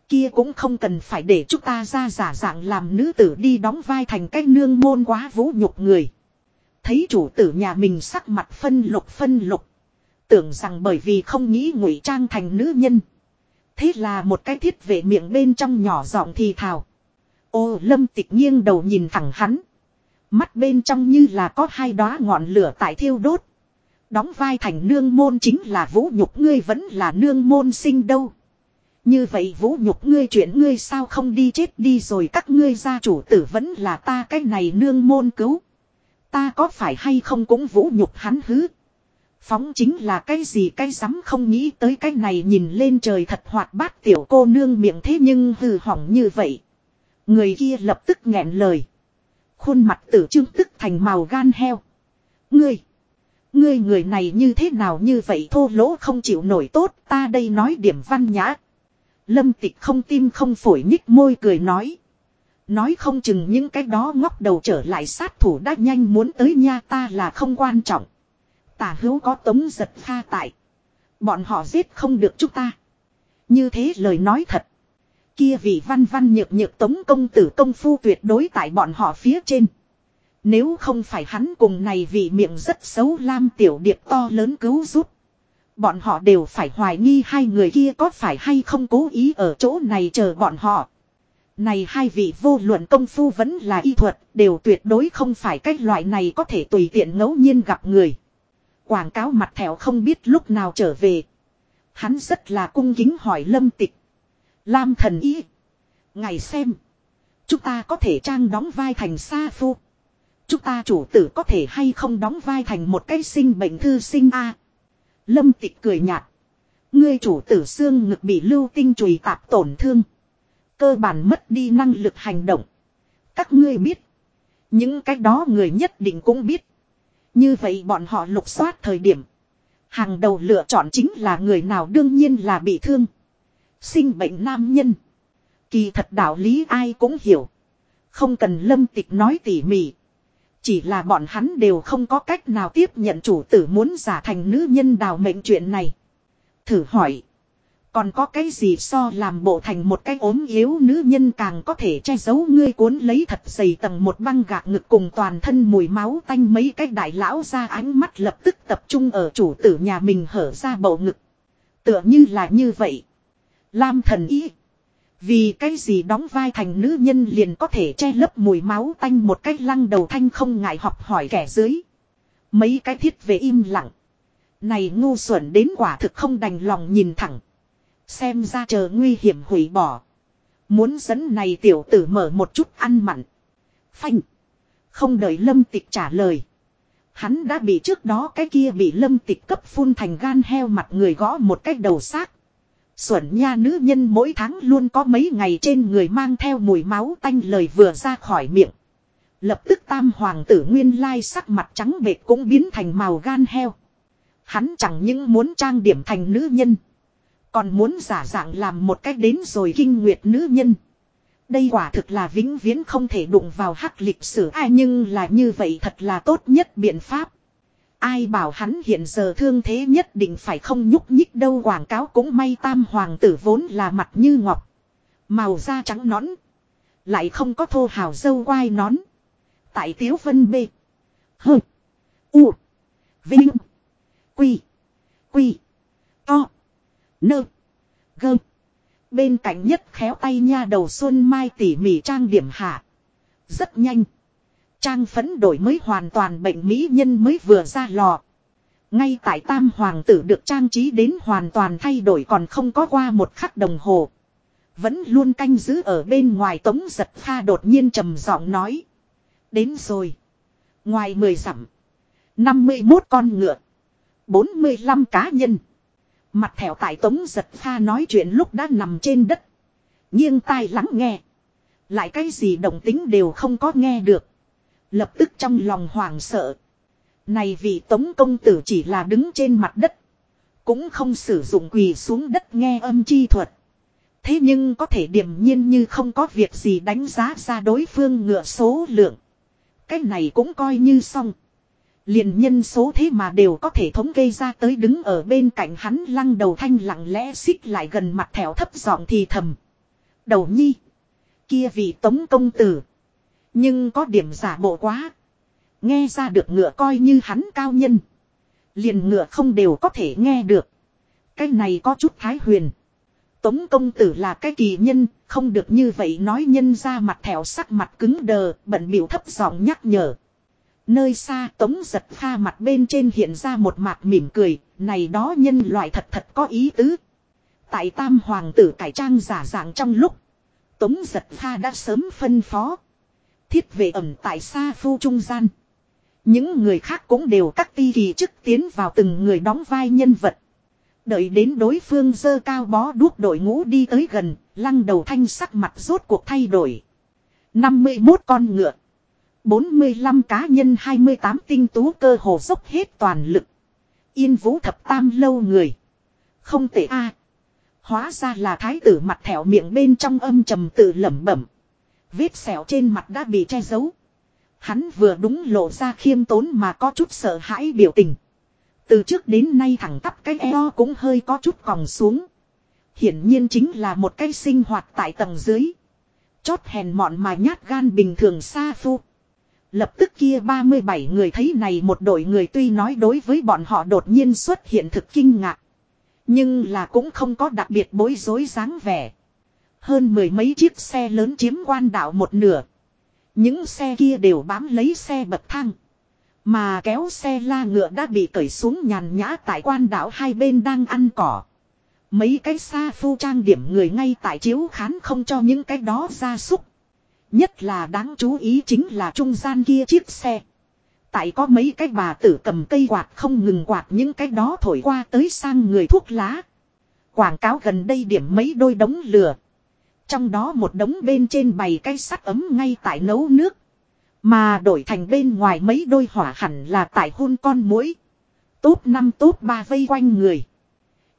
Speaker 1: Kia cũng không cần phải để chúng ta ra giả dạng làm nữ tử đi đóng vai thành cách nương môn quá vũ nhục người. Thấy chủ tử nhà mình sắc mặt phân lục phân lục. Tưởng rằng bởi vì không nghĩ ngụy trang thành nữ nhân. Thế là một cái thiết vệ miệng bên trong nhỏ giọng thì thào. Ô, lâm tịch nghiêng đầu nhìn thẳng hắn. Mắt bên trong như là có hai đóa ngọn lửa tại thiêu đốt. Đóng vai thành nương môn chính là vũ nhục, ngươi vẫn là nương môn sinh đâu. Như vậy vũ nhục, ngươi chuyện ngươi sao không đi chết đi rồi các ngươi gia chủ tử vẫn là ta cái này nương môn cứu. Ta có phải hay không cũng vũ nhục hắn hứ. Phóng chính là cái gì cái dám không nghĩ tới cái này nhìn lên trời thật hoạt bát tiểu cô nương miệng thế nhưng hư hỏng như vậy. Người kia lập tức nghẹn lời. Khuôn mặt tử trương tức thành màu gan heo. Ngươi. Ngươi người này như thế nào như vậy thô lỗ không chịu nổi tốt, ta đây nói điểm văn nhã. Lâm tịch không tim không phổi nhích môi cười nói. Nói không chừng những cái đó ngóc đầu trở lại sát thủ đã nhanh muốn tới nha ta là không quan trọng. Tả hữu có tống giật pha tại. Bọn họ giết không được chúng ta. Như thế lời nói thật. Kia vị văn văn nhược nhược tống công tử công phu tuyệt đối tại bọn họ phía trên. Nếu không phải hắn cùng này vì miệng rất xấu lam tiểu điệp to lớn cứu giúp. Bọn họ đều phải hoài nghi hai người kia có phải hay không cố ý ở chỗ này chờ bọn họ. Này hai vị vô luận công phu vẫn là y thuật đều tuyệt đối không phải cách loại này có thể tùy tiện ngẫu nhiên gặp người. Quảng cáo mặt thẻo không biết lúc nào trở về. Hắn rất là cung kính hỏi lâm tịch. Lam thần ý. Ngày xem. Chúng ta có thể trang đóng vai thành sa phu. Chúng ta chủ tử có thể hay không đóng vai thành một cái sinh bệnh thư sinh a Lâm tịch cười nhạt. Ngươi chủ tử xương ngực bị lưu tinh chùy tạp tổn thương. Cơ bản mất đi năng lực hành động. Các ngươi biết. Những cái đó người nhất định cũng biết. Như vậy bọn họ lục soát thời điểm. Hàng đầu lựa chọn chính là người nào đương nhiên là bị thương. Sinh bệnh nam nhân. Kỳ thật đạo lý ai cũng hiểu. Không cần lâm tịch nói tỉ mỉ. Chỉ là bọn hắn đều không có cách nào tiếp nhận chủ tử muốn giả thành nữ nhân đào mệnh chuyện này. Thử hỏi. Còn có cái gì so làm bộ thành một cái ốm yếu nữ nhân càng có thể che giấu ngươi cuốn lấy thật dày tầng một băng gạc ngực cùng toàn thân mùi máu tanh mấy cái đại lão ra ánh mắt lập tức tập trung ở chủ tử nhà mình hở ra bầu ngực. Tựa như là như vậy. Lam thần ý. Vì cái gì đóng vai thành nữ nhân liền có thể che lấp mùi máu tanh một cách lăng đầu thanh không ngại học hỏi kẻ dưới. Mấy cái thiết về im lặng. Này ngu xuẩn đến quả thực không đành lòng nhìn thẳng. Xem ra chờ nguy hiểm hủy bỏ. Muốn dẫn này tiểu tử mở một chút ăn mặn. Phanh. Không đợi lâm tịch trả lời. Hắn đã bị trước đó cái kia bị lâm tịch cấp phun thành gan heo mặt người gõ một cách đầu xác. Xuẩn nha nữ nhân mỗi tháng luôn có mấy ngày trên người mang theo mùi máu tanh lời vừa ra khỏi miệng. Lập tức tam hoàng tử nguyên lai sắc mặt trắng bệt cũng biến thành màu gan heo. Hắn chẳng những muốn trang điểm thành nữ nhân. Còn muốn giả dạng làm một cách đến rồi kinh nguyệt nữ nhân. Đây quả thực là vĩnh viễn không thể đụng vào hắc lịch sử ai nhưng là như vậy thật là tốt nhất biện pháp. Ai bảo hắn hiện giờ thương thế nhất định phải không nhúc nhích đâu quảng cáo cũng may tam hoàng tử vốn là mặt như ngọc. Màu da trắng nõn. Lại không có thô hào dâu quai nón. Tại tiếu vân bê. hừ, U. Vinh. Quy. Quy. To. Nơ. Gơ. Bên cạnh nhất khéo tay nha đầu xuân mai tỉ mỉ trang điểm hạ. Rất nhanh. Trang phấn đổi mới hoàn toàn bệnh mỹ nhân mới vừa ra lò. Ngay tại tam hoàng tử được trang trí đến hoàn toàn thay đổi còn không có qua một khắc đồng hồ. Vẫn luôn canh giữ ở bên ngoài tống giật pha đột nhiên trầm giọng nói. Đến rồi. Ngoài mười dặm. 51 con ngựa. 45 cá nhân. Mặt thẻo tại tống giật pha nói chuyện lúc đã nằm trên đất. nghiêng tai lắng nghe. Lại cái gì đồng tính đều không có nghe được. Lập tức trong lòng hoảng sợ. Này vì tống công tử chỉ là đứng trên mặt đất. Cũng không sử dụng quỳ xuống đất nghe âm chi thuật. Thế nhưng có thể điểm nhiên như không có việc gì đánh giá ra đối phương ngựa số lượng. Cái này cũng coi như xong liền nhân số thế mà đều có thể thống kê ra tới đứng ở bên cạnh hắn lăng đầu thanh lặng lẽ xích lại gần mặt thẻo thấp giọng thì thầm. Đầu nhi. Kia vị tống công tử. Nhưng có điểm giả bộ quá. Nghe ra được ngựa coi như hắn cao nhân. Liền ngựa không đều có thể nghe được. Cái này có chút thái huyền. Tống công tử là cái kỳ nhân, không được như vậy nói nhân ra mặt thẻo sắc mặt cứng đờ, bận biểu thấp giọng nhắc nhở. Nơi xa tống giật pha mặt bên trên hiện ra một mạc mỉm cười, này đó nhân loại thật thật có ý tứ. Tại tam hoàng tử cải trang giả dạng trong lúc, tống giật pha đã sớm phân phó. Thiết vệ ẩm tại xa phu trung gian. Những người khác cũng đều các ti kỳ chức tiến vào từng người đóng vai nhân vật. Đợi đến đối phương dơ cao bó đuốc đội ngũ đi tới gần, lăng đầu thanh sắc mặt rốt cuộc thay đổi. 51 con ngựa. 45 cá nhân 28 tinh tú cơ hồ dốc hết toàn lực. Yên vũ thập tam lâu người. Không tệ a Hóa ra là thái tử mặt thẻo miệng bên trong âm trầm tự lẩm bẩm. Vết sẹo trên mặt đã bị che giấu. Hắn vừa đúng lộ ra khiêm tốn mà có chút sợ hãi biểu tình. Từ trước đến nay thẳng tắp cái eo cũng hơi có chút còng xuống. Hiển nhiên chính là một cái sinh hoạt tại tầng dưới. Chót hèn mọn mà nhát gan bình thường xa phu. Lập tức kia 37 người thấy này một đội người tuy nói đối với bọn họ đột nhiên xuất hiện thực kinh ngạc. Nhưng là cũng không có đặc biệt bối rối dáng vẻ. Hơn mười mấy chiếc xe lớn chiếm quan đạo một nửa. Những xe kia đều bám lấy xe bậc thang. Mà kéo xe la ngựa đã bị cởi xuống nhàn nhã tại quan đảo hai bên đang ăn cỏ. Mấy cái xa phu trang điểm người ngay tại chiếu khán không cho những cái đó ra súc. Nhất là đáng chú ý chính là trung gian kia chiếc xe. Tại có mấy cái bà tử cầm cây quạt không ngừng quạt những cái đó thổi qua tới sang người thuốc lá. Quảng cáo gần đây điểm mấy đôi đống lửa. Trong đó một đống bên trên bày cây sắt ấm ngay tại nấu nước. Mà đổi thành bên ngoài mấy đôi hỏa hẳn là tại hôn con muỗi. Tốt năm tốt ba vây quanh người.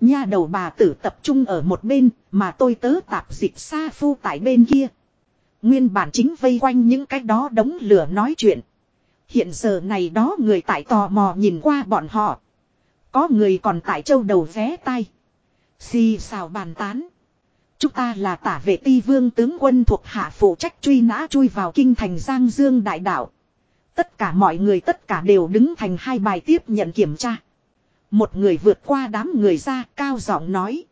Speaker 1: Nha đầu bà tử tập trung ở một bên, mà tôi tớ tạp dịch xa phu tại bên kia. Nguyên bản chính vây quanh những cái đó đống lửa nói chuyện. Hiện giờ này đó người tại tò mò nhìn qua bọn họ. Có người còn tại châu đầu vé tay. Xì xào bàn tán. Chúng ta là tả vệ ti vương tướng quân thuộc hạ phụ trách truy nã chui vào kinh thành Giang Dương đại đạo. Tất cả mọi người tất cả đều đứng thành hai bài tiếp nhận kiểm tra. Một người vượt qua đám người ra, cao giọng nói.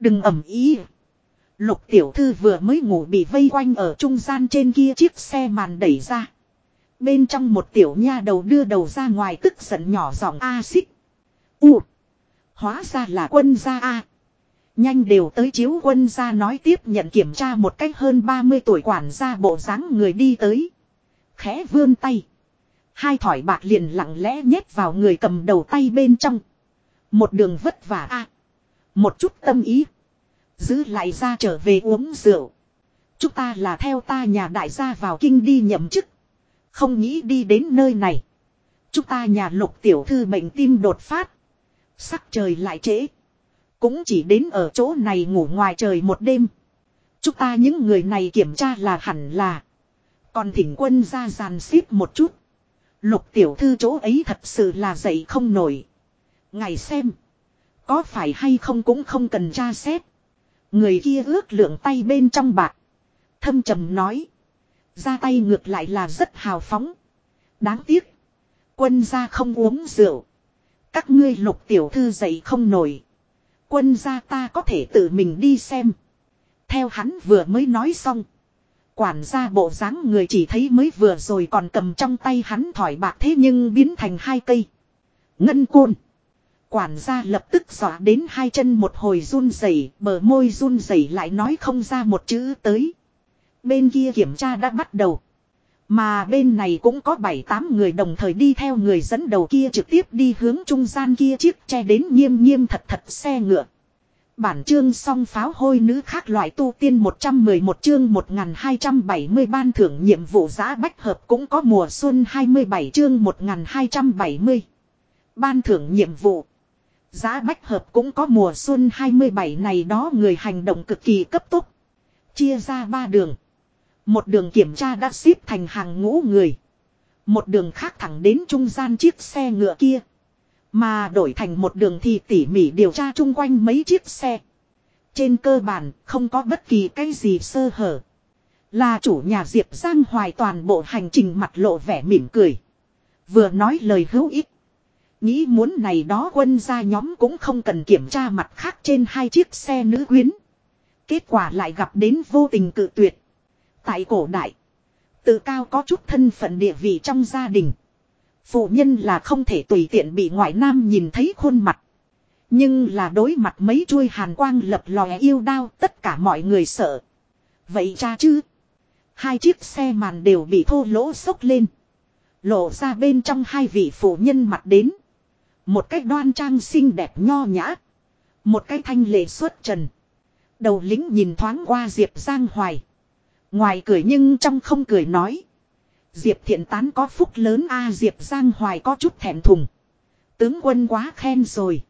Speaker 1: Đừng ẩm ý. Lục tiểu thư vừa mới ngủ bị vây quanh ở trung gian trên kia chiếc xe màn đẩy ra. Bên trong một tiểu nha đầu đưa đầu ra ngoài tức giận nhỏ giọng A xích. U. Hóa ra là quân gia A. Nhanh đều tới chiếu quân gia nói tiếp nhận kiểm tra một cách hơn 30 tuổi quản gia bộ dáng người đi tới. Khẽ vươn tay. Hai thỏi bạc liền lặng lẽ nhét vào người cầm đầu tay bên trong. Một đường vất vả a Một chút tâm ý. Giữ lại ra trở về uống rượu. Chúng ta là theo ta nhà đại gia vào kinh đi nhậm chức. Không nghĩ đi đến nơi này. Chúng ta nhà lục tiểu thư bệnh tim đột phát. Sắc trời lại trễ. Cũng chỉ đến ở chỗ này ngủ ngoài trời một đêm. Chúng ta những người này kiểm tra là hẳn là. Còn thỉnh quân ra giàn xếp một chút. Lục tiểu thư chỗ ấy thật sự là dậy không nổi. Ngày xem. Có phải hay không cũng không cần tra xét. Người kia ước lượng tay bên trong bạc. Thâm trầm nói. Ra tay ngược lại là rất hào phóng. Đáng tiếc. Quân gia không uống rượu. Các ngươi lục tiểu thư dậy không nổi. Quân gia ta có thể tự mình đi xem. Theo hắn vừa mới nói xong. Quản gia bộ dáng người chỉ thấy mới vừa rồi còn cầm trong tay hắn thỏi bạc thế nhưng biến thành hai cây. Ngân côn. Quản gia lập tức dọa đến hai chân một hồi run rẩy, bờ môi run rẩy lại nói không ra một chữ tới. Bên kia kiểm tra đã bắt đầu. Mà bên này cũng có 7-8 người đồng thời đi theo người dẫn đầu kia trực tiếp đi hướng trung gian kia chiếc che đến nghiêm nghiêm thật thật xe ngựa. Bản chương song pháo hôi nữ khác loại tu tiên 111 chương 1270 ban thưởng nhiệm vụ giã bách hợp cũng có mùa xuân 27 chương 1270. Ban thưởng nhiệm vụ. Giá bách hợp cũng có mùa xuân 27 này đó người hành động cực kỳ cấp tốc. Chia ra ba đường. Một đường kiểm tra đã xếp thành hàng ngũ người. Một đường khác thẳng đến trung gian chiếc xe ngựa kia. Mà đổi thành một đường thì tỉ mỉ điều tra chung quanh mấy chiếc xe. Trên cơ bản, không có bất kỳ cái gì sơ hở. Là chủ nhà Diệp Giang hoài toàn bộ hành trình mặt lộ vẻ mỉm cười. Vừa nói lời hữu ích. Nghĩ muốn này đó quân gia nhóm cũng không cần kiểm tra mặt khác trên hai chiếc xe nữ quyến. Kết quả lại gặp đến vô tình cự tuyệt. Tại cổ đại. Tự cao có chút thân phận địa vị trong gia đình. Phụ nhân là không thể tùy tiện bị ngoại nam nhìn thấy khuôn mặt. Nhưng là đối mặt mấy chuôi hàn quang lập lòe yêu đao tất cả mọi người sợ. Vậy cha chứ? Hai chiếc xe màn đều bị thô lỗ sốc lên. Lộ ra bên trong hai vị phụ nhân mặt đến. Một cách đoan trang xinh đẹp nho nhã. Một cái thanh lệ xuất trần. Đầu lính nhìn thoáng qua Diệp Giang Hoài. Ngoài cười nhưng trong không cười nói. Diệp thiện tán có phúc lớn a, Diệp Giang Hoài có chút thẹn thùng. Tướng quân quá khen rồi.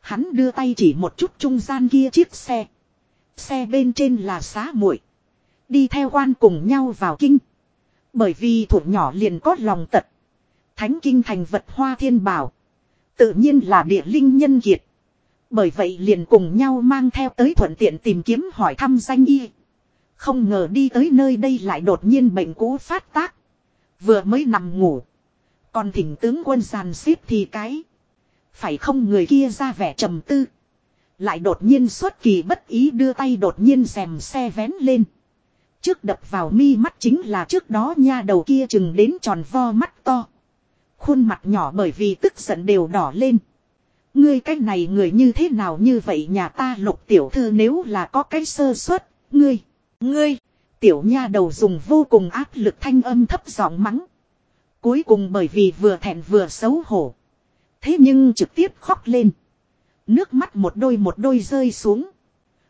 Speaker 1: Hắn đưa tay chỉ một chút trung gian kia chiếc xe. Xe bên trên là xá muội Đi theo quan cùng nhau vào kinh. Bởi vì thủ nhỏ liền có lòng tật. Thánh kinh thành vật hoa thiên bảo. Tự nhiên là địa linh nhân kiệt. Bởi vậy liền cùng nhau mang theo tới thuận tiện tìm kiếm hỏi thăm danh y. Không ngờ đi tới nơi đây lại đột nhiên bệnh cũ phát tác. Vừa mới nằm ngủ. Còn thỉnh tướng quân sàn xếp thì cái. Phải không người kia ra vẻ trầm tư. Lại đột nhiên xuất kỳ bất ý đưa tay đột nhiên xèm xe vén lên. Trước đập vào mi mắt chính là trước đó nha đầu kia chừng đến tròn vo mắt to. Khuôn mặt nhỏ bởi vì tức giận đều đỏ lên. Ngươi cái này người như thế nào như vậy nhà ta lục tiểu thư nếu là có cái sơ suất, ngươi, ngươi, tiểu nha đầu dùng vô cùng áp lực thanh âm thấp giọng mắng. Cuối cùng bởi vì vừa thẹn vừa xấu hổ. Thế nhưng trực tiếp khóc lên. Nước mắt một đôi một đôi rơi xuống.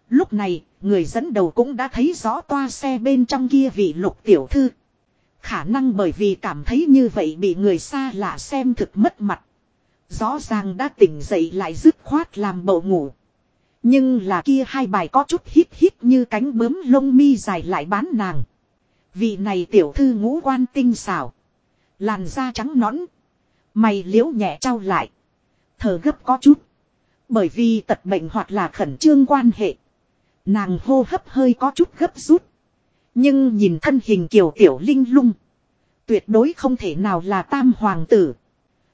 Speaker 1: Lúc này, người dẫn đầu cũng đã thấy rõ toa xe bên trong kia vị lục tiểu thư. Khả năng bởi vì cảm thấy như vậy bị người xa lạ xem thực mất mặt. Rõ ràng đã tỉnh dậy lại dứt khoát làm bầu ngủ. Nhưng là kia hai bài có chút hít hít như cánh bướm lông mi dài lại bán nàng. Vị này tiểu thư ngũ quan tinh xảo. Làn da trắng nõn. Mày liễu nhẹ trao lại. Thở gấp có chút. Bởi vì tật bệnh hoặc là khẩn trương quan hệ. Nàng hô hấp hơi có chút gấp rút. Nhưng nhìn thân hình kiều tiểu linh lung. Tuyệt đối không thể nào là tam hoàng tử.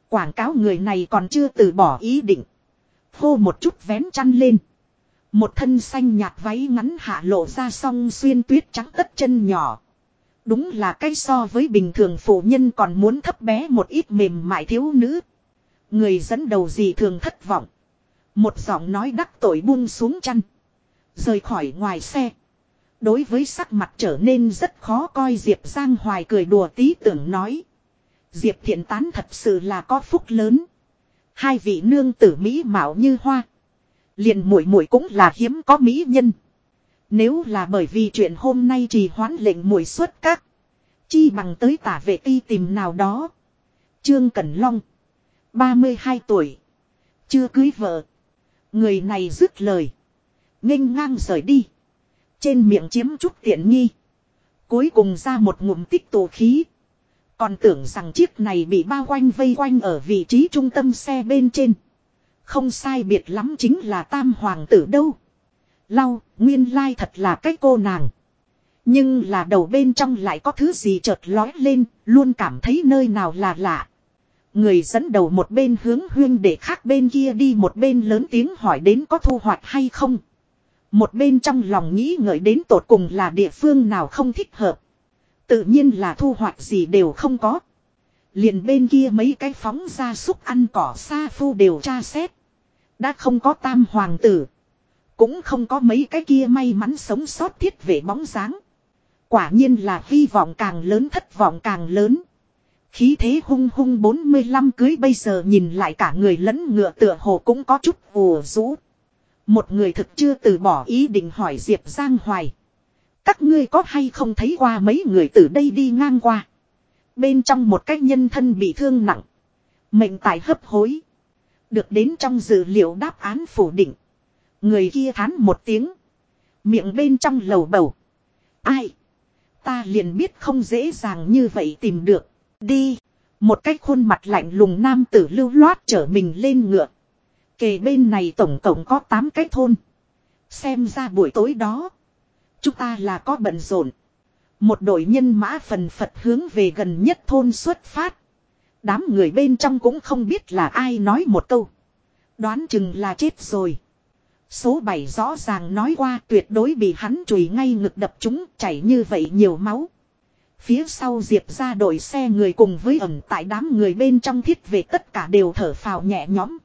Speaker 1: Quảng cáo người này còn chưa từ bỏ ý định. Hô một chút vén chăn lên. Một thân xanh nhạt váy ngắn hạ lộ ra song xuyên tuyết trắng tất chân nhỏ. Đúng là cái so với bình thường phụ nhân còn muốn thấp bé một ít mềm mại thiếu nữ. Người dẫn đầu gì thường thất vọng. Một giọng nói đắc tội buông xuống chăn. Rời khỏi ngoài xe. Đối với sắc mặt trở nên rất khó coi, Diệp Giang Hoài cười đùa tí tưởng nói. Diệp thiện tán thật sự là có phúc lớn. Hai vị nương tử Mỹ mạo như hoa. liền muội muội cũng là hiếm có mỹ nhân. Nếu là bởi vì chuyện hôm nay trì hoãn lệnh muội xuất các. Chi bằng tới tả vệ ti tìm nào đó. Trương Cẩn Long. 32 tuổi. Chưa cưới vợ. Người này dứt lời. nghênh ngang rời đi. Trên miệng chiếm chút tiện nghi. Cuối cùng ra một ngụm tích tổ khí. Còn tưởng rằng chiếc này bị bao quanh vây quanh ở vị trí trung tâm xe bên trên. Không sai biệt lắm chính là tam hoàng tử đâu. Lau, nguyên lai thật là cái cô nàng. Nhưng là đầu bên trong lại có thứ gì chợt lói lên, luôn cảm thấy nơi nào là lạ. Người dẫn đầu một bên hướng huyên để khác bên kia đi một bên lớn tiếng hỏi đến có thu hoạch hay không. Một bên trong lòng nghĩ ngợi đến tột cùng là địa phương nào không thích hợp. Tự nhiên là thu hoạch gì đều không có. Liền bên kia mấy cái phóng ra súc ăn cỏ xa phu đều tra xét. Đã không có tam hoàng tử. Cũng không có mấy cái kia may mắn sống sót thiết về bóng dáng. Quả nhiên là hy vọng càng lớn thất vọng càng lớn. Khí thế hung hung 45 cưới bây giờ nhìn lại cả người lẫn ngựa tựa hồ cũng có chút vùa rũ. Một người thực chưa từ bỏ ý định hỏi Diệp Giang Hoài. Các ngươi có hay không thấy qua mấy người từ đây đi ngang qua. Bên trong một cái nhân thân bị thương nặng. Mệnh tài hấp hối. Được đến trong dữ liệu đáp án phủ định. Người kia thán một tiếng. Miệng bên trong lầu bầu. Ai? Ta liền biết không dễ dàng như vậy tìm được. Đi. Một cái khuôn mặt lạnh lùng nam tử lưu loát trở mình lên ngựa. Kề bên này tổng cộng có 8 cái thôn. Xem ra buổi tối đó. Chúng ta là có bận rộn. Một đội nhân mã phần phật hướng về gần nhất thôn xuất phát. Đám người bên trong cũng không biết là ai nói một câu. Đoán chừng là chết rồi. Số 7 rõ ràng nói qua tuyệt đối bị hắn chùi ngay ngực đập chúng chảy như vậy nhiều máu. Phía sau Diệp ra đội xe người cùng với ẩn tại đám người bên trong thiết về tất cả đều thở phào nhẹ nhõm.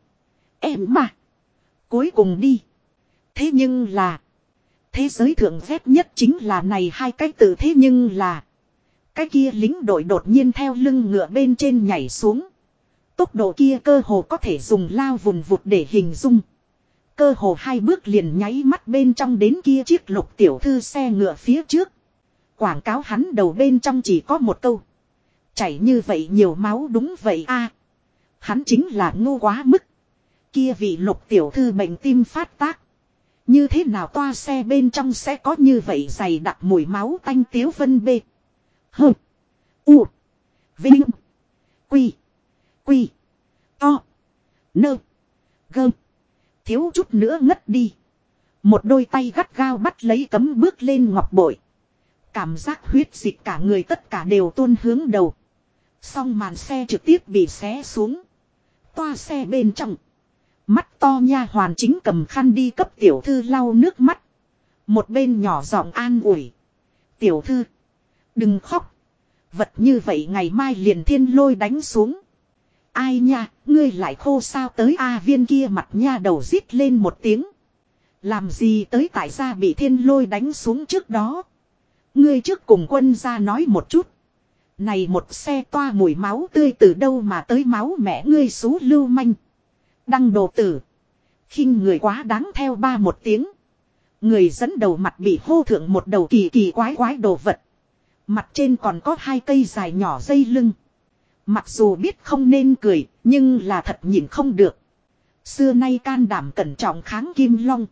Speaker 1: Em mà. Cuối cùng đi. Thế nhưng là. Thế giới thượng phép nhất chính là này hai cái từ thế nhưng là. Cái kia lính đội đột nhiên theo lưng ngựa bên trên nhảy xuống. Tốc độ kia cơ hồ có thể dùng lao vùn vụt để hình dung. Cơ hồ hai bước liền nháy mắt bên trong đến kia chiếc lục tiểu thư xe ngựa phía trước. Quảng cáo hắn đầu bên trong chỉ có một câu. Chảy như vậy nhiều máu đúng vậy a Hắn chính là ngu quá mức. Kia vị lục tiểu thư bệnh tim phát tác. Như thế nào toa xe bên trong sẽ có như vậy dày đặc mùi máu tanh tiếu vân bê. hừ U. Vinh. Quy. Quy. To. Nơ. Gơm. Thiếu chút nữa ngất đi. Một đôi tay gắt gao bắt lấy cấm bước lên ngọc bội. Cảm giác huyết dịch cả người tất cả đều tuôn hướng đầu. Xong màn xe trực tiếp bị xé xuống. Toa xe bên trong. Mắt to nha hoàn chính cầm khăn đi cấp tiểu thư lau nước mắt. Một bên nhỏ giọng an ủi. Tiểu thư. Đừng khóc. Vật như vậy ngày mai liền thiên lôi đánh xuống. Ai nha, ngươi lại khô sao tới A viên kia mặt nha đầu rít lên một tiếng. Làm gì tới tại gia bị thiên lôi đánh xuống trước đó. Ngươi trước cùng quân ra nói một chút. Này một xe toa mùi máu tươi từ đâu mà tới máu mẹ ngươi xú lưu manh. Đăng đồ tử. khinh người quá đáng theo ba một tiếng. Người dẫn đầu mặt bị hô thượng một đầu kỳ kỳ quái quái đồ vật. Mặt trên còn có hai cây dài nhỏ dây lưng. Mặc dù biết không nên cười, nhưng là thật nhìn không được. Xưa nay can đảm cẩn trọng kháng kim long.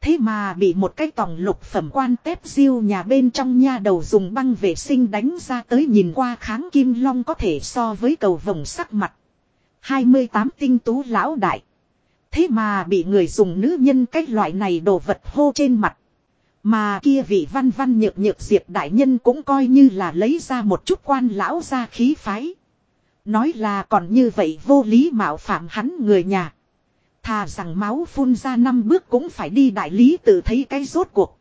Speaker 1: Thế mà bị một cái tòng lục phẩm quan tép diêu nhà bên trong nha đầu dùng băng vệ sinh đánh ra tới nhìn qua kháng kim long có thể so với cầu vồng sắc mặt. 28 tinh tú lão đại. Thế mà bị người dùng nữ nhân cái loại này đồ vật hô trên mặt. Mà kia vị văn văn nhược nhược diệp đại nhân cũng coi như là lấy ra một chút quan lão ra khí phái. Nói là còn như vậy vô lý mạo phạm hắn người nhà. Thà rằng máu phun ra năm bước cũng phải đi đại lý tự thấy cái rốt cuộc.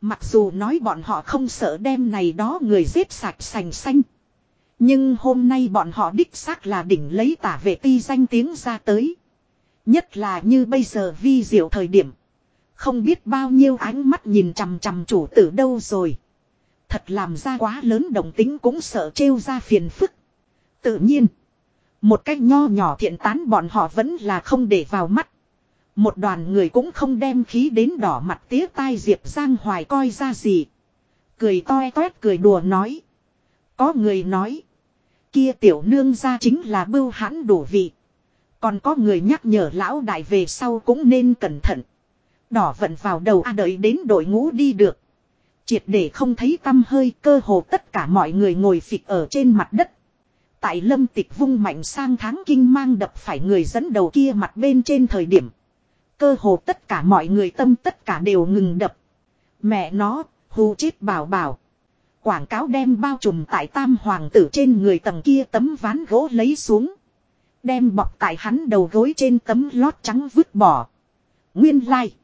Speaker 1: Mặc dù nói bọn họ không sợ đem này đó người giết sạch sành xanh. Nhưng hôm nay bọn họ đích xác là đỉnh lấy tả vệ ti danh tiếng ra tới. Nhất là như bây giờ vi diệu thời điểm. Không biết bao nhiêu ánh mắt nhìn chằm chằm chủ tử đâu rồi. Thật làm ra quá lớn đồng tính cũng sợ trêu ra phiền phức. Tự nhiên. Một cách nho nhỏ thiện tán bọn họ vẫn là không để vào mắt. Một đoàn người cũng không đem khí đến đỏ mặt tía tai Diệp Giang Hoài coi ra gì. Cười toe toét cười đùa nói. Có người nói. Kia tiểu nương ra chính là bưu hãn đủ vị. Còn có người nhắc nhở lão đại về sau cũng nên cẩn thận. Đỏ vận vào đầu a đợi đến đội ngũ đi được. Triệt để không thấy tâm hơi cơ hồ tất cả mọi người ngồi phịch ở trên mặt đất. Tại lâm tịch vung mạnh sang tháng kinh mang đập phải người dẫn đầu kia mặt bên trên thời điểm. Cơ hồ tất cả mọi người tâm tất cả đều ngừng đập. Mẹ nó, hù chết bảo bảo. Quảng cáo đem bao trùm tại tam hoàng tử trên người tầng kia tấm ván gỗ lấy xuống. Đem bọc tại hắn đầu gối trên tấm lót trắng vứt bỏ. Nguyên lai. Like.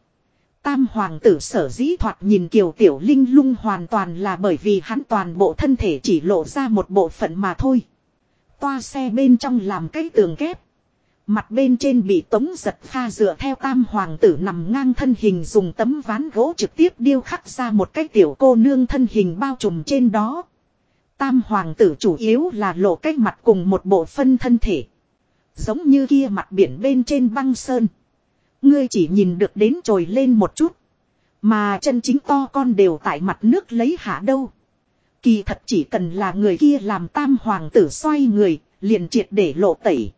Speaker 1: Tam hoàng tử sở dĩ thoạt nhìn kiều tiểu linh lung hoàn toàn là bởi vì hắn toàn bộ thân thể chỉ lộ ra một bộ phận mà thôi. Toa xe bên trong làm cái tường kép. Mặt bên trên bị tống giật pha dựa theo tam hoàng tử nằm ngang thân hình dùng tấm ván gỗ trực tiếp điêu khắc ra một cái tiểu cô nương thân hình bao trùm trên đó. Tam hoàng tử chủ yếu là lộ cái mặt cùng một bộ phân thân thể. Giống như kia mặt biển bên trên băng sơn. Ngươi chỉ nhìn được đến trồi lên một chút. Mà chân chính to con đều tại mặt nước lấy hạ đâu. Kỳ thật chỉ cần là người kia làm tam hoàng tử xoay người, liền triệt để lộ tẩy.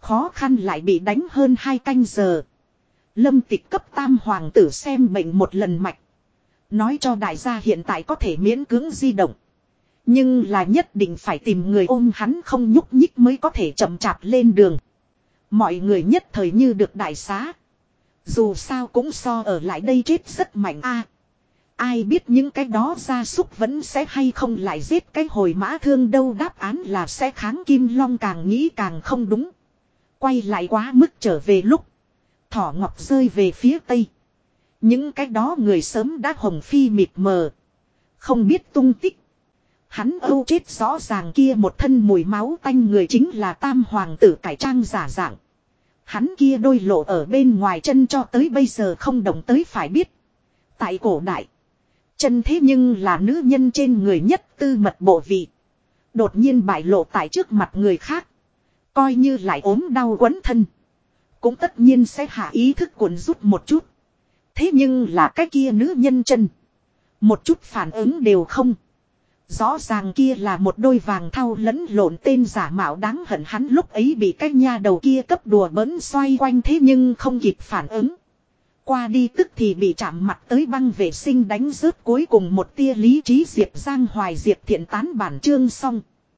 Speaker 1: Khó khăn lại bị đánh hơn hai canh giờ. Lâm tịch cấp tam hoàng tử xem bệnh một lần mạch. Nói cho đại gia hiện tại có thể miễn cưỡng di động. Nhưng là nhất định phải tìm người ôm hắn không nhúc nhích mới có thể chậm chạp lên đường. Mọi người nhất thời như được đại xá. Dù sao cũng so ở lại đây chết rất mạnh a. ai biết những cái đó gia súc vẫn sẽ hay không lại giết cái hồi mã thương đâu đáp án là sẽ kháng kim long càng nghĩ càng không đúng. Quay lại quá mức trở về lúc. Thỏ ngọc rơi về phía tây. Những cái đó người sớm đã hồng phi mịt mờ. Không biết tung tích. Hắn âu chết rõ ràng kia một thân mùi máu tanh người chính là tam hoàng tử cải trang giả dạng. Hắn kia đôi lộ ở bên ngoài chân cho tới bây giờ không động tới phải biết. Tại cổ đại. Chân thế nhưng là nữ nhân trên người nhất tư mật bộ vị. Đột nhiên bại lộ tại trước mặt người khác. Coi như lại ốm đau quấn thân. Cũng tất nhiên sẽ hạ ý thức cuộn rút một chút. Thế nhưng là cái kia nữ nhân chân. Một chút phản ứng đều không. Rõ ràng kia là một đôi vàng thau lẫn lộn tên giả mạo đáng hận hắn lúc ấy bị cái nha đầu kia cấp đùa bỡn xoay quanh thế nhưng không kịp phản ứng. Qua đi tức thì bị chạm mặt tới băng vệ sinh đánh rớt cuối cùng một tia lý trí diệp giang hoài diệp thiện tán bản chương xong.